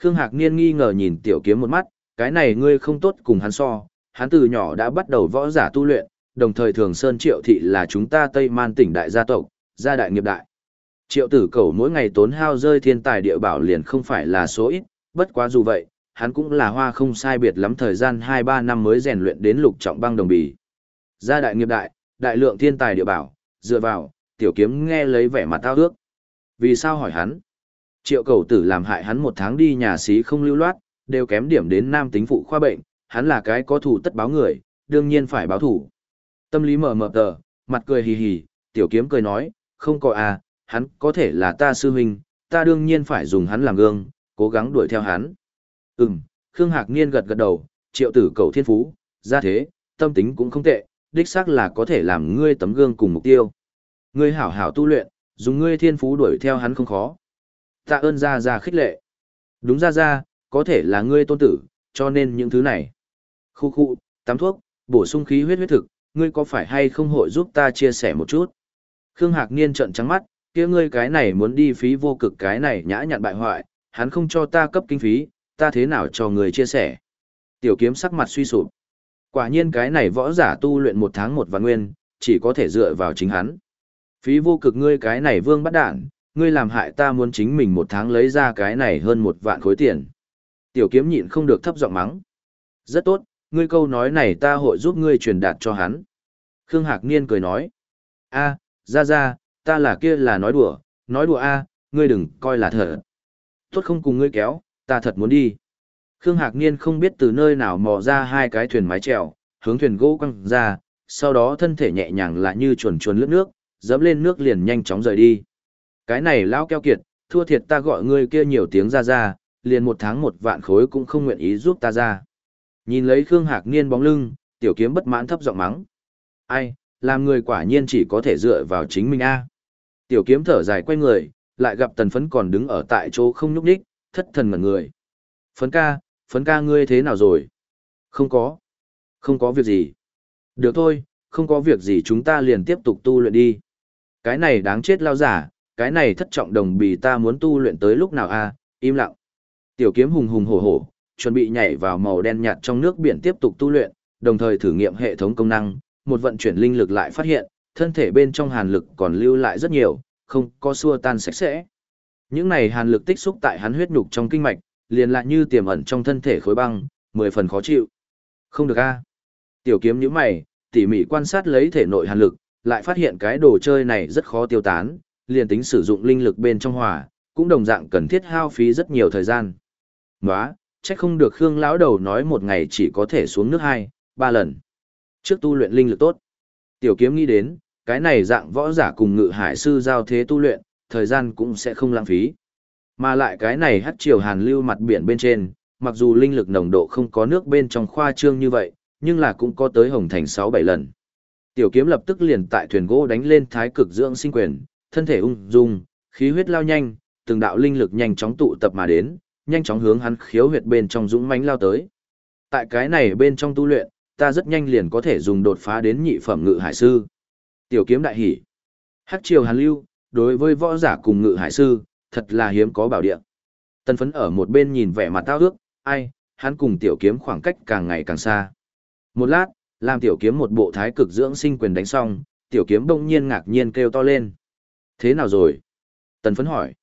Khương Hạc Niên nghi ngờ nhìn tiểu kiếm một mắt, cái này ngươi không tốt cùng hắn so, hắn từ nhỏ đã bắt đầu võ giả tu luyện, đồng thời thường sơn triệu thị là chúng ta Tây Man tỉnh đại gia tộc, gia đại nghiệp đại. Triệu tử cầu mỗi ngày tốn hao rơi thiên tài địa bảo liền không phải là số ít, bất quá dù vậy, hắn cũng là hoa không sai biệt lắm thời gian 2-3 năm mới rèn luyện đến lục trọng băng đồng bì. Gia đại nghiệp đại, đại lượng thiên tài địa bảo, dựa vào, tiểu kiếm nghe lấy vẻ mặt tao ước. Vì sao hỏi hắn? Triệu cầu tử làm hại hắn một tháng đi nhà xí không lưu loát, đều kém điểm đến nam tính phụ khoa bệnh, hắn là cái có thủ tất báo người, đương nhiên phải báo thủ. Tâm lý mở mở tờ, mặt cười hì hì, tiểu kiếm cười nói, không có à, hắn có thể là ta sư huynh, ta đương nhiên phải dùng hắn làm gương, cố gắng đuổi theo hắn. Ừm, Khương Hạc Niên gật gật đầu, triệu tử cầu thiên phú, ra thế, tâm tính cũng không tệ, đích xác là có thể làm ngươi tấm gương cùng mục tiêu. Ngươi hảo hảo tu luyện, dùng ngươi thiên phú đuổi theo hắn không khó. Tạ ơn ra ra khích lệ. Đúng ra ra, có thể là ngươi tôn tử, cho nên những thứ này. Khu khu, tắm thuốc, bổ sung khí huyết huyết thực, ngươi có phải hay không hội giúp ta chia sẻ một chút? Khương Hạc Niên trợn trắng mắt, kia ngươi cái này muốn đi phí vô cực cái này nhã nhặn bại hoại, hắn không cho ta cấp kinh phí, ta thế nào cho người chia sẻ? Tiểu kiếm sắc mặt suy sụp. Quả nhiên cái này võ giả tu luyện một tháng một vạn nguyên, chỉ có thể dựa vào chính hắn. Phí vô cực ngươi cái này vương bắt đản, ngươi làm hại ta muốn chính mình một tháng lấy ra cái này hơn một vạn khối tiền. Tiểu kiếm nhịn không được thấp giọng mắng. Rất tốt, ngươi câu nói này ta hội giúp ngươi truyền đạt cho hắn. Khương Hạc Niên cười nói. a ra ra, ta là kia là nói đùa, nói đùa a ngươi đừng coi là thật. Tốt không cùng ngươi kéo, ta thật muốn đi. Khương Hạc Niên không biết từ nơi nào mò ra hai cái thuyền mái chèo, hướng thuyền gỗ quăng ra, sau đó thân thể nhẹ nhàng lại như chuồn chuồn lướt nước, dẫm lên nước liền nhanh chóng rời đi. Cái này lão keo kiệt, thua thiệt ta gọi ngươi kia nhiều tiếng ra ra, liền một tháng một vạn khối cũng không nguyện ý giúp ta ra. Nhìn lấy Khương Hạc Niên bóng lưng, tiểu kiếm bất mãn thấp giọng mắng. Ai, làm người quả nhiên chỉ có thể dựa vào chính mình a. Tiểu kiếm thở dài quay người, lại gặp tần phấn còn đứng ở tại chỗ không nhúc đích, thất thần ngẩn người. Phấn ca, phấn ca ngươi thế nào rồi? Không có. Không có việc gì. Được thôi, không có việc gì chúng ta liền tiếp tục tu luyện đi. Cái này đáng chết lao giả, cái này thất trọng đồng bì ta muốn tu luyện tới lúc nào a im lặng. Tiểu kiếm hùng hùng hổ hổ, chuẩn bị nhảy vào màu đen nhạt trong nước biển tiếp tục tu luyện, đồng thời thử nghiệm hệ thống công năng, một vận chuyển linh lực lại phát hiện, thân thể bên trong hàn lực còn lưu lại rất nhiều, không có xua tan sạch sẽ. Những này hàn lực tích xúc tại hắn huyết nhục trong kinh mạch, liền lại như tiềm ẩn trong thân thể khối băng, mười phần khó chịu. Không được a. Tiểu kiếm nhíu mày, tỉ mỉ quan sát lấy thể nội hàn lực, lại phát hiện cái đồ chơi này rất khó tiêu tán, liền tính sử dụng linh lực bên trong hỏa, cũng đồng dạng cần thiết hao phí rất nhiều thời gian. Nóa, chắc không được Khương lão đầu nói một ngày chỉ có thể xuống nước hai, ba lần. Trước tu luyện linh lực tốt. Tiểu kiếm nghĩ đến, cái này dạng võ giả cùng ngự hải sư giao thế tu luyện, thời gian cũng sẽ không lãng phí. Mà lại cái này hắt chiều hàn lưu mặt biển bên trên, mặc dù linh lực nồng độ không có nước bên trong khoa trương như vậy, nhưng là cũng có tới hồng thành 6-7 lần. Tiểu kiếm lập tức liền tại thuyền gỗ đánh lên thái cực dưỡng sinh quyền, thân thể ung dung, khí huyết lao nhanh, từng đạo linh lực nhanh chóng tụ tập mà đến, nhanh chóng hướng hắn khiếu huyệt bên trong dũng mãnh lao tới. Tại cái này bên trong tu luyện, ta rất nhanh liền có thể dùng đột phá đến nhị phẩm ngự hải sư. Tiểu kiếm đại hỉ. Hắc triều hàn lưu, đối với võ giả cùng ngự hải sư, thật là hiếm có bảo địa. Tân phấn ở một bên nhìn vẻ mặt tao ước, ai, hắn cùng tiểu kiếm khoảng cách càng ngày càng xa. Một lát, làm tiểu kiếm một bộ thái cực dưỡng sinh quyền đánh xong, tiểu kiếm đông nhiên ngạc nhiên kêu to lên. Thế nào rồi? Tần phấn hỏi.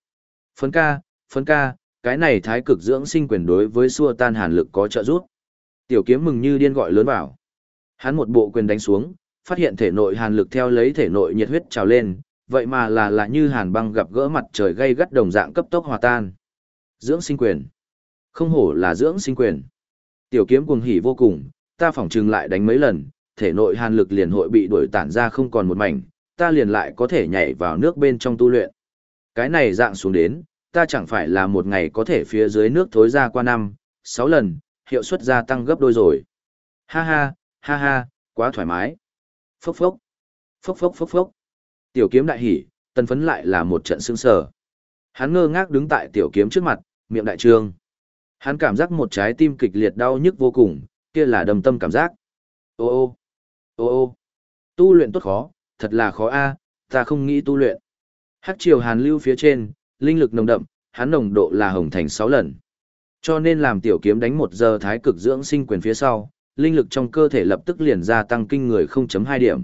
Phấn ca, phấn ca, cái này thái cực dưỡng sinh quyền đối với xua tan hàn lực có trợ giúp. Tiểu kiếm mừng như điên gọi lớn vào. Hắn một bộ quyền đánh xuống, phát hiện thể nội hàn lực theo lấy thể nội nhiệt huyết trào lên, vậy mà là là như hàn băng gặp gỡ mặt trời gây gắt đồng dạng cấp tốc hòa tan. Dưỡng sinh quyền. Không hổ là dưỡng sinh quyền. Tiểu kiếm cuồng hỉ vô cùng, ta phỏng trừng lại đánh mấy lần, thể nội hàn lực liền hội bị đuổi tản ra không còn một mảnh, ta liền lại có thể nhảy vào nước bên trong tu luyện. Cái này dạng xuống đến, ta chẳng phải là một ngày có thể phía dưới nước thối ra qua năm, sáu lần, hiệu suất gia tăng gấp đôi rồi. Ha ha, ha ha, quá thoải mái. Phốc phốc, phốc phốc phốc phốc. Tiểu kiếm đại hỉ, tân phấn lại là một trận sương sờ. Hắn ngơ ngác đứng tại tiểu kiếm trước mặt, miệng đại trương. Hắn cảm giác một trái tim kịch liệt đau nhức vô cùng, kia là đầm tâm cảm giác. Ô ô, ô ô, tu luyện tốt khó, thật là khó a, ta không nghĩ tu luyện. Hắc triều hàn lưu phía trên, linh lực nồng đậm, hắn nồng độ là hồng thành 6 lần. Cho nên làm tiểu kiếm đánh một giờ thái cực dưỡng sinh quyền phía sau, linh lực trong cơ thể lập tức liền gia tăng kinh người 0.2 điểm.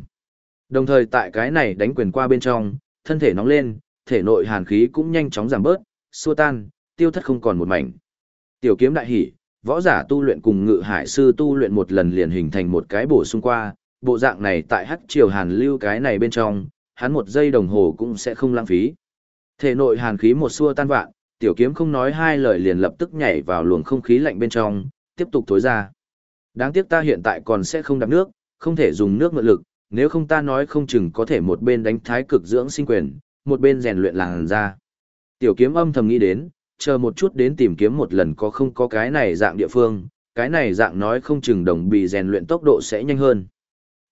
Đồng thời tại cái này đánh quyền qua bên trong, thân thể nóng lên, thể nội hàn khí cũng nhanh chóng giảm bớt, xua tan, tiêu thất không còn một mảnh. Tiểu kiếm đại hỉ, võ giả tu luyện cùng ngự hải sư tu luyện một lần liền hình thành một cái bổ sung qua, bộ dạng này tại hắc triều hàn lưu cái này bên trong, hắn một giây đồng hồ cũng sẽ không lãng phí. Thể nội hàn khí một xua tan vạn, tiểu kiếm không nói hai lời liền lập tức nhảy vào luồng không khí lạnh bên trong, tiếp tục thối ra. Đáng tiếc ta hiện tại còn sẽ không đạp nước, không thể dùng nước mượn lực, nếu không ta nói không chừng có thể một bên đánh thái cực dưỡng sinh quyền, một bên rèn luyện làn ra. Tiểu kiếm âm thầm nghĩ đến, chờ một chút đến tìm kiếm một lần có không có cái này dạng địa phương, cái này dạng nói không chừng đồng bị rèn luyện tốc độ sẽ nhanh hơn.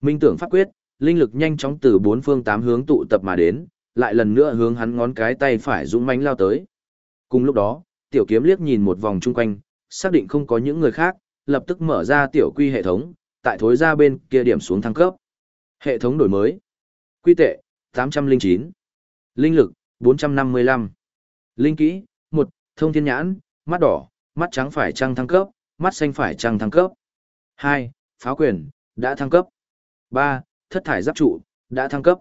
Minh tưởng pháp quyết, linh lực nhanh chóng từ bốn phương tám hướng tụ tập mà đến, lại lần nữa hướng hắn ngón cái tay phải dũng mãnh lao tới. Cùng lúc đó, tiểu kiếm liếc nhìn một vòng chung quanh, xác định không có những người khác, lập tức mở ra tiểu quy hệ thống, tại thối ra bên kia điểm xuống thăng cấp. Hệ thống đổi mới. Quy tệ, 809. Linh lực, 455. Linh kỹ, 1, thông thiên nhãn, mắt đỏ, mắt trắng phải trăng thăng cấp, mắt xanh phải trăng thăng cấp. 2, pháo quyền, đã thăng cấp. 3, thất thải giáp trụ, đã thăng cấp.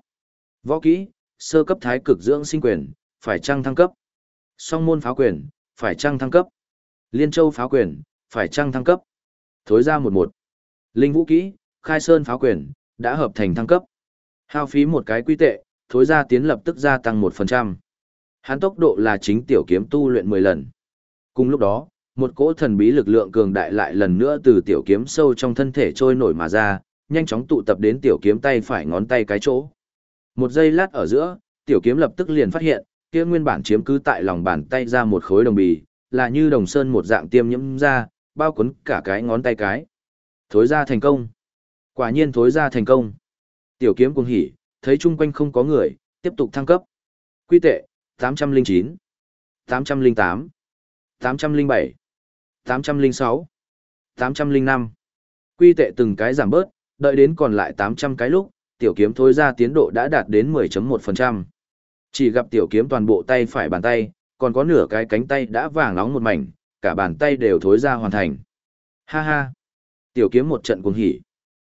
Võ kỹ, sơ cấp thái cực dưỡng sinh quyền, phải trăng thăng cấp? Song môn pháo quyền, phải trăng thăng cấp? Liên châu pháo quyền, phải trăng thăng cấp? Thối ra một một. Linh vũ kỹ, khai sơn pháo quyền, đã hợp thành thăng cấp. Hao phí một cái quy tệ, thối ra tiến lập tức gia tăng 1%. Hắn tốc độ là chính tiểu kiếm tu luyện 10 lần. Cùng lúc đó, một cỗ thần bí lực lượng cường đại lại lần nữa từ tiểu kiếm sâu trong thân thể trôi nổi mà ra, nhanh chóng tụ tập đến tiểu kiếm tay phải ngón tay cái chỗ. Một giây lát ở giữa, tiểu kiếm lập tức liền phát hiện, kia nguyên bản chiếm cứ tại lòng bàn tay ra một khối đồng bì, là như đồng sơn một dạng tiêm nhiễm ra, bao quấn cả cái ngón tay cái. Thối ra thành công. Quả nhiên thối ra thành công. Tiểu kiếm cuồng hỉ, thấy chung quanh không có người, tiếp tục thăng cấp. Quy tệ, 809, 808, 807, 806, 805. Quy tệ từng cái giảm bớt, đợi đến còn lại 800 cái lúc, tiểu kiếm thối ra tiến độ đã đạt đến 10.1%. Chỉ gặp tiểu kiếm toàn bộ tay phải bàn tay, còn có nửa cái cánh tay đã vàng nóng một mảnh, cả bàn tay đều thối ra hoàn thành. Ha ha! Tiểu kiếm một trận cuồng hỉ.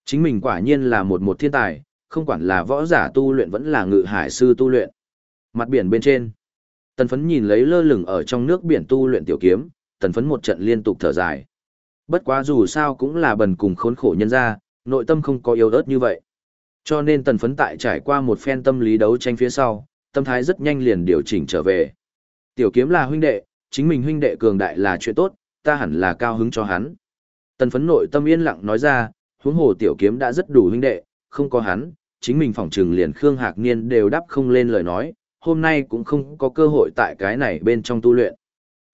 Chính mình quả nhiên là một một thiên tài, không quản là võ giả tu luyện vẫn là ngự hải sư tu luyện. Mặt biển bên trên. Tần phấn nhìn lấy lơ lửng ở trong nước biển tu luyện tiểu kiếm, tần phấn một trận liên tục thở dài. Bất quá dù sao cũng là bần cùng khốn khổ nhân ra, nội tâm không có yếu ớt như vậy. Cho nên tần phấn tại trải qua một phen tâm lý đấu tranh phía sau, tâm thái rất nhanh liền điều chỉnh trở về. Tiểu kiếm là huynh đệ, chính mình huynh đệ cường đại là chuyện tốt, ta hẳn là cao hứng cho hắn. Tần phấn nội tâm yên lặng nói ra, huống hồ tiểu kiếm đã rất đủ huynh đệ, không có hắn, chính mình phỏng trừng liền Khương Hạc Niên đều đáp không lên lời nói, hôm nay cũng không có cơ hội tại cái này bên trong tu luyện.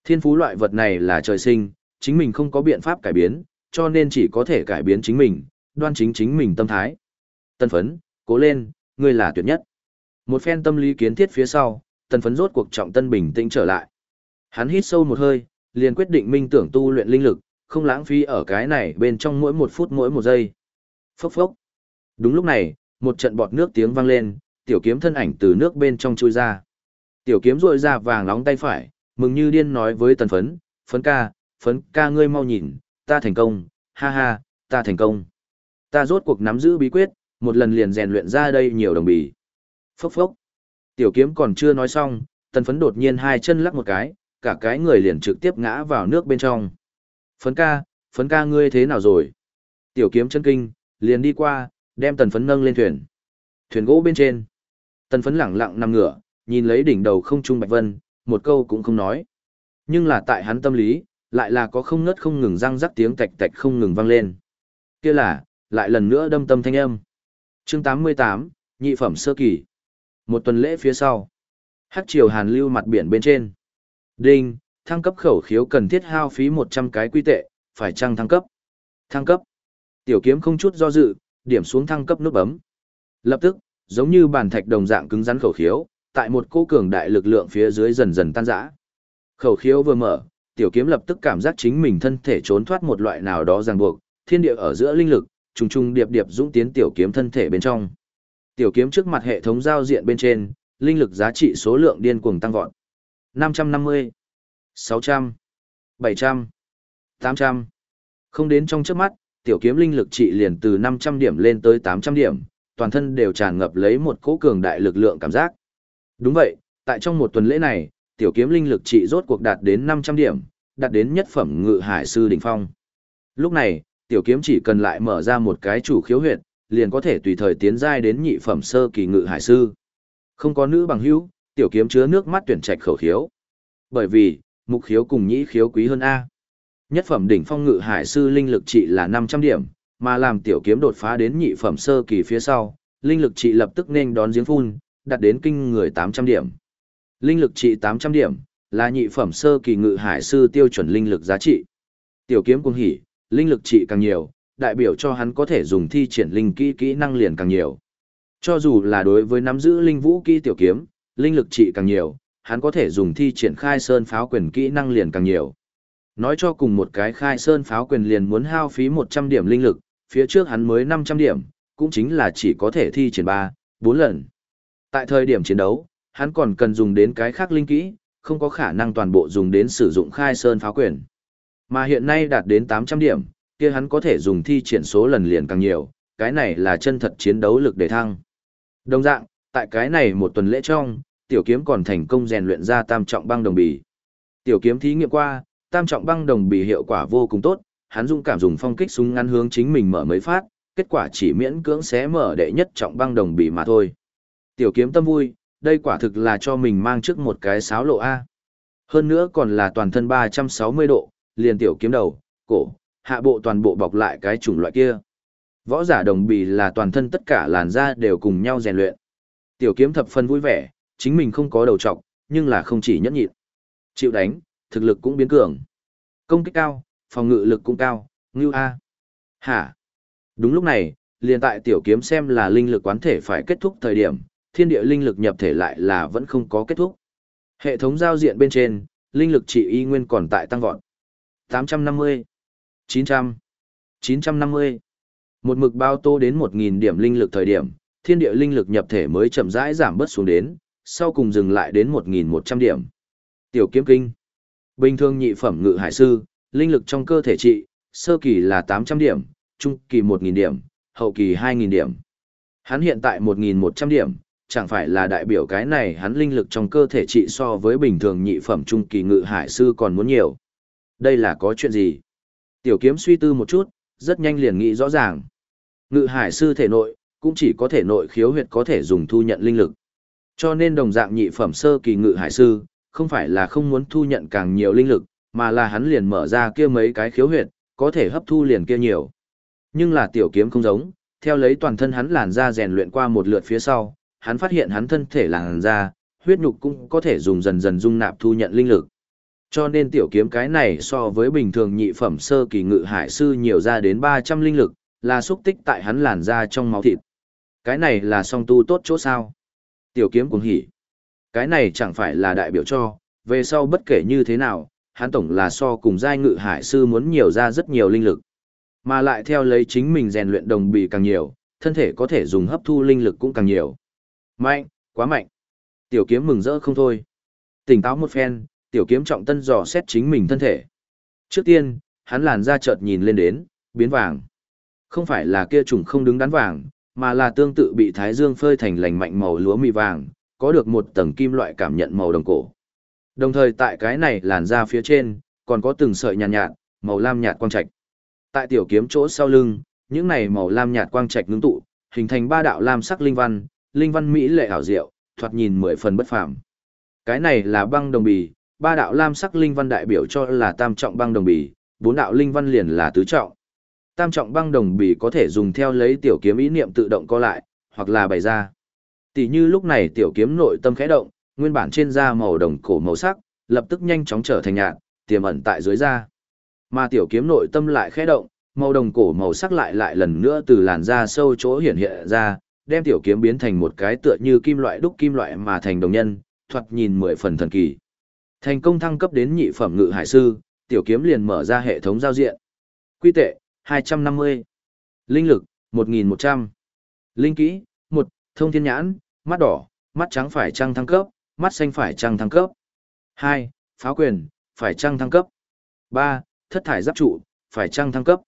Thiên phú loại vật này là trời sinh, chính mình không có biện pháp cải biến, cho nên chỉ có thể cải biến chính mình, đoan chính chính mình tâm thái. Tân phấn, cố lên, ngươi là tuyệt nhất. Một phen tâm lý kiến thiết phía sau, tân phấn rốt cuộc trọng tân bình tĩnh trở lại. Hắn hít sâu một hơi, liền quyết định minh tưởng tu luyện linh lực, không lãng phí ở cái này bên trong mỗi một phút mỗi một giây. Phốc phốc. Đúng lúc này, một trận bọt nước tiếng vang lên, tiểu kiếm thân ảnh từ nước bên trong chui ra. Tiểu kiếm rội ra vàng nóng tay phải, mừng như điên nói với tần phấn, phấn ca, phấn ca ngươi mau nhìn, ta thành công, ha ha, ta thành công. Ta rốt cuộc nắm giữ bí quyết, một lần liền rèn luyện ra đây nhiều đồng bì. Phốc phốc. Tiểu kiếm còn chưa nói xong, tần phấn đột nhiên hai chân lắc một cái, cả cái người liền trực tiếp ngã vào nước bên trong. Phấn ca, phấn ca ngươi thế nào rồi? Tiểu kiếm chân kinh, liền đi qua, đem tần phấn nâng lên thuyền. Thuyền gỗ bên trên. Tần phấn lẳng lặng nằm ngửa, nhìn lấy đỉnh đầu không trung bạch vân, một câu cũng không nói. Nhưng là tại hắn tâm lý, lại là có không ngớt không ngừng răng rắc tiếng tạch tạch không ngừng vang lên. Kia là, lại lần nữa đâm tâm thanh âm. chương 88, nhị phẩm sơ kỳ. Một tuần lễ phía sau. Hắc triều hàn lưu mặt biển bên trên. Đinh, thăng cấp khẩu khiếu cần thiết hao phí 100 cái quy tệ, phải chăng thăng cấp? Thăng cấp. Tiểu kiếm không chút do dự, điểm xuống thăng cấp nút bấm. Lập tức, giống như bàn thạch đồng dạng cứng rắn khẩu khiếu, tại một cô cường đại lực lượng phía dưới dần dần tan rã. Khẩu khiếu vừa mở, tiểu kiếm lập tức cảm giác chính mình thân thể trốn thoát một loại nào đó ràng buộc, thiên địa ở giữa linh lực, trùng trùng điệp điệp dũng tiến tiểu kiếm thân thể bên trong. Tiểu kiếm trước mặt hệ thống giao diện bên trên, linh lực giá trị số lượng điên cuồng tăng vọt. 550, 600, 700, 800. Không đến trong chớp mắt, tiểu kiếm linh lực trị liền từ 500 điểm lên tới 800 điểm, toàn thân đều tràn ngập lấy một cỗ cường đại lực lượng cảm giác. Đúng vậy, tại trong một tuần lễ này, tiểu kiếm linh lực trị rốt cuộc đạt đến 500 điểm, đạt đến nhất phẩm ngự hải sư đỉnh phong. Lúc này, tiểu kiếm chỉ cần lại mở ra một cái chủ khiếu huyệt, liền có thể tùy thời tiến giai đến nhị phẩm sơ kỳ ngự hải sư. Không có nữ bằng hữu, tiểu kiếm chứa nước mắt tuyển trạch khẩu khiếu. Bởi vì, mục khiếu cùng nhĩ khiếu quý hơn A. Nhất phẩm đỉnh phong ngự hải sư linh lực trị là 500 điểm, mà làm tiểu kiếm đột phá đến nhị phẩm sơ kỳ phía sau, linh lực trị lập tức nên đón giếng phun, đạt đến kinh người 800 điểm. Linh lực trị 800 điểm, là nhị phẩm sơ kỳ ngự hải sư tiêu chuẩn linh lực giá trị. Tiểu kiếm cung hỉ, linh lực trị càng nhiều, đại biểu cho hắn có thể dùng thi triển linh kỹ kỹ năng liền càng nhiều. Cho dù là đối với nắm giữ linh vũ kỹ tiểu kiếm, linh lực trị càng nhiều, hắn có thể dùng thi triển khai sơn pháo quyền kỹ năng liền càng nhiều. Nói cho cùng một cái khai sơn pháo quyền liền muốn hao phí 100 điểm linh lực, phía trước hắn mới 500 điểm, cũng chính là chỉ có thể thi triển 3, 4 lần. Tại thời điểm chiến đấu, hắn còn cần dùng đến cái khác linh kỹ, không có khả năng toàn bộ dùng đến sử dụng khai sơn pháo quyền. Mà hiện nay đạt đến 800 điểm, kia hắn có thể dùng thi triển số lần liền càng nhiều, cái này là chân thật chiến đấu lực để thăng. Đồng dạng, tại cái này một tuần lễ trong, tiểu kiếm còn thành công rèn luyện ra tam trọng băng đồng bì. Tiểu kiếm thí nghiệm qua, tam trọng băng đồng bì hiệu quả vô cùng tốt, hắn dung cảm dùng phong kích súng ngắn hướng chính mình mở mấy phát, kết quả chỉ miễn cưỡng xé mở đệ nhất trọng băng đồng bì mà thôi. Tiểu kiếm tâm vui, đây quả thực là cho mình mang trước một cái sáo lộ A. Hơn nữa còn là toàn thân 360 độ, liền tiểu kiếm đầu, cổ, hạ bộ toàn bộ bọc lại cái chủng loại kia. Võ giả đồng bì là toàn thân tất cả làn da đều cùng nhau rèn luyện. Tiểu kiếm thập phân vui vẻ, chính mình không có đầu trọc, nhưng là không chỉ nhẫn nhịn. Chịu đánh, thực lực cũng biến cường. Công kích cao, phòng ngự lực cũng cao, ngưu A. Hả? Đúng lúc này, liền tại tiểu kiếm xem là linh lực quán thể phải kết thúc thời điểm, thiên địa linh lực nhập thể lại là vẫn không có kết thúc. Hệ thống giao diện bên trên, linh lực trị y nguyên còn tại tăng vọt. 850, 900, 950. Một mực bao tô đến 1.000 điểm linh lực thời điểm, thiên địa linh lực nhập thể mới chậm rãi giảm bớt xuống đến, sau cùng dừng lại đến 1.100 điểm. Tiểu kiếm kinh. Bình thường nhị phẩm ngự hải sư, linh lực trong cơ thể trị, sơ kỳ là 800 điểm, trung kỳ 1.000 điểm, hậu kỳ 2.000 điểm. Hắn hiện tại 1.100 điểm, chẳng phải là đại biểu cái này hắn linh lực trong cơ thể trị so với bình thường nhị phẩm trung kỳ ngự hải sư còn muốn nhiều. Đây là có chuyện gì? Tiểu kiếm suy tư một chút, rất nhanh liền nghĩ rõ ràng. Ngự hải sư thể nội, cũng chỉ có thể nội khiếu huyệt có thể dùng thu nhận linh lực. Cho nên đồng dạng nhị phẩm sơ kỳ ngự hải sư, không phải là không muốn thu nhận càng nhiều linh lực, mà là hắn liền mở ra kia mấy cái khiếu huyệt, có thể hấp thu liền kia nhiều. Nhưng là tiểu kiếm không giống, theo lấy toàn thân hắn làn ra rèn luyện qua một lượt phía sau, hắn phát hiện hắn thân thể làn ra, huyết nhục cũng có thể dùng dần dần dung nạp thu nhận linh lực. Cho nên tiểu kiếm cái này so với bình thường nhị phẩm sơ kỳ ngự hải sư nhiều ra đến 300 linh lực, là xúc tích tại hắn làn ra trong máu thịt. Cái này là song tu tốt chỗ sao? Tiểu kiếm cũng hỉ. Cái này chẳng phải là đại biểu cho, về sau bất kể như thế nào, hắn tổng là so cùng giai ngự hải sư muốn nhiều ra rất nhiều linh lực. Mà lại theo lấy chính mình rèn luyện đồng bì càng nhiều, thân thể có thể dùng hấp thu linh lực cũng càng nhiều. Mạnh, quá mạnh. Tiểu kiếm mừng rỡ không thôi. Tỉnh táo một phen, tiểu kiếm trọng tân dò xét chính mình thân thể. Trước tiên, hắn làn da chợt nhìn lên đến, biến vàng. Không phải là kia trùng không đứng đắn vàng, mà là tương tự bị thái dương phơi thành lành mạnh màu lúa mì vàng, có được một tầng kim loại cảm nhận màu đồng cổ. Đồng thời tại cái này làn da phía trên, còn có từng sợi nhàn nhạt, nhạt, màu lam nhạt quang trạch. Tại tiểu kiếm chỗ sau lưng, những này màu lam nhạt quang trạch ngưng tụ, hình thành ba đạo lam sắc linh văn, linh văn mỹ lệ ảo diệu, thoạt nhìn mười phần bất phàm. Cái này là băng đồng bì, ba đạo lam sắc linh văn đại biểu cho là tam trọng băng đồng bì, bốn đạo linh văn liền là tứ trọng. Tam trọng băng đồng bì có thể dùng theo lấy tiểu kiếm ý niệm tự động co lại, hoặc là bày ra. Tỷ như lúc này tiểu kiếm nội tâm khẽ động, nguyên bản trên da màu đồng cổ màu sắc, lập tức nhanh chóng trở thành nhạt, tiềm ẩn tại dưới da. Mà tiểu kiếm nội tâm lại khẽ động, màu đồng cổ màu sắc lại lại lần nữa từ làn da sâu chỗ hiện hiện ra, đem tiểu kiếm biến thành một cái tựa như kim loại đúc kim loại mà thành đồng nhân, thoạt nhìn mười phần thần kỳ. Thành công thăng cấp đến nhị phẩm ngự hải sư, tiểu kiếm liền mở ra hệ thống giao diện. Quy tệ, 250. Linh lực, 1100. Linh kỹ, 1, thông thiên nhãn, mắt đỏ, mắt trắng phải trăng thăng cấp, mắt xanh phải trăng thăng cấp. 2, pháo quyền, phải trăng thăng cấp. 3, thất thải giáp trụ, phải trăng thăng cấp.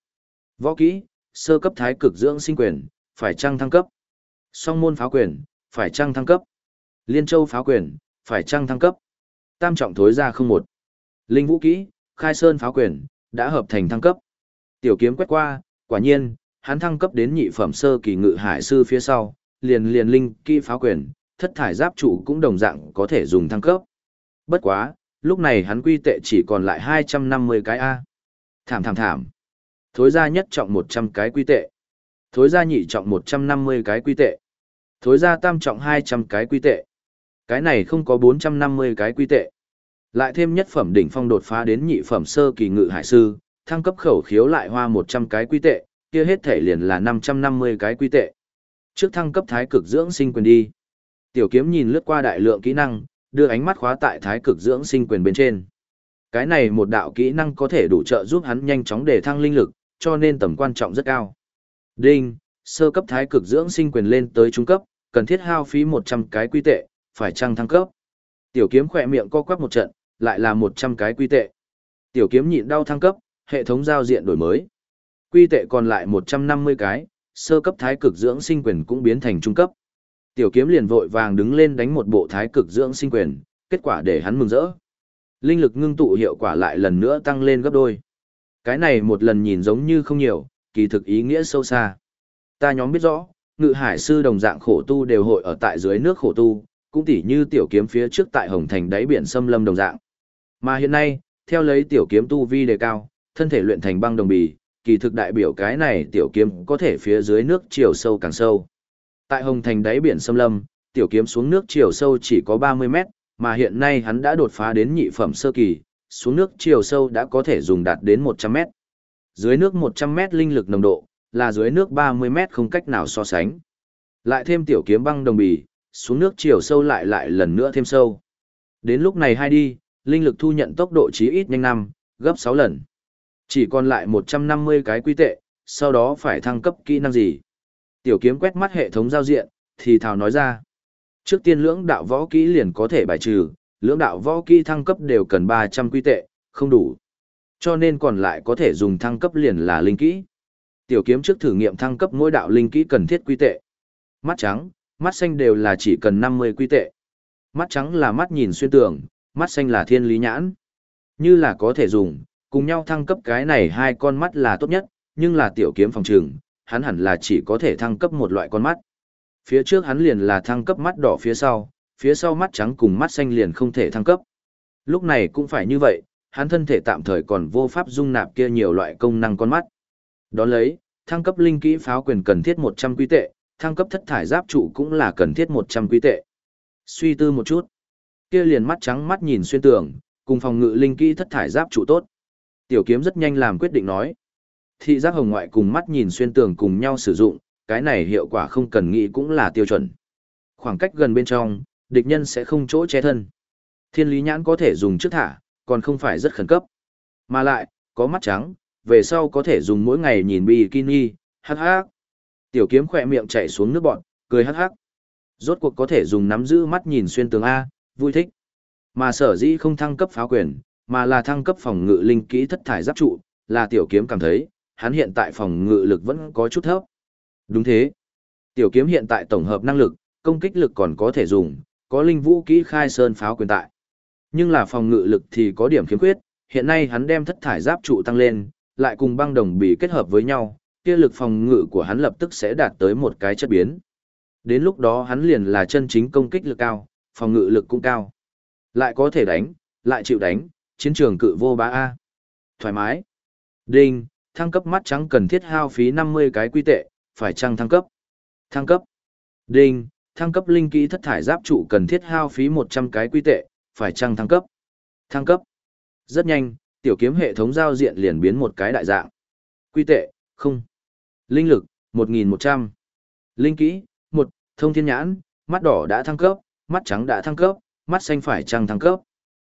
Võ kỹ, sơ cấp thái cực dưỡng sinh quyền, phải trăng thăng cấp. Song môn pháo quyền, phải trăng thăng cấp. Liên châu pháo quyền, phải trăng thăng cấp. Tam trọng thối ra không một. Linh vũ kỹ, khai sơn pháo quyền, đã hợp thành thăng cấp. Tiểu kiếm quét qua, quả nhiên, hắn thăng cấp đến nhị phẩm sơ kỳ ngự hải sư phía sau, liền liền linh kỹ pháo quyền, thất thải giáp trụ cũng đồng dạng có thể dùng thăng cấp. Bất quá, lúc này hắn quy tệ chỉ còn lại 250 cái A. Thảm thảm thảm. Thối ra nhất trọng 100 cái quy tệ. Thối ra nhị trọng 150 cái quy tệ. Thối ra tam trọng 200 cái quy tệ. Cái này không có 450 cái quy tệ. Lại thêm nhất phẩm đỉnh phong đột phá đến nhị phẩm sơ kỳ ngự hải sư, thăng cấp khẩu khiếu lại hoa 100 cái quy tệ, kia hết thể liền là 550 cái quy tệ. Trước thăng cấp thái cực dưỡng sinh quyền đi. Tiểu kiếm nhìn lướt qua đại lượng kỹ năng, đưa ánh mắt khóa tại thái cực dưỡng sinh quyền bên trên. Cái này một đạo kỹ năng có thể đủ trợ giúp hắn nhanh chóng để thăng linh lực, cho nên tầm quan trọng rất cao. Đinh, sơ cấp thái cực dưỡng sinh quyền lên tới trung cấp, cần thiết hao phí 100 cái quy tệ, phải chăng thăng cấp. Tiểu kiếm khỏe miệng co quắp một trận, lại là 100 cái quy tệ. Tiểu kiếm nhịn đau thăng cấp, hệ thống giao diện đổi mới. Quy tệ còn lại 150 cái, sơ cấp thái cực dưỡng sinh quyền cũng biến thành trung cấp. Tiểu kiếm liền vội vàng đứng lên đánh một bộ thái cực dưỡng sinh quyền, kết quả để hắn mừng rỡ. Linh lực ngưng tụ hiệu quả lại lần nữa tăng lên gấp đôi. Cái này một lần nhìn giống như không nhiều, kỳ thực ý nghĩa sâu xa. Ta nhóm biết rõ, ngự hải sư đồng dạng khổ tu đều hội ở tại dưới nước khổ tu, cũng tỉ như tiểu kiếm phía trước tại Hồng Thành đáy biển xâm lâm đồng dạng. Mà hiện nay, theo lấy tiểu kiếm tu vi đề cao, thân thể luyện thành băng đồng bì, kỳ thực đại biểu cái này tiểu kiếm có thể phía dưới nước chiều sâu càng sâu. Tại Hồng Thành đáy biển xâm lâm, tiểu kiếm xuống nước chiều sâu chỉ có 30 mét, mà hiện nay hắn đã đột phá đến nhị phẩm sơ kỳ, xuống nước chiều sâu đã có thể dùng đạt đến 100 mét. Dưới nước 100 mét linh lực nồng độ, là dưới nước 30 mét không cách nào so sánh. Lại thêm tiểu kiếm băng đồng bì, xuống nước chiều sâu lại lại lần nữa thêm sâu. Đến lúc này hai đi, linh lực thu nhận tốc độ chí ít nhanh năm, gấp 6 lần. Chỉ còn lại 150 cái quy tệ, sau đó phải thăng cấp kỹ năng gì. Tiểu kiếm quét mắt hệ thống giao diện, thì thào nói ra. Trước tiên lưỡng đạo võ kỹ liền có thể bài trừ, lưỡng đạo võ kỹ thăng cấp đều cần 300 quy tệ, không đủ. Cho nên còn lại có thể dùng thăng cấp liền là linh kỹ. Tiểu kiếm trước thử nghiệm thăng cấp mỗi đạo linh kỹ cần thiết quy tệ. Mắt trắng, mắt xanh đều là chỉ cần 50 quy tệ. Mắt trắng là mắt nhìn xuyên tường, mắt xanh là thiên lý nhãn. Như là có thể dùng, cùng nhau thăng cấp cái này hai con mắt là tốt nhất, nhưng là tiểu kiếm phòng trường, hắn hẳn là chỉ có thể thăng cấp một loại con mắt. Phía trước hắn liền là thăng cấp mắt đỏ phía sau, phía sau mắt trắng cùng mắt xanh liền không thể thăng cấp. Lúc này cũng phải như vậy, hắn thân thể tạm thời còn vô pháp dung nạp kia nhiều loại công năng con mắt. Đón lấy, thăng cấp linh kỹ pháo quyền cần thiết 100 quy tệ, thăng cấp thất thải giáp trụ cũng là cần thiết 100 quý tệ. Suy tư một chút, kia liền mắt trắng mắt nhìn xuyên tường, cùng phòng ngự linh kỹ thất thải giáp trụ tốt. Tiểu kiếm rất nhanh làm quyết định nói. Thị giác hồng ngoại cùng mắt nhìn xuyên tường cùng nhau sử dụng, cái này hiệu quả không cần nghĩ cũng là tiêu chuẩn. Khoảng cách gần bên trong, địch nhân sẽ không chỗ che thân. Thiên lý nhãn có thể dùng trước thả, còn không phải rất khẩn cấp. Mà lại, có mắt trắng, về sau có thể dùng mỗi ngày nhìn bikini, hát hát. Tiểu kiếm khỏe miệng chạy xuống nước bọn, cười hắc hắc. Rốt cuộc có thể dùng nắm giữ mắt nhìn xuyên tường A, vui thích. Mà sở dĩ không thăng cấp pháo quyền, mà là thăng cấp phòng ngự linh kỹ thất thải giáp trụ, là tiểu kiếm cảm thấy, hắn hiện tại phòng ngự lực vẫn có chút thấp. Đúng thế. Tiểu kiếm hiện tại tổng hợp năng lực, công kích lực còn có thể dùng, có linh vũ kỹ khai sơn pháo quyền tại. Nhưng là phòng ngự lực thì có điểm khiếm khuyết, hiện nay hắn đem thất thải giáp trụ tăng lên, lại cùng băng đồng bị kết hợp với nhau, kia lực phòng ngự của hắn lập tức sẽ đạt tới một cái chất biến. Đến lúc đó hắn liền là chân chính công kích lực cao, phòng ngự lực cũng cao. Lại có thể đánh, lại chịu đánh, chiến trường cự vô bá A. Thoải mái. Đinh, thăng cấp mắt trắng cần thiết hao phí 50 cái quy tệ, phải chăng thăng cấp? Thăng cấp. Đinh, thăng cấp linh kỹ thất thải giáp trụ cần thiết hao phí 100 cái quy tệ, phải chăng thăng cấp? Thăng cấp. Rất nhanh, tiểu kiếm hệ thống giao diện liền biến một cái đại dạng. Quy tệ, không. Linh lực, 1.100. Linh kỹ, 1, thông thiên nhãn, mắt đỏ đã thăng cấp, mắt trắng đã thăng cấp, mắt xanh phải trăng thăng cấp.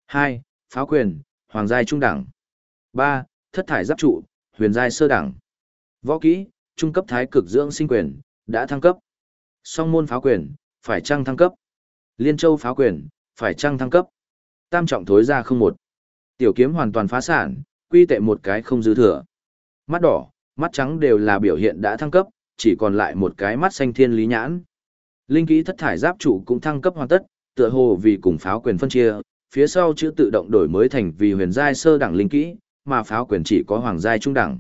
2, pháo quyền, hoàng giai trung đẳng. 3, thất thải giáp trụ, huyền giai sơ đẳng. Võ kỹ, trung cấp thái cực dưỡng sinh quyền, đã thăng cấp. Song môn pháo quyền, phải trăng thăng cấp. Liên châu pháo quyền, phải trăng thăng cấp. Tam trọng thối ra không một. Tiểu kiếm hoàn toàn phá sản, quy tệ một cái không dư thừa. Mắt đỏ, mắt trắng đều là biểu hiện đã thăng cấp, chỉ còn lại một cái mắt xanh thiên lý nhãn. Linh kỹ thất thải giáp trụ cũng thăng cấp hoàn tất, tựa hồ vì cùng pháo quyền phân chia, phía sau chữ tự động đổi mới thành vì huyền giai sơ đẳng linh kỹ, mà pháo quyền chỉ có hoàng giai trung đẳng.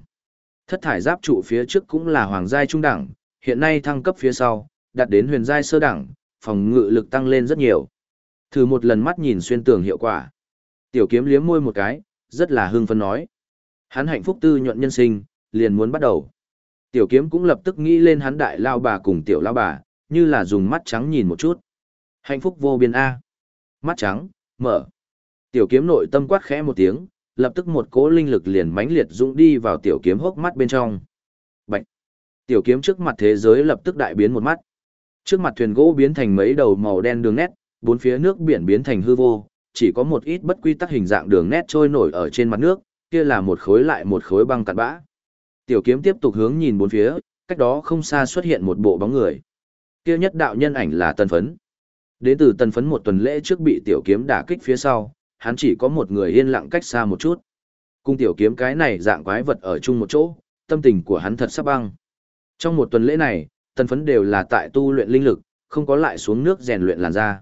Thất thải giáp trụ phía trước cũng là hoàng giai trung đẳng, hiện nay thăng cấp phía sau, đạt đến huyền giai sơ đẳng, phòng ngự lực tăng lên rất nhiều. Thử một lần mắt nhìn xuyên tường hiệu quả. Tiểu kiếm liếm môi một cái, rất là hưng phấn nói. Hắn hạnh phúc tư nhuận nhân sinh, liền muốn bắt đầu. Tiểu kiếm cũng lập tức nghĩ lên hắn đại lao bà cùng tiểu lao bà, như là dùng mắt trắng nhìn một chút. Hạnh phúc vô biên A. Mắt trắng, mở. Tiểu kiếm nội tâm quát khẽ một tiếng, lập tức một cỗ linh lực liền mãnh liệt dũng đi vào tiểu kiếm hốc mắt bên trong. Bạch. Tiểu kiếm trước mặt thế giới lập tức đại biến một mắt. Trước mặt thuyền gỗ biến thành mấy đầu màu đen đường nét, bốn phía nước biển biến thành hư vô, chỉ có một ít bất quy tắc hình dạng đường nét trôi nổi ở trên mặt nước, kia là một khối lại một khối băng cặn bã. Tiểu kiếm tiếp tục hướng nhìn bốn phía, cách đó không xa xuất hiện một bộ bóng người. Kia nhất đạo nhân ảnh là Tần Phấn. Đến từ Tần Phấn một tuần lễ trước bị tiểu kiếm đả kích phía sau, hắn chỉ có một người yên lặng cách xa một chút. Cung tiểu kiếm cái này dạng quái vật ở chung một chỗ, tâm tình của hắn thật sắp băng. Trong một tuần lễ này, Tần Phấn đều là tại tu luyện linh lực, không có lại xuống nước rèn luyện làn da.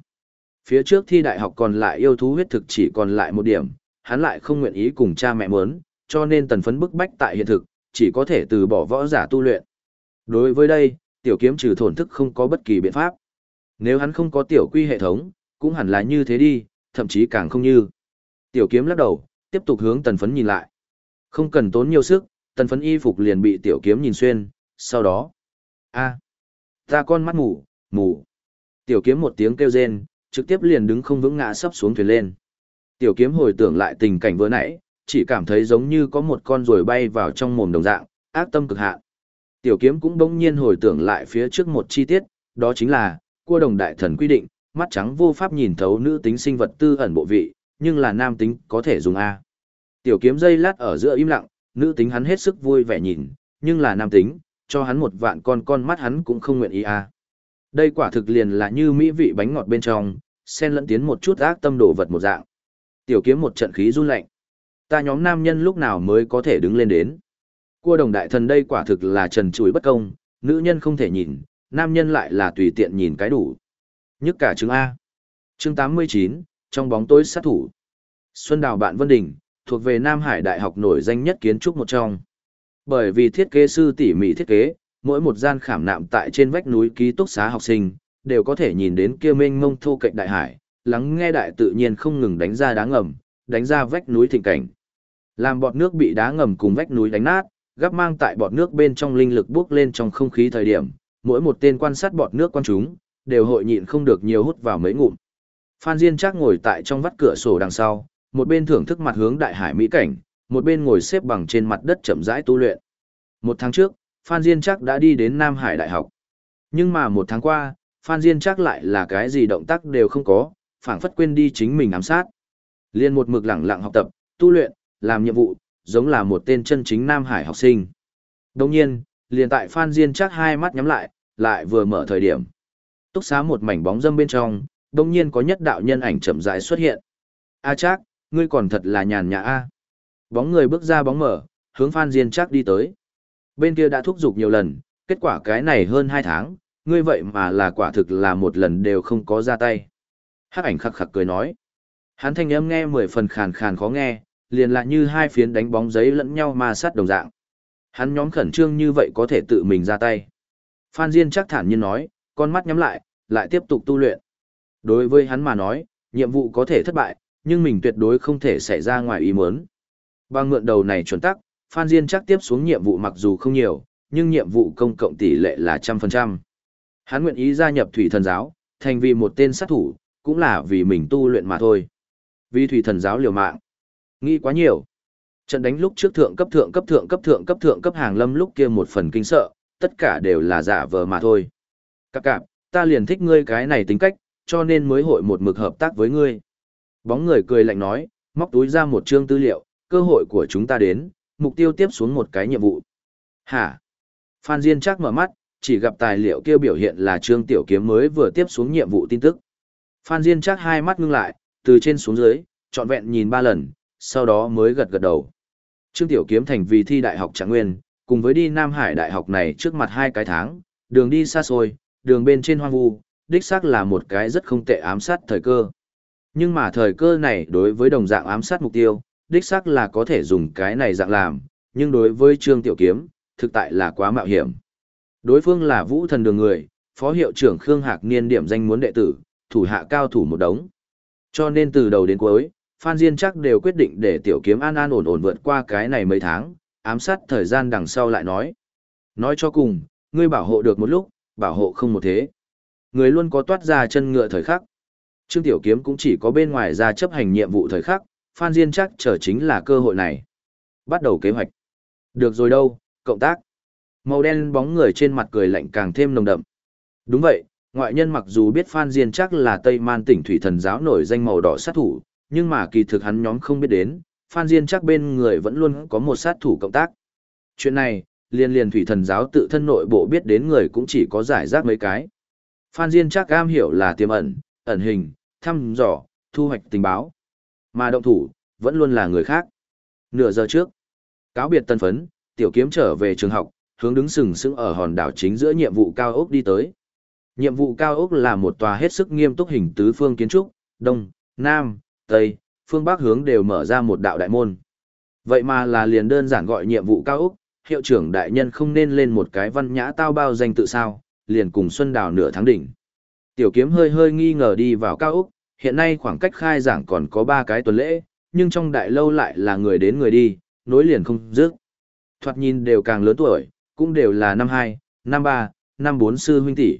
Phía trước thi đại học còn lại yêu thú huyết thực chỉ còn lại một điểm, hắn lại không nguyện ý cùng cha mẹ muốn, cho nên tần phấn bức bách tại hiện thực, chỉ có thể từ bỏ võ giả tu luyện. Đối với đây, tiểu kiếm trừ thổn thức không có bất kỳ biện pháp. Nếu hắn không có tiểu quy hệ thống, cũng hẳn là như thế đi, thậm chí càng không như. Tiểu kiếm lắc đầu, tiếp tục hướng tần phấn nhìn lại. Không cần tốn nhiều sức, tần phấn y phục liền bị tiểu kiếm nhìn xuyên, sau đó. a ta con mắt ngủ, ngủ. Tiểu kiếm một tiếng kêu rên, trực tiếp liền đứng không vững ngã sắp xuống thuyền lên. Tiểu kiếm hồi tưởng lại tình cảnh vừa nãy, chỉ cảm thấy giống như có một con ruồi bay vào trong mồm đồng dạng, ác tâm cực hạn. Tiểu kiếm cũng bỗng nhiên hồi tưởng lại phía trước một chi tiết, đó chính là, cua đồng đại thần quy định, mắt trắng vô pháp nhìn thấu nữ tính sinh vật tư ẩn bộ vị, nhưng là nam tính có thể dùng A. Tiểu kiếm dây lát ở giữa im lặng, nữ tính hắn hết sức vui vẻ nhìn, nhưng là nam tính, cho hắn một vạn con con mắt hắn cũng không nguyện ý A. Đây quả thực liền là như mỹ vị bánh ngọt bên trong, xen lẫn tiến một chút ác tâm đồ vật một dạng. Tiểu kiếm một trận khí run lạnh. Ta nhóm nam nhân lúc nào mới có thể đứng lên đến. Cua đồng đại thần đây quả thực là trần chuối bất công, nữ nhân không thể nhìn, nam nhân lại là tùy tiện nhìn cái đủ. Nhất cả chứng A. Chương 89, trong bóng tối sát thủ. Xuân Đào Bạn Vân Đình, thuộc về Nam Hải Đại học nổi danh nhất kiến trúc một trong. Bởi vì thiết kế sư tỉ mỉ thiết kế, mỗi một gian khảm nạm tại trên vách núi ký túc xá học sinh, đều có thể nhìn đến kia mênh mông thô cạnh đại hải, lắng nghe đại tự nhiên không ngừng đánh ra đá ngầm, đánh ra vách núi thịnh cảnh. Làm bọt nước bị đá ngầm cùng vách núi đánh nát, gắp mang tại bọt nước bên trong linh lực bước lên trong không khí thời điểm, mỗi một tên quan sát bọt nước quan chúng, đều hội nhịn không được nhiều hút vào mấy ngụm. Phan Diên chắc ngồi tại trong vắt cửa sổ đằng sau, một bên thưởng thức mặt hướng đại hải mỹ cảnh, một bên ngồi xếp bằng trên mặt đất chậm rãi tu luyện. Một tháng trước, Phan Diên chắc đã đi đến Nam Hải Đại học. Nhưng mà một tháng qua, Phan Diên chắc lại là cái gì động tác đều không có, phảng phất quên đi chính mình ám sát. Liên một mực lẳng lặng học tập, tu luyện, làm nhiệm vụ, giống là một tên chân chính Nam Hải học sinh. Đồng nhiên, liền tại Phan Diên chắc hai mắt nhắm lại, lại vừa mở thời điểm. Túc xá một mảnh bóng dâm bên trong, đồng nhiên có nhất đạo nhân ảnh chậm rãi xuất hiện. A chắc, ngươi còn thật là nhàn nhã A. Bóng người bước ra bóng mở, hướng Phan Diên chắc đi tới. Bên kia đã thúc giục nhiều lần, kết quả cái này hơn hai tháng, ngươi vậy mà là quả thực là một lần đều không có ra tay. Hắc ảnh khắc khắc cười nói. Hắn thanh âm nghe mười phần khàn khàn khó nghe, liền lại như hai phiến đánh bóng giấy lẫn nhau ma sát đồng dạng. Hắn nhóm khẩn trương như vậy có thể tự mình ra tay. Phan Diên chắc thản nhiên nói, con mắt nhắm lại, lại tiếp tục tu luyện. Đối với hắn mà nói, nhiệm vụ có thể thất bại, nhưng mình tuyệt đối không thể xảy ra ngoài ý muốn. Bằng mượn đầu này chuẩn tắc, Phan Diên chắc tiếp xuống nhiệm vụ mặc dù không nhiều, nhưng nhiệm vụ công cộng tỷ lệ là trăm phần trăm. Hắn nguyện ý gia nhập thủy thần giáo, thành vì một tên sát thủ, cũng là vì mình tu luyện mà thôi. Vì thủy thần giáo liều mạng. Nghĩ quá nhiều. Trận đánh lúc trước thượng cấp thượng cấp thượng cấp thượng cấp thượng cấp hàng lâm lúc kia một phần kinh sợ, tất cả đều là giả vờ mà thôi. Các cạp, ta liền thích ngươi cái này tính cách, cho nên mới hội một mực hợp tác với ngươi. Bóng người cười lạnh nói, móc túi ra một chương tư liệu, cơ hội của chúng ta đến, mục tiêu tiếp xuống một cái nhiệm vụ. Hả? Phan Diên chắc mở mắt, chỉ gặp tài liệu kia biểu hiện là Trương Tiểu Kiếm mới vừa tiếp xuống nhiệm vụ tin tức. Phan Diên chắc hai mắt ngưng lại, từ trên xuống dưới, trọn vẹn nhìn ba lần, sau đó mới gật gật đầu. Trương Tiểu Kiếm thành vì thi đại học Trạng Nguyên, cùng với đi Nam Hải đại học này trước mặt hai cái tháng, đường đi xa xôi, đường bên trên hoang vu, đích xác là một cái rất không tệ ám sát thời cơ. Nhưng mà thời cơ này đối với đồng dạng ám sát mục tiêu, đích xác là có thể dùng cái này dạng làm, nhưng đối với Trương Tiểu Kiếm, thực tại là quá mạo hiểm. Đối phương là vũ thần đường người, phó hiệu trưởng Khương Hạc Niên điểm danh muốn đệ tử, thủ hạ cao thủ một đống. Cho nên từ đầu đến cuối, Phan Diên chắc đều quyết định để Tiểu Kiếm an an ổn ổn vượt qua cái này mấy tháng, ám sát thời gian đằng sau lại nói. Nói cho cùng, ngươi bảo hộ được một lúc, bảo hộ không một thế. Người luôn có toát ra chân ngựa thời khắc. Trương Tiểu Kiếm cũng chỉ có bên ngoài ra chấp hành nhiệm vụ thời khắc, Phan Diên chắc chờ chính là cơ hội này. Bắt đầu kế hoạch. Được rồi đâu, cộng tác. Màu đen bóng người trên mặt cười lạnh càng thêm nồng đậm. Đúng vậy, ngoại nhân mặc dù biết Phan Diên chắc là Tây Man tỉnh thủy thần giáo nổi danh màu đỏ sát thủ, nhưng mà kỳ thực hắn nhóm không biết đến, Phan Diên chắc bên người vẫn luôn có một sát thủ cộng tác. Chuyện này, liên liên thủy thần giáo tự thân nội bộ biết đến người cũng chỉ có giải rác mấy cái. Phan Diên chắc am hiểu là tiềm ẩn, ẩn hình, thăm dò, thu hoạch tình báo. Mà động thủ, vẫn luôn là người khác. Nửa giờ trước, cáo biệt tân phấn, tiểu kiếm trở về trường học, hướng đứng sừng sững ở hòn đảo chính giữa nhiệm vụ cao ốc đi tới. Nhiệm vụ cao ốc là một tòa hết sức nghiêm túc hình tứ phương kiến trúc, đông, nam, tây, phương bắc hướng đều mở ra một đạo đại môn. Vậy mà là liền đơn giản gọi nhiệm vụ cao ốc, hiệu trưởng đại nhân không nên lên một cái văn nhã tao bao danh tự sao, liền cùng Xuân Đào nửa tháng đỉnh. Tiểu kiếm hơi hơi nghi ngờ đi vào cao ốc, hiện nay khoảng cách khai giảng còn có ba cái tuần lễ, nhưng trong đại lâu lại là người đến người đi, nối liền không dứt. Thoạt nhìn đều càng lớn tuổi, cũng đều là năm hai, năm ba, năm bốn sư huynh tỷ.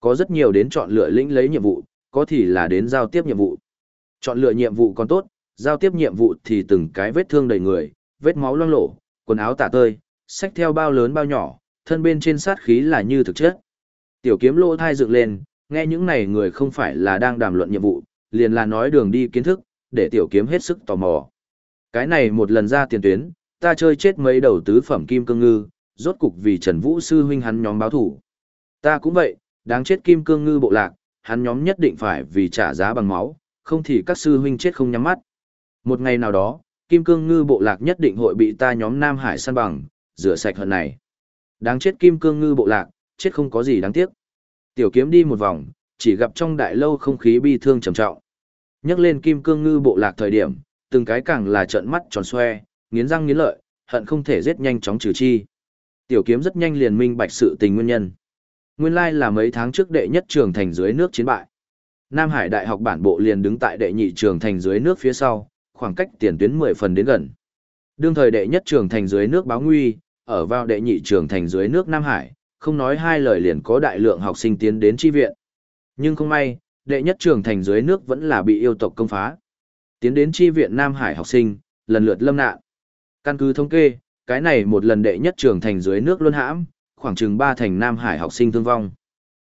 Có rất nhiều đến chọn lựa lĩnh lấy nhiệm vụ, có thì là đến giao tiếp nhiệm vụ. Chọn lựa nhiệm vụ còn tốt, giao tiếp nhiệm vụ thì từng cái vết thương đầy người, vết máu loang lổ, quần áo tả tơi, sách theo bao lớn bao nhỏ, thân bên trên sát khí là như thực chất. Tiểu kiếm lỗ thai dựng lên, nghe những này người không phải là đang đàm luận nhiệm vụ, liền là nói đường đi kiến thức, để tiểu kiếm hết sức tò mò. Cái này một lần ra tiền tuyến, ta chơi chết mấy đầu tứ phẩm kim cương ngư, rốt cục vì Trần Vũ sư huynh hắn nhóm báo thủ. Ta cũng vậy, đáng chết kim cương ngư bộ lạc, hắn nhóm nhất định phải vì trả giá bằng máu, không thì các sư huynh chết không nhắm mắt. Một ngày nào đó, kim cương ngư bộ lạc nhất định hội bị ta nhóm Nam Hải săn bằng, rửa sạch hận này. Đáng chết kim cương ngư bộ lạc, chết không có gì đáng tiếc. Tiểu kiếm đi một vòng, chỉ gặp trong đại lâu không khí bi thương trầm trọng. Nhắc lên kim cương ngư bộ lạc thời điểm, từng cái càng là trợn mắt tròn xoe, nghiến răng nghiến lợi, hận không thể giết nhanh chóng trừ chi. Tiểu kiếm rất nhanh liền minh bạch sự tình nguyên nhân. Nguyên lai là mấy tháng trước đệ nhất trường thành dưới nước chiến bại. Nam Hải Đại học bản bộ liền đứng tại đệ nhị trường thành dưới nước phía sau, khoảng cách tiền tuyến 10 phần đến gần. Đương thời đệ nhất trường thành dưới nước báo nguy, ở vào đệ nhị trường thành dưới nước Nam Hải, không nói hai lời liền có đại lượng học sinh tiến đến chi viện. Nhưng không may, đệ nhất trường thành dưới nước vẫn là bị yêu tộc công phá. Tiến đến chi viện Nam Hải học sinh, lần lượt lâm nạn. Căn cứ thống kê, cái này một lần đệ nhất trường thành dưới nước luân hãm, khoảng chừng 3 thành Nam Hải học sinh thương vong.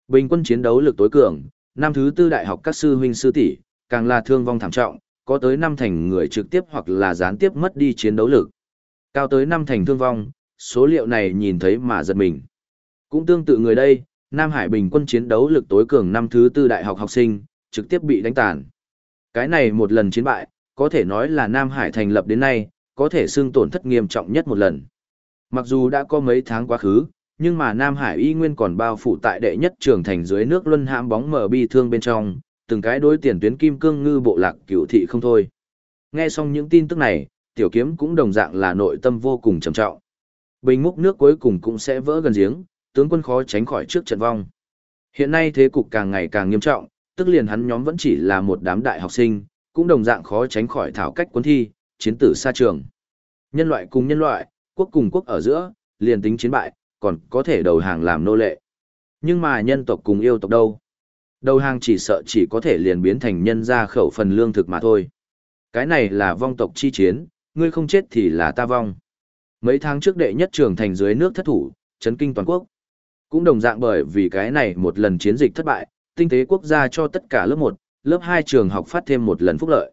Bình quân chiến đấu lực tối cường, năm thứ tư đại học các sư huynh sư tỷ, càng là thương vong thảm trọng, có tới năm thành người trực tiếp hoặc là gián tiếp mất đi chiến đấu lực. Cao tới năm thành thương vong, số liệu này nhìn thấy mà giật mình. Cũng tương tự người đây, Nam Hải bình quân chiến đấu lực tối cường năm thứ tư đại học học sinh, trực tiếp bị đánh tàn. Cái này một lần chiến bại, có thể nói là Nam Hải thành lập đến nay, có thể xưng tổn thất nghiêm trọng nhất một lần. Mặc dù đã có mấy tháng quá khứ, nhưng mà Nam Hải y nguyên còn bao phủ tại đệ nhất trường thành dưới nước luân hãm bóng mở bi thương bên trong, từng cái đối tiền tuyến kim cương ngư bộ lạc cửu thị không thôi. Nghe xong những tin tức này, tiểu kiếm cũng đồng dạng là nội tâm vô cùng trầm trọng. Bình múc nước cuối cùng cũng sẽ vỡ gần giếng, tướng quân khó tránh khỏi trước trận vong. Hiện nay thế cục càng ngày càng nghiêm trọng, tức liền hắn nhóm vẫn chỉ là một đám đại học sinh, cũng đồng dạng khó tránh khỏi thảo cách quân thi, chiến tử xa trường. Nhân loại cùng nhân loại, quốc cùng quốc ở giữa, liền tính chiến bại, còn có thể đầu hàng làm nô lệ. Nhưng mà nhân tộc cùng yêu tộc đâu? Đầu hàng chỉ sợ chỉ có thể liền biến thành nhân ra khẩu phần lương thực mà thôi. Cái này là vong tộc chi chiến, ngươi không chết thì là ta vong. Mấy tháng trước đệ nhất trường thành dưới nước thất thủ, chấn kinh toàn quốc. Cũng đồng dạng bởi vì cái này một lần chiến dịch thất bại, tinh tế quốc gia cho tất cả lớp 1, lớp 2 trường học phát thêm một lần phúc lợi.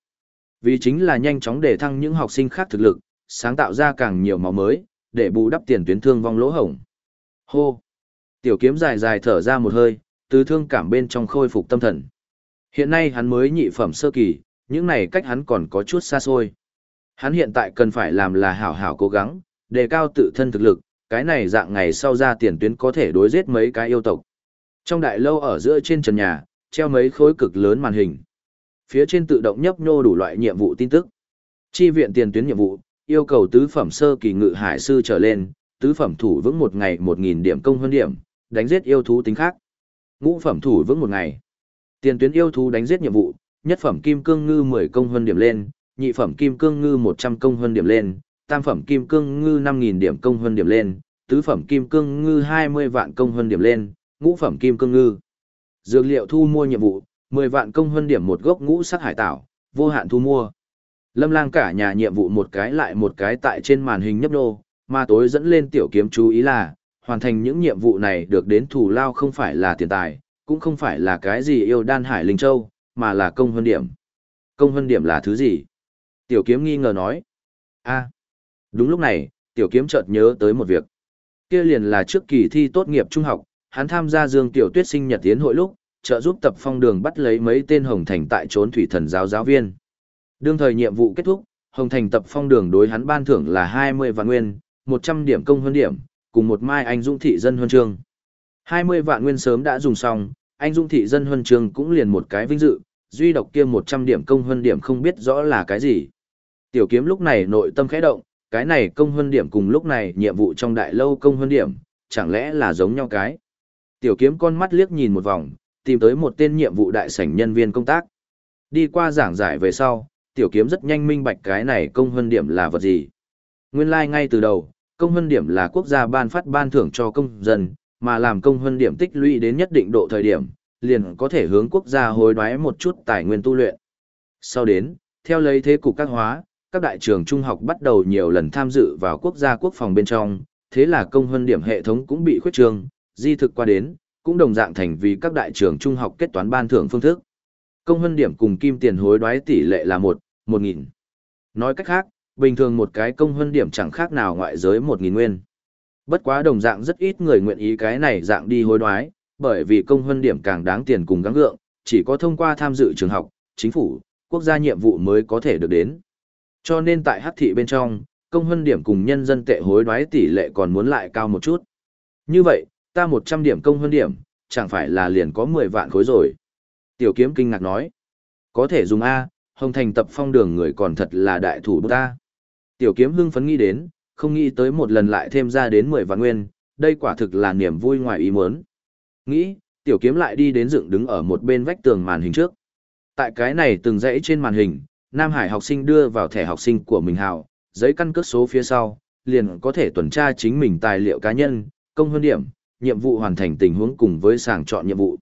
Vì chính là nhanh chóng để thăng những học sinh khác thực lực, sáng tạo ra càng nhiều máu mới, để bù đắp tiền tuyến thương vong lỗ hổng. Hô! Tiểu kiếm dài dài thở ra một hơi, từ thương cảm bên trong khôi phục tâm thần. Hiện nay hắn mới nhị phẩm sơ kỳ, những này cách hắn còn có chút xa xôi. Hắn hiện tại cần phải làm là hảo hảo cố gắng, đề cao tự thân thực lực, cái này dạng ngày sau ra tiền tuyến có thể đối giết mấy cái yêu tộc. Trong đại lâu ở giữa trên trần nhà, treo mấy khối cực lớn màn hình. Phía trên tự động nhấp nhô đủ loại nhiệm vụ tin tức. Chi viện tiền tuyến nhiệm vụ, yêu cầu tứ phẩm sơ kỳ ngự hải sư trở lên, tứ phẩm thủ vững một ngày 1.000 điểm công hơn điểm, đánh giết yêu thú tính khác. Ngũ phẩm thủ vững một ngày. Tiền tuyến yêu thú đánh giết nhiệm vụ, nhất phẩm kim cương ngư 10 công hơn điểm lên, nhị phẩm kim cương ngư 100 công hơn điểm lên, tam phẩm kim cương ngư 5.000 điểm công hơn điểm lên, tứ phẩm kim cương ngư 20 vạn công hơn điểm lên, ngũ phẩm kim cương ngư. Dược liệu thu mua nhiệm vụ, 10 vạn công hơn điểm một gốc ngũ sắc hải tảo, vô hạn thu mua. Lâm lang cả nhà nhiệm vụ một cái lại một cái tại trên màn hình nhấp nô, mà tối dẫn lên tiểu kiếm chú ý là, hoàn thành những nhiệm vụ này được đến thủ lao không phải là tiền tài, cũng không phải là cái gì yêu đan hải linh châu, mà là công hơn điểm. Công hơn điểm là thứ gì? Tiểu kiếm nghi ngờ nói. a đúng lúc này, tiểu kiếm chợt nhớ tới một việc. Kia liền là trước kỳ thi tốt nghiệp trung học, hắn tham gia Dương Tiểu Tuyết sinh nhật tiến hội lúc, trợ giúp tập phong đường bắt lấy mấy tên Hồng Thành tại trốn thủy thần giáo giáo viên. Đương thời nhiệm vụ kết thúc, Hồng Thành tập phong đường đối hắn ban thưởng là 20 vạn nguyên, 100 điểm công hơn điểm, cùng một mai anh dũng thị dân huân chương. 20 vạn nguyên sớm đã dùng xong, anh dung thị dân huân trường cũng liền một cái vinh dự, duy độc kia 100 điểm công hơn điểm không biết rõ là cái gì. Tiểu kiếm lúc này nội tâm khẽ động, cái này công hơn điểm cùng lúc này nhiệm vụ trong đại lâu công hơn điểm, chẳng lẽ là giống nhau cái. Tiểu kiếm con mắt liếc nhìn một vòng, tìm tới một tên nhiệm vụ đại sảnh nhân viên công tác. Đi qua giảng giải về sau, tiểu kiếm rất nhanh minh bạch cái này công hơn điểm là vật gì. Nguyên lai like ngay từ đầu, công hân điểm là quốc gia ban phát ban thưởng cho công dân, mà làm công hân điểm tích lũy đến nhất định độ thời điểm, liền có thể hướng quốc gia hối đoái một chút tài nguyên tu luyện. Sau đến, theo lấy thế cục các hóa, các đại trường trung học bắt đầu nhiều lần tham dự vào quốc gia quốc phòng bên trong, thế là công huân điểm hệ thống cũng bị khuyết trương, di thực qua đến, cũng đồng dạng thành vì các đại trường trung học kết toán ban thưởng phương thức. Công huân điểm cùng kim tiền hối đoái tỷ lệ là 1, 1000. Nói cách khác, bình thường một cái công hơn điểm chẳng khác nào ngoại giới 1000 nguyên. Bất quá đồng dạng rất ít người nguyện ý cái này dạng đi hối đoái, bởi vì công hơn điểm càng đáng tiền cùng gắng gượng, chỉ có thông qua tham dự trường học, chính phủ, quốc gia nhiệm vụ mới có thể được đến. Cho nên tại hắc thị bên trong, công hơn điểm cùng nhân dân tệ hối đoái tỷ lệ còn muốn lại cao một chút. Như vậy, ta 100 điểm công hơn điểm, chẳng phải là liền có 10 vạn khối rồi. Tiểu kiếm kinh ngạc nói, có thể dùng A, hồng thành tập phong đường người còn thật là đại thủ ta. Tiểu kiếm hưng phấn nghĩ đến, không nghĩ tới một lần lại thêm ra đến 10 vạn nguyên, đây quả thực là niềm vui ngoài ý muốn. Nghĩ, tiểu kiếm lại đi đến dựng đứng ở một bên vách tường màn hình trước. Tại cái này từng dãy trên màn hình, Nam Hải học sinh đưa vào thẻ học sinh của mình hào, giấy căn cước số phía sau, liền có thể tuần tra chính mình tài liệu cá nhân, công hơn điểm, nhiệm vụ hoàn thành tình huống cùng với sàng chọn nhiệm vụ.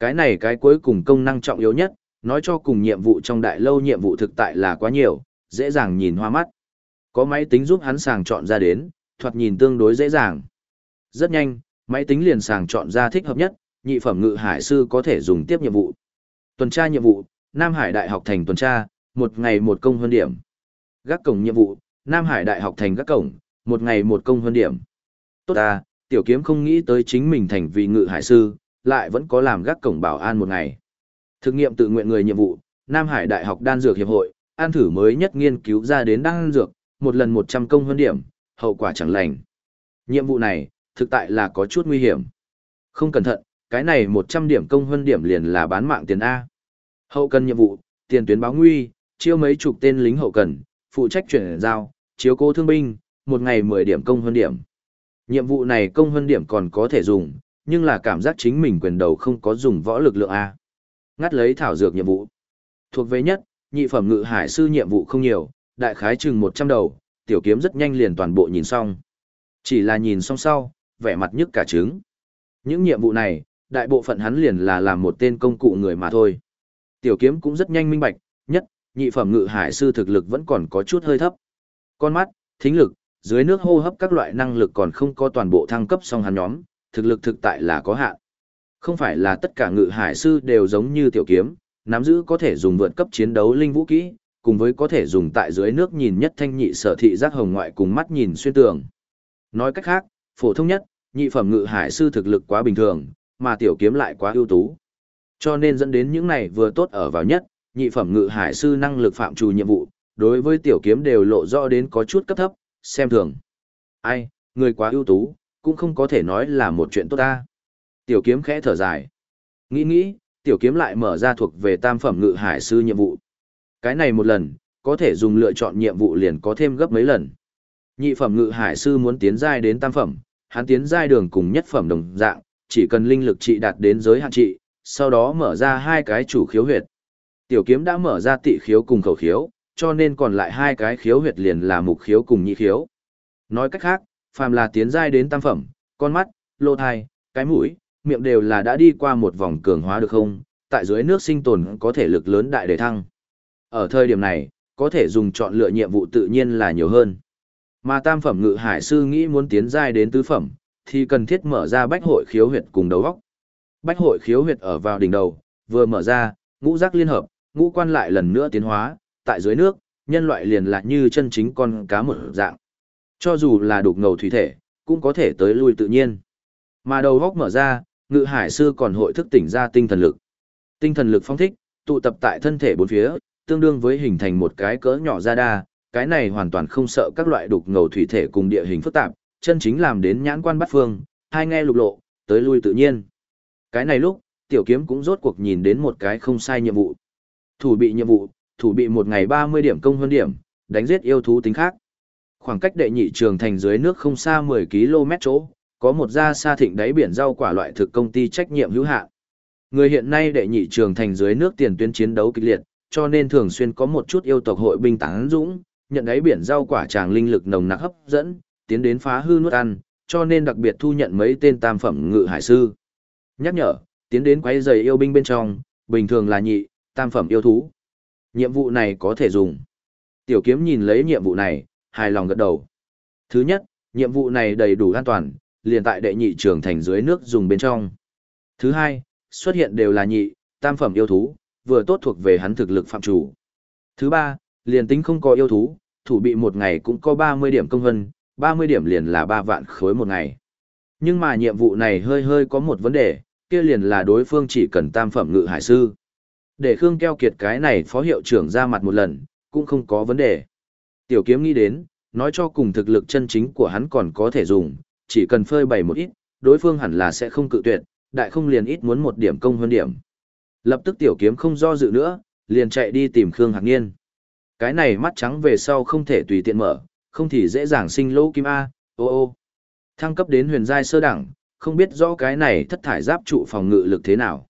Cái này cái cuối cùng công năng trọng yếu nhất, nói cho cùng nhiệm vụ trong đại lâu nhiệm vụ thực tại là quá nhiều, dễ dàng nhìn hoa mắt. Có máy tính giúp hắn sàng chọn ra đến, thoạt nhìn tương đối dễ dàng. Rất nhanh, máy tính liền sàng chọn ra thích hợp nhất, nhị phẩm ngự hải sư có thể dùng tiếp nhiệm vụ. Tuần tra nhiệm vụ, Nam Hải Đại học thành tuần tra, một ngày một công hơn điểm. Gác cổng nhiệm vụ, Nam Hải Đại học thành gác cổng, một ngày một công hơn điểm. Tốt ta, tiểu kiếm không nghĩ tới chính mình thành vị ngự hải sư, lại vẫn có làm gác cổng bảo an một ngày. Thực nghiệm tự nguyện người nhiệm vụ, Nam Hải Đại học Đan Dược Hiệp hội, an thử mới nhất nghiên cứu ra đến đan dược, một lần 100 công hơn điểm, hậu quả chẳng lành. Nhiệm vụ này, thực tại là có chút nguy hiểm. Không cẩn thận, cái này 100 điểm công hơn điểm liền là bán mạng tiền A. Hậu cần nhiệm vụ, tiền tuyến báo nguy, chiêu mấy chục tên lính hậu cần, phụ trách chuyển giao, chiếu cố thương binh, một ngày 10 điểm công hơn điểm. Nhiệm vụ này công hơn điểm còn có thể dùng, nhưng là cảm giác chính mình quyền đầu không có dùng võ lực lượng A. Ngắt lấy thảo dược nhiệm vụ. Thuộc về nhất, nhị phẩm ngự hải sư nhiệm vụ không nhiều, đại khái chừng 100 đầu, tiểu kiếm rất nhanh liền toàn bộ nhìn xong. Chỉ là nhìn xong sau, vẻ mặt nhức cả trứng. Những nhiệm vụ này, đại bộ phận hắn liền là làm một tên công cụ người mà thôi. Tiểu kiếm cũng rất nhanh minh bạch, nhất, nhị phẩm ngự hải sư thực lực vẫn còn có chút hơi thấp. Con mắt, thính lực, dưới nước hô hấp các loại năng lực còn không có toàn bộ thăng cấp song hắn nhóm, thực lực thực tại là có hạn. Không phải là tất cả ngự hải sư đều giống như tiểu kiếm, nắm giữ có thể dùng vượt cấp chiến đấu linh vũ kỹ, cùng với có thể dùng tại dưới nước nhìn nhất thanh nhị sở thị giác hồng ngoại cùng mắt nhìn xuyên tường. Nói cách khác, phổ thông nhất, nhị phẩm ngự hải sư thực lực quá bình thường, mà tiểu kiếm lại quá ưu tú. Cho nên dẫn đến những này vừa tốt ở vào nhất, nhị phẩm ngự hải sư năng lực phạm trù nhiệm vụ, đối với tiểu kiếm đều lộ rõ đến có chút cấp thấp, xem thường. Ai, người quá ưu tú, cũng không có thể nói là một chuyện tốt ta. Tiểu kiếm khẽ thở dài. Nghĩ nghĩ, tiểu kiếm lại mở ra thuộc về tam phẩm ngự hải sư nhiệm vụ. Cái này một lần, có thể dùng lựa chọn nhiệm vụ liền có thêm gấp mấy lần. Nhị phẩm ngự hải sư muốn tiến giai đến tam phẩm, hắn tiến giai đường cùng nhất phẩm đồng dạng, chỉ cần linh lực trị đạt đến giới hạn trị, sau đó mở ra hai cái chủ khiếu huyệt. Tiểu kiếm đã mở ra tị khiếu cùng khẩu khiếu, cho nên còn lại hai cái khiếu huyệt liền là mục khiếu cùng nhị khiếu. Nói cách khác, phàm là tiến giai đến tam phẩm, con mắt, lô thai, cái mũi, miệng đều là đã đi qua một vòng cường hóa được không, tại dưới nước sinh tồn có thể lực lớn đại đề thăng. Ở thời điểm này, có thể dùng chọn lựa nhiệm vụ tự nhiên là nhiều hơn. Mà tam phẩm ngự hải sư nghĩ muốn tiến giai đến tứ phẩm, thì cần thiết mở ra bách hội khiếu huyệt cùng đầu góc. Bách hội khiếu huyệt ở vào đỉnh đầu, vừa mở ra, ngũ giác liên hợp, ngũ quan lại lần nữa tiến hóa, tại dưới nước, nhân loại liền lại như chân chính con cá một dạng. Cho dù là đục ngầu thủy thể, cũng có thể tới lui tự nhiên. Mà đầu góc mở ra, ngự hải sư còn hội thức tỉnh ra tinh thần lực. Tinh thần lực phong thích, tụ tập tại thân thể bốn phía, tương đương với hình thành một cái cỡ nhỏ ra đa, cái này hoàn toàn không sợ các loại đục ngầu thủy thể cùng địa hình phức tạp, chân chính làm đến nhãn quan bắt phương, hai nghe lục lộ, tới lui tự nhiên. Cái này lúc, tiểu kiếm cũng rốt cuộc nhìn đến một cái không sai nhiệm vụ. Thủ bị nhiệm vụ, thủ bị một ngày 30 điểm công hơn điểm, đánh giết yêu thú tính khác. Khoảng cách đệ nhị trường thành dưới nước không xa 10 km chỗ, có một gia xa thịnh đáy biển rau quả loại thực công ty trách nhiệm hữu hạn. Người hiện nay đệ nhị trường thành dưới nước tiền tuyến chiến đấu kịch liệt, cho nên thường xuyên có một chút yêu tộc hội binh tán dũng, nhận đáy biển rau quả tràng linh lực nồng nặc hấp dẫn, tiến đến phá hư nuốt ăn, cho nên đặc biệt thu nhận mấy tên tam phẩm ngự hải sư. Nhắc nhở, tiến đến quấy giày yêu binh bên trong, bình thường là nhị, tam phẩm yêu thú. Nhiệm vụ này có thể dùng. Tiểu kiếm nhìn lấy nhiệm vụ này, hài lòng gật đầu. Thứ nhất, nhiệm vụ này đầy đủ an toàn, liền tại đệ nhị trường thành dưới nước dùng bên trong. Thứ hai, xuất hiện đều là nhị, tam phẩm yêu thú, vừa tốt thuộc về hắn thực lực phạm chủ. Thứ ba, liền tính không có yêu thú, thủ bị một ngày cũng có 30 điểm công hân, 30 điểm liền là 3 vạn khối một ngày. Nhưng mà nhiệm vụ này hơi hơi có một vấn đề, kia liền là đối phương chỉ cần tam phẩm ngự hải sư. Để Khương keo kiệt cái này phó hiệu trưởng ra mặt một lần, cũng không có vấn đề. Tiểu kiếm nghĩ đến, nói cho cùng thực lực chân chính của hắn còn có thể dùng, chỉ cần phơi bày một ít, đối phương hẳn là sẽ không cự tuyệt, đại không liền ít muốn một điểm công hơn điểm. Lập tức tiểu kiếm không do dự nữa, liền chạy đi tìm Khương Hạc Niên. Cái này mắt trắng về sau không thể tùy tiện mở, không thì dễ dàng sinh lỗ kim A, ô ô. Thăng cấp đến huyền giai sơ đẳng, không biết rõ cái này thất thải giáp trụ phòng ngự lực thế nào.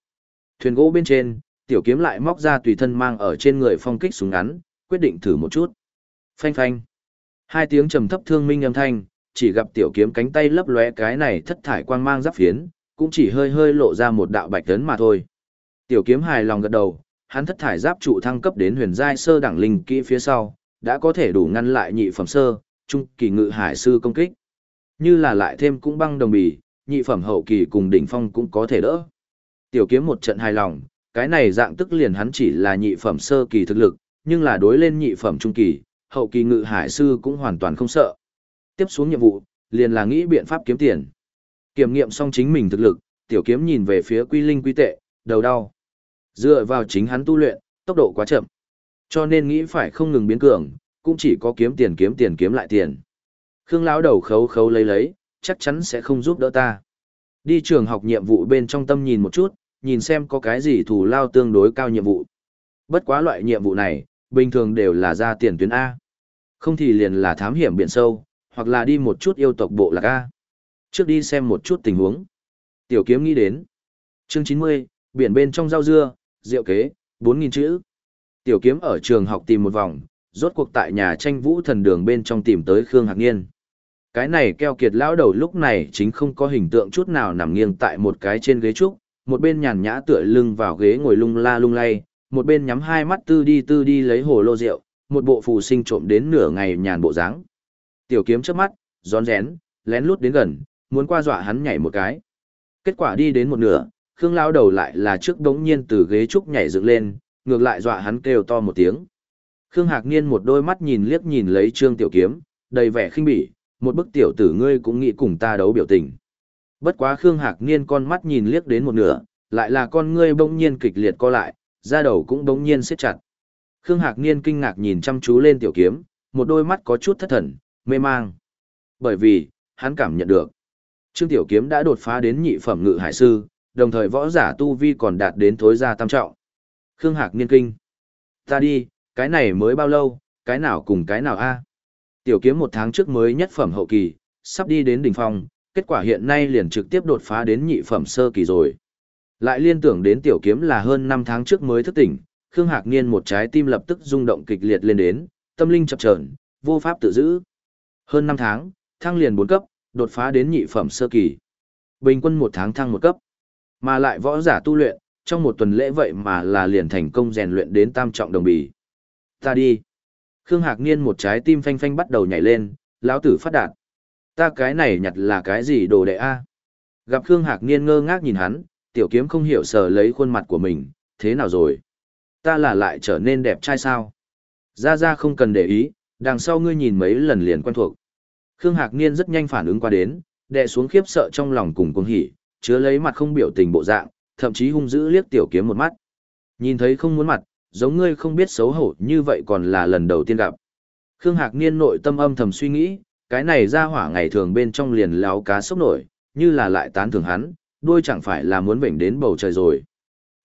Thuyền gỗ bên trên, tiểu kiếm lại móc ra tùy thân mang ở trên người phong kích súng ngắn, quyết định thử một chút. Phanh phanh. Hai tiếng trầm thấp thương minh âm thanh, chỉ gặp tiểu kiếm cánh tay lấp lóe cái này thất thải quang mang giáp phiến, cũng chỉ hơi hơi lộ ra một đạo bạch tấn mà thôi. Tiểu kiếm hài lòng gật đầu, hắn thất thải giáp trụ thăng cấp đến huyền giai sơ đẳng linh kỹ phía sau, đã có thể đủ ngăn lại nhị phẩm sơ, trung kỳ ngự hải sư công kích. Như là lại thêm cũng băng đồng bì, nhị phẩm hậu kỳ cùng đỉnh phong cũng có thể đỡ. Tiểu kiếm một trận hài lòng, cái này dạng tức liền hắn chỉ là nhị phẩm sơ kỳ thực lực, nhưng là đối lên nhị phẩm trung kỳ, hậu kỳ ngự hải sư cũng hoàn toàn không sợ. Tiếp xuống nhiệm vụ, liền là nghĩ biện pháp kiếm tiền. Kiểm nghiệm xong chính mình thực lực, tiểu kiếm nhìn về phía quy linh quy tệ, đầu đau. Dựa vào chính hắn tu luyện, tốc độ quá chậm. Cho nên nghĩ phải không ngừng biến cường, cũng chỉ có kiếm tiền kiếm tiền kiếm lại tiền. Khương lão đầu khấu khấu lấy lấy, chắc chắn sẽ không giúp đỡ ta. Đi trường học nhiệm vụ bên trong tâm nhìn một chút, nhìn xem có cái gì thủ lao tương đối cao nhiệm vụ. Bất quá loại nhiệm vụ này, bình thường đều là ra tiền tuyến A. Không thì liền là thám hiểm biển sâu, hoặc là đi một chút yêu tộc bộ lạc A. Trước đi xem một chút tình huống. Tiểu kiếm nghĩ đến. Chương 90, biển bên trong rau dưa, Diệu kế, 4.000 chữ. Tiểu kiếm ở trường học tìm một vòng, rốt cuộc tại nhà tranh vũ thần đường bên trong tìm tới Khương Hạc Niên. Cái này keo kiệt lão đầu lúc này chính không có hình tượng chút nào nằm nghiêng tại một cái trên ghế trúc, một bên nhàn nhã tựa lưng vào ghế ngồi lung la lung lay, một bên nhắm hai mắt tư đi tư đi lấy hồ lô rượu, một bộ phù sinh trộm đến nửa ngày nhàn bộ dáng. Tiểu kiếm chớp mắt, rón rén, lén lút đến gần, muốn qua dọa hắn nhảy một cái. Kết quả đi đến một nửa, Khương lao đầu lại là trước đống nhiên từ ghế trúc nhảy dựng lên, ngược lại dọa hắn kêu to một tiếng. Khương Hạc Niên một đôi mắt nhìn liếc nhìn lấy Trương Tiểu Kiếm, đầy vẻ khinh bỉ, một bức tiểu tử ngươi cũng nghĩ cùng ta đấu biểu tình. Bất quá Khương Hạc Niên con mắt nhìn liếc đến một nửa, lại là con ngươi bỗng nhiên kịch liệt co lại, da đầu cũng bỗng nhiên siết chặt. Khương Hạc Niên kinh ngạc nhìn chăm chú lên tiểu kiếm, một đôi mắt có chút thất thần, mê mang. Bởi vì, hắn cảm nhận được, Trương Tiểu Kiếm đã đột phá đến nhị phẩm ngự hải sư, đồng thời võ giả tu vi còn đạt đến thối gia tam trọng. Khương Hạc Niên kinh. Ta đi, cái này mới bao lâu, cái nào cùng cái nào a? Tiểu kiếm một tháng trước mới nhất phẩm hậu kỳ, sắp đi đến đỉnh phong, kết quả hiện nay liền trực tiếp đột phá đến nhị phẩm sơ kỳ rồi. Lại liên tưởng đến tiểu kiếm là hơn 5 tháng trước mới thức tỉnh, Khương Hạc Niên một trái tim lập tức rung động kịch liệt lên đến, tâm linh chập chờn, vô pháp tự giữ. Hơn 5 tháng, thăng liền 4 cấp, đột phá đến nhị phẩm sơ kỳ. Bình quân một tháng thăng một cấp. Mà lại võ giả tu luyện, trong một tuần lễ vậy mà là liền thành công rèn luyện đến tam trọng đồng bì. Ta đi. Khương Hạc Niên một trái tim phanh phanh bắt đầu nhảy lên, lão tử phát đạt. Ta cái này nhặt là cái gì đồ đệ a? Gặp Khương Hạc Niên ngơ ngác nhìn hắn, tiểu kiếm không hiểu sờ lấy khuôn mặt của mình, thế nào rồi? Ta là lại trở nên đẹp trai sao? Ra ra không cần để ý, đằng sau ngươi nhìn mấy lần liền quen thuộc. Khương Hạc Niên rất nhanh phản ứng qua đến, đè xuống khiếp sợ trong lòng cùng cuồng hỉ, chứa lấy mặt không biểu tình bộ dạng, thậm chí hung dữ liếc tiểu kiếm một mắt. Nhìn thấy không muốn mặt, giống ngươi không biết xấu hổ như vậy còn là lần đầu tiên gặp. Khương Hạc Niên nội tâm âm thầm suy nghĩ, cái này ra hỏa ngày thường bên trong liền láo cá sốc nổi, như là lại tán thưởng hắn, đuôi chẳng phải là muốn vểnh đến bầu trời rồi.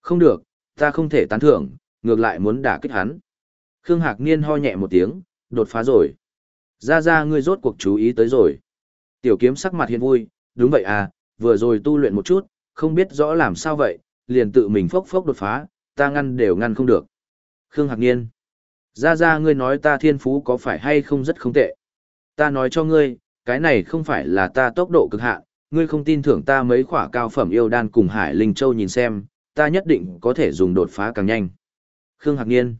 Không được, ta không thể tán thưởng, ngược lại muốn đả kích hắn. Khương Hạc Niên ho nhẹ một tiếng, đột phá rồi. Ra ra ngươi rốt cuộc chú ý tới rồi. Tiểu kiếm sắc mặt hiện vui, đúng vậy à, vừa rồi tu luyện một chút, không biết rõ làm sao vậy, liền tự mình phốc phốc đột phá, ta ngăn đều ngăn không được. Khương Hạc Niên. Ra ra ngươi nói ta thiên phú có phải hay không rất không tệ. Ta nói cho ngươi, cái này không phải là ta tốc độ cực hạn, ngươi không tin thưởng ta mấy khỏa cao phẩm yêu đan cùng Hải Linh Châu nhìn xem, ta nhất định có thể dùng đột phá càng nhanh. Khương Hạc Niên.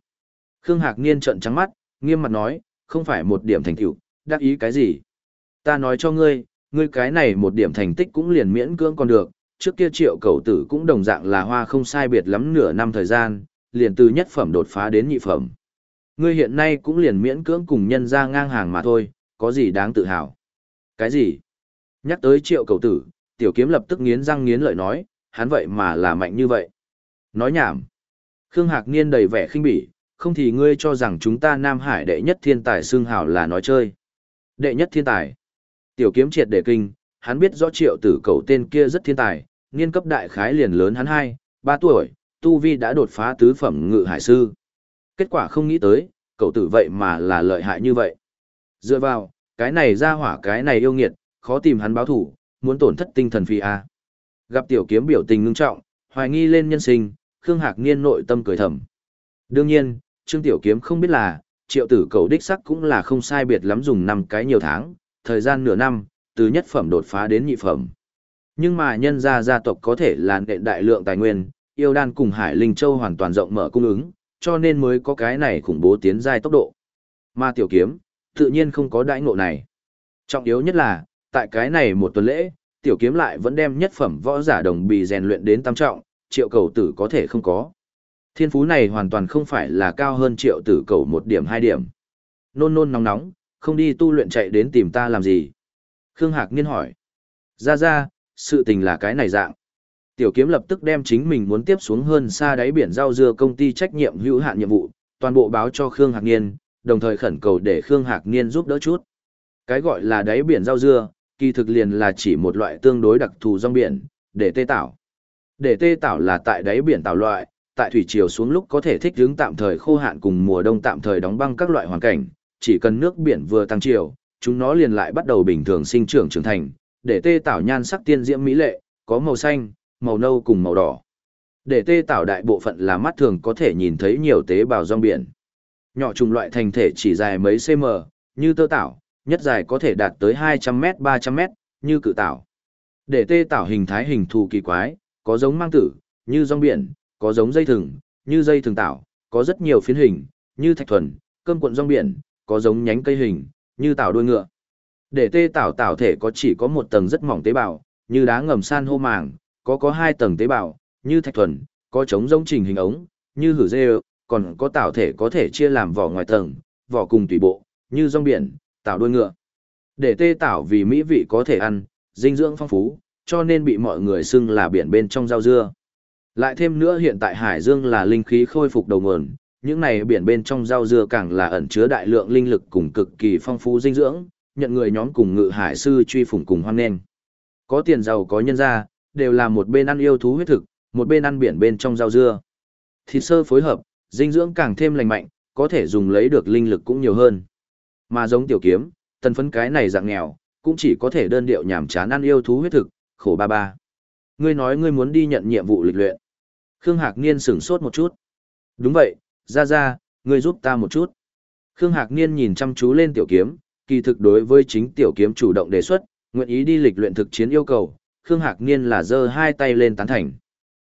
Khương Hạc Niên trợn trắng mắt, nghiêm mặt nói, không phải một điểm thành tựu, đắc ý cái gì? Ta nói cho ngươi, ngươi cái này một điểm thành tích cũng liền miễn cưỡng còn được, trước kia triệu cầu tử cũng đồng dạng là hoa không sai biệt lắm nửa năm thời gian, liền từ nhất phẩm đột phá đến nhị phẩm. Ngươi hiện nay cũng liền miễn cưỡng cùng nhân ra ngang hàng mà thôi, có gì đáng tự hào. Cái gì? Nhắc tới triệu cầu tử, tiểu kiếm lập tức nghiến răng nghiến lợi nói, hắn vậy mà là mạnh như vậy. Nói nhảm. Khương Hạc Niên đầy vẻ khinh bỉ, không thì ngươi cho rằng chúng ta Nam Hải đệ nhất thiên tài xương hào là nói chơi. Đệ nhất thiên tài. Tiểu kiếm triệt để kinh, hắn biết rõ triệu tử cầu tên kia rất thiên tài, niên cấp đại khái liền lớn hắn 2, 3 tuổi, Tu Vi đã đột phá tứ phẩm ngự hải sư. Kết quả không nghĩ tới, cậu tử vậy mà là lợi hại như vậy. Dựa vào, cái này ra hỏa cái này yêu nghiệt, khó tìm hắn báo thủ, muốn tổn thất tinh thần phi a. Gặp tiểu kiếm biểu tình ngưng trọng, hoài nghi lên nhân sinh, Khương Hạc Niên nội tâm cười thầm. Đương nhiên, Trương Tiểu Kiếm không biết là, triệu tử cầu đích sắc cũng là không sai biệt lắm dùng năm cái nhiều tháng, thời gian nửa năm, từ nhất phẩm đột phá đến nhị phẩm. Nhưng mà nhân gia gia tộc có thể là nện đại lượng tài nguyên, yêu đan cùng Hải Linh Châu hoàn toàn rộng mở cung ứng, cho nên mới có cái này khủng bố tiến giai tốc độ. Mà tiểu kiếm, tự nhiên không có đãi ngộ này. Trọng yếu nhất là, tại cái này một tuần lễ, tiểu kiếm lại vẫn đem nhất phẩm võ giả đồng bì rèn luyện đến tam trọng, triệu cầu tử có thể không có. Thiên phú này hoàn toàn không phải là cao hơn triệu tử cầu một điểm hai điểm. Nôn nôn nóng nóng, không đi tu luyện chạy đến tìm ta làm gì. Khương Hạc Niên hỏi. Ra ra, sự tình là cái này dạng. Tiểu kiếm lập tức đem chính mình muốn tiếp xuống hơn xa đáy biển rau dưa công ty trách nhiệm hữu hạn nhiệm vụ, toàn bộ báo cho Khương Hạc Niên, đồng thời khẩn cầu để Khương Hạc Niên giúp đỡ chút. Cái gọi là đáy biển rau dưa, kỳ thực liền là chỉ một loại tương đối đặc thù rong biển, để tê tảo. Để tê tảo là tại đáy biển tảo loại, tại thủy triều xuống lúc có thể thích ứng tạm thời khô hạn cùng mùa đông tạm thời đóng băng các loại hoàn cảnh, chỉ cần nước biển vừa tăng chiều, chúng nó liền lại bắt đầu bình thường sinh trưởng trưởng thành, để tê tảo nhan sắc tiên diễm mỹ lệ, có màu xanh, màu nâu cùng màu đỏ. Để tê tảo đại bộ phận là mắt thường có thể nhìn thấy nhiều tế bào rong biển. Nhỏ trùng loại thành thể chỉ dài mấy cm, như tơ tảo, nhất dài có thể đạt tới 200m 300m, như cự tảo. Để tê tảo hình thái hình thù kỳ quái, có giống mang tử, như rong biển, có giống dây thừng, như dây thừng tảo, có rất nhiều phiến hình, như thạch thuần, cơm cuộn rong biển, có giống nhánh cây hình, như tảo đuôi ngựa. Để tê tảo tảo thể có chỉ có một tầng rất mỏng tế bào, như đá ngầm san hô màng, có có hai tầng tế bào, như thạch thuần, có chống giống trình hình ống, như hử dê, còn có tảo thể có thể chia làm vỏ ngoài tầng, vỏ cùng tùy bộ, như rong biển, tảo đuôi ngựa. Để tê tảo vì mỹ vị có thể ăn, dinh dưỡng phong phú, cho nên bị mọi người xưng là biển bên trong rau dưa. Lại thêm nữa hiện tại Hải Dương là linh khí khôi phục đầu nguồn, những này biển bên trong rau dưa càng là ẩn chứa đại lượng linh lực cùng cực kỳ phong phú dinh dưỡng, nhận người nhóm cùng ngự hải sư truy phủng cùng hoan nghênh. Có tiền giàu có nhân gia, đều là một bên ăn yêu thú huyết thực, một bên ăn biển bên trong rau dưa. Thịt sơ phối hợp, dinh dưỡng càng thêm lành mạnh, có thể dùng lấy được linh lực cũng nhiều hơn. Mà giống tiểu kiếm, tần phấn cái này dạng nghèo, cũng chỉ có thể đơn điệu nhảm chán ăn yêu thú huyết thực, khổ ba ba. Ngươi nói ngươi muốn đi nhận nhiệm vụ lịch luyện. Khương Hạc Niên sửng sốt một chút. Đúng vậy, ra ra, ngươi giúp ta một chút. Khương Hạc Niên nhìn chăm chú lên tiểu kiếm, kỳ thực đối với chính tiểu kiếm chủ động đề xuất, nguyện ý đi lịch luyện thực chiến yêu cầu, Khương Hạc Niên là giơ hai tay lên tán thành.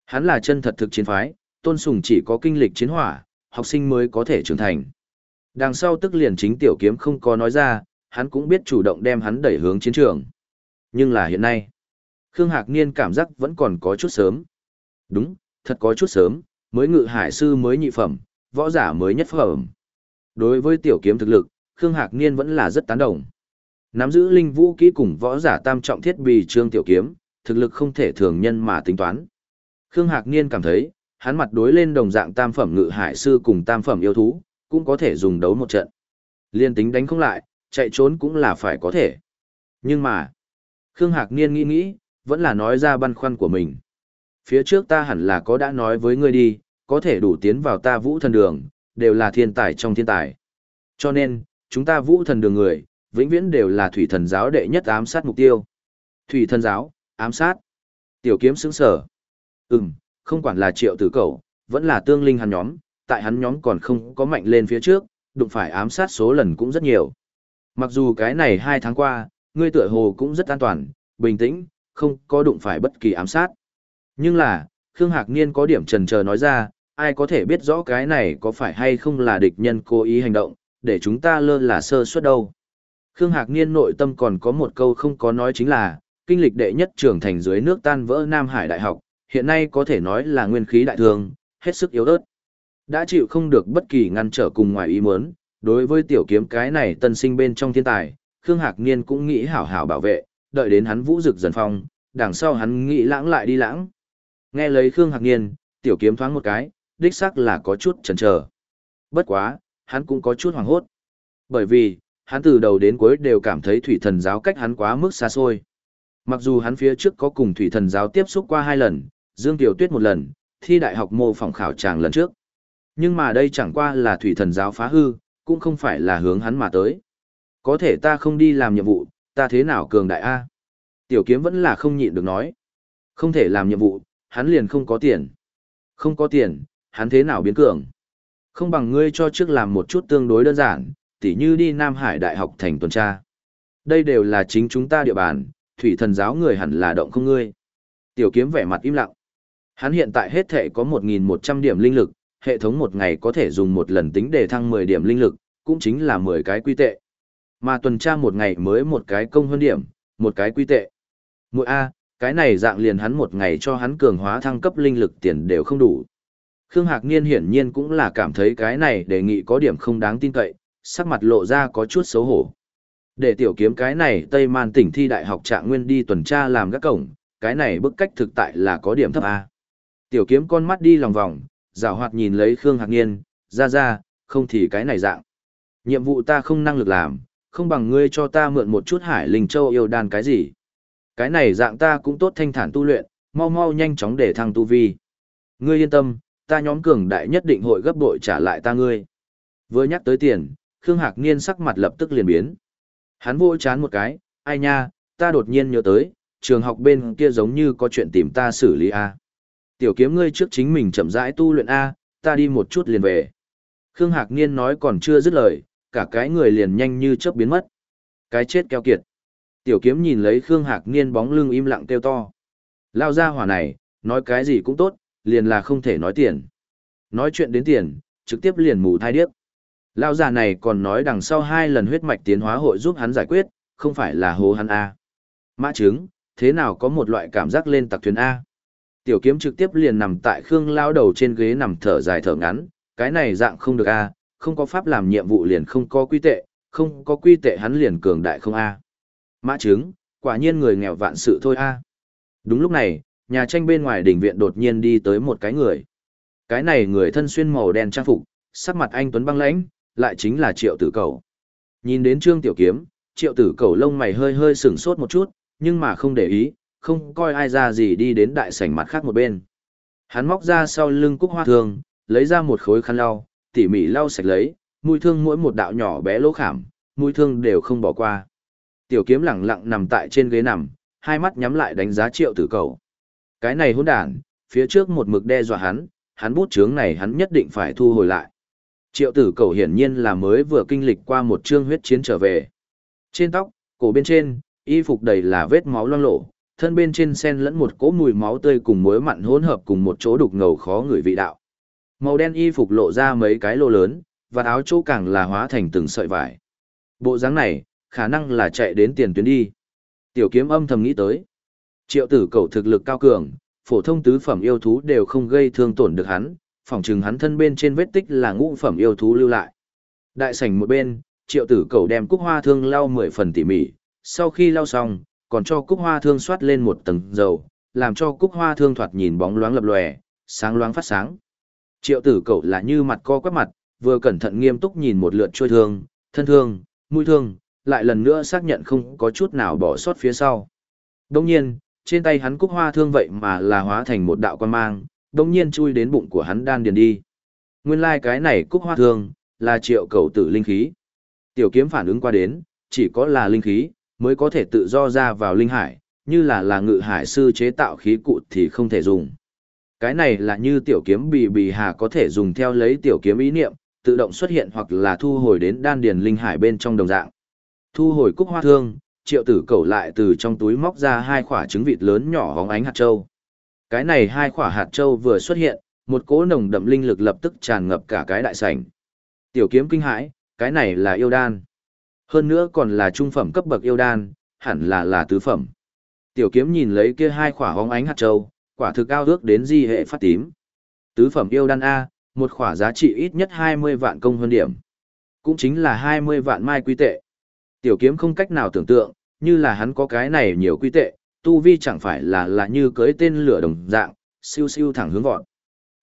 Hắn là chân thật thực chiến phái, tôn sùng chỉ có kinh lịch chiến hỏa, học sinh mới có thể trưởng thành. Đằng sau tức liền chính tiểu kiếm không có nói ra, hắn cũng biết chủ động đem hắn đẩy hướng chiến trường. Nhưng là hiện nay, Khương Hạc Niên cảm giác vẫn còn có chút sớm. Đúng, thật có chút sớm, mới ngự hải sư mới nhị phẩm, võ giả mới nhất phẩm. Đối với tiểu kiếm thực lực, Khương Hạc Niên vẫn là rất tán đồng. Nắm giữ linh vũ kỹ cùng võ giả tam trọng thiết bì trương tiểu kiếm, thực lực không thể thường nhân mà tính toán. Khương Hạc Niên cảm thấy, hắn mặt đối lên đồng dạng tam phẩm ngự hải sư cùng tam phẩm yêu thú, cũng có thể dùng đấu một trận. Liên tính đánh không lại, chạy trốn cũng là phải có thể. Nhưng mà, Khương Hạc Niên nghĩ nghĩ, vẫn là nói ra băn khoăn của mình. Phía trước ta hẳn là có đã nói với ngươi đi, có thể đủ tiến vào ta vũ thần đường, đều là thiên tài trong thiên tài. Cho nên, chúng ta vũ thần đường người, vĩnh viễn đều là thủy thần giáo đệ nhất ám sát mục tiêu. Thủy thần giáo, ám sát. Tiểu kiếm sững sở. Ừm, không quản là triệu tử cầu, vẫn là tương linh hắn nhóm, tại hắn nhóm còn không có mạnh lên phía trước, đụng phải ám sát số lần cũng rất nhiều. Mặc dù cái này hai tháng qua, ngươi tựa hồ cũng rất an toàn, bình tĩnh, không có đụng phải bất kỳ ám sát. Nhưng là, Khương Hạc Niên có điểm trần chờ nói ra, ai có thể biết rõ cái này có phải hay không là địch nhân cố ý hành động, để chúng ta lơ là sơ suất đâu. Khương Hạc Niên nội tâm còn có một câu không có nói chính là, kinh lịch đệ nhất trưởng thành dưới nước tan vỡ Nam Hải Đại học, hiện nay có thể nói là nguyên khí đại thường hết sức yếu ớt. Đã chịu không được bất kỳ ngăn trở cùng ngoài ý muốn, đối với tiểu kiếm cái này tân sinh bên trong thiên tài, Khương Hạc Niên cũng nghĩ hảo hảo bảo vệ, đợi đến hắn vũ rực dần phong, đằng sau hắn nghĩ lãng lại đi lãng. Nghe lấy Khương Hạc Niên, tiểu kiếm thoáng một cái, đích xác là có chút chần chờ. Bất quá, hắn cũng có chút hoảng hốt. Bởi vì, hắn từ đầu đến cuối đều cảm thấy thủy thần giáo cách hắn quá mức xa xôi. Mặc dù hắn phía trước có cùng thủy thần giáo tiếp xúc qua hai lần, Dương Tiểu Tuyết một lần, thi đại học mô phỏng khảo tràng lần trước. Nhưng mà đây chẳng qua là thủy thần giáo phá hư, cũng không phải là hướng hắn mà tới. Có thể ta không đi làm nhiệm vụ, ta thế nào cường đại A? Tiểu kiếm vẫn là không nhịn được nói. Không thể làm nhiệm vụ, hắn liền không có tiền. Không có tiền, hắn thế nào biến cường? Không bằng ngươi cho trước làm một chút tương đối đơn giản, tỉ như đi Nam Hải Đại học thành tuần tra. Đây đều là chính chúng ta địa bàn, thủy thần giáo người hẳn là động không ngươi. Tiểu kiếm vẻ mặt im lặng. Hắn hiện tại hết thể có 1.100 điểm linh lực, hệ thống một ngày có thể dùng một lần tính để thăng 10 điểm linh lực, cũng chính là 10 cái quy tệ. Mà tuần tra một ngày mới một cái công hơn điểm, một cái quy tệ. Mùi A, cái này dạng liền hắn một ngày cho hắn cường hóa thăng cấp linh lực tiền đều không đủ. Khương Hạc Niên hiển nhiên cũng là cảm thấy cái này đề nghị có điểm không đáng tin cậy, sắc mặt lộ ra có chút xấu hổ. Để tiểu kiếm cái này Tây Man tỉnh thi đại học trạng nguyên đi tuần tra làm các cổng, cái này bức cách thực tại là có điểm thấp A. Tiểu kiếm con mắt đi lòng vòng, rào hoạt nhìn lấy Khương Hạc Niên, ra ra, không thì cái này dạng. Nhiệm vụ ta không năng lực làm, không bằng ngươi cho ta mượn một chút hải linh châu yêu đan cái gì. Cái này dạng ta cũng tốt thanh thản tu luyện, mau mau nhanh chóng để thăng tu vi. Ngươi yên tâm, ta nhóm cường đại nhất định hội gấp bội trả lại ta ngươi. Vừa nhắc tới tiền, Khương Hạc Niên sắc mặt lập tức liền biến. Hắn vội chán một cái, ai nha, ta đột nhiên nhớ tới, trường học bên kia giống như có chuyện tìm ta xử lý A. Tiểu kiếm ngươi trước chính mình chậm rãi tu luyện A, ta đi một chút liền về. Khương Hạc Niên nói còn chưa dứt lời, cả cái người liền nhanh như chớp biến mất. Cái chết keo kiệt. Tiểu kiếm nhìn lấy Khương Hạc Niên bóng lưng im lặng kêu to. Lao ra hỏa này, nói cái gì cũng tốt, liền là không thể nói tiền. Nói chuyện đến tiền, trực tiếp liền mù thai điếc. Lão già này còn nói đằng sau hai lần huyết mạch tiến hóa hội giúp hắn giải quyết, không phải là hố hắn A. Mã trứng, thế nào có một loại cảm giác lên tặc thuyền A. Tiểu kiếm trực tiếp liền nằm tại Khương lao đầu trên ghế nằm thở dài thở ngắn, cái này dạng không được A, không có pháp làm nhiệm vụ liền không có quy tệ, không có quy tệ hắn liền cường đại không A. Mã trứng, quả nhiên người nghèo vạn sự thôi A. Đúng lúc này, nhà tranh bên ngoài đỉnh viện đột nhiên đi tới một cái người. Cái này người thân xuyên màu đen trang phục, sắc mặt anh tuấn băng lãnh, lại chính là Triệu Tử Cầu. Nhìn đến Trương Tiểu Kiếm, Triệu Tử Cầu lông mày hơi hơi sửng sốt một chút, nhưng mà không để ý, không coi ai ra gì đi đến đại sảnh mặt khác một bên. Hắn móc ra sau lưng cúc hoa thường, lấy ra một khối khăn lau, tỉ mỉ lau sạch lấy, mũi thương mỗi một đạo nhỏ bé lỗ khảm, mũi thương đều không bỏ qua. Tiểu kiếm lẳng lặng nằm tại trên ghế nằm, hai mắt nhắm lại đánh giá triệu tử cầu. Cái này hỗn đản, phía trước một mực đe dọa hắn, hắn bút chướng này hắn nhất định phải thu hồi lại. Triệu tử cầu hiển nhiên là mới vừa kinh lịch qua một chương huyết chiến trở về. Trên tóc, cổ bên trên, y phục đầy là vết máu loang lổ, thân bên trên sen lẫn một cỗ mùi máu tươi cùng muối mặn hỗn hợp cùng một chỗ đục ngầu khó ngửi vị đạo. Màu đen y phục lộ ra mấy cái lô lớn, và áo chỗ càng là hóa thành từng sợi vải. Bộ dáng này, khả năng là chạy đến tiền tuyến đi. Tiểu kiếm âm thầm nghĩ tới. Triệu tử cầu thực lực cao cường, phổ thông tứ phẩm yêu thú đều không gây thương tổn được hắn, phỏng chừng hắn thân bên trên vết tích là ngũ phẩm yêu thú lưu lại. Đại sảnh một bên, triệu tử cầu đem cúc hoa thương lau mười phần tỉ mỉ, sau khi lau xong, còn cho cúc hoa thương soát lên một tầng dầu, làm cho cúc hoa thương thoạt nhìn bóng loáng lập lòe, sáng loáng phát sáng. Triệu tử cầu là như mặt co quắp mặt, vừa cẩn thận nghiêm túc nhìn một lượt trôi thương, thân thương, mũi thương, lại lần nữa xác nhận không có chút nào bỏ sót phía sau. Đồng nhiên, trên tay hắn cúc hoa thương vậy mà là hóa thành một đạo quan mang, đồng nhiên chui đến bụng của hắn đan điền đi. Nguyên lai like cái này cúc hoa thương, là triệu cầu tử linh khí. Tiểu kiếm phản ứng qua đến, chỉ có là linh khí, mới có thể tự do ra vào linh hải, như là là ngự hải sư chế tạo khí cụ thì không thể dùng. Cái này là như tiểu kiếm bì bì hà có thể dùng theo lấy tiểu kiếm ý niệm, tự động xuất hiện hoặc là thu hồi đến đan điền linh hải bên trong đồng dạng. Thu hồi cúc hoa thương, triệu tử cầu lại từ trong túi móc ra hai quả trứng vịt lớn nhỏ hóng ánh hạt châu. Cái này hai quả hạt châu vừa xuất hiện, một cỗ nồng đậm linh lực lập tức tràn ngập cả cái đại sảnh. Tiểu kiếm kinh hãi, cái này là yêu đan. Hơn nữa còn là trung phẩm cấp bậc yêu đan, hẳn là là tứ phẩm. Tiểu kiếm nhìn lấy kia hai quả hóng ánh hạt châu, quả thực cao ước đến di hệ phát tím. Tứ phẩm yêu đan A, một quả giá trị ít nhất 20 vạn công hơn điểm. Cũng chính là 20 vạn mai quy tệ. Tiểu kiếm không cách nào tưởng tượng, như là hắn có cái này nhiều quy tệ, tu vi chẳng phải là là như cưới tên lửa đồng dạng, siêu siêu thẳng hướng vọt.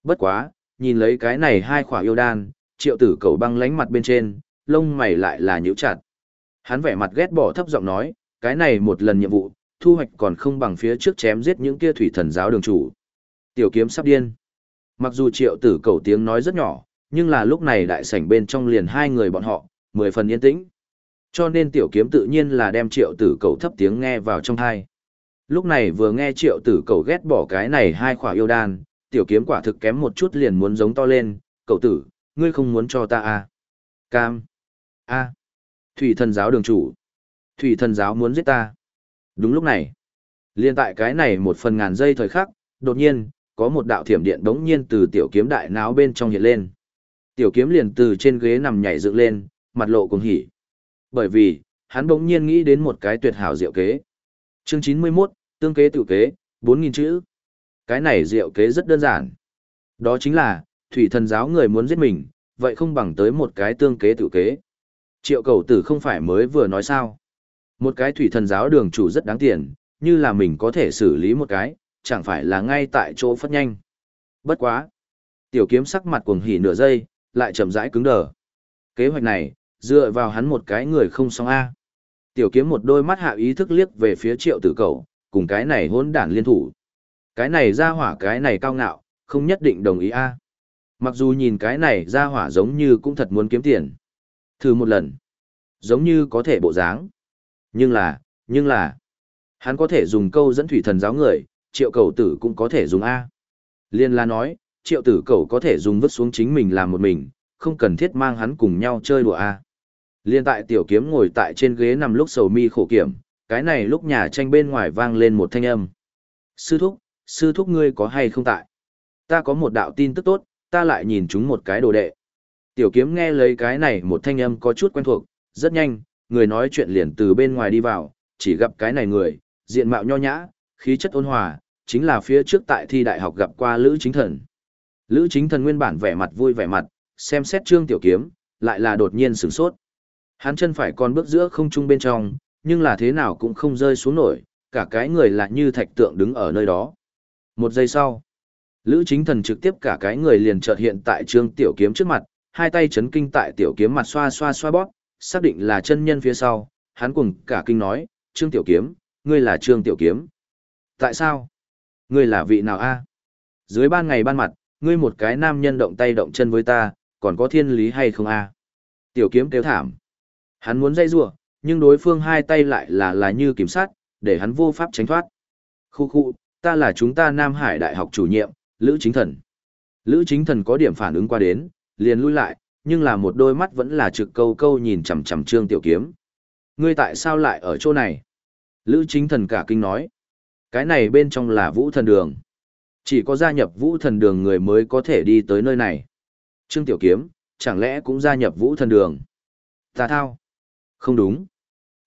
Bất quá, nhìn lấy cái này hai khỏa yêu đan, triệu tử cầu băng lánh mặt bên trên, lông mày lại là nhíu chặt. Hắn vẻ mặt ghét bỏ thấp giọng nói, cái này một lần nhiệm vụ, thu hoạch còn không bằng phía trước chém giết những kia thủy thần giáo đường chủ. Tiểu kiếm sắp điên. Mặc dù triệu tử cầu tiếng nói rất nhỏ, nhưng là lúc này đại sảnh bên trong liền hai người bọn họ, mười phần yên tĩnh. Cho nên tiểu kiếm tự nhiên là đem triệu tử cầu thấp tiếng nghe vào trong thai. Lúc này vừa nghe triệu tử cầu ghét bỏ cái này hai khỏa yêu đan, tiểu kiếm quả thực kém một chút liền muốn giống to lên, cậu tử, ngươi không muốn cho ta à? Cam. a Thủy thần giáo đường chủ. Thủy thần giáo muốn giết ta. Đúng lúc này, liên tại cái này một phần ngàn giây thời khắc, đột nhiên, có một đạo thiểm điện đống nhiên từ tiểu kiếm đại náo bên trong hiện lên. Tiểu kiếm liền từ trên ghế nằm nhảy dựng lên, mặt lộ cùng hỉ. Bởi vì, hắn bỗng nhiên nghĩ đến một cái tuyệt hảo diệu kế. Chương 91, tương kế tự kế, 4.000 chữ. Cái này diệu kế rất đơn giản. Đó chính là, thủy thần giáo người muốn giết mình, vậy không bằng tới một cái tương kế tự kế. Triệu cầu tử không phải mới vừa nói sao. Một cái thủy thần giáo đường chủ rất đáng tiền, như là mình có thể xử lý một cái, chẳng phải là ngay tại chỗ phát nhanh. Bất quá. Tiểu kiếm sắc mặt cuồng hỉ nửa giây, lại chậm rãi cứng đờ. Kế hoạch này, dựa vào hắn một cái người không xong A. Tiểu kiếm một đôi mắt hạ ý thức liếc về phía triệu tử cầu, cùng cái này hỗn đản liên thủ. Cái này ra hỏa cái này cao ngạo, không nhất định đồng ý A. Mặc dù nhìn cái này ra hỏa giống như cũng thật muốn kiếm tiền. Thử một lần. Giống như có thể bộ dáng. Nhưng là, nhưng là, hắn có thể dùng câu dẫn thủy thần giáo người, triệu cầu tử cũng có thể dùng A. Liên la nói, triệu tử cầu có thể dùng vứt xuống chính mình làm một mình, không cần thiết mang hắn cùng nhau chơi đùa A. Liên tại tiểu kiếm ngồi tại trên ghế nằm lúc sầu mi khổ kiểm, cái này lúc nhà tranh bên ngoài vang lên một thanh âm. Sư thúc, sư thúc ngươi có hay không tại? Ta có một đạo tin tức tốt, ta lại nhìn chúng một cái đồ đệ. Tiểu kiếm nghe lấy cái này một thanh âm có chút quen thuộc, rất nhanh, người nói chuyện liền từ bên ngoài đi vào, chỉ gặp cái này người, diện mạo nho nhã, khí chất ôn hòa, chính là phía trước tại thi đại học gặp qua Lữ Chính Thần. Lữ Chính Thần nguyên bản vẻ mặt vui vẻ mặt, xem xét Trương Tiểu Kiếm, lại là đột nhiên sửng sốt. Hắn chân phải còn bước giữa không trung bên trong, nhưng là thế nào cũng không rơi xuống nổi, cả cái người lại như thạch tượng đứng ở nơi đó. Một giây sau, Lữ Chính Thần trực tiếp cả cái người liền chợt hiện tại Trương Tiểu Kiếm trước mặt, hai tay chấn kinh tại Tiểu Kiếm mặt xoa xoa xoa bóp, xác định là chân nhân phía sau, hắn cùng cả kinh nói, Trương Tiểu Kiếm, ngươi là Trương Tiểu Kiếm. Tại sao? Ngươi là vị nào a? Dưới ban ngày ban mặt, ngươi một cái nam nhân động tay động chân với ta, còn có thiên lý hay không a? Tiểu Kiếm kêu thảm. Hắn muốn dây rủa, nhưng đối phương hai tay lại là là như kiểm sát, để hắn vô pháp tránh thoát. Khu khu, ta là chúng ta Nam Hải Đại học chủ nhiệm, Lữ Chính Thần. Lữ Chính Thần có điểm phản ứng qua đến, liền lui lại, nhưng là một đôi mắt vẫn là trực câu câu nhìn chằm chằm Trương Tiểu Kiếm. Ngươi tại sao lại ở chỗ này? Lữ Chính Thần cả kinh nói. Cái này bên trong là Vũ Thần Đường. Chỉ có gia nhập Vũ Thần Đường người mới có thể đi tới nơi này. Trương Tiểu Kiếm, chẳng lẽ cũng gia nhập Vũ Thần Đường? Ta thao. Không đúng.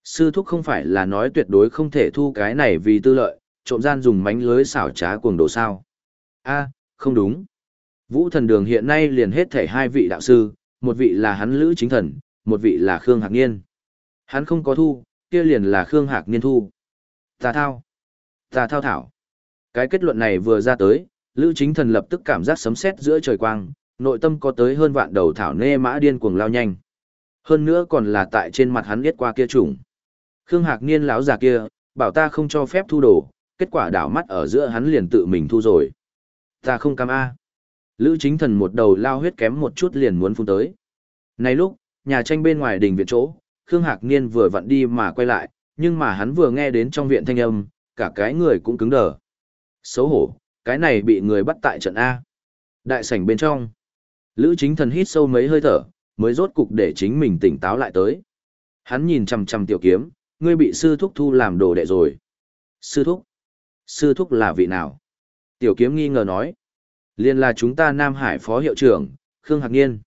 Sư thúc không phải là nói tuyệt đối không thể thu cái này vì tư lợi, trộm gian dùng mánh lưới xảo trá cuồng đồ sao. a không đúng. Vũ thần đường hiện nay liền hết thể hai vị đạo sư, một vị là hắn lữ chính thần, một vị là Khương Hạc Niên. Hắn không có thu, kia liền là Khương Hạc Niên thu. tà thao. tà thao thảo. Cái kết luận này vừa ra tới, lữ chính thần lập tức cảm giác sấm sét giữa trời quang, nội tâm có tới hơn vạn đầu thảo nê mã điên cuồng lao nhanh. Hơn nữa còn là tại trên mặt hắn biết qua kia trùng. Khương Hạc Niên lão già kia, bảo ta không cho phép thu đồ, kết quả đảo mắt ở giữa hắn liền tự mình thu rồi. Ta không cam A. Lữ chính thần một đầu lao huyết kém một chút liền muốn phun tới. Này lúc, nhà tranh bên ngoài đình viện chỗ, Khương Hạc Niên vừa vặn đi mà quay lại, nhưng mà hắn vừa nghe đến trong viện thanh âm, cả cái người cũng cứng đờ. Xấu hổ, cái này bị người bắt tại trận A. Đại sảnh bên trong. Lữ chính thần hít sâu mấy hơi thở, mới rốt cục để chính mình tỉnh táo lại tới. Hắn nhìn chằm chằm tiểu kiếm, ngươi bị sư thúc thu làm đồ đệ rồi. Sư thúc? Sư thúc là vị nào? Tiểu kiếm nghi ngờ nói. Liên là chúng ta Nam Hải phó hiệu trưởng, Khương Hạc Niên.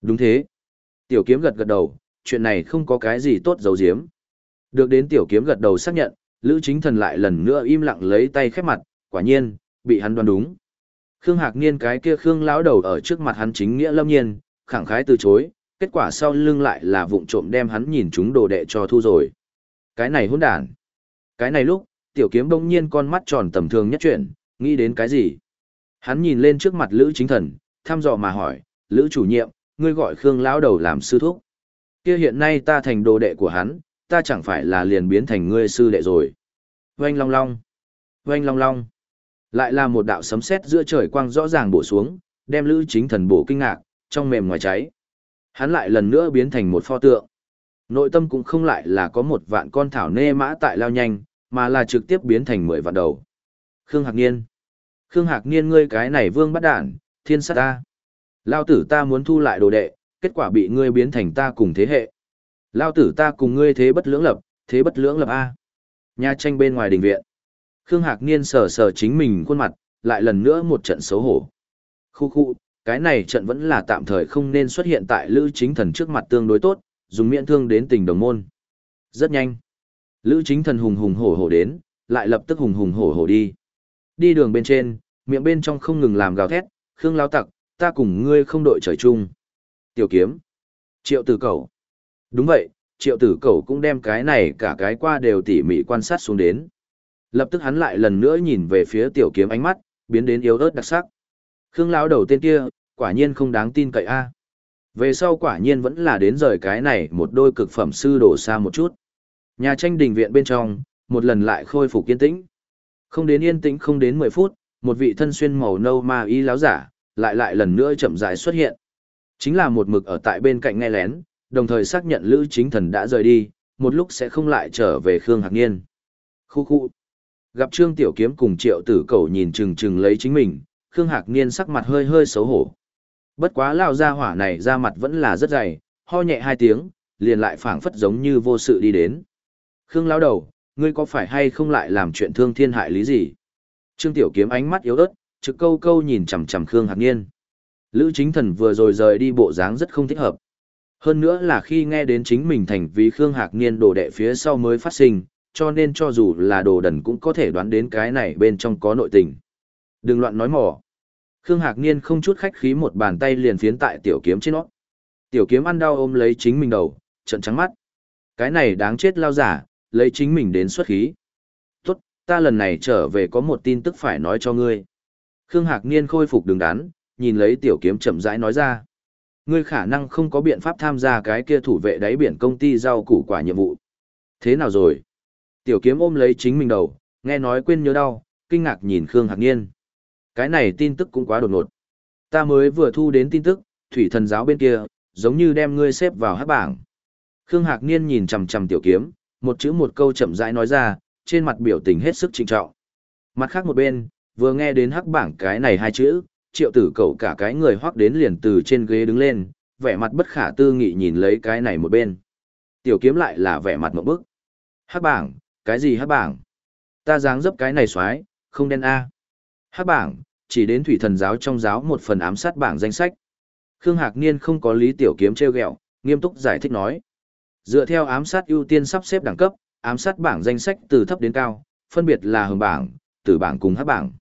Đúng thế. Tiểu kiếm gật gật đầu, chuyện này không có cái gì tốt giấu giếm. Được đến tiểu kiếm gật đầu xác nhận, Lữ Chính Thần lại lần nữa im lặng lấy tay khép mặt, quả nhiên, bị hắn đoán đúng. Khương Hạc Niên cái kia Khương lão đầu ở trước mặt hắn chính nghĩa lâm nhiên, khẳng khái từ chối, kết quả sau lưng lại là vụng trộm đem hắn nhìn chúng đồ đệ cho thu rồi. Cái này hỗn đản. Cái này lúc, tiểu kiếm bỗng nhiên con mắt tròn tầm thường nhất chuyện, nghĩ đến cái gì? Hắn nhìn lên trước mặt Lữ Chính Thần, thăm dò mà hỏi, Lữ chủ nhiệm, ngươi gọi Khương lão đầu làm sư thúc. Kia hiện nay ta thành đồ đệ của hắn, ta chẳng phải là liền biến thành ngươi sư đệ rồi. Oanh long long. Oanh long long. Lại là một đạo sấm sét giữa trời quang rõ ràng bổ xuống, đem Lữ Chính Thần bổ kinh ngạc, trong mềm ngoài cháy. Hắn lại lần nữa biến thành một pho tượng. Nội tâm cũng không lại là có một vạn con thảo nê mã tại lao nhanh, mà là trực tiếp biến thành mười vạn đầu. Khương Hạc Niên. Khương Hạc Niên ngươi cái này vương bắt đản, thiên sát ta. Lao tử ta muốn thu lại đồ đệ, kết quả bị ngươi biến thành ta cùng thế hệ. Lao tử ta cùng ngươi thế bất lưỡng lập, thế bất lưỡng lập A. Nhà tranh bên ngoài đình viện. Khương Hạc Niên sờ sờ chính mình khuôn mặt, lại lần nữa một trận xấu hổ. Khu khu, cái này trận vẫn là tạm thời không nên xuất hiện tại Lữ Chính Thần trước mặt tương đối tốt, dùng miễn thương đến tình đồng môn. Rất nhanh. Lữ Chính Thần hùng hùng hổ hổ đến, lại lập tức hùng hùng hổ hổ đi. Đi đường bên trên, miệng bên trong không ngừng làm gào thét, Khương lao tặc, ta cùng ngươi không đội trời chung. Tiểu kiếm. Triệu tử cầu. Đúng vậy, triệu tử cầu cũng đem cái này cả cái qua đều tỉ mỉ quan sát xuống đến. Lập tức hắn lại lần nữa nhìn về phía tiểu kiếm ánh mắt, biến đến yếu ớt đặc sắc. Khương lão đầu tên kia, quả nhiên không đáng tin cậy a. Về sau quả nhiên vẫn là đến rời cái này một đôi cực phẩm sư đổ xa một chút. Nhà tranh đình viện bên trong, một lần lại khôi phục yên tĩnh. Không đến yên tĩnh không đến 10 phút, một vị thân xuyên màu nâu ma y láo giả, lại lại lần nữa chậm rãi xuất hiện. Chính là một mực ở tại bên cạnh nghe lén, đồng thời xác nhận Lữ Chính Thần đã rời đi, một lúc sẽ không lại trở về Khương Hạc Niên. Khu khu. Gặp Trương Tiểu Kiếm cùng Triệu Tử Cầu nhìn chừng chừng lấy chính mình, Khương Hạc Niên sắc mặt hơi hơi xấu hổ. Bất quá lao ra hỏa này ra mặt vẫn là rất dày, ho nhẹ hai tiếng, liền lại phảng phất giống như vô sự đi đến. Khương lao đầu, ngươi có phải hay không lại làm chuyện thương thiên hại lý gì? Trương Tiểu Kiếm ánh mắt yếu ớt, trực câu câu nhìn chằm chằm Khương Hạc Niên. Lữ Chính Thần vừa rồi rời đi bộ dáng rất không thích hợp. Hơn nữa là khi nghe đến chính mình thành vì Khương Hạc Niên đồ đệ phía sau mới phát sinh, cho nên cho dù là đồ đần cũng có thể đoán đến cái này bên trong có nội tình. Đừng loạn nói mỏ. Khương Hạc Niên không chút khách khí một bàn tay liền phiến tại tiểu kiếm trên nó. Tiểu kiếm ăn đau ôm lấy chính mình đầu, trận trắng mắt. Cái này đáng chết lao giả, lấy chính mình đến xuất khí. Tốt, ta lần này trở về có một tin tức phải nói cho ngươi. Khương Hạc Niên khôi phục đứng đắn, nhìn lấy tiểu kiếm chậm rãi nói ra. Ngươi khả năng không có biện pháp tham gia cái kia thủ vệ đáy biển công ty rau củ quả nhiệm vụ. Thế nào rồi? Tiểu kiếm ôm lấy chính mình đầu, nghe nói quên nhớ đau, kinh ngạc nhìn Khương Hạc Niên. Cái này tin tức cũng quá đột ngột. Ta mới vừa thu đến tin tức, thủy thần giáo bên kia, giống như đem ngươi xếp vào hát bảng. Khương Hạc Niên nhìn chằm chằm tiểu kiếm, một chữ một câu chậm rãi nói ra, trên mặt biểu tình hết sức trịnh trọng. Mặt khác một bên, vừa nghe đến hắc bảng cái này hai chữ, triệu tử cậu cả cái người hoắc đến liền từ trên ghế đứng lên, vẻ mặt bất khả tư nghị nhìn lấy cái này một bên. Tiểu kiếm lại là vẻ mặt một bức. Hắc bảng, cái gì hắc bảng? Ta dáng dấp cái này xoái, không đen A. Hắc bảng, chỉ đến thủy thần giáo trong giáo một phần ám sát bảng danh sách. Khương Hạc Niên không có lý tiểu kiếm treo gẹo, nghiêm túc giải thích nói. Dựa theo ám sát ưu tiên sắp xếp đẳng cấp, ám sát bảng danh sách từ thấp đến cao, phân biệt là hồng bảng, tử bảng cùng hắc bảng.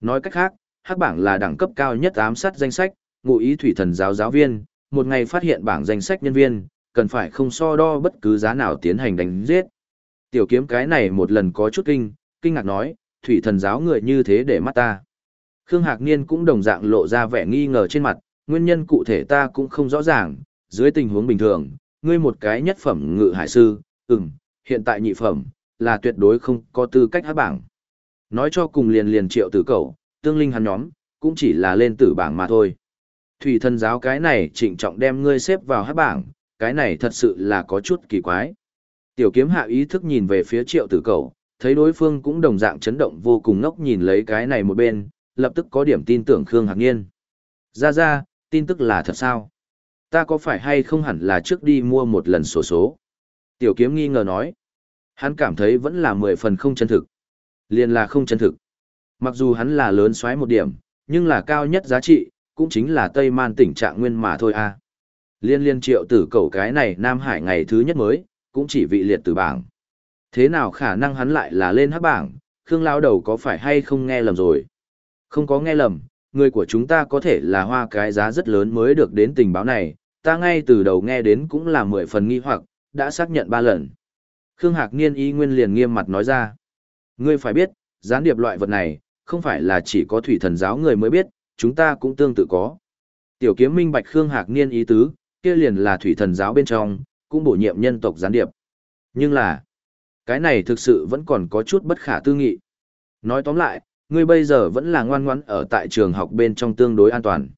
Nói cách khác, hắc bảng là đẳng cấp cao nhất ám sát danh sách, ngụ ý thủy thần giáo giáo viên, một ngày phát hiện bảng danh sách nhân viên, cần phải không so đo bất cứ giá nào tiến hành đánh giết. Tiểu kiếm cái này một lần có chút kinh, kinh ngạc nói, thủy thần giáo người như thế để mắt ta. Khương Hạc Niên cũng đồng dạng lộ ra vẻ nghi ngờ trên mặt, nguyên nhân cụ thể ta cũng không rõ ràng, dưới tình huống bình thường, ngươi một cái nhất phẩm ngự hải sư, ừm, hiện tại nhị phẩm, là tuyệt đối không có tư cách hát bảng. Nói cho cùng liền liền triệu tử cầu, tương linh hắn nhóm, cũng chỉ là lên tử bảng mà thôi. Thủy thần giáo cái này trịnh trọng đem ngươi xếp vào hát bảng, cái này thật sự là có chút kỳ quái. Tiểu kiếm hạ ý thức nhìn về phía triệu tử cầu, thấy đối phương cũng đồng dạng chấn động vô cùng ngốc nhìn lấy cái này một bên, lập tức có điểm tin tưởng Khương Hạc Niên. Ra ra, tin tức là thật sao? Ta có phải hay không hẳn là trước đi mua một lần sổ số, số? Tiểu kiếm nghi ngờ nói. Hắn cảm thấy vẫn là mười phần không chân thực. Liền là không chân thực. Mặc dù hắn là lớn xoáy một điểm, nhưng là cao nhất giá trị, cũng chính là Tây Man tỉnh trạng nguyên mà thôi a. Liên liên triệu tử cầu cái này Nam Hải ngày thứ nhất mới, cũng chỉ vị liệt từ bảng. Thế nào khả năng hắn lại là lên hắc bảng, Khương Lao Đầu có phải hay không nghe lầm rồi? Không có nghe lầm, người của chúng ta có thể là hoa cái giá rất lớn mới được đến tình báo này, ta ngay từ đầu nghe đến cũng là mười phần nghi hoặc, đã xác nhận ba lần. Khương Hạc Niên ý nguyên liền nghiêm mặt nói ra. Ngươi phải biết, gián điệp loại vật này, không phải là chỉ có thủy thần giáo người mới biết, chúng ta cũng tương tự có. Tiểu kiếm minh bạch Khương Hạc Niên ý tứ, kia liền là thủy thần giáo bên trong, cũng bổ nhiệm nhân tộc gián điệp. Nhưng là, cái này thực sự vẫn còn có chút bất khả tư nghị. Nói tóm lại, ngươi bây giờ vẫn là ngoan ngoãn ở tại trường học bên trong tương đối an toàn.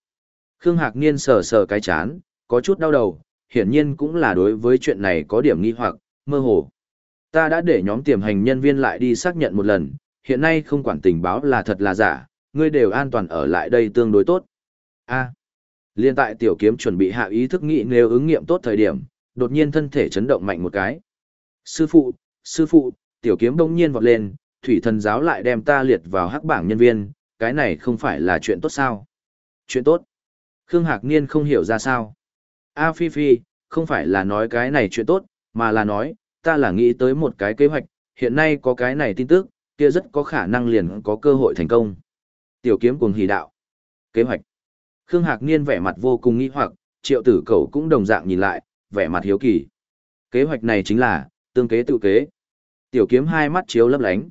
Khương Hạc Niên sờ sờ cái chán, có chút đau đầu, hiển nhiên cũng là đối với chuyện này có điểm nghi hoặc, mơ hồ. Ta đã để nhóm tiềm hành nhân viên lại đi xác nhận một lần, hiện nay không quản tình báo là thật là giả, ngươi đều an toàn ở lại đây tương đối tốt. A. liên tại tiểu kiếm chuẩn bị hạ ý thức nghĩ nếu ứng nghiệm tốt thời điểm, đột nhiên thân thể chấn động mạnh một cái. Sư phụ, sư phụ, tiểu kiếm đông nhiên vọt lên, thủy thần giáo lại đem ta liệt vào hắc bảng nhân viên, cái này không phải là chuyện tốt sao? Chuyện tốt? Khương Hạc Niên không hiểu ra sao. A Phi Phi, không phải là nói cái này chuyện tốt, mà là nói, ta là nghĩ tới một cái kế hoạch, hiện nay có cái này tin tức, kia rất có khả năng liền có cơ hội thành công. Tiểu kiếm cuồng hỉ đạo. Kế hoạch. Khương Hạc Niên vẻ mặt vô cùng nghi hoặc, triệu tử cầu cũng đồng dạng nhìn lại, vẻ mặt hiếu kỳ. Kế hoạch này chính là, tương kế tự kế. Tiểu kiếm hai mắt chiếu lấp lánh.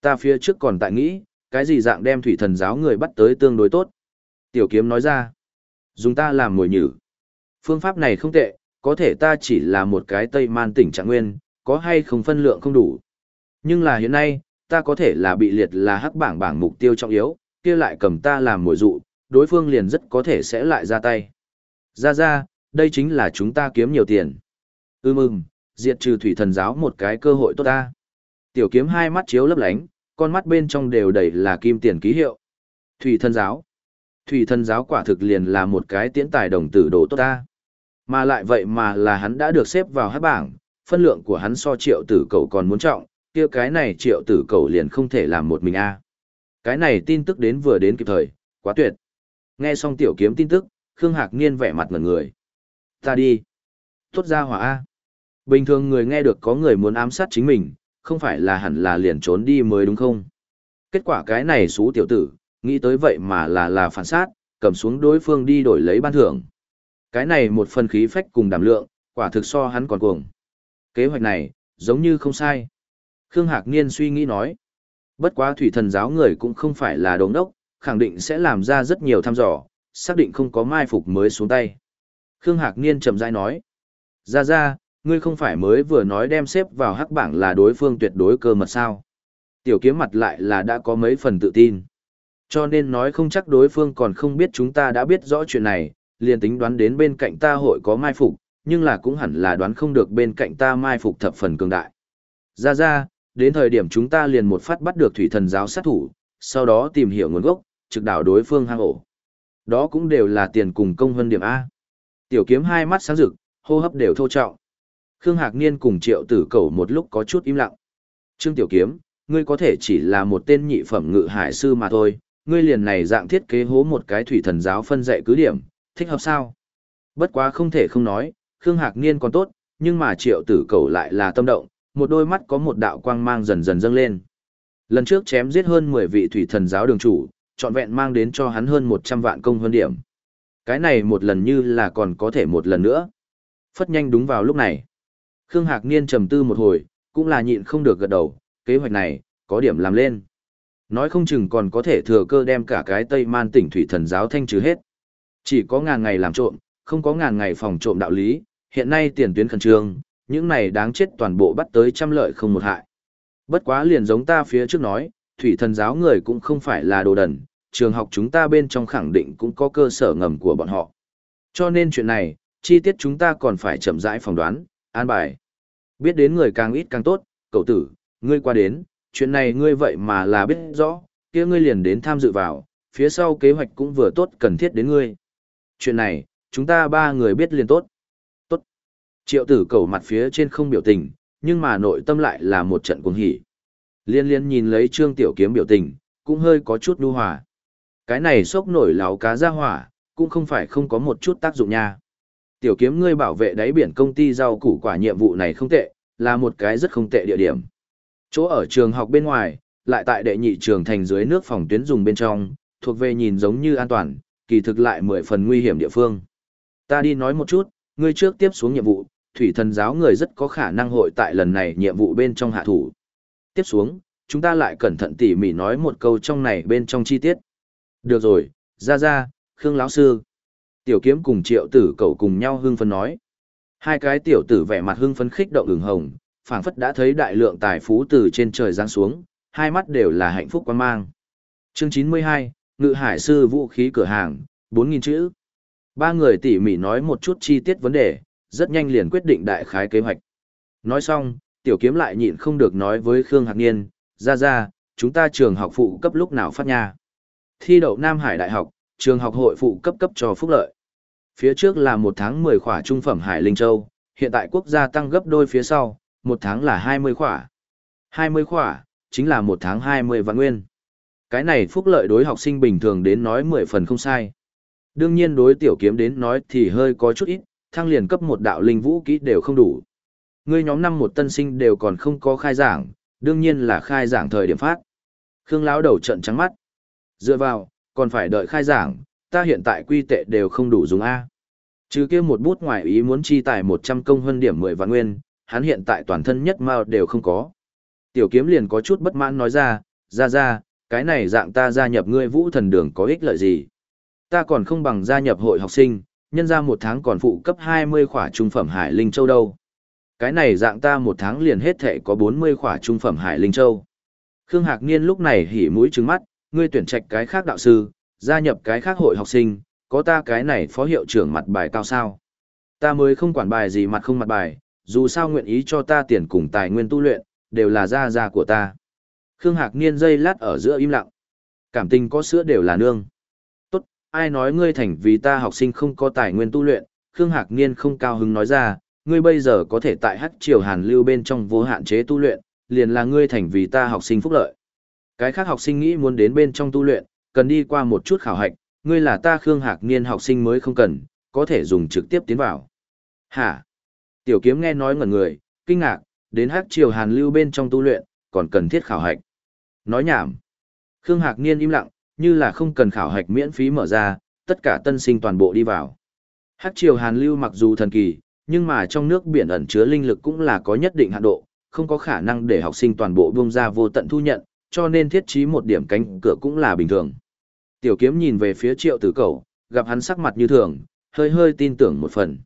Ta phía trước còn tại nghĩ, cái gì dạng đem thủy thần giáo người bắt tới tương đối tốt. Tiểu kiếm nói ra. Dùng ta làm mồi nhử. Phương pháp này không tệ, có thể ta chỉ là một cái Tây Man tỉnh trạng nguyên, có hay không phân lượng không đủ. Nhưng là hiện nay, ta có thể là bị liệt là hắc bảng bảng mục tiêu trọng yếu, kia lại cầm ta làm mồi dụ, đối phương liền rất có thể sẽ lại ra tay. Ra ra, đây chính là chúng ta kiếm nhiều tiền. Ưm ừm, diệt trừ thủy thần giáo một cái cơ hội tốt ta. Tiểu kiếm hai mắt chiếu lấp lánh, con mắt bên trong đều đầy là kim tiền ký hiệu. Thủy thần giáo. Thủy thần giáo quả thực liền là một cái tiễn tài đồng tử đồ tốt ta. Mà lại vậy mà là hắn đã được xếp vào hát bảng, phân lượng của hắn so triệu tử cầu còn muốn trọng, kia cái này triệu tử cầu liền không thể làm một mình a. Cái này tin tức đến vừa đến kịp thời, quá tuyệt. Nghe xong tiểu kiếm tin tức, Khương Hạc Niên vẻ mặt ngẩn người. Ta đi. Tốt ra hỏa A. Bình thường người nghe được có người muốn ám sát chính mình, không phải là hẳn là liền trốn đi mới đúng không? Kết quả cái này xú tiểu tử, nghĩ tới vậy mà là là phản sát, cầm xuống đối phương đi đổi lấy ban thưởng. Cái này một phần khí phách cùng đảm lượng, quả thực so hắn còn cuồng. Kế hoạch này, giống như không sai. Khương Hạc Niên suy nghĩ nói. Bất quá thủy thần giáo người cũng không phải là đống đốc, khẳng định sẽ làm ra rất nhiều thăm dò, xác định không có mai phục mới xuống tay. Khương Hạc Niên chậm rãi nói. Ra ra, ngươi không phải mới vừa nói đem xếp vào hắc bảng là đối phương tuyệt đối cơ mật sao. Tiểu kiếm mặt lại là đã có mấy phần tự tin. Cho nên nói không chắc đối phương còn không biết chúng ta đã biết rõ chuyện này, liền tính đoán đến bên cạnh ta hội có mai phục, nhưng là cũng hẳn là đoán không được bên cạnh ta mai phục thập phần cường đại. Ra ra, đến thời điểm chúng ta liền một phát bắt được thủy thần giáo sát thủ, sau đó tìm hiểu nguồn gốc, trực đảo đối phương hang ổ. Đó cũng đều là tiền cùng công hơn điểm A. Tiểu kiếm hai mắt sáng rực, hô hấp đều thô trọng. Khương Hạc Niên cùng triệu tử cầu một lúc có chút im lặng. Trương Tiểu Kiếm, ngươi có thể chỉ là một tên nhị phẩm ngự hải sư mà thôi, ngươi liền này dạng thiết kế hố một cái thủy thần giáo phân dạy cứ điểm, thích hợp sao? Bất quá không thể không nói, Khương Hạc Niên còn tốt, nhưng mà triệu tử cầu lại là tâm động, một đôi mắt có một đạo quang mang dần dần dâng lên. Lần trước chém giết hơn 10 vị thủy thần giáo đường chủ, trọn vẹn mang đến cho hắn hơn 100 vạn công hơn điểm. Cái này một lần như là còn có thể một lần nữa. Phất nhanh đúng vào lúc này. Khương Hạc Niên trầm tư một hồi, cũng là nhịn không được gật đầu, kế hoạch này, có điểm làm lên. Nói không chừng còn có thể thừa cơ đem cả cái Tây Man tỉnh thủy thần giáo thanh trừ hết. Chỉ có ngàn ngày làm trộm, không có ngàn ngày phòng trộm đạo lý, hiện nay tiền tuyến khẩn trương, những này đáng chết toàn bộ bắt tới trăm lợi không một hại. Bất quá liền giống ta phía trước nói, thủy thần giáo người cũng không phải là đồ đần, trường học chúng ta bên trong khẳng định cũng có cơ sở ngầm của bọn họ. Cho nên chuyện này, chi tiết chúng ta còn phải chậm rãi phỏng đoán, an bài. Biết đến người càng ít càng tốt, cậu tử, ngươi qua đến, chuyện này ngươi vậy mà là biết rõ, kia ngươi liền đến tham dự vào, phía sau kế hoạch cũng vừa tốt cần thiết đến ngươi. Chuyện này, chúng ta ba người biết liền tốt. Tốt. Triệu tử cầu mặt phía trên không biểu tình, nhưng mà nội tâm lại là một trận cuồng hỉ. Liên liên nhìn lấy trương tiểu kiếm biểu tình, cũng hơi có chút nu hòa. Cái này sốc nổi láo cá ra hỏa, cũng không phải không có một chút tác dụng nha. Tiểu kiếm ngươi bảo vệ đáy biển công ty rau củ quả nhiệm vụ này không tệ, là một cái rất không tệ địa điểm. Chỗ ở trường học bên ngoài, lại tại đệ nhị trường thành dưới nước phòng tuyến dùng bên trong, thuộc về nhìn giống như an toàn, kỳ thực lại mười phần nguy hiểm địa phương. Ta đi nói một chút, ngươi trước tiếp xuống nhiệm vụ, thủy thần giáo người rất có khả năng hội tại lần này nhiệm vụ bên trong hạ thủ. Tiếp xuống, chúng ta lại cẩn thận tỉ mỉ nói một câu trong này bên trong chi tiết. Được rồi, ra ra, Khương lão sư. Tiểu kiếm cùng triệu tử cầu cùng nhau hưng phấn nói. Hai cái tiểu tử vẻ mặt hưng phấn khích động ửng hồng, phảng phất đã thấy đại lượng tài phú từ trên trời giáng xuống, hai mắt đều là hạnh phúc quan mang. Chương 92, Ngự Hải Sư Vũ khí cửa hàng, 4.000 chữ. Ba người tỉ mỉ nói một chút chi tiết vấn đề, rất nhanh liền quyết định đại khái kế hoạch. Nói xong, tiểu kiếm lại nhịn không được nói với Khương Hạc Niên, ra ra, chúng ta trường học phụ cấp lúc nào phát nha. Thi đậu Nam Hải Đại học, trường học hội phụ cấp cấp cho phúc lợi. Phía trước là một tháng 10 khỏa trung phẩm Hải Linh Châu, hiện tại quốc gia tăng gấp đôi phía sau, một tháng là 20 khỏa. 20 khỏa, chính là một tháng 20 vạn nguyên. Cái này phúc lợi đối học sinh bình thường đến nói 10 phần không sai. Đương nhiên đối tiểu kiếm đến nói thì hơi có chút ít, thăng liền cấp một đạo linh vũ kỹ đều không đủ. Ngươi nhóm năm một tân sinh đều còn không có khai giảng, đương nhiên là khai giảng thời điểm phát. Khương lão đầu trận trắng mắt. Dựa vào, còn phải đợi khai giảng, ta hiện tại quy tệ đều không đủ dùng A. Trừ kia một bút ngoài ý muốn chi tài 100 công hơn điểm 10 vạn nguyên, hắn hiện tại toàn thân nhất mao đều không có. Tiểu kiếm liền có chút bất mãn nói ra, ra ra, cái này dạng ta gia nhập ngươi vũ thần đường có ích lợi gì. Ta còn không bằng gia nhập hội học sinh, nhân ra một tháng còn phụ cấp 20 khỏa trung phẩm hải linh châu đâu. Cái này dạng ta một tháng liền hết thể có 40 khỏa trung phẩm hải linh châu. Khương Hạc Niên lúc này hỉ mũi trừng mắt, ngươi tuyển trạch cái khác đạo sư, gia nhập cái khác hội học sinh, có ta cái này phó hiệu trưởng mặt bài cao sao. Ta mới không quản bài gì mặt không mặt bài, dù sao nguyện ý cho ta tiền cùng tài nguyên tu luyện, đều là gia gia của ta. Khương Hạc Niên dây lát ở giữa im lặng. Cảm tình có sữa đều là nương. Tốt, ai nói ngươi thành vì ta học sinh không có tài nguyên tu luyện, Khương Hạc Niên không cao hứng nói ra, ngươi bây giờ có thể tại hắc triều hàn lưu bên trong vô hạn chế tu luyện, liền là ngươi thành vì ta học sinh phúc lợi. Cái khác học sinh nghĩ muốn đến bên trong tu luyện, cần đi qua một chút khảo hạch, ngươi là ta Khương Hạc Niên học sinh mới không cần, có thể dùng trực tiếp tiến vào. Hả? Tiểu kiếm nghe nói ngẩn người, kinh ngạc, đến hắc triều hàn lưu bên trong tu luyện, còn cần thiết khảo hạch. Nói nhảm. Khương Hạc Niên im lặng, như là không cần khảo hạch miễn phí mở ra, tất cả tân sinh toàn bộ đi vào. Hắc triều hàn lưu mặc dù thần kỳ, nhưng mà trong nước biển ẩn chứa linh lực cũng là có nhất định hạn độ, không có khả năng để học sinh toàn bộ buông ra vô tận thu nhận, cho nên thiết trí một điểm cánh cửa cũng là bình thường. Tiểu kiếm nhìn về phía triệu tử cầu, gặp hắn sắc mặt như thường, hơi hơi tin tưởng một phần.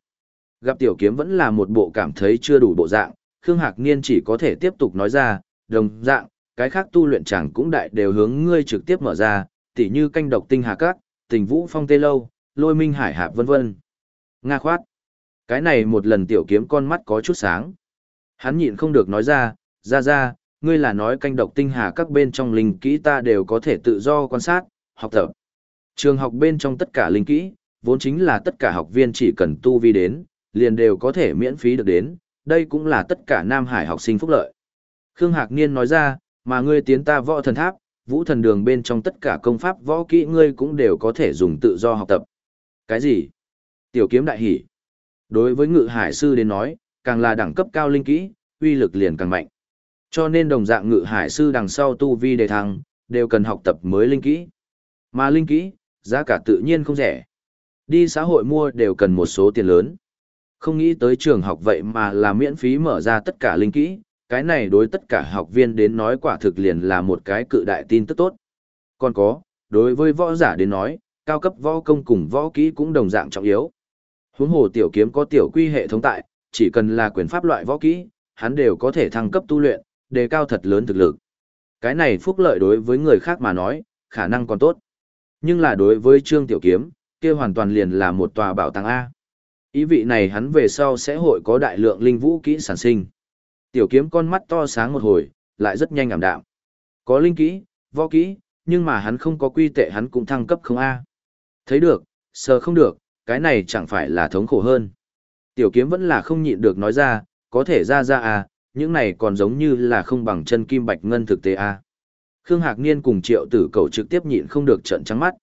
Gặp tiểu kiếm vẫn là một bộ cảm thấy chưa đủ bộ dạng, Khương Hạc Niên chỉ có thể tiếp tục nói ra, đồng dạng, cái khác tu luyện chẳng cũng đại đều hướng ngươi trực tiếp mở ra, tỉ như canh độc tinh hà các, tình vũ phong tê lâu, lôi minh hải hạp vân vân. Nga khoát. Cái này một lần tiểu kiếm con mắt có chút sáng. Hắn nhịn không được nói ra, ra ra, ngươi là nói canh độc tinh hà các bên trong linh kỹ ta đều có thể tự do quan sát, học tập. Trường học bên trong tất cả linh kỹ, vốn chính là tất cả học viên chỉ cần tu vi đến, liền đều có thể miễn phí được đến, đây cũng là tất cả Nam Hải học sinh phúc lợi. Khương Hạc Niên nói ra, mà ngươi tiến ta võ thần tháp, vũ thần đường bên trong tất cả công pháp võ kỹ ngươi cũng đều có thể dùng tự do học tập. Cái gì? Tiểu kiếm đại hỉ. Đối với ngự hải sư đến nói, càng là đẳng cấp cao linh kỹ, uy lực liền càng mạnh. Cho nên đồng dạng ngự hải sư đằng sau tu vi đề thăng, đều cần học tập mới linh kỹ. Mà linh kỹ, giá cả tự nhiên không rẻ. Đi xã hội mua đều cần một số tiền lớn. Không nghĩ tới trường học vậy mà là miễn phí mở ra tất cả linh kỹ, cái này đối tất cả học viên đến nói quả thực liền là một cái cự đại tin tức tốt. Còn có, đối với võ giả đến nói, cao cấp võ công cùng võ kỹ cũng đồng dạng trọng yếu. Huống hồ tiểu kiếm có tiểu quy hệ thống tại, chỉ cần là quyền pháp loại võ kỹ, hắn đều có thể thăng cấp tu luyện, đề cao thật lớn thực lực. Cái này phúc lợi đối với người khác mà nói, khả năng còn tốt. Nhưng là đối với Trương Tiểu Kiếm, kia hoàn toàn liền là một tòa bảo tàng A. Ý vị này hắn về sau sẽ hội có đại lượng linh vũ kỹ sản sinh. Tiểu kiếm con mắt to sáng một hồi, lại rất nhanh ảm đạm. Có linh kỹ, võ kỹ, nhưng mà hắn không có quy tệ hắn cũng thăng cấp không A. Thấy được, sờ không được, cái này chẳng phải là thống khổ hơn. Tiểu kiếm vẫn là không nhịn được nói ra, có thể ra ra à, những này còn giống như là không bằng chân kim bạch ngân thực tế à. Khương Hạc Niên cùng triệu tử cầu trực tiếp nhịn không được trận trắng mắt.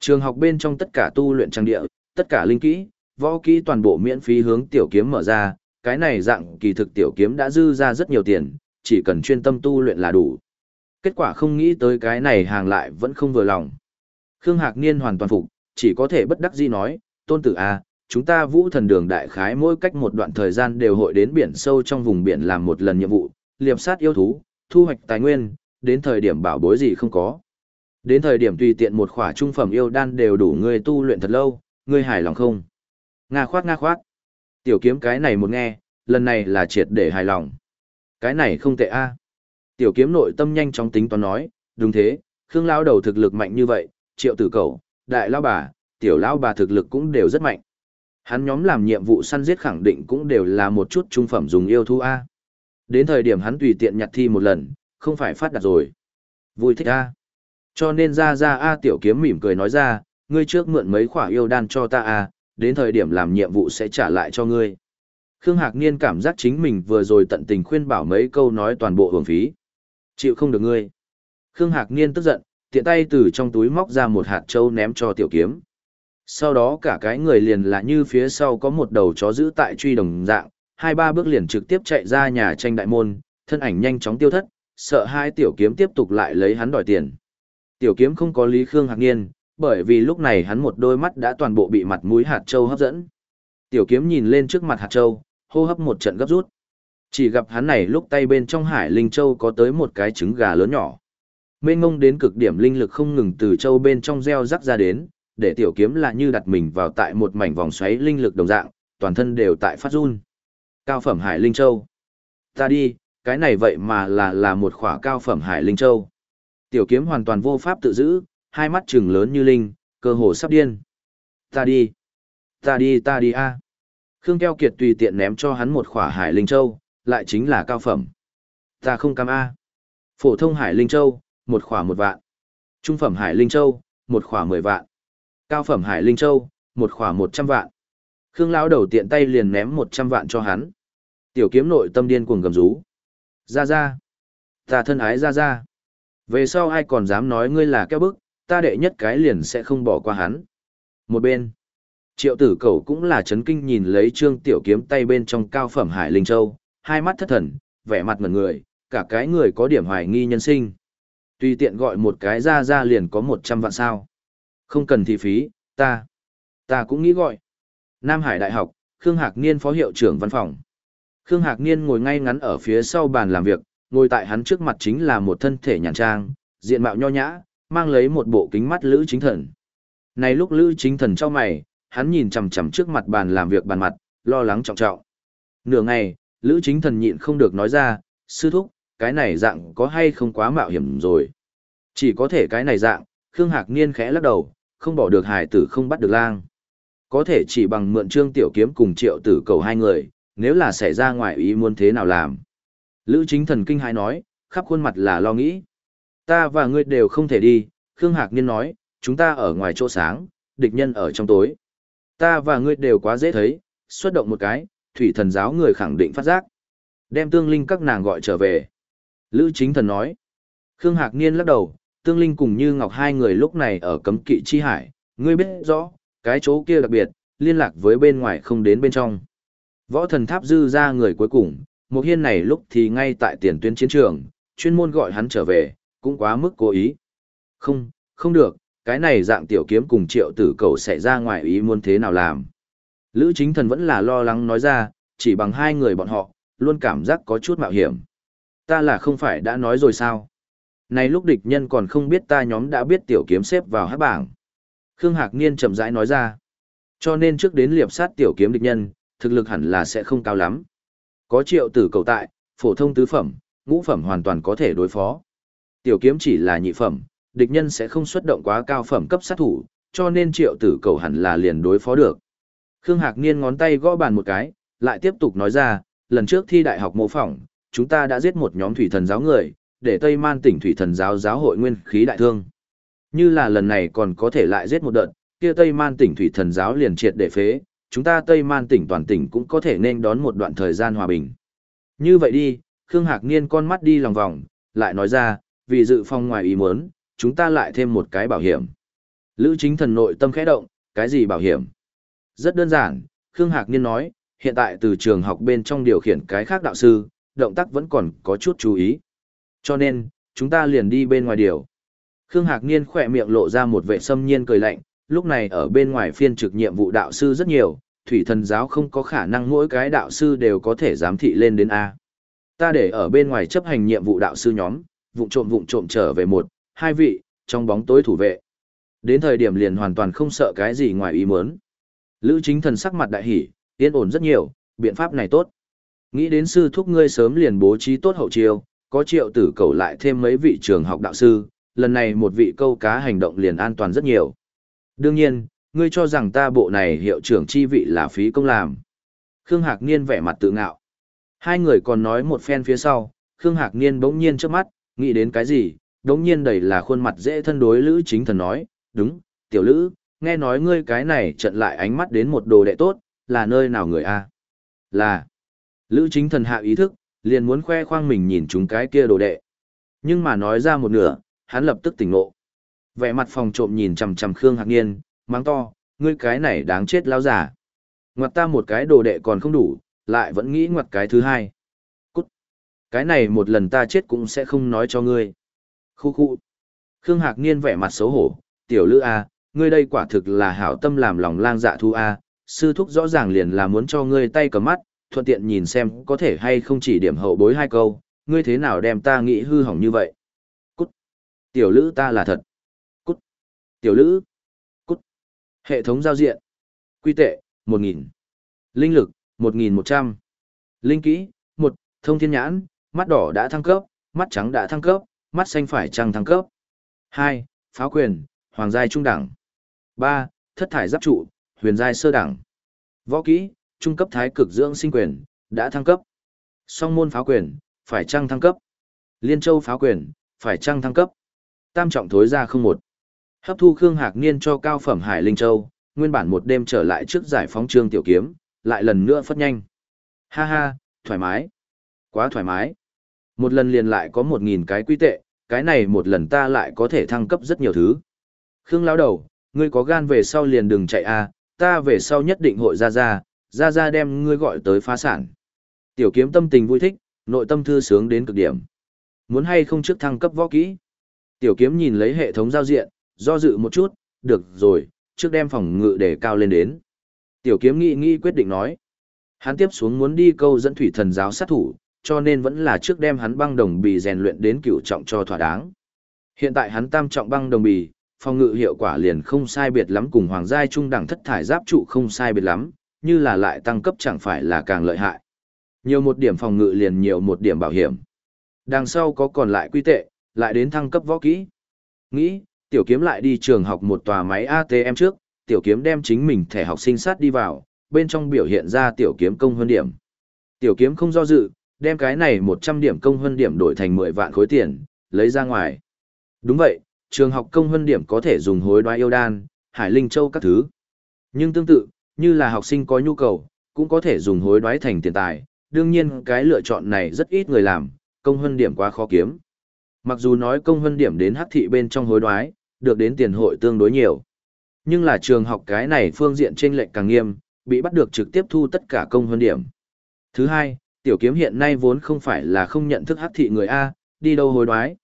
Trường học bên trong tất cả tu luyện trang địa, tất cả linh kỹ, võ kỹ toàn bộ miễn phí hướng tiểu kiếm mở ra, cái này dạng kỳ thực tiểu kiếm đã dư ra rất nhiều tiền, chỉ cần chuyên tâm tu luyện là đủ. Kết quả không nghĩ tới cái này hàng lại vẫn không vừa lòng. Khương Hạc Niên hoàn toàn phục, chỉ có thể bất đắc dĩ nói, tôn tử A, chúng ta vũ thần đường đại khái mỗi cách một đoạn thời gian đều hội đến biển sâu trong vùng biển làm một lần nhiệm vụ, liệp sát yêu thú, thu hoạch tài nguyên, đến thời điểm bảo bối gì không có. Đến thời điểm tùy tiện một khỏa trung phẩm yêu đan đều đủ ngươi tu luyện thật lâu, ngươi hài lòng không? Nga khoát nga khoát. Tiểu kiếm cái này một nghe, lần này là triệt để hài lòng. Cái này không tệ a. Tiểu kiếm nội tâm nhanh chóng tính toán nói, đúng thế, Khương lão đầu thực lực mạnh như vậy, triệu tử cầu, đại lão bà, tiểu lão bà thực lực cũng đều rất mạnh. Hắn nhóm làm nhiệm vụ săn giết khẳng định cũng đều là một chút trung phẩm dùng yêu thú A. Đến thời điểm hắn tùy tiện nhặt thi một lần, không phải phát đạt rồi. Vui thích A. Cho nên ra ra A tiểu kiếm mỉm cười nói ra, ngươi trước mượn mấy khỏa yêu đan cho ta A, đến thời điểm làm nhiệm vụ sẽ trả lại cho ngươi. Khương Hạc Niên cảm giác chính mình vừa rồi tận tình khuyên bảo mấy câu nói toàn bộ hưởng phí. Chịu không được ngươi. Khương Hạc Niên tức giận, tiện tay từ trong túi móc ra một hạt trâu ném cho tiểu kiếm. Sau đó cả cái người liền là như phía sau có một đầu chó giữ tại truy đồng dạng, hai ba bước liền trực tiếp chạy ra nhà tranh đại môn, thân ảnh nhanh chóng tiêu thất, sợ hai tiểu kiếm tiếp tục lại lấy hắn đòi tiền. Tiểu kiếm không có lý Khương Hạc Niên, bởi vì lúc này hắn một đôi mắt đã toàn bộ bị mặt mũi hạt châu hấp dẫn. Tiểu kiếm nhìn lên trước mặt hạt châu, hô hấp một trận gấp rút. Chỉ gặp hắn này lúc tay bên trong hải linh châu có tới một cái trứng gà lớn nhỏ. Mênh ngông đến cực điểm linh lực không ngừng từ châu bên trong gieo rắc ra đến, để tiểu kiếm là như đặt mình vào tại một mảnh vòng xoáy linh lực đồng dạng, toàn thân đều tại phát run. Cao phẩm Hải Linh Châu. Ta đi, cái này vậy mà là là một khỏa cao phẩm Hải Linh Châu. Tiểu kiếm hoàn toàn vô pháp tự giữ, hai mắt trừng lớn như linh, cơ hồ sắp điên. Ta đi, ta đi ta đi a. Khương Keo Kiệt tùy tiện ném cho hắn một khỏa Hải Linh Châu, lại chính là cao phẩm. Ta không cam a. Phổ thông Hải Linh Châu, một khỏa một vạn. Trung phẩm Hải Linh Châu, một khỏa mười vạn. Cao phẩm Hải Linh Châu, một khỏa một trăm vạn. Khương lão đầu tiện tay liền ném một trăm vạn cho hắn. Tiểu kiếm nội tâm điên cuồng gầm rú. Ra ra. Ta thân ái ra ra. Về sau ai còn dám nói ngươi là keo bức, ta đệ nhất cái liền sẽ không bỏ qua hắn. Một bên. Triệu tử cầu cũng là chấn kinh nhìn lấy trương tiểu kiếm tay bên trong cao phẩm Hải Linh Châu, hai mắt thất thần, vẻ mặt ngẩn người, cả cái người có điểm hoài nghi nhân sinh. Tùy tiện gọi một cái ra ra liền có một trăm vạn sao. Không cần thị phí, ta, ta cũng nghĩ gọi. Nam Hải Đại học, Khương Hạc Niên phó hiệu trưởng văn phòng. Khương Hạc Niên ngồi ngay ngắn ở phía sau bàn làm việc, ngồi tại hắn trước mặt chính là một thân thể nhàn trang, diện mạo nho nhã, mang lấy một bộ kính mắt Lữ Chính Thần. Này lúc Lữ Chính Thần cho mày, hắn nhìn chằm chằm trước mặt bàn làm việc bàn mặt, lo lắng trọng trọng. Nửa ngày, Lữ Chính Thần nhịn không được nói ra, sư thúc, cái này dạng có hay không quá mạo hiểm rồi. Chỉ có thể cái này dạng, Khương Hạc Niên khẽ lắc đầu, không bỏ được hải tử không bắt được lang. Có thể chỉ bằng mượn trương tiểu kiếm cùng triệu tử cầu hai người, nếu là xảy ra ngoài ý muốn thế nào làm. Lữ chính thần kinh hãi nói, khắp khuôn mặt là lo nghĩ. Ta và ngươi đều không thể đi, Khương Hạc Niên nói, chúng ta ở ngoài chỗ sáng, địch nhân ở trong tối. Ta và ngươi đều quá dễ thấy, xuất động một cái, thủy thần giáo người khẳng định phát giác. Đem tương linh các nàng gọi trở về. Lữ chính thần nói. Khương Hạc Niên lắc đầu, Tương Linh cùng Như Ngọc hai người lúc này ở cấm kỵ chi hải, ngươi biết rõ, cái chỗ kia đặc biệt, liên lạc với bên ngoài không đến bên trong. Võ thần tháp dư ra người cuối cùng, một hiên này lúc thì ngay tại tiền tuyến chiến trường, chuyên môn gọi hắn trở về, cũng quá mức cố ý. Không, không được, cái này dạng tiểu kiếm cùng triệu tử cầu sẽ ra ngoài ý muốn thế nào làm. Lữ chính thần vẫn là lo lắng nói ra, chỉ bằng hai người bọn họ, luôn cảm giác có chút mạo hiểm. Ta là không phải đã nói rồi sao? Này lúc địch nhân còn không biết ta nhóm đã biết tiểu kiếm xếp vào hát bảng. Khương Hạc Niên chậm rãi nói ra. Cho nên trước đến liệp sát tiểu kiếm địch nhân, thực lực hẳn là sẽ không cao lắm. Có triệu tử cầu tại, phổ thông tứ phẩm, ngũ phẩm hoàn toàn có thể đối phó. Tiểu kiếm chỉ là nhị phẩm, địch nhân sẽ không xuất động quá cao phẩm cấp sát thủ, cho nên triệu tử cầu hẳn là liền đối phó được. Khương Hạc Niên ngón tay gõ bàn một cái, lại tiếp tục nói ra, lần trước thi đại học mô phỏng, chúng ta đã giết một nhóm thủy thần giáo người, để Tây Man tỉnh thủy thần giáo giáo hội nguyên khí đại thương. Như là lần này còn có thể lại giết một đợt, kia Tây Man tỉnh thủy thần giáo liền triệt để phế, chúng ta Tây Man tỉnh toàn tỉnh cũng có thể nên đón một đoạn thời gian hòa bình. Như vậy đi, Khương Hạc Niên con mắt đi lòng vòng, lại nói ra, vì dự phòng ngoài ý muốn, chúng ta lại thêm một cái bảo hiểm. Lữ chính thần nội tâm khẽ động, cái gì bảo hiểm? Rất đơn giản, Khương Hạc Niên nói, hiện tại từ trường học bên trong điều khiển cái khác đạo sư, động tác vẫn còn có chút chú ý. Cho nên, chúng ta liền đi bên ngoài điều. Khương Hạc Niên khỏe miệng lộ ra một vẻ sâm nhiên cười lạnh, lúc này ở bên ngoài phiên trực nhiệm vụ đạo sư rất nhiều, thủy thần giáo không có khả năng mỗi cái đạo sư đều có thể giám thị lên đến A. Ta để ở bên ngoài chấp hành nhiệm vụ đạo sư nhóm, vụng trộm vụng trộm trở về một, hai vị, trong bóng tối thủ vệ. Đến thời điểm liền hoàn toàn không sợ cái gì ngoài ý muốn. Lữ chính thần sắc mặt đại hỉ, yên ổn rất nhiều, biện pháp này tốt. Nghĩ đến sư thúc ngươi sớm liền bố trí tốt hậu chiêu, có triệu tử cầu lại thêm mấy vị trường học đạo sư, lần này một vị câu cá hành động liền an toàn rất nhiều. Đương nhiên, ngươi cho rằng ta bộ này hiệu trưởng chi vị là phí công làm. Khương Hạc Niên vẻ mặt tự ngạo. Hai người còn nói một phen phía sau, Khương Hạc Niên bỗng nhiên trước mắt, nghĩ đến cái gì, bỗng nhiên đầy là khuôn mặt dễ thân đối Lữ Chính Thần nói, đúng, tiểu Lữ, nghe nói ngươi cái này trận lại ánh mắt đến một đồ đệ tốt, là nơi nào người a? Là. Lữ Chính Thần hạ ý thức, liền muốn khoe khoang mình nhìn chúng cái kia đồ đệ. Nhưng mà nói ra một nửa, hắn lập tức tỉnh ngộ. Vẻ mặt phòng trộm nhìn chằm chằm Khương Hạc Niên, mắng to, ngươi cái này đáng chết lao giả. Ngoặt ta một cái đồ đệ còn không đủ, lại vẫn nghĩ ngoặt cái thứ hai. Cút. Cái này một lần ta chết cũng sẽ không nói cho ngươi. Khu khu. Khương Hạc Niên vẻ mặt xấu hổ, tiểu lữ A, ngươi đây quả thực là hảo tâm làm lòng lang dạ thu A, sư thúc rõ ràng liền là muốn cho ngươi tay cầm mắt, thuận tiện nhìn xem có thể hay không chỉ điểm hậu bối hai câu, ngươi thế nào đem ta nghĩ hư hỏng như vậy. Cút. Tiểu lữ ta là thật. Cút. Tiểu lữ. Cút. Hệ thống giao diện. Quy tệ, 1.000. Linh lực, 1.100. Linh kỹ, 1. Thông thiên nhãn, mắt đỏ đã thăng cấp, mắt trắng đã thăng cấp, mắt xanh phải trăng thăng cấp. 2. Pháo quyền, hoàng giai trung đẳng. 3. Thất thải giáp trụ, huyền giai sơ đẳng. Võ kỹ, trung cấp thái cực dưỡng sinh quyền, đã thăng cấp. Song môn pháo quyền, phải trăng thăng cấp. Liên châu pháo quyền, phải trăng thăng cấp. Tam trọng thối ra không một. Hấp thu Khương Hạc Niên cho cao phẩm Hải Linh Châu, nguyên bản một đêm trở lại trước giải phóng trương tiểu kiếm, lại lần nữa phất nhanh. Ha ha, thoải mái. Quá thoải mái. Một lần liền lại có một nghìn cái quy tệ, cái này một lần ta lại có thể thăng cấp rất nhiều thứ. Khương lão đầu, ngươi có gan về sau liền đừng chạy a, ta về sau nhất định hội ra ra, ra ra đem ngươi gọi tới phá sản. Tiểu kiếm tâm tình vui thích, nội tâm thư sướng đến cực điểm. Muốn hay không trước thăng cấp võ kỹ? Tiểu kiếm nhìn lấy hệ thống giao diện, do dự một chút, được rồi, trước đem phòng ngự để cao lên đến. Tiểu kiếm nghĩ nghĩ quyết định nói. Hắn tiếp xuống muốn đi câu dẫn thủy thần giáo sát thủ, cho nên vẫn là trước đem hắn băng đồng bì rèn luyện đến cửu trọng cho thỏa đáng. Hiện tại hắn tam trọng băng đồng bì, phòng ngự hiệu quả liền không sai biệt lắm cùng hoàng giai trung đẳng thất thải giáp trụ không sai biệt lắm, như là lại tăng cấp chẳng phải là càng lợi hại. Nhiều một điểm phòng ngự liền nhiều một điểm bảo hiểm. Đằng sau có còn lại quy tệ, lại đến thăng cấp võ kỹ. Nghĩ, tiểu kiếm lại đi trường học một tòa máy ATM trước, tiểu kiếm đem chính mình thẻ học sinh sát đi vào, bên trong biểu hiện ra tiểu kiếm công hơn điểm. Tiểu kiếm không do dự, đem cái này 100 điểm công hơn điểm đổi thành 10 vạn khối tiền, lấy ra ngoài. Đúng vậy, trường học công hơn điểm có thể dùng hối đoái yêu đan, hải linh châu các thứ. Nhưng tương tự, như là học sinh có nhu cầu, cũng có thể dùng hối đoái thành tiền tài. Đương nhiên cái lựa chọn này rất ít người làm, công hơn điểm quá khó kiếm. Mặc dù nói công hơn điểm đến hắc thị bên trong hối đoái, được đến tiền hội tương đối nhiều. Nhưng là trường học cái này phương diện trên lệnh càng nghiêm, bị bắt được trực tiếp thu tất cả công hơn điểm. Thứ hai, tiểu kiếm hiện nay vốn không phải là không nhận thức hắc thị người A, đi đâu hối đoái.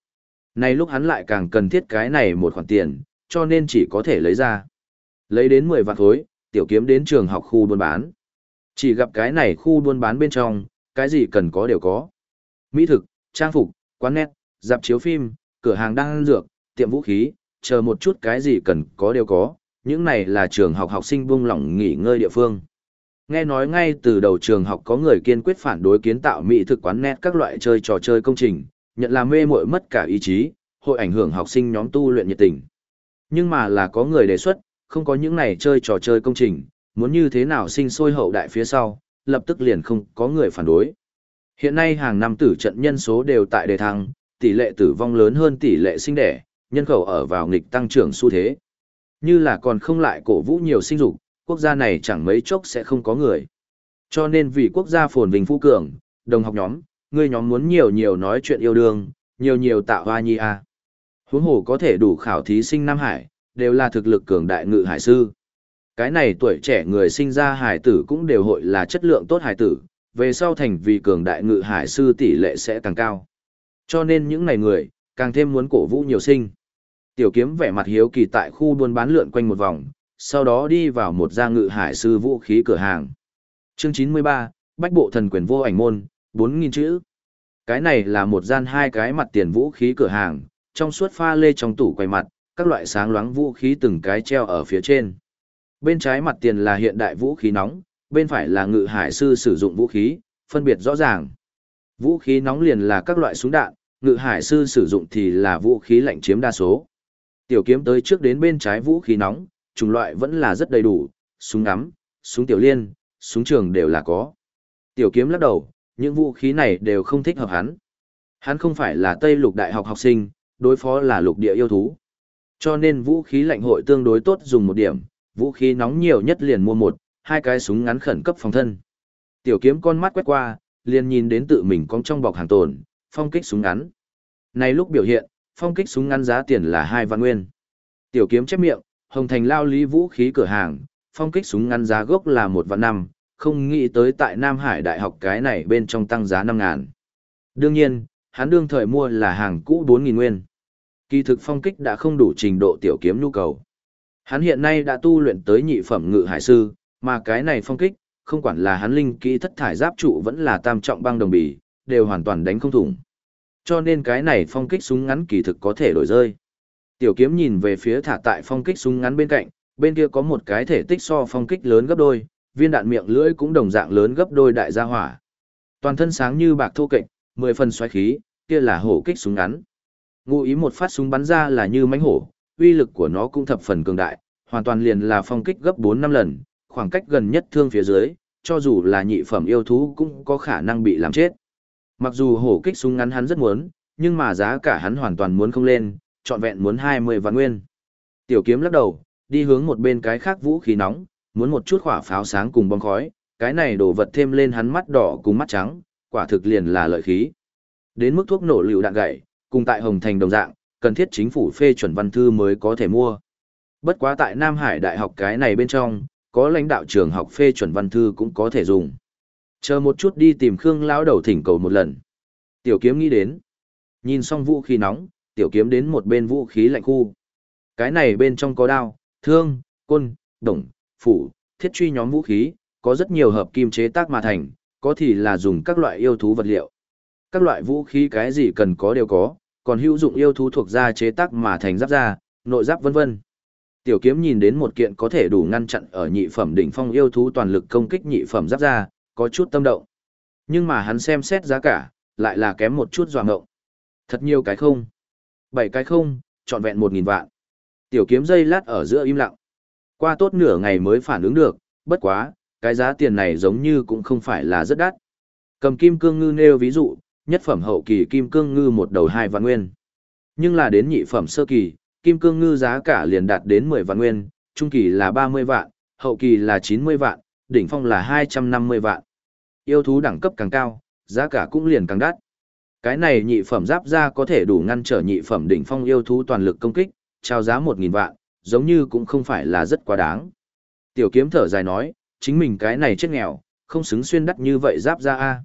Nay lúc hắn lại càng cần thiết cái này một khoản tiền, cho nên chỉ có thể lấy ra. Lấy đến 10 vạn khối, tiểu kiếm đến trường học khu buôn bán. Chỉ gặp cái này khu buôn bán bên trong, cái gì cần có đều có. Mỹ thực, trang phục, quán net, dạp chiếu phim, cửa hàng đăng dược, tiệm vũ khí, chờ một chút cái gì cần có đều có. Những này là trường học học sinh buông lỏng nghỉ ngơi địa phương. Nghe nói ngay từ đầu trường học có người kiên quyết phản đối kiến tạo mỹ thực quán net các loại chơi trò chơi công trình, nhận là mê muội mất cả ý chí, hội ảnh hưởng học sinh nhóm tu luyện nhiệt tình. Nhưng mà là có người đề xuất, không có những này chơi trò chơi công trình, muốn như thế nào sinh sôi hậu đại phía sau, lập tức liền không có người phản đối. Hiện nay hàng năm tử trận nhân số đều tại đề thăng, tỷ lệ tử vong lớn hơn tỷ lệ sinh đẻ, nhân khẩu ở vào nghịch tăng trưởng xu thế. Như là còn không lại cổ vũ nhiều sinh dục, quốc gia này chẳng mấy chốc sẽ không có người. Cho nên vì quốc gia phồn vinh phú cường, đồng học nhóm, người nhóm muốn nhiều nhiều nói chuyện yêu đương, nhiều nhiều tạo hoa nhi a. Huống hồ có thể đủ khảo thí sinh Nam Hải, đều là thực lực cường đại ngự hải sư. Cái này tuổi trẻ người sinh ra hải tử cũng đều hội là chất lượng tốt hải tử, về sau thành vì cường đại ngự hải sư tỷ lệ sẽ càng cao. Cho nên những này người, càng thêm muốn cổ vũ nhiều sinh. Tiểu kiếm vẻ mặt hiếu kỳ tại khu buôn bán lượn quanh một vòng, sau đó đi vào một gia ngự hải sư vũ khí cửa hàng. Chương 93, Bách bộ thần quyền vô ảnh môn, 4.000 chữ. Cái này là một gian hai cái mặt tiền vũ khí cửa hàng, trong suốt pha lê trong tủ quay mặt, các loại sáng loáng vũ khí từng cái treo ở phía trên. Bên trái mặt tiền là hiện đại vũ khí nóng, bên phải là ngự hải sư sử dụng vũ khí, phân biệt rõ ràng. Vũ khí nóng liền là các loại súng đạn, ngự hải sư sử dụng thì là vũ khí lạnh chiếm đa số. Tiểu kiếm tới trước đến bên trái vũ khí nóng, chủng loại vẫn là rất đầy đủ, súng ngắm, súng tiểu liên, súng trường đều là có. Tiểu kiếm lắc đầu, những vũ khí này đều không thích hợp hắn. Hắn không phải là Tây lục đại học học sinh, đối phó là lục địa yêu thú. Cho nên vũ khí lạnh hội tương đối tốt dùng một điểm, vũ khí nóng nhiều nhất liền mua một, hai cái súng ngắn khẩn cấp phòng thân. Tiểu kiếm con mắt quét qua, liền nhìn đến tự mình cong trong bọc hàng tồn, phong kích súng ngắn. Này lúc biểu hiện, phong kích súng ngắn giá tiền là hai vạn nguyên. Tiểu kiếm chép miệng, Hồng Thành lao lý vũ khí cửa hàng, phong kích súng ngắn giá gốc là một vạn năm, không nghĩ tới tại Nam Hải Đại học cái này bên trong tăng giá năm ngàn. Đương nhiên, hắn đương thời mua là hàng cũ bốn nghìn nguyên. Kỳ thực phong kích đã không đủ trình độ tiểu kiếm nhu cầu. Hắn hiện nay đã tu luyện tới nhị phẩm ngự hải sư, mà cái này phong kích, không quản là hắn linh kỹ thất thải giáp trụ vẫn là tam trọng băng đồng bì, đều hoàn toàn đánh không thủng. Cho nên cái này phong kích súng ngắn kỳ thực có thể đổi rơi. Tiểu kiếm nhìn về phía thả tại phong kích súng ngắn bên cạnh, bên kia có một cái thể tích so phong kích lớn gấp đôi, viên đạn miệng lưỡi cũng đồng dạng lớn gấp đôi đại gia hỏa. Toàn thân sáng như bạc thô kệch, mười phần xoáy khí, kia là hổ kích súng ngắn. Ngụ ý một phát súng bắn ra là như mãnh hổ, uy lực của nó cũng thập phần cường đại, hoàn toàn liền là phong kích gấp 4 năm lần, khoảng cách gần nhất thương phía dưới, cho dù là nhị phẩm yêu thú cũng có khả năng bị làm chết. Mặc dù hổ kích súng ngắn hắn rất muốn, nhưng mà giá cả hắn hoàn toàn muốn không lên, trọn vẹn muốn 20 vạn nguyên. Tiểu kiếm lắc đầu, đi hướng một bên cái khác vũ khí nóng, muốn một chút khỏa pháo sáng cùng bong khói, cái này đổ vật thêm lên hắn mắt đỏ cùng mắt trắng, quả thực liền là lợi khí. Đến mức thuốc nổ liều đạn gậy, cùng tại Hồng Thành đồng dạng, cần thiết chính phủ phê chuẩn văn thư mới có thể mua. Bất quá tại Nam Hải Đại học cái này bên trong, có lãnh đạo trường học phê chuẩn văn thư cũng có thể dùng. Chờ một chút đi tìm Khương lão đầu thỉnh cầu một lần. Tiểu kiếm nghĩ đến. Nhìn xong vũ khí nóng, tiểu kiếm đến một bên vũ khí lạnh khu. Cái này bên trong có đao, thương, côn, đồng, phủ, thiết truy nhóm vũ khí, có rất nhiều hợp kim chế tác mà thành, có thì là dùng các loại yêu thú vật liệu. Các loại vũ khí cái gì cần có đều có, còn hữu dụng yêu thú thuộc da chế tác mà thành giáp da, nội giáp vân vân. Tiểu kiếm nhìn đến một kiện có thể đủ ngăn chặn ở nhị phẩm đỉnh phong yêu thú toàn lực công kích nhị phẩm giáp da, có chút tâm động. Nhưng mà hắn xem xét giá cả, lại là kém một chút doạng ngộng. Thật nhiều cái không. Bảy cái không, trọn vẹn một nghìn vạn. Tiểu kiếm dây lát ở giữa im lặng. Qua tốt nửa ngày mới phản ứng được, bất quá, cái giá tiền này giống như cũng không phải là rất đắt. Cầm kim cương ngư nêu ví dụ, nhất phẩm hậu kỳ kim cương ngư một đầu hai vạn nguyên. Nhưng là đến nhị phẩm sơ kỳ, kim cương ngư giá cả liền đạt đến 10 vạn nguyên, trung kỳ là 30 vạn, hậu kỳ là 90 vạn, đỉnh phong là 250 vạn. Yêu thú đẳng cấp càng cao, giá cả cũng liền càng đắt. Cái này nhị phẩm giáp ra có thể đủ ngăn trở nhị phẩm đỉnh phong yêu thú toàn lực công kích, trao giá 1.000 vạn, giống như cũng không phải là rất quá đáng. Tiểu kiếm thở dài nói, chính mình cái này chết nghèo, không xứng xuyên đắt như vậy giáp ra a.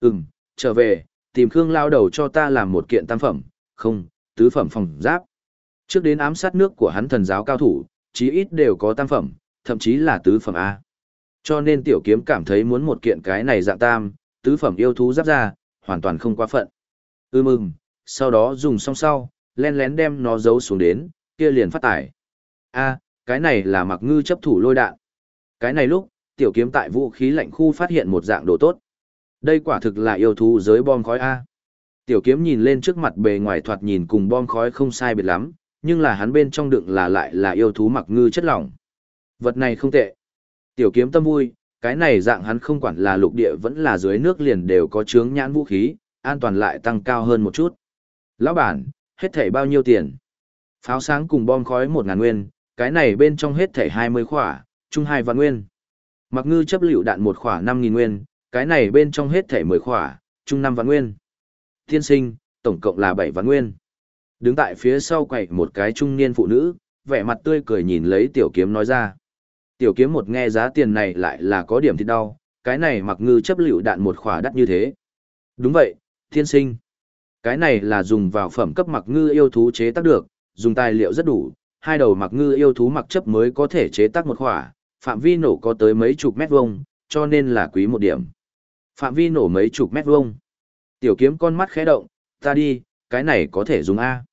Ừm, trở về, tìm Khương lao đầu cho ta làm một kiện tam phẩm, không, tứ phẩm phòng giáp. Trước đến ám sát nước của hắn thần giáo cao thủ, chí ít đều có tam phẩm, thậm chí là tứ phẩm A. Cho nên tiểu kiếm cảm thấy muốn một kiện cái này dạng tam, tứ phẩm yêu thú giáp ra, hoàn toàn không quá phận. Ư mừng, sau đó dùng xong sau, len lén đem nó giấu xuống đến, kia liền phát tải. A, cái này là mặc ngư chấp thủ lôi đạn. Cái này lúc, tiểu kiếm tại vũ khí lạnh khu phát hiện một dạng đồ tốt. Đây quả thực là yêu thú giới bom khói A. Tiểu kiếm nhìn lên trước mặt bề ngoài thoạt nhìn cùng bom khói không sai biệt lắm, nhưng là hắn bên trong đựng là lại là yêu thú mặc ngư chất lỏng. Vật này không tệ. Tiểu kiếm tâm vui, cái này dạng hắn không quản là lục địa vẫn là dưới nước liền đều có chướng nhãn vũ khí, an toàn lại tăng cao hơn một chút. Lão bản, hết thảy bao nhiêu tiền? Pháo sáng cùng bom khói một ngàn nguyên, cái này bên trong hết thảy hai mươi khỏa, chung hai vạn nguyên. Mặc ngư chấp liệu đạn một khỏa năm nghìn nguyên, cái này bên trong hết thẻ mười khỏa, chung năm vạn nguyên. Thiên sinh, tổng cộng là bảy vạn nguyên. Đứng tại phía sau quậy một cái trung niên phụ nữ, vẻ mặt tươi cười nhìn lấy tiểu kiếm nói ra. Tiểu kiếm một nghe giá tiền này lại là có điểm thì đau, cái này mặc ngư chấp liệu đạn một khỏa đắt như thế. Đúng vậy, thiên sinh. Cái này là dùng vào phẩm cấp mặc ngư yêu thú chế tác được, dùng tài liệu rất đủ, hai đầu mặc ngư yêu thú mặc chấp mới có thể chế tác một khỏa, phạm vi nổ có tới mấy chục mét vuông, cho nên là quý một điểm. Phạm vi nổ mấy chục mét vuông. Tiểu kiếm con mắt khẽ động, ta đi, cái này có thể dùng A.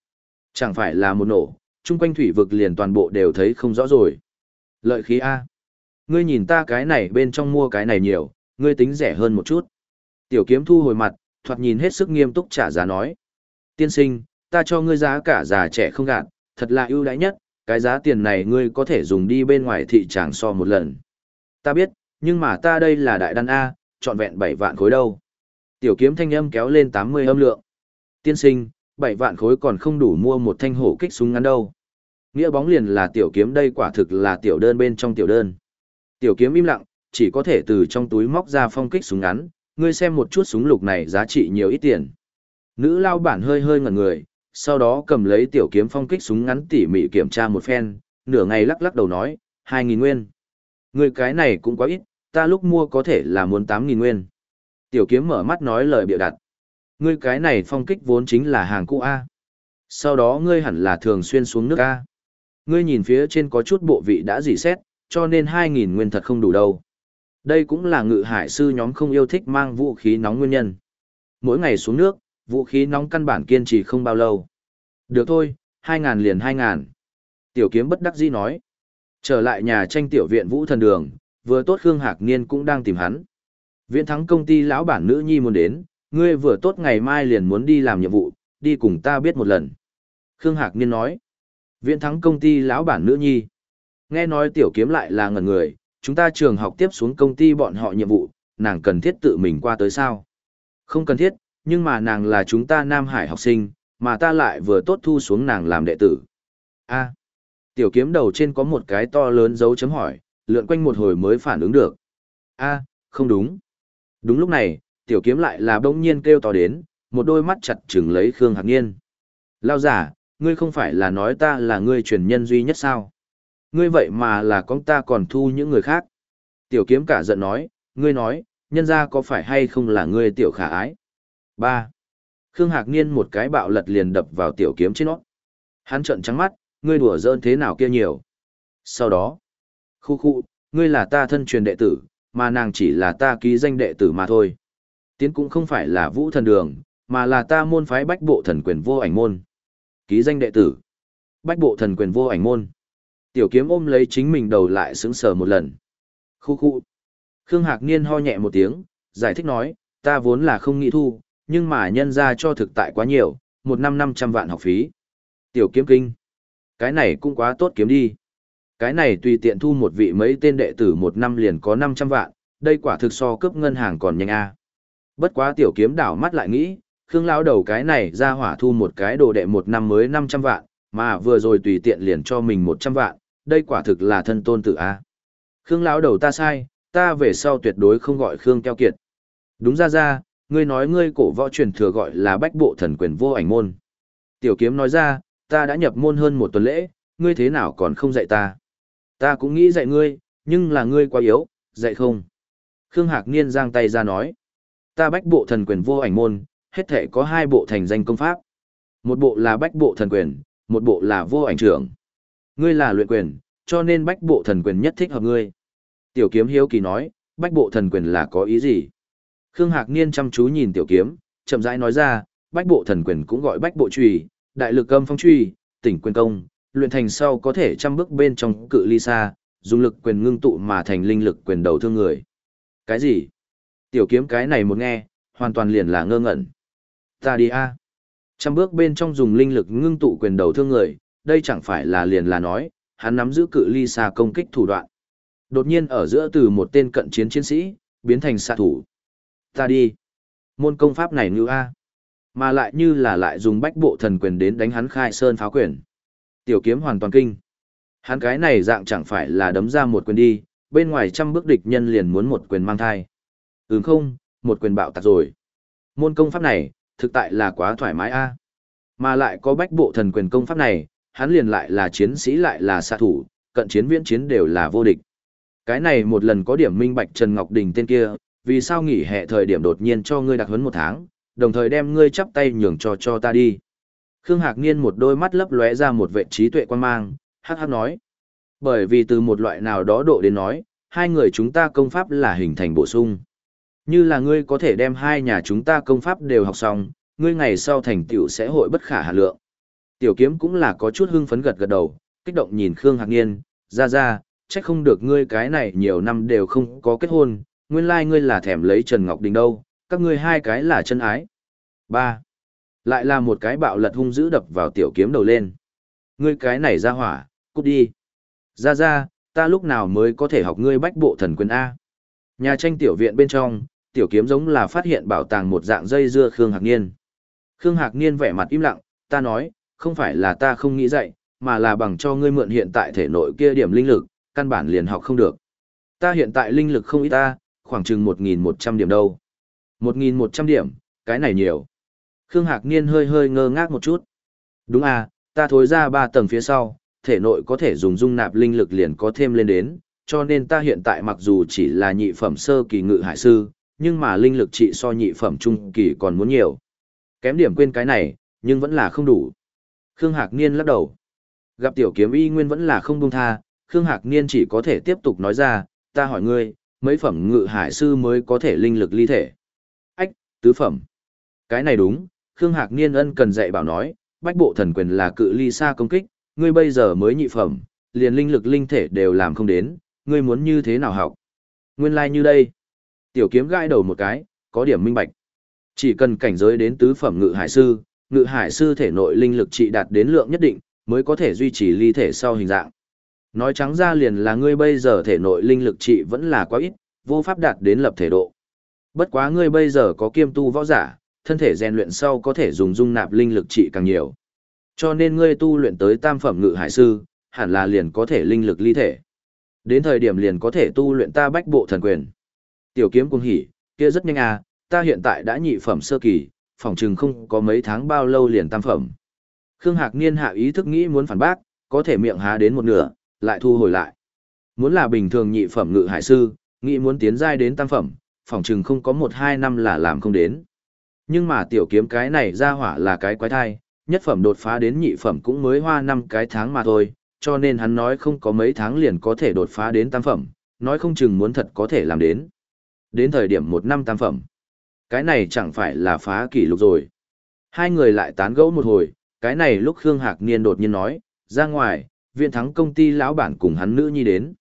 Chẳng phải là một nổ, chung quanh thủy vực liền toàn bộ đều thấy không rõ rồi. Lợi khí A. Ngươi nhìn ta cái này bên trong mua cái này nhiều, ngươi tính rẻ hơn một chút. Tiểu kiếm thu hồi mặt, thoạt nhìn hết sức nghiêm túc trả giá nói. Tiên sinh, ta cho ngươi giá cả già trẻ không gạt, thật là ưu đãi nhất, cái giá tiền này ngươi có thể dùng đi bên ngoài thị tràng so một lần. Ta biết, nhưng mà ta đây là đại đan A, trọn vẹn 7 vạn khối đâu. Tiểu kiếm thanh âm kéo lên 80 âm lượng. Tiên sinh, 7 vạn khối còn không đủ mua một thanh hổ kích súng ngắn đâu. Nghĩa bóng liền là tiểu kiếm đây quả thực là tiểu đơn bên trong tiểu đơn. Tiểu kiếm im lặng, chỉ có thể từ trong túi móc ra phong kích súng ngắn, ngươi xem một chút súng lục này giá trị nhiều ít tiền. Nữ lao bản hơi hơi ngẩn người, sau đó cầm lấy tiểu kiếm phong kích súng ngắn tỉ mỉ kiểm tra một phen, nửa ngày lắc lắc đầu nói, 2.000 nguyên. Người cái này cũng quá ít, ta lúc mua có thể là muốn 8.000 nguyên. Tiểu kiếm mở mắt nói lời bịa đặt. Ngươi cái này phong kích vốn chính là hàng cũ A. Sau đó ngươi hẳn là thường xuyên xuống nước A. Ngươi nhìn phía trên có chút bộ vị đã dỉ xét, cho nên 2.000 nguyên thật không đủ đâu. Đây cũng là ngự hải sư nhóm không yêu thích mang vũ khí nóng nguyên nhân. Mỗi ngày xuống nước, vũ khí nóng căn bản kiên trì không bao lâu. Được thôi, hai ngàn liền hai ngàn. Tiểu kiếm bất đắc dĩ nói. Trở lại nhà tranh tiểu viện vũ thần đường, vừa tốt Khương Hạc Niên cũng đang tìm hắn. Viễn thắng công ty lão bản nữ nhi muốn đến, ngươi vừa tốt ngày mai liền muốn đi làm nhiệm vụ, đi cùng ta biết một lần. Khương Hạc Niên nói. Viễn thắng công ty lão bản nữ nhi. Nghe nói tiểu kiếm lại là ngần người, chúng ta trường học tiếp xuống công ty bọn họ nhiệm vụ, nàng cần thiết tự mình qua tới sao? Không cần thiết, nhưng mà nàng là chúng ta Nam Hải học sinh, mà ta lại vừa tốt thu xuống nàng làm đệ tử. A. tiểu kiếm đầu trên có một cái to lớn dấu chấm hỏi, lượn quanh một hồi mới phản ứng được. A, không đúng. Đúng lúc này, tiểu kiếm lại là bỗng nhiên kêu to đến, một đôi mắt chặt chừng lấy Khương Hạc Niên. Lao giả, ngươi không phải là nói ta là ngươi truyền nhân duy nhất sao? Ngươi vậy mà là con ta còn thu những người khác. Tiểu kiếm cả giận nói, ngươi nói, nhân ra có phải hay không là ngươi tiểu khả ái? ba Khương Hạc Niên một cái bạo lật liền đập vào tiểu kiếm trên nó. Hắn trợn trắng mắt, ngươi đùa giỡn thế nào kia nhiều. Sau đó, khu khu, ngươi là ta thân truyền đệ tử, mà nàng chỉ là ta ký danh đệ tử mà thôi. Tiến cũng không phải là vũ thần đường, mà là ta môn phái bách bộ thần quyền vô ảnh môn. Ký danh đệ tử. Bách bộ thần quyền vô ảnh môn. Tiểu kiếm ôm lấy chính mình đầu lại sững sờ một lần. Khu khu. Khương Hạc Niên ho nhẹ một tiếng, giải thích nói, ta vốn là không nghĩ thu, nhưng mà nhân ra cho thực tại quá nhiều, một năm năm trăm vạn học phí. Tiểu kiếm kinh. Cái này cũng quá tốt kiếm đi. Cái này tùy tiện thu một vị mấy tên đệ tử một năm liền có 500 vạn, đây quả thực so cướp ngân hàng còn nhanh a. Bất quá tiểu kiếm đảo mắt lại nghĩ, Khương lão đầu cái này ra hỏa thu một cái đồ đệ một năm mới 500 vạn, mà vừa rồi tùy tiện liền cho mình 100 vạn, đây quả thực là thân tôn tử a. Khương lão đầu ta sai, ta về sau tuyệt đối không gọi Khương keo kiệt. Đúng ra ra, ngươi nói ngươi cổ võ truyền thừa gọi là bách bộ thần quyền vô ảnh môn. Tiểu kiếm nói ra, ta đã nhập môn hơn một tuần lễ, ngươi thế nào còn không dạy ta. Ta cũng nghĩ dạy ngươi, nhưng là ngươi quá yếu, dạy không. Khương Hạc Niên giang tay ra nói. Ta bách bộ thần quyền vô ảnh môn, hết thể có hai bộ thành danh công pháp. Một bộ là bách bộ thần quyền, một bộ là vô ảnh trưởng. Ngươi là luyện quyền, cho nên bách bộ thần quyền nhất thích hợp ngươi. Tiểu kiếm hiếu kỳ nói, bách bộ thần quyền là có ý gì? Khương Hạc Niên chăm chú nhìn tiểu kiếm, chậm rãi nói ra, bách bộ thần quyền cũng gọi bách bộ trùy, đại lực âm phong trùy, tỉnh quyền công, luyện thành sau có thể trăm bước bên trong cự ly xa, dùng lực quyền ngưng tụ mà thành linh lực quyền đầu thương người. Cái gì? Tiểu kiếm cái này một nghe, hoàn toàn liền là ngơ ngẩn. Ta đi a. Trăm bước bên trong dùng linh lực ngưng tụ quyền đầu thương người, đây chẳng phải là liền là nói, hắn nắm giữ cự ly xa công kích thủ đoạn. Đột nhiên ở giữa từ một tên cận chiến chiến sĩ, biến thành xạ thủ. Ta đi. Môn công pháp này như A. Mà lại như là lại dùng bách bộ thần quyền đến đánh hắn khai sơn pháo quyền. Tiểu kiếm hoàn toàn kinh. Hắn cái này dạng chẳng phải là đấm ra một quyền đi, bên ngoài trăm bước địch nhân liền muốn một quyền mang thai. Ừm không, một quyền bạo tạc rồi. Môn công pháp này, thực tại là quá thoải mái a. Mà lại có bách bộ thần quyền công pháp này, hắn liền lại là chiến sĩ lại là xạ thủ, cận chiến viễn chiến đều là vô địch. Cái này một lần có điểm minh bạch Trần Ngọc Đình tên kia, vì sao nghỉ hè thời điểm đột nhiên cho ngươi đặc huấn một tháng, đồng thời đem ngươi chắp tay nhường cho cho ta đi. Khương Hạc Niên một đôi mắt lấp lóe ra một vệ trí tuệ quan mang, hắc hắc nói. Bởi vì từ một loại nào đó độ đến nói, hai người chúng ta công pháp là hình thành bổ sung. Như là ngươi có thể đem hai nhà chúng ta công pháp đều học xong, ngươi ngày sau thành tựu sẽ hội bất khả hà lượng. Tiểu kiếm cũng là có chút hưng phấn gật gật đầu, kích động nhìn Khương Hạc Niên, ra ra, chắc không được ngươi cái này nhiều năm đều không có kết hôn, nguyên lai like ngươi là thèm lấy Trần Ngọc Đình đâu, các ngươi hai cái là chân ái. ba lại là một cái bạo lật hung dữ đập vào tiểu kiếm đầu lên. Ngươi cái này ra hỏa, cút đi. Ra ra, ta lúc nào mới có thể học ngươi bách bộ thần quyền A. Nhà tranh tiểu viện bên trong, tiểu kiếm giống là phát hiện bảo tàng một dạng dây dưa Khương Hạc Niên. Khương Hạc Niên vẻ mặt im lặng, ta nói, không phải là ta không nghĩ dạy, mà là bằng cho ngươi mượn hiện tại thể nội kia điểm linh lực, căn bản liền học không được. Ta hiện tại linh lực không ít ta, khoảng chừng 1.100 điểm đâu. 1.100 điểm, cái này nhiều. Khương Hạc Niên hơi hơi ngơ ngác một chút. Đúng à, ta thối ra ba tầng phía sau, thể nội có thể dùng dung nạp linh lực liền có thêm lên đến, cho nên ta hiện tại mặc dù chỉ là nhị phẩm sơ kỳ ngự hải sư, nhưng mà linh lực trị so nhị phẩm trung kỳ còn muốn nhiều. Kém điểm quên cái này, nhưng vẫn là không đủ. Khương Hạc Niên lắc đầu. Gặp tiểu kiếm y nguyên vẫn là không buông tha, Khương Hạc Niên chỉ có thể tiếp tục nói ra, ta hỏi ngươi, mấy phẩm ngự hải sư mới có thể linh lực ly thể? Ách, tứ phẩm. Cái này đúng, Khương Hạc Niên ân cần dạy bảo nói, bách bộ thần quyền là cự ly xa công kích, ngươi bây giờ mới nhị phẩm, liền linh lực linh thể đều làm không đến, ngươi muốn như thế nào học? Nguyên lai like như đây. Tiểu kiếm gãi đầu một cái, có điểm minh bạch. Chỉ cần cảnh giới đến tứ phẩm ngự hải sư, ngự hải sư thể nội linh lực trị đạt đến lượng nhất định, mới có thể duy trì ly thể sau hình dạng. Nói trắng ra liền là ngươi bây giờ thể nội linh lực trị vẫn là quá ít, vô pháp đạt đến lập thể độ. Bất quá ngươi bây giờ có kiêm tu võ giả, thân thể rèn luyện sau có thể dùng dung nạp linh lực trị càng nhiều. Cho nên ngươi tu luyện tới tam phẩm ngự hải sư, hẳn là liền có thể linh lực ly thể. Đến thời điểm liền có thể tu luyện ta bách bộ thần quyền. Tiểu kiếm cung hỉ, kia rất nhanh à, ta hiện tại đã nhị phẩm sơ kỳ, phòng chừng không có mấy tháng bao lâu liền tam phẩm. Khương Hạc Niên hạ ý thức nghĩ muốn phản bác, có thể miệng há đến một nửa, lại thu hồi lại. Muốn là bình thường nhị phẩm ngự hải sư, nghĩ muốn tiến giai đến tam phẩm, phòng chừng không có một hai năm là làm không đến. Nhưng mà tiểu kiếm cái này ra hỏa là cái quái thai, nhất phẩm đột phá đến nhị phẩm cũng mới hoa năm cái tháng mà thôi, cho nên hắn nói không có mấy tháng liền có thể đột phá đến tam phẩm, nói không chừng muốn thật có thể làm đến. Đến thời điểm một năm tam phẩm. Cái này chẳng phải là phá kỷ lục rồi. Hai người lại tán gẫu một hồi, cái này lúc Khương Hạc Niên đột nhiên nói, ra ngoài, viện thắng công ty lão bản cùng hắn nữ nhi đến.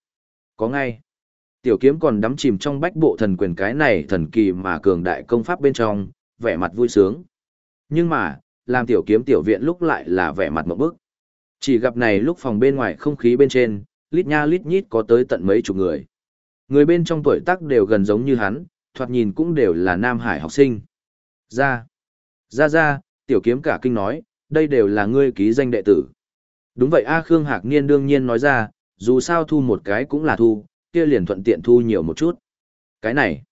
Có ngay. Tiểu kiếm còn đắm chìm trong bách bộ thần quyền cái này thần kỳ mà cường đại công pháp bên trong, vẻ mặt vui sướng. Nhưng mà, làm tiểu kiếm tiểu viện lúc lại là vẻ mặt một bức. Chỉ gặp này lúc phòng bên ngoài không khí bên trên, lít nha lít nhít có tới tận mấy chục người. Người bên trong tuổi tác đều gần giống như hắn, thoạt nhìn cũng đều là Nam Hải học sinh. Ra, ra ra, tiểu kiếm cả kinh nói, đây đều là ngươi ký danh đệ tử. Đúng vậy A Khương Hạc Niên đương nhiên nói ra, dù sao thu một cái cũng là thu, kia liền thuận tiện thu nhiều một chút. Cái này,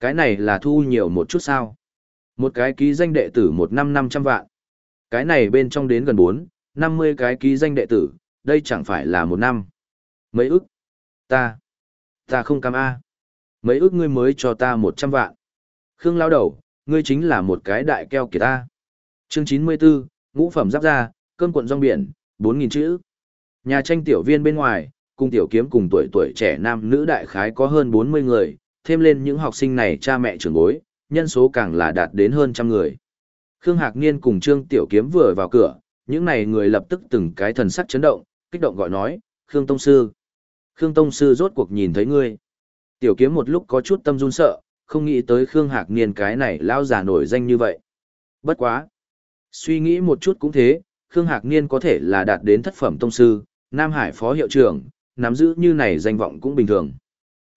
cái này là thu nhiều một chút sao? Một cái ký danh đệ tử một năm năm trăm vạn. Cái này bên trong đến gần bốn, năm mươi cái ký danh đệ tử, đây chẳng phải là một năm. Mấy ức? Ta, ta không cam A. Mấy ức ngươi mới cho ta một trăm vạn. Khương lao đầu, ngươi chính là một cái đại keo kìa ta. Chương chín mươi 94, ngũ phẩm giáp ra, cơm cuộn rong biển, bốn nghìn chữ. Nhà tranh tiểu viên bên ngoài, cùng tiểu kiếm cùng tuổi tuổi trẻ nam nữ đại khái có hơn bốn mươi người, thêm lên những học sinh này cha mẹ trưởng bối, nhân số càng là đạt đến hơn trăm người. Khương Hạc Niên cùng Trương Tiểu Kiếm vừa vào cửa, những này người lập tức từng cái thần sắc chấn động, kích động gọi nói, Khương Tông Sư. Khương Tông Sư rốt cuộc nhìn thấy ngươi. Tiểu Kiếm một lúc có chút tâm run sợ, không nghĩ tới Khương Hạc Niên cái này lão già nổi danh như vậy. Bất quá. Suy nghĩ một chút cũng thế, Khương Hạc Niên có thể là đạt đến thất phẩm tông sư, Nam Hải phó hiệu trưởng, nắm giữ như này danh vọng cũng bình thường.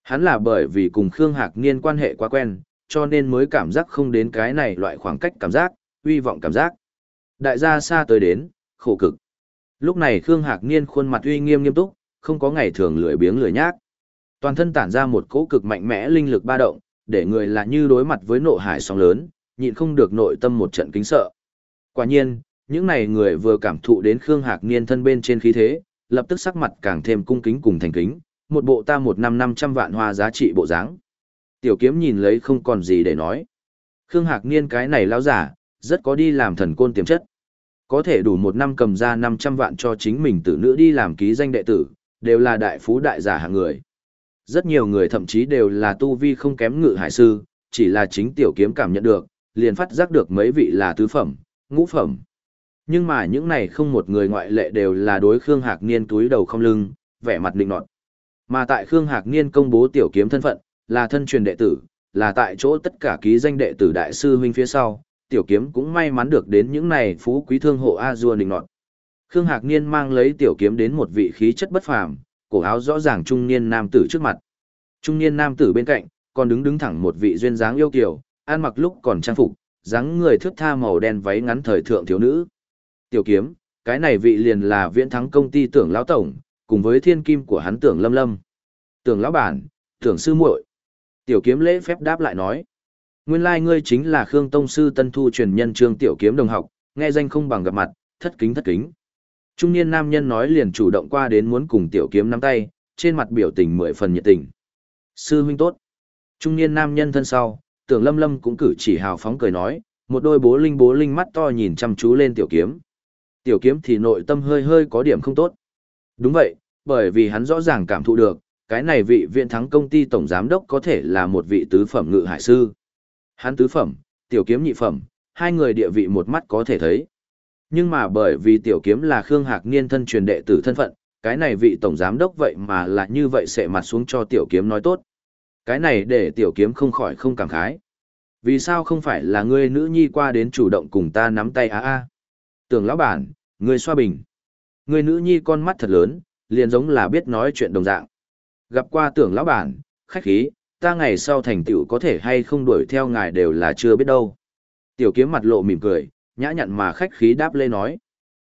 Hắn là bởi vì cùng Khương Hạc Niên quan hệ quá quen, cho nên mới cảm giác không đến cái này loại khoảng cách cảm giác, uy vọng cảm giác. Đại gia xa tới đến, khổ cực. Lúc này Khương Hạc Niên khuôn mặt uy nghiêm nghiêm túc, không có ngày thường lười biếng lười nhác. Toàn thân tản ra một cỗ cực mạnh mẽ linh lực ba động, để người là như đối mặt với nộ hải sóng lớn, nhịn không được nội tâm một trận kính sợ. Quả nhiên, những này người vừa cảm thụ đến Khương Hạc Niên thân bên trên khí thế, lập tức sắc mặt càng thêm cung kính cùng thành kính, một bộ ta một năm năm trăm vạn hoa giá trị bộ dáng. Tiểu kiếm nhìn lấy không còn gì để nói. Khương Hạc Niên cái này lão giả, rất có đi làm thần côn tiềm chất. Có thể đủ một năm cầm ra 500 vạn cho chính mình tử nữ đi làm ký danh đệ tử, đều là đại phú đại giả hạng người. Rất nhiều người thậm chí đều là tu vi không kém ngự hải sư, chỉ là chính tiểu kiếm cảm nhận được, liền phát giác được mấy vị là tứ phẩm, ngũ phẩm. Nhưng mà những này không một người ngoại lệ đều là đối Khương Hạc Niên túi đầu không lưng, vẻ mặt định nọt. Mà tại Khương Hạc Niên công bố tiểu kiếm thân phận, là thân truyền đệ tử, là tại chỗ tất cả ký danh đệ tử đại sư huynh phía sau, tiểu kiếm cũng may mắn được đến những này phú quý thương hộ a Du Ninh nọt. Khương Hạc Niên mang lấy tiểu kiếm đến một vị khí chất bất phàm, cổ áo rõ ràng trung niên nam tử trước mặt. Trung niên nam tử bên cạnh, còn đứng đứng thẳng một vị duyên dáng yêu kiều, ăn mặc lúc còn trang phục, dáng người thước tha màu đen váy ngắn thời thượng thiếu nữ. Tiểu kiếm, cái này vị liền là viễn thắng công ty tưởng lão tổng, cùng với thiên kim của hắn tưởng lâm lâm. Tưởng lão bản, tưởng sư muội. Tiểu kiếm lễ phép đáp lại nói. Nguyên lai like ngươi chính là Khương Tông Sư Tân Thu truyền nhân trương tiểu kiếm đồng học, nghe danh không bằng gặp mặt, thất kính thất kính. Trung niên nam nhân nói liền chủ động qua đến muốn cùng tiểu kiếm nắm tay, trên mặt biểu tình mười phần nhiệt tình. Sư huynh tốt. Trung niên nam nhân thân sau, tưởng lâm lâm cũng cử chỉ hào phóng cười nói, một đôi bố linh bố linh mắt to nhìn chăm chú lên tiểu kiếm. Tiểu kiếm thì nội tâm hơi hơi có điểm không tốt. Đúng vậy, bởi vì hắn rõ ràng cảm thụ được, cái này vị viện thắng công ty tổng giám đốc có thể là một vị tứ phẩm ngự hải sư. Hắn tứ phẩm, tiểu kiếm nhị phẩm, hai người địa vị một mắt có thể thấy. Nhưng mà bởi vì tiểu kiếm là Khương Hạc Niên thân truyền đệ tử thân phận, cái này vị tổng giám đốc vậy mà là như vậy sẽ mặt xuống cho tiểu kiếm nói tốt. Cái này để tiểu kiếm không khỏi không cảm khái. Vì sao không phải là ngươi nữ nhi qua đến chủ động cùng ta nắm tay a a? Tưởng lão bản, ngươi xoa bình. Ngươi nữ nhi con mắt thật lớn, liền giống là biết nói chuyện đồng dạng. Gặp qua tưởng lão bản, khách khí, ta ngày sau thành tựu có thể hay không đuổi theo ngài đều là chưa biết đâu. Tiểu kiếm mặt lộ mỉm cười, nhã nhặn mà khách khí đáp lê nói.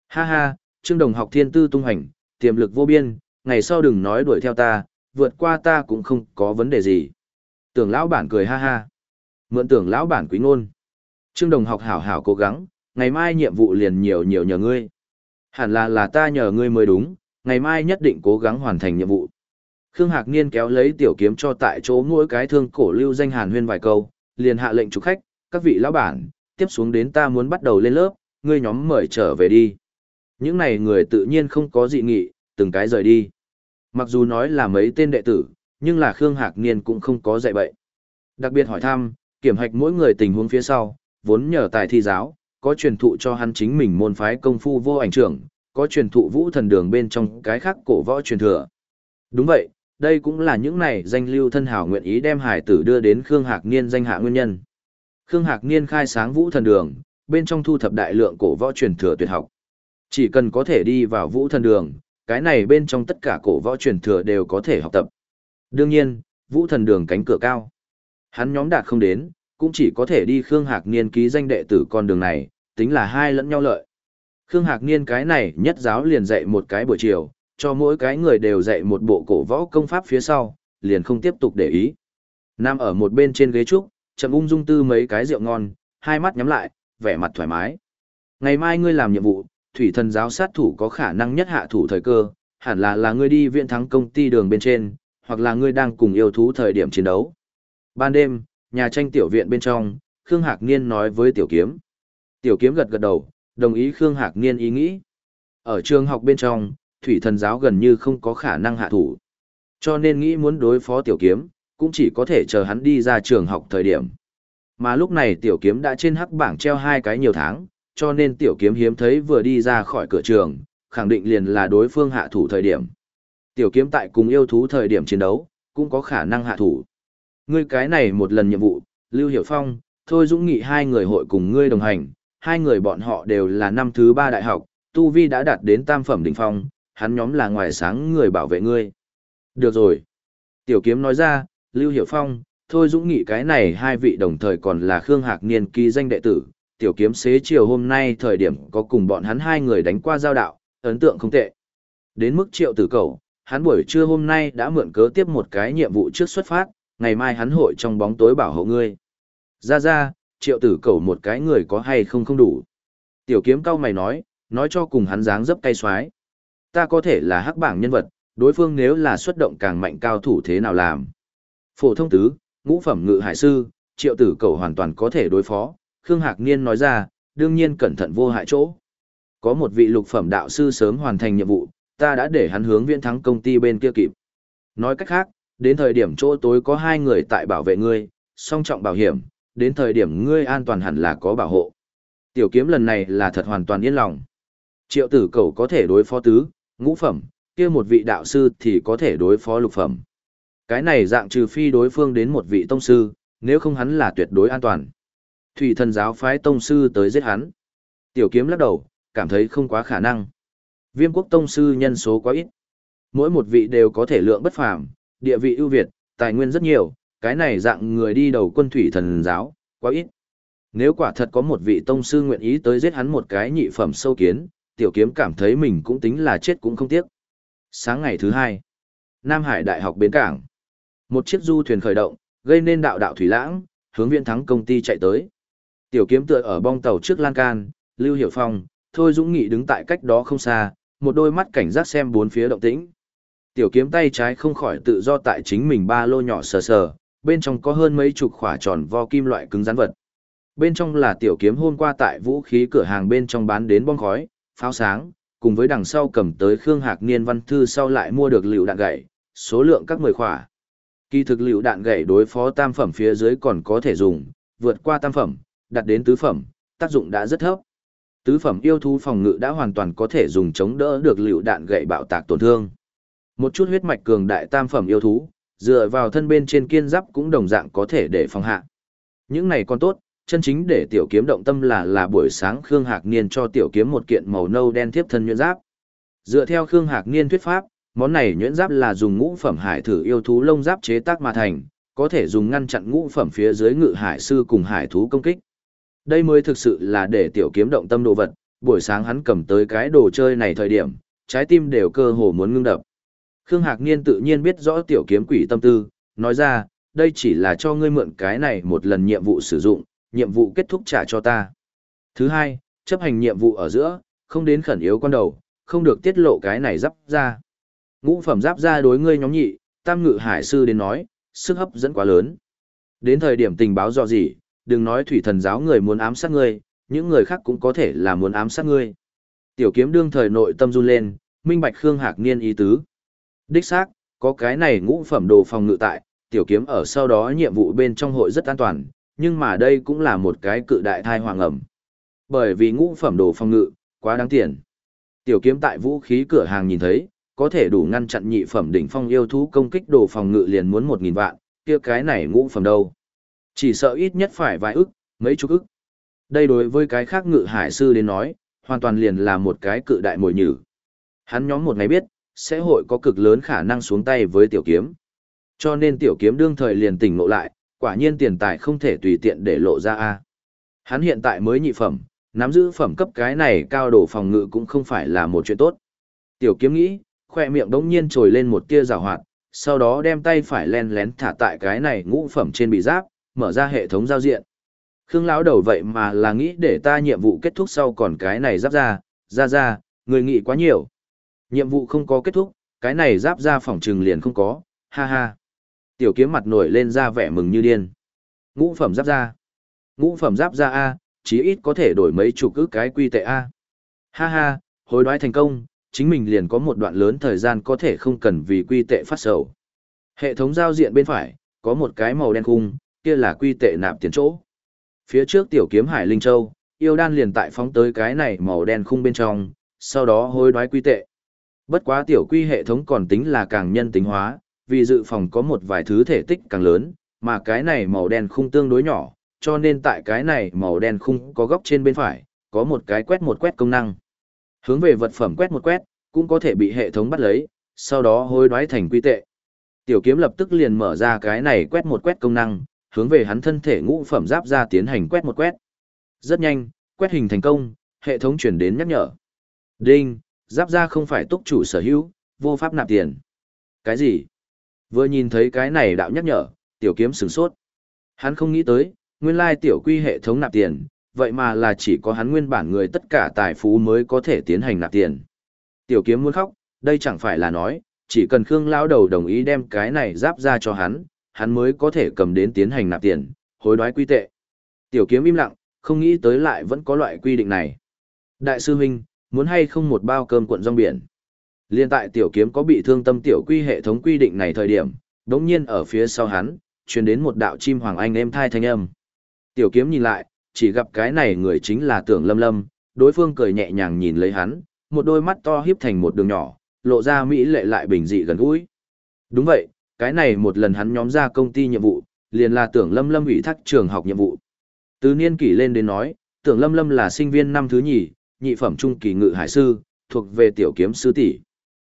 Ha ha, Trương Đồng học thiên tư tung hành, tiềm lực vô biên, ngày sau đừng nói đuổi theo ta, vượt qua ta cũng không có vấn đề gì. Tưởng lão bản cười ha ha. Mượn tưởng lão bản quý ngôn. Trương Đồng học hảo hảo cố gắng, ngày mai nhiệm vụ liền nhiều nhiều nhờ ngươi. Hẳn là là ta nhờ ngươi mới đúng, ngày mai nhất định cố gắng hoàn thành nhiệm vụ. Khương Hạc Niên kéo lấy tiểu kiếm cho tại chỗ mỗi cái thương cổ lưu danh hàn huyên vài câu, liền hạ lệnh chủ khách, các vị lão bản, tiếp xuống đến ta muốn bắt đầu lên lớp, ngươi nhóm mời trở về đi. Những này người tự nhiên không có dị nghị, từng cái rời đi. Mặc dù nói là mấy tên đệ tử, nhưng là Khương Hạc Niên cũng không có dạy bậy. Đặc biệt hỏi thăm, kiểm hạch mỗi người tình huống phía sau, vốn nhờ tài thi giáo, có truyền thụ cho hắn chính mình môn phái công phu vô ảnh trưởng, có truyền thụ vũ thần đường bên trong cái khác cổ võ truyền thừa. Đúng vậy, đây cũng là những này danh lưu thân hảo nguyện ý đem hải tử đưa đến Khương Hạc Niên danh hạ nguyên nhân. Khương Hạc Niên khai sáng vũ thần đường, bên trong thu thập đại lượng cổ võ truyền thừa tuyệt học. Chỉ cần có thể đi vào vũ thần đường, cái này bên trong tất cả cổ võ truyền thừa đều có thể học tập. Đương nhiên, vũ thần đường cánh cửa cao. Hắn nhóm đạt không đến, cũng chỉ có thể đi Khương Hạc Niên ký danh đệ tử con đường này, tính là hai lẫn nhau lợi. Khương Hạc Niên cái này nhất giáo liền dạy một cái buổi chiều, cho mỗi cái người đều dạy một bộ cổ võ công pháp phía sau, liền không tiếp tục để ý. Nam ở một bên trên ghế trúc, chậm ung dung tư mấy cái rượu ngon, hai mắt nhắm lại, vẻ mặt thoải mái. Ngày mai ngươi làm nhiệm vụ, thủy thần giáo sát thủ có khả năng nhất hạ thủ thời cơ, hẳn là là ngươi đi viện thắng công ty đường bên trên, hoặc là ngươi đang cùng yêu thú thời điểm chiến đấu. Ban đêm, nhà tranh tiểu viện bên trong, Khương Hạc Niên nói với tiểu kiếm. Tiểu kiếm gật gật đầu, đồng ý Khương Hạc Niên ý nghĩ. Ở trường học bên trong, thủy thần giáo gần như không có khả năng hạ thủ. Cho nên nghĩ muốn đối phó tiểu kiếm, cũng chỉ có thể chờ hắn đi ra trường học thời điểm. Mà lúc này tiểu kiếm đã trên hắc bảng treo hai cái nhiều tháng, cho nên tiểu kiếm hiếm thấy vừa đi ra khỏi cửa trường, khẳng định liền là đối phương hạ thủ thời điểm. Tiểu kiếm tại cùng yêu thú thời điểm chiến đấu, cũng có khả năng hạ thủ. Ngươi cái này một lần nhiệm vụ, Lưu Hiểu Phong, Thôi Dũng Nghị hai người hội cùng ngươi đồng hành, hai người bọn họ đều là năm thứ ba đại học, Tu Vi đã đạt đến tam phẩm đỉnh phong, hắn nhóm là ngoài sáng người bảo vệ ngươi. Được rồi. Tiểu kiếm nói ra, Lưu Hiểu Phong, thôi dũng nghị cái này hai vị đồng thời còn là Khương Hạc Niên ký danh đệ tử. Tiểu kiếm xế chiều hôm nay thời điểm có cùng bọn hắn hai người đánh qua giao đạo, ấn tượng không tệ. Đến mức triệu tử cầu, hắn buổi trưa hôm nay đã mượn cớ tiếp một cái nhiệm vụ trước xuất phát, ngày mai hắn hội trong bóng tối bảo hộ ngươi. Ra ra, triệu tử cầu một cái người có hay không không đủ. Tiểu kiếm cao mày nói, nói cho cùng hắn dáng dấp cay xoái. Ta có thể là hắc bảng nhân vật, đối phương nếu là xuất động càng mạnh cao thủ thế nào làm. Phổ thông tứ, ngũ phẩm ngự hải sư, triệu tử cầu hoàn toàn có thể đối phó, Khương Hạc Niên nói ra, đương nhiên cẩn thận vô hại chỗ. Có một vị lục phẩm đạo sư sớm hoàn thành nhiệm vụ, ta đã để hắn hướng viễn thắng công ty bên kia kịp. Nói cách khác, đến thời điểm chỗ tối có hai người tại bảo vệ ngươi, song trọng bảo hiểm, đến thời điểm ngươi an toàn hẳn là có bảo hộ. Tiểu kiếm lần này là thật hoàn toàn yên lòng. Triệu tử cầu có thể đối phó tứ, ngũ phẩm, kia một vị đạo sư thì có thể đối phó lục phẩm. Cái này dạng trừ phi đối phương đến một vị tông sư, nếu không hắn là tuyệt đối an toàn. Thủy thần giáo phái tông sư tới giết hắn. Tiểu kiếm lắc đầu, cảm thấy không quá khả năng. Viêm quốc tông sư nhân số quá ít. Mỗi một vị đều có thể lượng bất phàm, địa vị ưu việt, tài nguyên rất nhiều, cái này dạng người đi đầu quân thủy thần giáo, quá ít. Nếu quả thật có một vị tông sư nguyện ý tới giết hắn một cái nhị phẩm sâu kiến, tiểu kiếm cảm thấy mình cũng tính là chết cũng không tiếc. Sáng ngày thứ hai, Nam Hải Đại học Bến Cảng. Một chiếc du thuyền khởi động, gây nên đạo đạo thủy lãng, hướng viện thắng công ty chạy tới. Tiểu kiếm tựa ở bong tàu trước lan can, Lưu Hiểu Phong, Thôi Dũng Nghị đứng tại cách đó không xa, một đôi mắt cảnh giác xem bốn phía động tĩnh. Tiểu kiếm tay trái không khỏi tự do tại chính mình ba lô nhỏ sờ sờ, bên trong có hơn mấy chục khỏa tròn vo kim loại cứng rắn vật. Bên trong là tiểu kiếm hôm qua tại vũ khí cửa hàng bên trong bán đến bom khói, pháo sáng, cùng với đằng sau cầm tới Khương Hạc Niên văn thư sau lại mua được liều đạn gậy, số lượng các mười khỏa. Kỳ thực liều đạn gậy đối phó tam phẩm phía dưới còn có thể dùng, vượt qua tam phẩm, đặt đến tứ phẩm, tác dụng đã rất thấp. Tứ phẩm yêu thú phòng ngự đã hoàn toàn có thể dùng chống đỡ được liều đạn gậy bạo tạc tổn thương. Một chút huyết mạch cường đại tam phẩm yêu thú, dựa vào thân bên trên kiên giáp cũng đồng dạng có thể để phòng hạ. Những này còn tốt, chân chính để tiểu kiếm động tâm là là buổi sáng Khương Hạc Niên cho tiểu kiếm một kiện màu nâu đen tiếp thân nhuyễn giáp. Dựa theo Khương Hạc Niên thuyết pháp, món này nhuyễn giáp là dùng ngũ phẩm hải thử yêu thú lông giáp chế tác mà thành, có thể dùng ngăn chặn ngũ phẩm phía dưới ngự hải sư cùng hải thú công kích. Đây mới thực sự là để tiểu kiếm động tâm đồ vật, buổi sáng hắn cầm tới cái đồ chơi này thời điểm, trái tim đều cơ hồ muốn ngưng đập. Khương Hạc Niên tự nhiên biết rõ tiểu kiếm quỷ tâm tư, nói ra, đây chỉ là cho ngươi mượn cái này một lần nhiệm vụ sử dụng, nhiệm vụ kết thúc trả cho ta. Thứ hai, chấp hành nhiệm vụ ở giữa, không đến khẩn yếu con đầu, không được tiết lộ cái này giáp ra. Ngũ phẩm giáp ra đối ngươi nhóm nhị, tam ngự hải sư đến nói, sức hấp dẫn quá lớn. Đến thời điểm tình báo do gì, đừng nói thủy thần giáo người muốn ám sát ngươi, những người khác cũng có thể là muốn ám sát ngươi. Tiểu kiếm đương thời nội tâm run lên, minh bạch Khương Hạc Niên ý tứ. Đích xác, có cái này ngũ phẩm đồ phòng ngự tại, tiểu kiếm ở sau đó nhiệm vụ bên trong hội rất an toàn, nhưng mà đây cũng là một cái cự đại thai hoàng ẩm. Bởi vì ngũ phẩm đồ phòng ngự, quá đáng tiền. Tiểu kiếm tại vũ khí cửa hàng nhìn thấy, có thể đủ ngăn chặn nhị phẩm đỉnh phong yêu thú công kích đồ phòng ngự liền muốn một nghìn vạn, kia cái này ngũ phẩm đâu. Chỉ sợ ít nhất phải vài ức, mấy chục ức. Đây đối với cái khác ngự hải sư đến nói, hoàn toàn liền là một cái cự đại mồi nhử. Hắn nhóm một ngày biết, sẽ hội có cực lớn khả năng xuống tay với tiểu kiếm. Cho nên tiểu kiếm đương thời liền tỉnh ngộ lại, quả nhiên tiền tài không thể tùy tiện để lộ ra a. Hắn hiện tại mới nhị phẩm, nắm giữ phẩm cấp cái này cao độ phòng ngự cũng không phải là một chuyện tốt. Tiểu kiếm nghĩ, khoe miệng đống nhiên trồi lên một tia rào hoạt, sau đó đem tay phải len lén thả tại cái này ngũ phẩm trên bị giáp, mở ra hệ thống giao diện. Khương lão đầu vậy mà là nghĩ để ta nhiệm vụ kết thúc sau còn cái này giáp ra, ra ra, người nghĩ quá nhiều. Nhiệm vụ không có kết thúc, cái này giáp ra phòng trừng liền không có, ha ha. Tiểu kiếm mặt nổi lên ra vẻ mừng như điên. Ngũ phẩm giáp ra. Ngũ phẩm giáp ra A, chí ít có thể đổi mấy chục ức cái quy tệ A. Ha ha, hối đoái thành công, chính mình liền có một đoạn lớn thời gian có thể không cần vì quy tệ phát sầu. Hệ thống giao diện bên phải, có một cái màu đen khung, kia là quy tệ nạp tiền chỗ. Phía trước tiểu kiếm Hải Linh Châu, yêu đan liền tại phóng tới cái này màu đen khung bên trong, sau đó hối đoái quy tệ. Bất quá tiểu quy hệ thống còn tính là càng nhân tính hóa, vì dự phòng có một vài thứ thể tích càng lớn, mà cái này màu đen khung tương đối nhỏ, cho nên tại cái này màu đen khung có góc trên bên phải, có một cái quét một quét công năng. Hướng về vật phẩm quét một quét, cũng có thể bị hệ thống bắt lấy, sau đó hối đoái thành quy tệ. Tiểu kiếm lập tức liền mở ra cái này quét một quét công năng, hướng về hắn thân thể ngũ phẩm giáp ra tiến hành quét một quét. Rất nhanh, quét hình thành công, hệ thống chuyển đến nhắc nhở. Đinh, giáp ra không phải túc chủ sở hữu, vô pháp nạp tiền. Cái gì? Vừa nhìn thấy cái này đạo nhắc nhở, tiểu kiếm sửng sốt. Hắn không nghĩ tới, nguyên lai tiểu quy hệ thống nạp tiền, vậy mà là chỉ có hắn nguyên bản người tất cả tài phú mới có thể tiến hành nạp tiền. Tiểu kiếm muốn khóc, đây chẳng phải là nói, chỉ cần Khương Lão đầu đồng ý đem cái này giáp ra cho hắn, hắn mới có thể cầm đến tiến hành nạp tiền, hối đoái quy tệ. Tiểu kiếm im lặng, không nghĩ tới lại vẫn có loại quy định này. Đại sư huynh, muốn hay không một bao cơm cuộn rong biển. Liên tại tiểu kiếm có bị thương tâm tiểu quy hệ thống quy định này thời điểm, đống nhiên ở phía sau hắn, truyền đến một đạo chim hoàng anh êm thai thanh âm. Tiểu kiếm nhìn lại, chỉ gặp cái này người chính là tưởng lâm lâm, đối phương cười nhẹ nhàng nhìn lấy hắn, một đôi mắt to hiếp thành một đường nhỏ, lộ ra mỹ lệ lại bình dị gần gũi. Đúng vậy, cái này một lần hắn nhóm ra công ty nhiệm vụ, liền là tưởng lâm lâm ủy thác trường học nhiệm vụ. Từ niên kỷ lên đến nói, tưởng lâm lâm là sinh viên năm thứ nhì, nhị phẩm trung kỳ ngự hải sư, thuộc về tiểu kiếm sư tỷ.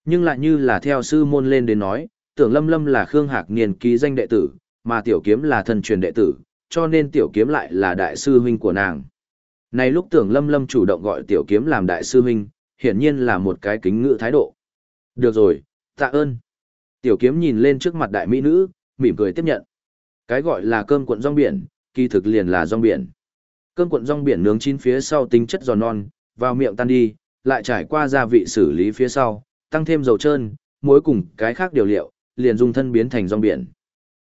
Nhưng lại như là theo sư môn lên đến nói, tưởng lâm lâm là Khương Hạc Niên ký danh đệ tử, mà tiểu kiếm là thân truyền đệ tử, cho nên tiểu kiếm lại là đại sư huynh của nàng. Này lúc tưởng lâm lâm chủ động gọi tiểu kiếm làm đại sư huynh, hiển nhiên là một cái kính ngự thái độ. Được rồi, tạ ơn. Tiểu kiếm nhìn lên trước mặt đại mỹ nữ, mỉm cười tiếp nhận. Cái gọi là cơm cuộn rong biển, kỳ thực liền là rong biển. Cơm cuộn rong biển nướng chín phía sau tính chất giòn non, vào miệng tan đi, lại trải qua gia vị xử lý phía sau, tăng thêm dầu trơn, muối cùng cái khác điều liệu, liền dung thân biến thành rong biển.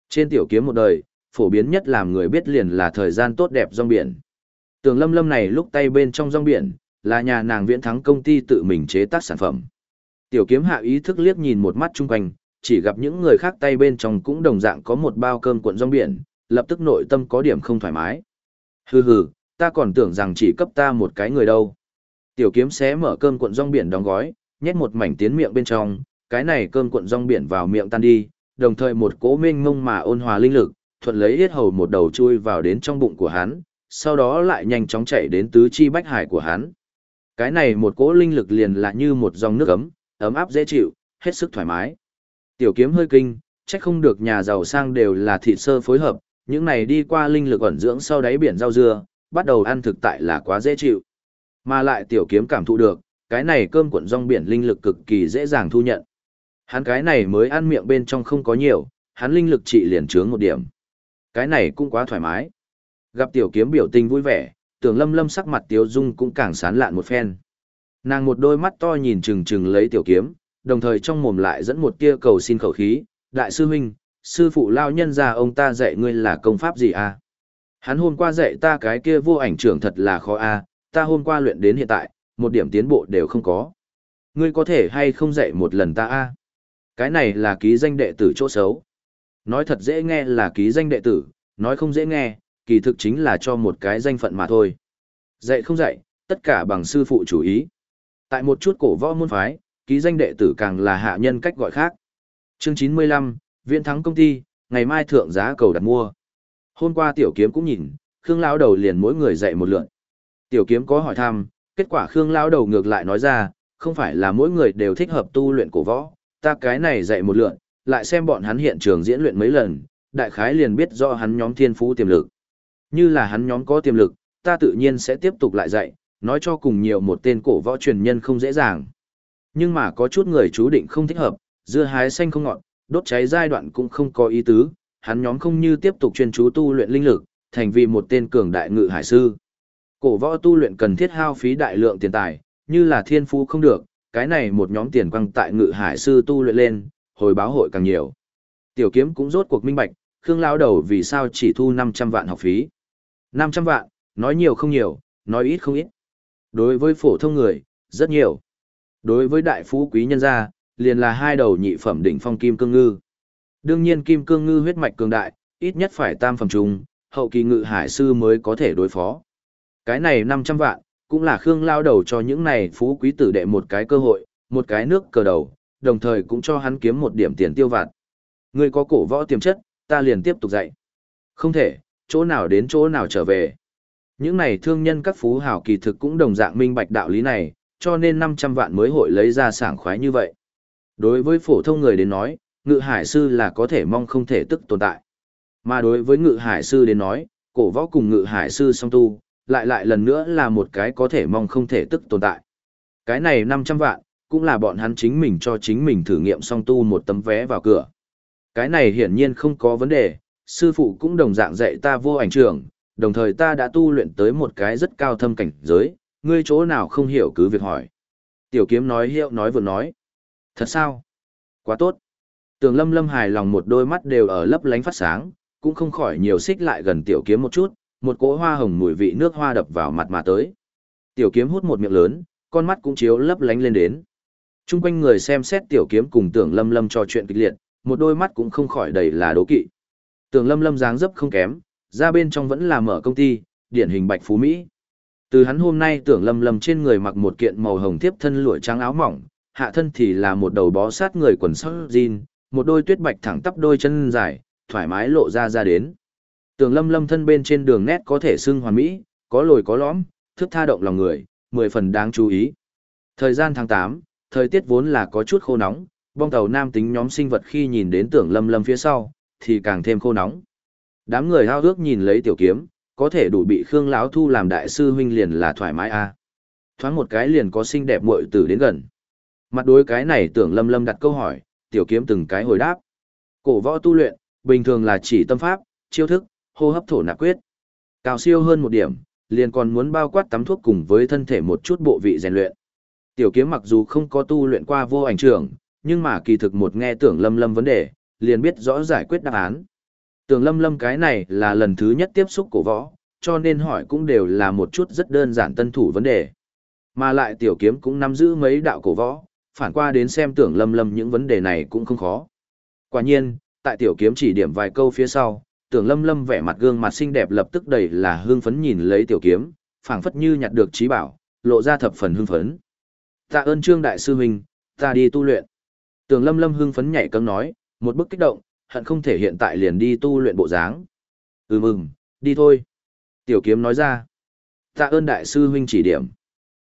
Trên tiểu kiếm một đời, phổ biến nhất làm người biết liền là thời gian tốt đẹp rong biển. Tường lâm lâm này lúc tay bên trong rong biển, là nhà nàng viễn thắng công ty tự mình chế tác sản phẩm. Tiểu kiếm hạ ý thức liếc nhìn một mắt chung quanh, chỉ gặp những người khác tay bên trong cũng đồng dạng có một bao cơm cuộn rong biển, lập tức nội tâm có điểm không thoải mái. Hừ hừ, ta còn tưởng rằng chỉ cấp ta một cái người đâu. Tiểu kiếm xé mở cơm cuộn rong biển đóng gói, nhét một mảnh tiến miệng bên trong, cái này cơm cuộn rong biển vào miệng tan đi, đồng thời một cỗ mênh mông mà ôn hòa linh lực, thuận lấy yết hầu một đầu chui vào đến trong bụng của hắn, sau đó lại nhanh chóng chạy đến tứ chi bách hải của hắn. Cái này một cỗ linh lực liền là như một dòng nước ấm, ấm áp dễ chịu, hết sức thoải mái. Tiểu kiếm hơi kinh, chắc không được nhà giàu sang đều là thị sơ phối hợp, những này đi qua linh lực ẩn dưỡng sau đáy biển rau dưa, bắt đầu ăn thực tại là quá dễ chịu. Mà lại tiểu kiếm cảm thụ được, cái này cơm cuộn rong biển linh lực cực kỳ dễ dàng thu nhận. Hắn cái này mới ăn miệng bên trong không có nhiều, hắn linh lực trị liền trướng một điểm. Cái này cũng quá thoải mái. Gặp tiểu kiếm biểu tình vui vẻ, tưởng lâm lâm sắc mặt tiểu dung cũng càng sán lạn một phen. Nàng một đôi mắt to nhìn chừng chừng lấy tiểu kiếm, đồng thời trong mồm lại dẫn một tia cầu xin khẩu khí, đại sư huynh, sư phụ lao nhân ra ông ta dạy ngươi là công pháp gì à? Hắn hôm qua dạy ta cái kia vô ảnh trưởng thật là khó à, ta hôm qua luyện đến hiện tại, một điểm tiến bộ đều không có. Ngươi có thể hay không dạy một lần ta a, Cái này là ký danh đệ tử chỗ xấu. Nói thật dễ nghe là ký danh đệ tử, nói không dễ nghe, kỳ thực chính là cho một cái danh phận mà thôi. Dạy không dạy, tất cả bằng sư phụ chủ ý. Tại một chút cổ võ môn phái, ký danh đệ tử càng là hạ nhân cách gọi khác. Chương 95, Viễn thắng công ty, ngày mai thượng giá cầu đặt mua. Hôm qua tiểu kiếm cũng nhìn, Khương lão đầu liền mỗi người dạy một lượt. Tiểu kiếm có hỏi thăm, kết quả Khương lão đầu ngược lại nói ra, không phải là mỗi người đều thích hợp tu luyện cổ võ, ta cái này dạy một lượt, lại xem bọn hắn hiện trường diễn luyện mấy lần, đại khái liền biết do hắn nhóm thiên phú tiềm lực. Như là hắn nhóm có tiềm lực, ta tự nhiên sẽ tiếp tục lại dạy, nói cho cùng nhiều một tên cổ võ truyền nhân không dễ dàng. Nhưng mà có chút người chú định không thích hợp, dưa hái xanh không ngọt, đốt cháy giai đoạn cũng không có ý tứ, hắn nhóm không như tiếp tục chuyên chú tu luyện linh lực, thành vì một tên cường đại ngự hải sư. Cổ võ tu luyện cần thiết hao phí đại lượng tiền tài, như là thiên phú không được, cái này một nhóm tiền quăng tại ngự hải sư tu luyện lên, hồi báo hội càng nhiều. Tiểu kiếm cũng rốt cuộc minh bạch, Khương lão đầu vì sao chỉ thu 500 vạn học phí. 500 vạn, nói nhiều không nhiều, nói ít không ít. Đối với phổ thông người, rất nhiều. Đối với đại phú quý nhân gia, liền là hai đầu nhị phẩm đỉnh phong kim cương ngư. Đương nhiên kim cương ngư huyết mạch cường đại, ít nhất phải tam phẩm trùng, hậu kỳ ngự hải sư mới có thể đối phó. Cái này 500 vạn, cũng là Khương lao đầu cho những này phú quý tử đệ một cái cơ hội, một cái nước cờ đầu, đồng thời cũng cho hắn kiếm một điểm tiền tiêu vặt. Người có cổ võ tiềm chất, ta liền tiếp tục dạy. Không thể, chỗ nào đến chỗ nào trở về. Những này thương nhân các phú hào kỳ thực cũng đồng dạng minh bạch đạo lý này, cho nên 500 vạn mới hội lấy ra sảng khoái như vậy. Đối với phổ thông người đến nói, ngự hải sư là có thể mong không thể tức tồn tại. Mà đối với ngự hải sư đến nói, cổ võ cùng ngự hải sư song tu, lại lại lần nữa là một cái có thể mong không thể tức tồn tại. Cái này 500 vạn, cũng là bọn hắn chính mình cho chính mình thử nghiệm song tu một tấm vé vào cửa. Cái này hiển nhiên không có vấn đề, sư phụ cũng đồng dạng dạy ta vô ảnh trưởng, đồng thời ta đã tu luyện tới một cái rất cao thâm cảnh giới, ngươi chỗ nào không hiểu cứ việc hỏi. Tiểu kiếm nói hiệu nói vừa nói. Thật sao? Quá tốt. Tường lâm lâm hài lòng một đôi mắt đều ở lấp lánh phát sáng, cũng không khỏi nhiều xích lại gần tiểu kiếm một chút, một cỗ hoa hồng mùi vị nước hoa đập vào mặt mà tới. Tiểu kiếm hút một miệng lớn, con mắt cũng chiếu lấp lánh lên đến. Trung quanh người xem xét tiểu kiếm cùng tưởng lâm lâm trò chuyện kịch liệt, một đôi mắt cũng không khỏi đầy là đố kỵ. Tưởng lâm lâm dáng dấp không kém, ra bên trong vẫn là mở công ty, điển hình bạch phú Mỹ. Từ hắn hôm nay tưởng lâm lâm trên người mặc một kiện màu hồng tiếp thân lụa trắng áo mỏng, hạ thân thì là một đầu bó sát người quần sóc jean, một đôi tuyết bạch thẳng tắp đôi chân dài, thoải mái lộ ra ra đến. Tường lâm lâm thân bên trên đường nét có thể xưng hoàn mỹ, có lồi có lõm, thức tha động lòng người, mười phần đáng chú ý. Thời gian tháng tám, thời tiết vốn là có chút khô nóng, bong tàu nam tính nhóm sinh vật khi nhìn đến tưởng lâm lâm phía sau, thì càng thêm khô nóng. Đám người hao ước nhìn lấy tiểu kiếm, có thể đủ bị Khương lão thu làm đại sư huynh liền là thoải mái a. Thoáng một cái liền có xinh đẹp muội tử đến gần. Mặt đối cái này tưởng lâm lâm đặt câu hỏi, tiểu kiếm từng cái hồi đáp. Cổ võ tu luyện, bình thường là chỉ tâm pháp, chiêu thức, hô hấp thổ nạp quyết. Cao siêu hơn một điểm, liền còn muốn bao quát tắm thuốc cùng với thân thể một chút bộ vị rèn luyện. Tiểu kiếm mặc dù không có tu luyện qua vô ảnh trưởng nhưng mà kỳ thực một nghe tưởng lâm lâm vấn đề, liền biết rõ giải quyết đáp án. Tưởng lâm lâm cái này là lần thứ nhất tiếp xúc cổ võ, cho nên hỏi cũng đều là một chút rất đơn giản tân thủ vấn đề. Mà lại tiểu kiếm cũng nắm giữ mấy đạo cổ võ, phản qua đến xem tưởng lâm lâm những vấn đề này cũng không khó. Quả nhiên, tại tiểu kiếm chỉ điểm vài câu phía sau, tưởng lâm lâm vẻ mặt gương mặt xinh đẹp lập tức đầy là hương phấn nhìn lấy tiểu kiếm, phảng phất như nhặt được trí bảo, lộ ra thập phần hương phấn. Tạ ơn trương đại sư huynh, ta đi tu luyện. Tưởng lâm lâm hương phấn nhảy cấm nói, một bức kích động, hận không thể hiện tại liền đi tu luyện bộ dáng. Ừ mừng, đi thôi. Tiểu kiếm nói ra. Tạ ơn đại sư huynh chỉ điểm.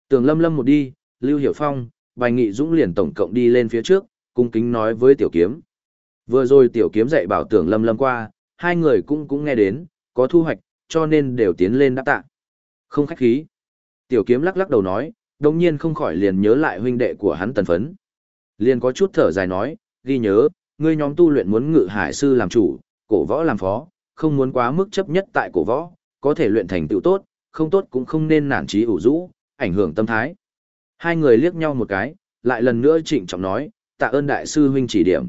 Tưởng lâm lâm một đi, Lưu Hiểu Phong, Bài Nghị Dũng liền tổng cộng đi lên phía trước, cung kính nói với tiểu kiếm. Vừa rồi tiểu kiếm dạy bảo tưởng lâm lâm qua, hai người cũng cũng nghe đến, có thu hoạch, cho nên đều tiến lên đáp tạ. Không khách khí. Tiểu kiếm lắc lắc đầu nói, đồng nhiên không khỏi liền nhớ lại huynh đệ của hắn tần phấn. Liền có chút thở dài nói, ghi nhớ, ngươi nhóm tu luyện muốn ngự hải sư làm chủ, cổ võ làm phó, không muốn quá mức chấp nhất tại cổ võ, có thể luyện thành tựu tốt, không tốt cũng không nên nản trí ủ rũ, ảnh hưởng tâm thái. Hai người liếc nhau một cái, lại lần nữa trịnh trọng nói, tạ ơn đại sư huynh chỉ điểm.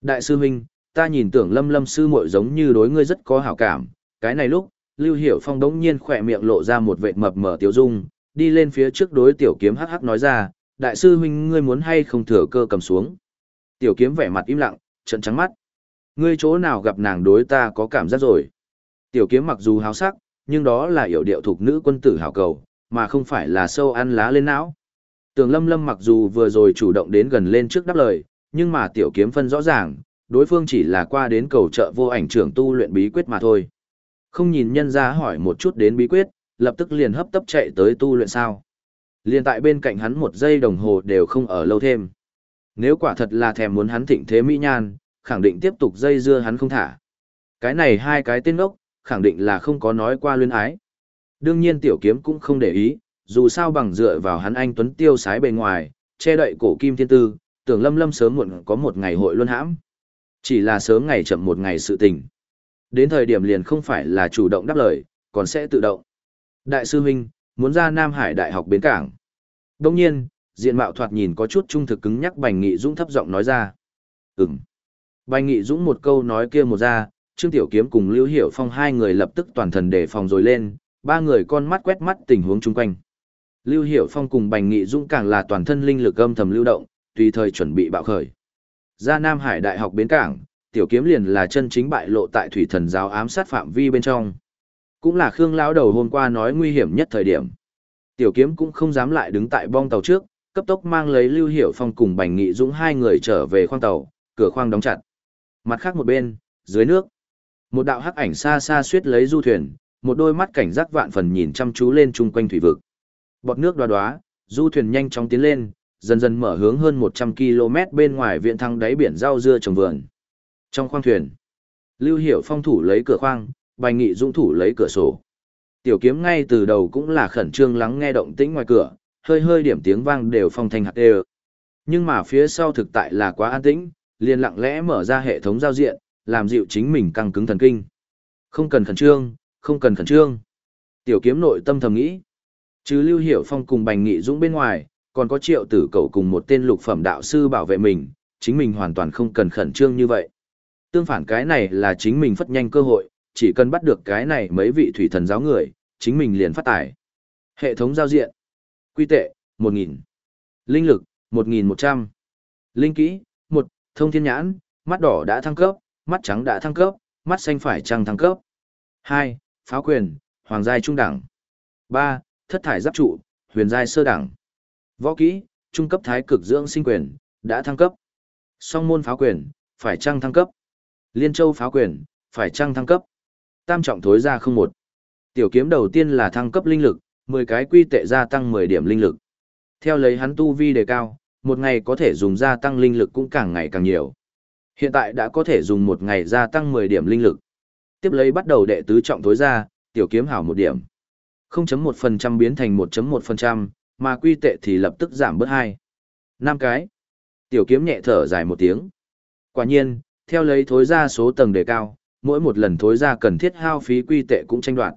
Đại sư huynh, ta nhìn tưởng lâm lâm sư muội giống như đối ngươi rất có hảo cảm, cái này lúc, Lưu Hiểu Phong đống nhiên khỏe miệng lộ ra một vệt mập mờ tiểu dung, đi lên phía trước đối tiểu kiếm hắc hắc nói ra, đại sư huynh ngươi muốn hay không thừa cơ cầm xuống. Tiểu kiếm vẻ mặt im lặng, trận trắng mắt. Ngươi chỗ nào gặp nàng đối ta có cảm giác rồi. Tiểu kiếm mặc dù háo sắc, nhưng đó là hiểu điệu thuộc nữ quân tử hảo cầu, mà không phải là sâu ăn lá lên não. Tường lâm lâm mặc dù vừa rồi chủ động đến gần lên trước đáp lời, nhưng mà tiểu kiếm phân rõ ràng, đối phương chỉ là qua đến cầu trợ vô ảnh trưởng tu luyện bí quyết mà thôi. Không nhìn nhân ra hỏi một chút đến bí quyết, lập tức liền hấp tấp chạy tới tu luyện sao. Liền tại bên cạnh hắn một giây đồng hồ đều không ở lâu thêm. Nếu quả thật là thèm muốn hắn thịnh thế mỹ nhan, khẳng định tiếp tục dây dưa hắn không thả. Cái này hai cái tên ốc, khẳng định là không có nói qua luyến ái. Đương nhiên tiểu kiếm cũng không để ý, dù sao bằng dựa vào hắn anh tuấn tiêu sái bề ngoài, che đậy cổ kim thiên tư, tưởng lâm lâm sớm muộn có một ngày hội luân hãm. Chỉ là sớm ngày chậm một ngày sự tình. Đến thời điểm liền không phải là chủ động đáp lời, còn sẽ tự động. Đại sư huynh, muốn ra Nam Hải Đại học Bến Cảng. Đông nhiên, diện mạo thoạt nhìn có chút trung thực cứng nhắc Bành Nghị Dũng thấp giọng nói ra. Ừm. Bành Nghị Dũng một câu nói kia một ra, Trương Tiểu Kiếm cùng Lưu Hiểu Phong hai người lập tức toàn thần đề phòng rồi lên, ba người con mắt quét mắt tình huống chung quanh. Lưu Hiểu Phong cùng Bành Nghị Dũng càng là toàn thân linh lực âm thầm lưu động, tùy thời chuẩn bị bạo khởi. Ra Nam Hải Đại học Bến Cảng, Tiểu Kiếm liền là chân chính bại lộ tại thủy thần giáo ám sát phạm vi bên trong. Cũng là Khương lão đầu hôm qua nói nguy hiểm nhất thời điểm. Tiểu Kiếm cũng không dám lại đứng tại bong tàu trước, cấp tốc mang lấy Lưu Hiểu Phong cùng Bành Nghị Dũng hai người trở về khoang tàu, cửa khoang đóng chặt. Mặt khác một bên, dưới nước, một đạo hắc ảnh xa xa suýt lấy du thuyền, một đôi mắt cảnh giác vạn phần nhìn chăm chú lên chung quanh thủy vực. Bọt nước đoá đoá, du thuyền nhanh chóng tiến lên, dần dần mở hướng hơn 100 km bên ngoài viện thăng đáy biển rau dưa trồng vườn. Trong khoang thuyền, Lưu Hiểu Phong thủ lấy cửa khoang, Bành Nghị Dũng thủ lấy cửa sổ. Tiểu kiếm ngay từ đầu cũng là khẩn trương lắng nghe động tĩnh ngoài cửa, hơi hơi điểm tiếng vang đều phong thanh hạt đều. Nhưng mà phía sau thực tại là quá an tĩnh, liền lặng lẽ mở ra hệ thống giao diện, làm dịu chính mình căng cứng thần kinh. Không cần khẩn trương, không cần khẩn trương. Tiểu kiếm nội tâm thầm nghĩ. Chứ Lưu Hiểu Phong cùng Bành Nghị Dũng bên ngoài, còn có triệu tử cậu cùng một tên lục phẩm đạo sư bảo vệ mình, chính mình hoàn toàn không cần khẩn trương như vậy. Tương phản cái này là chính mình phất nhanh cơ hội, chỉ cần bắt được cái này mấy vị thủy thần giáo người, chính mình liền phát tải. Hệ thống giao diện. Quy tệ, 1.000. Linh lực, 1.100. Linh kỹ, 1. Thông thiên nhãn, mắt đỏ đã thăng cấp, mắt trắng đã thăng cấp, mắt xanh phải trăng thăng cấp. 2. Pháo quyền, hoàng giai trung đẳng. 3. Thất thải giáp trụ, huyền giai sơ đẳng. Võ kỹ, trung cấp thái cực dưỡng sinh quyền, đã thăng cấp. Song môn pháo quyền, phải trăng thăng cấp. Liên châu pháo quyền, phải trăng thăng cấp. Tam trọng thối ra không một. Tiểu kiếm đầu tiên là thăng cấp linh lực, 10 cái quy tệ gia tăng 10 điểm linh lực. Theo lấy hắn tu vi đề cao, một ngày có thể dùng gia tăng linh lực cũng càng ngày càng nhiều. Hiện tại đã có thể dùng một ngày gia tăng 10 điểm linh lực. Tiếp lấy bắt đầu đệ tứ trọng thối ra, tiểu kiếm hảo một điểm. 0.1% biến thành 1.1%, mà quy tệ thì lập tức giảm bớt 2. 5 cái. Tiểu kiếm nhẹ thở dài một tiếng. Quả nhiên, theo lấy thối ra số tầng đề cao, mỗi một lần thối ra cần thiết hao phí quy tệ cũng tranh đoạt.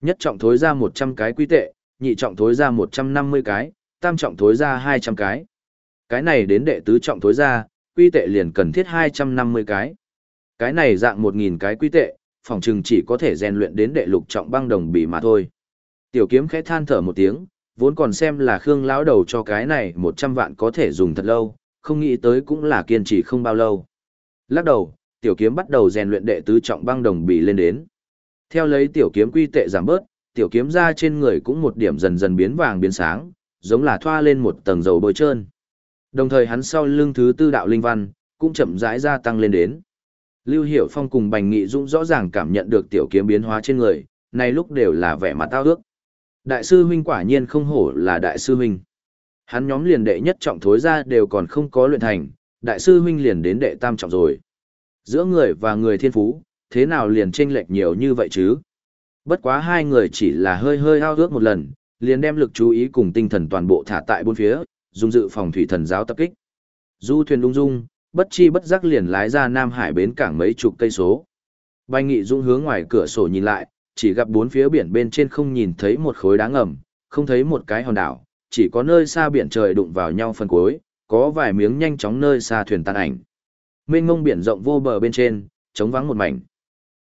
Nhất trọng thối ra 100 cái quy tệ, nhị trọng thối ra 150 cái, tam trọng thối ra 200 cái. Cái này đến đệ tứ trọng thối ra, quy tệ liền cần thiết 250 cái. Cái này dạng 1.000 cái quy tệ, phòng chừng chỉ có thể rèn luyện đến đệ lục trọng băng đồng bì mà thôi. Tiểu kiếm khẽ than thở một tiếng, vốn còn xem là Khương lão đầu cho cái này 100 vạn có thể dùng thật lâu, không nghĩ tới cũng là kiên trì không bao lâu. Lắc đầu, tiểu kiếm bắt đầu rèn luyện đệ tứ trọng băng đồng bị lên đến. Theo lấy tiểu kiếm quy tệ giảm bớt, tiểu kiếm ra trên người cũng một điểm dần dần biến vàng biến sáng, giống là thoa lên một tầng dầu bôi trơn. Đồng thời hắn sau lưng thứ tư đạo linh văn, cũng chậm rãi gia tăng lên đến. Lưu Hiểu Phong cùng Bành Nghị Dũng rõ ràng cảm nhận được tiểu kiếm biến hóa trên người, này lúc đều là vẻ mặt tao ước. Đại sư huynh quả nhiên không hổ là đại sư huynh. Hắn nhóm liền đệ nhất trọng thối ra đều còn không có luyện thành, đại sư huynh liền đến đệ tam trọng rồi. Giữa người và người thiên phú, thế nào liền chênh lệch nhiều như vậy chứ? Bất quá hai người chỉ là hơi hơi ao ước một lần, liền đem lực chú ý cùng tinh thần toàn bộ thả tại bốn phía, dùng dự phòng thủy thần giáo tập kích. Du thuyền lung dung, bất chi bất giác liền lái ra Nam Hải bến cảng mấy chục cây số. Bành Nghị Dũng hướng ngoài cửa sổ nhìn lại, chỉ gặp bốn phía biển bên trên không nhìn thấy một khối đá ngầm, không thấy một cái hòn đảo, chỉ có nơi xa biển trời đụng vào nhau phần cuối, có vài miếng nhanh chóng nơi xa thuyền tan ảnh. Mênh mông biển rộng vô bờ bên trên, trống vắng một mảnh.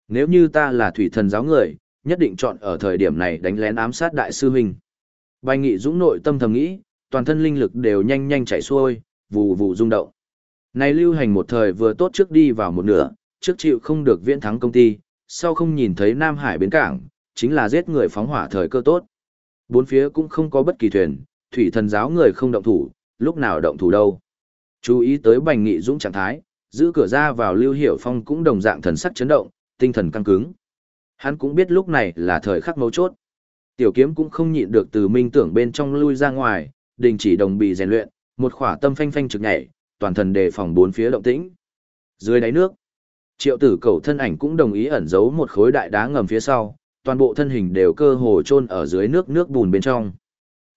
Nếu như ta là thủy thần giáo người, nhất định chọn ở thời điểm này đánh lén ám sát đại sư huynh. Bành Nghị Dũng nội tâm thầm nghĩ, toàn thân linh lực đều nhanh nhanh chảy xuôi, vù vù rung động. Này lưu hành một thời vừa tốt trước đi vào một nửa, trước chịu không được viễn thắng công ty, sau không nhìn thấy Nam Hải bến cảng, chính là giết người phóng hỏa thời cơ tốt. Bốn phía cũng không có bất kỳ thuyền, thủy thần giáo người không động thủ, lúc nào động thủ đâu. Chú ý tới Bành Nghị Dũng trạng thái, giữ cửa ra vào Lưu Hiểu Phong cũng đồng dạng thần sắc chấn động, tinh thần căng cứng. Hắn cũng biết lúc này là thời khắc mấu chốt. Tiểu kiếm cũng không nhịn được từ minh tưởng bên trong lui ra ngoài, đình chỉ đồng bị rèn luyện, một khỏa tâm phanh phanh trực nhảy, toàn thần đề phòng bốn phía động tĩnh. Dưới đáy nước, triệu tử cầu thân ảnh cũng đồng ý ẩn giấu một khối đại đá ngầm phía sau, toàn bộ thân hình đều cơ hồ chôn ở dưới nước nước bùn bên trong.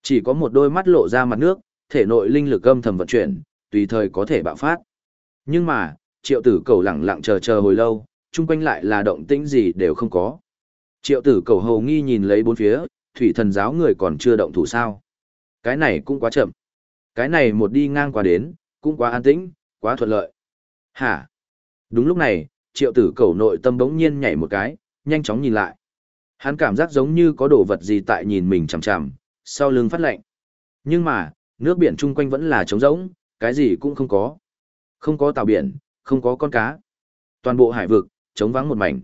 Chỉ có một đôi mắt lộ ra mặt nước, thể nội linh lực âm thầm vận chuyển, tùy thời có thể bạo phát. Nhưng mà, triệu tử cầu lẳng lặng chờ chờ hồi lâu, chung quanh lại là động tĩnh gì đều không có. Triệu tử cầu hầu nghi nhìn lấy bốn phía, thủy thần giáo người còn chưa động thủ sao. Cái này cũng quá chậm. Cái này một đi ngang qua đến, cũng quá an tĩnh, quá thuận lợi. Hả? Đúng lúc này, triệu tử cầu nội tâm bỗng nhiên nhảy một cái, nhanh chóng nhìn lại. Hắn cảm giác giống như có đồ vật gì tại nhìn mình chằm chằm, sau lưng phát lạnh. Nhưng mà, nước biển chung quanh vẫn là trống rỗng, cái gì cũng không có. Không có tàu biển, không có con cá. Toàn bộ hải vực, trống vắng một mảnh.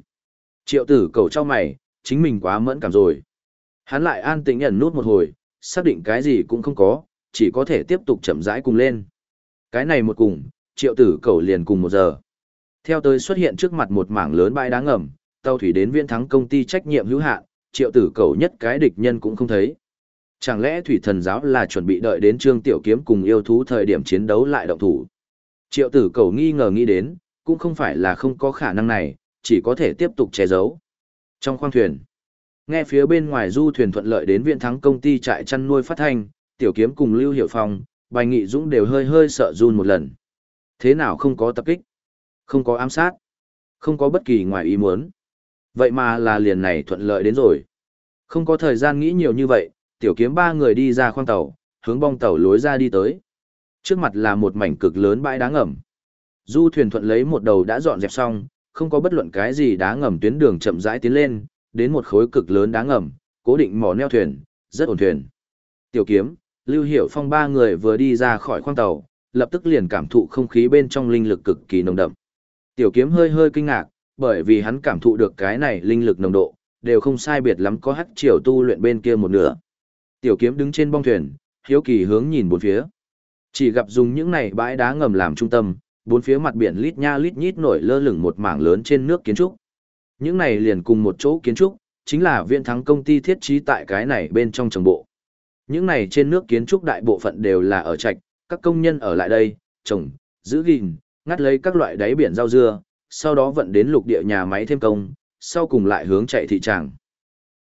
Triệu tử cầu cho mày, chính mình quá mẫn cảm rồi. Hắn lại an tĩnh ẩn nút một hồi, xác định cái gì cũng không có, chỉ có thể tiếp tục chậm rãi cùng lên. Cái này một cùng, triệu tử cầu liền cùng một giờ. Theo tới xuất hiện trước mặt một mảng lớn bãi đá ngầm, tàu thủy đến viên thắng công ty trách nhiệm hữu hạn, triệu tử cầu nhất cái địch nhân cũng không thấy. Chẳng lẽ thủy thần giáo là chuẩn bị đợi đến trương tiểu kiếm cùng yêu thú thời điểm chiến đấu lại động thủ? Triệu tử cầu nghi ngờ nghĩ đến, cũng không phải là không có khả năng này, chỉ có thể tiếp tục che giấu. Trong khoang thuyền, nghe phía bên ngoài du thuyền thuận lợi đến viện thắng công ty trại chăn nuôi phát thanh, tiểu kiếm cùng Lưu Hiểu Phong, bài nghị dũng đều hơi hơi sợ run một lần. Thế nào không có tập kích, không có ám sát, không có bất kỳ ngoài ý muốn. Vậy mà là liền này thuận lợi đến rồi. Không có thời gian nghĩ nhiều như vậy, tiểu kiếm ba người đi ra khoang tàu, hướng bong tàu lối ra đi tới. Trước mặt là một mảnh cực lớn bãi đá ngầm. Du thuyền thuận lấy một đầu đã dọn dẹp xong, không có bất luận cái gì đá ngầm tuyến đường chậm rãi tiến lên, đến một khối cực lớn đá ngầm, cố định mỏ neo thuyền, rất ổn thuyền. Tiểu kiếm, Lưu Hiểu Phong ba người vừa đi ra khỏi khoang tàu, lập tức liền cảm thụ không khí bên trong linh lực cực kỳ nồng đậm. Tiểu kiếm hơi hơi kinh ngạc, bởi vì hắn cảm thụ được cái này linh lực nồng độ, đều không sai biệt lắm có hắc triều tu luyện bên kia một nửa. Tiểu kiếm đứng trên bong thuyền, hiếu kỳ hướng nhìn bốn phía. Chỉ gặp dùng những này bãi đá ngầm làm trung tâm, bốn phía mặt biển lít nha lít nhít nổi lơ lửng một mảng lớn trên nước kiến trúc. Những này liền cùng một chỗ kiến trúc, chính là viện thắng công ty thiết trí tại cái này bên trong trồng bộ. Những này trên nước kiến trúc đại bộ phận đều là ở trạch, các công nhân ở lại đây, trồng, giữ gìn, ngắt lấy các loại đáy biển rau dưa, sau đó vận đến lục địa nhà máy thêm công, sau cùng lại hướng chạy thị tràng.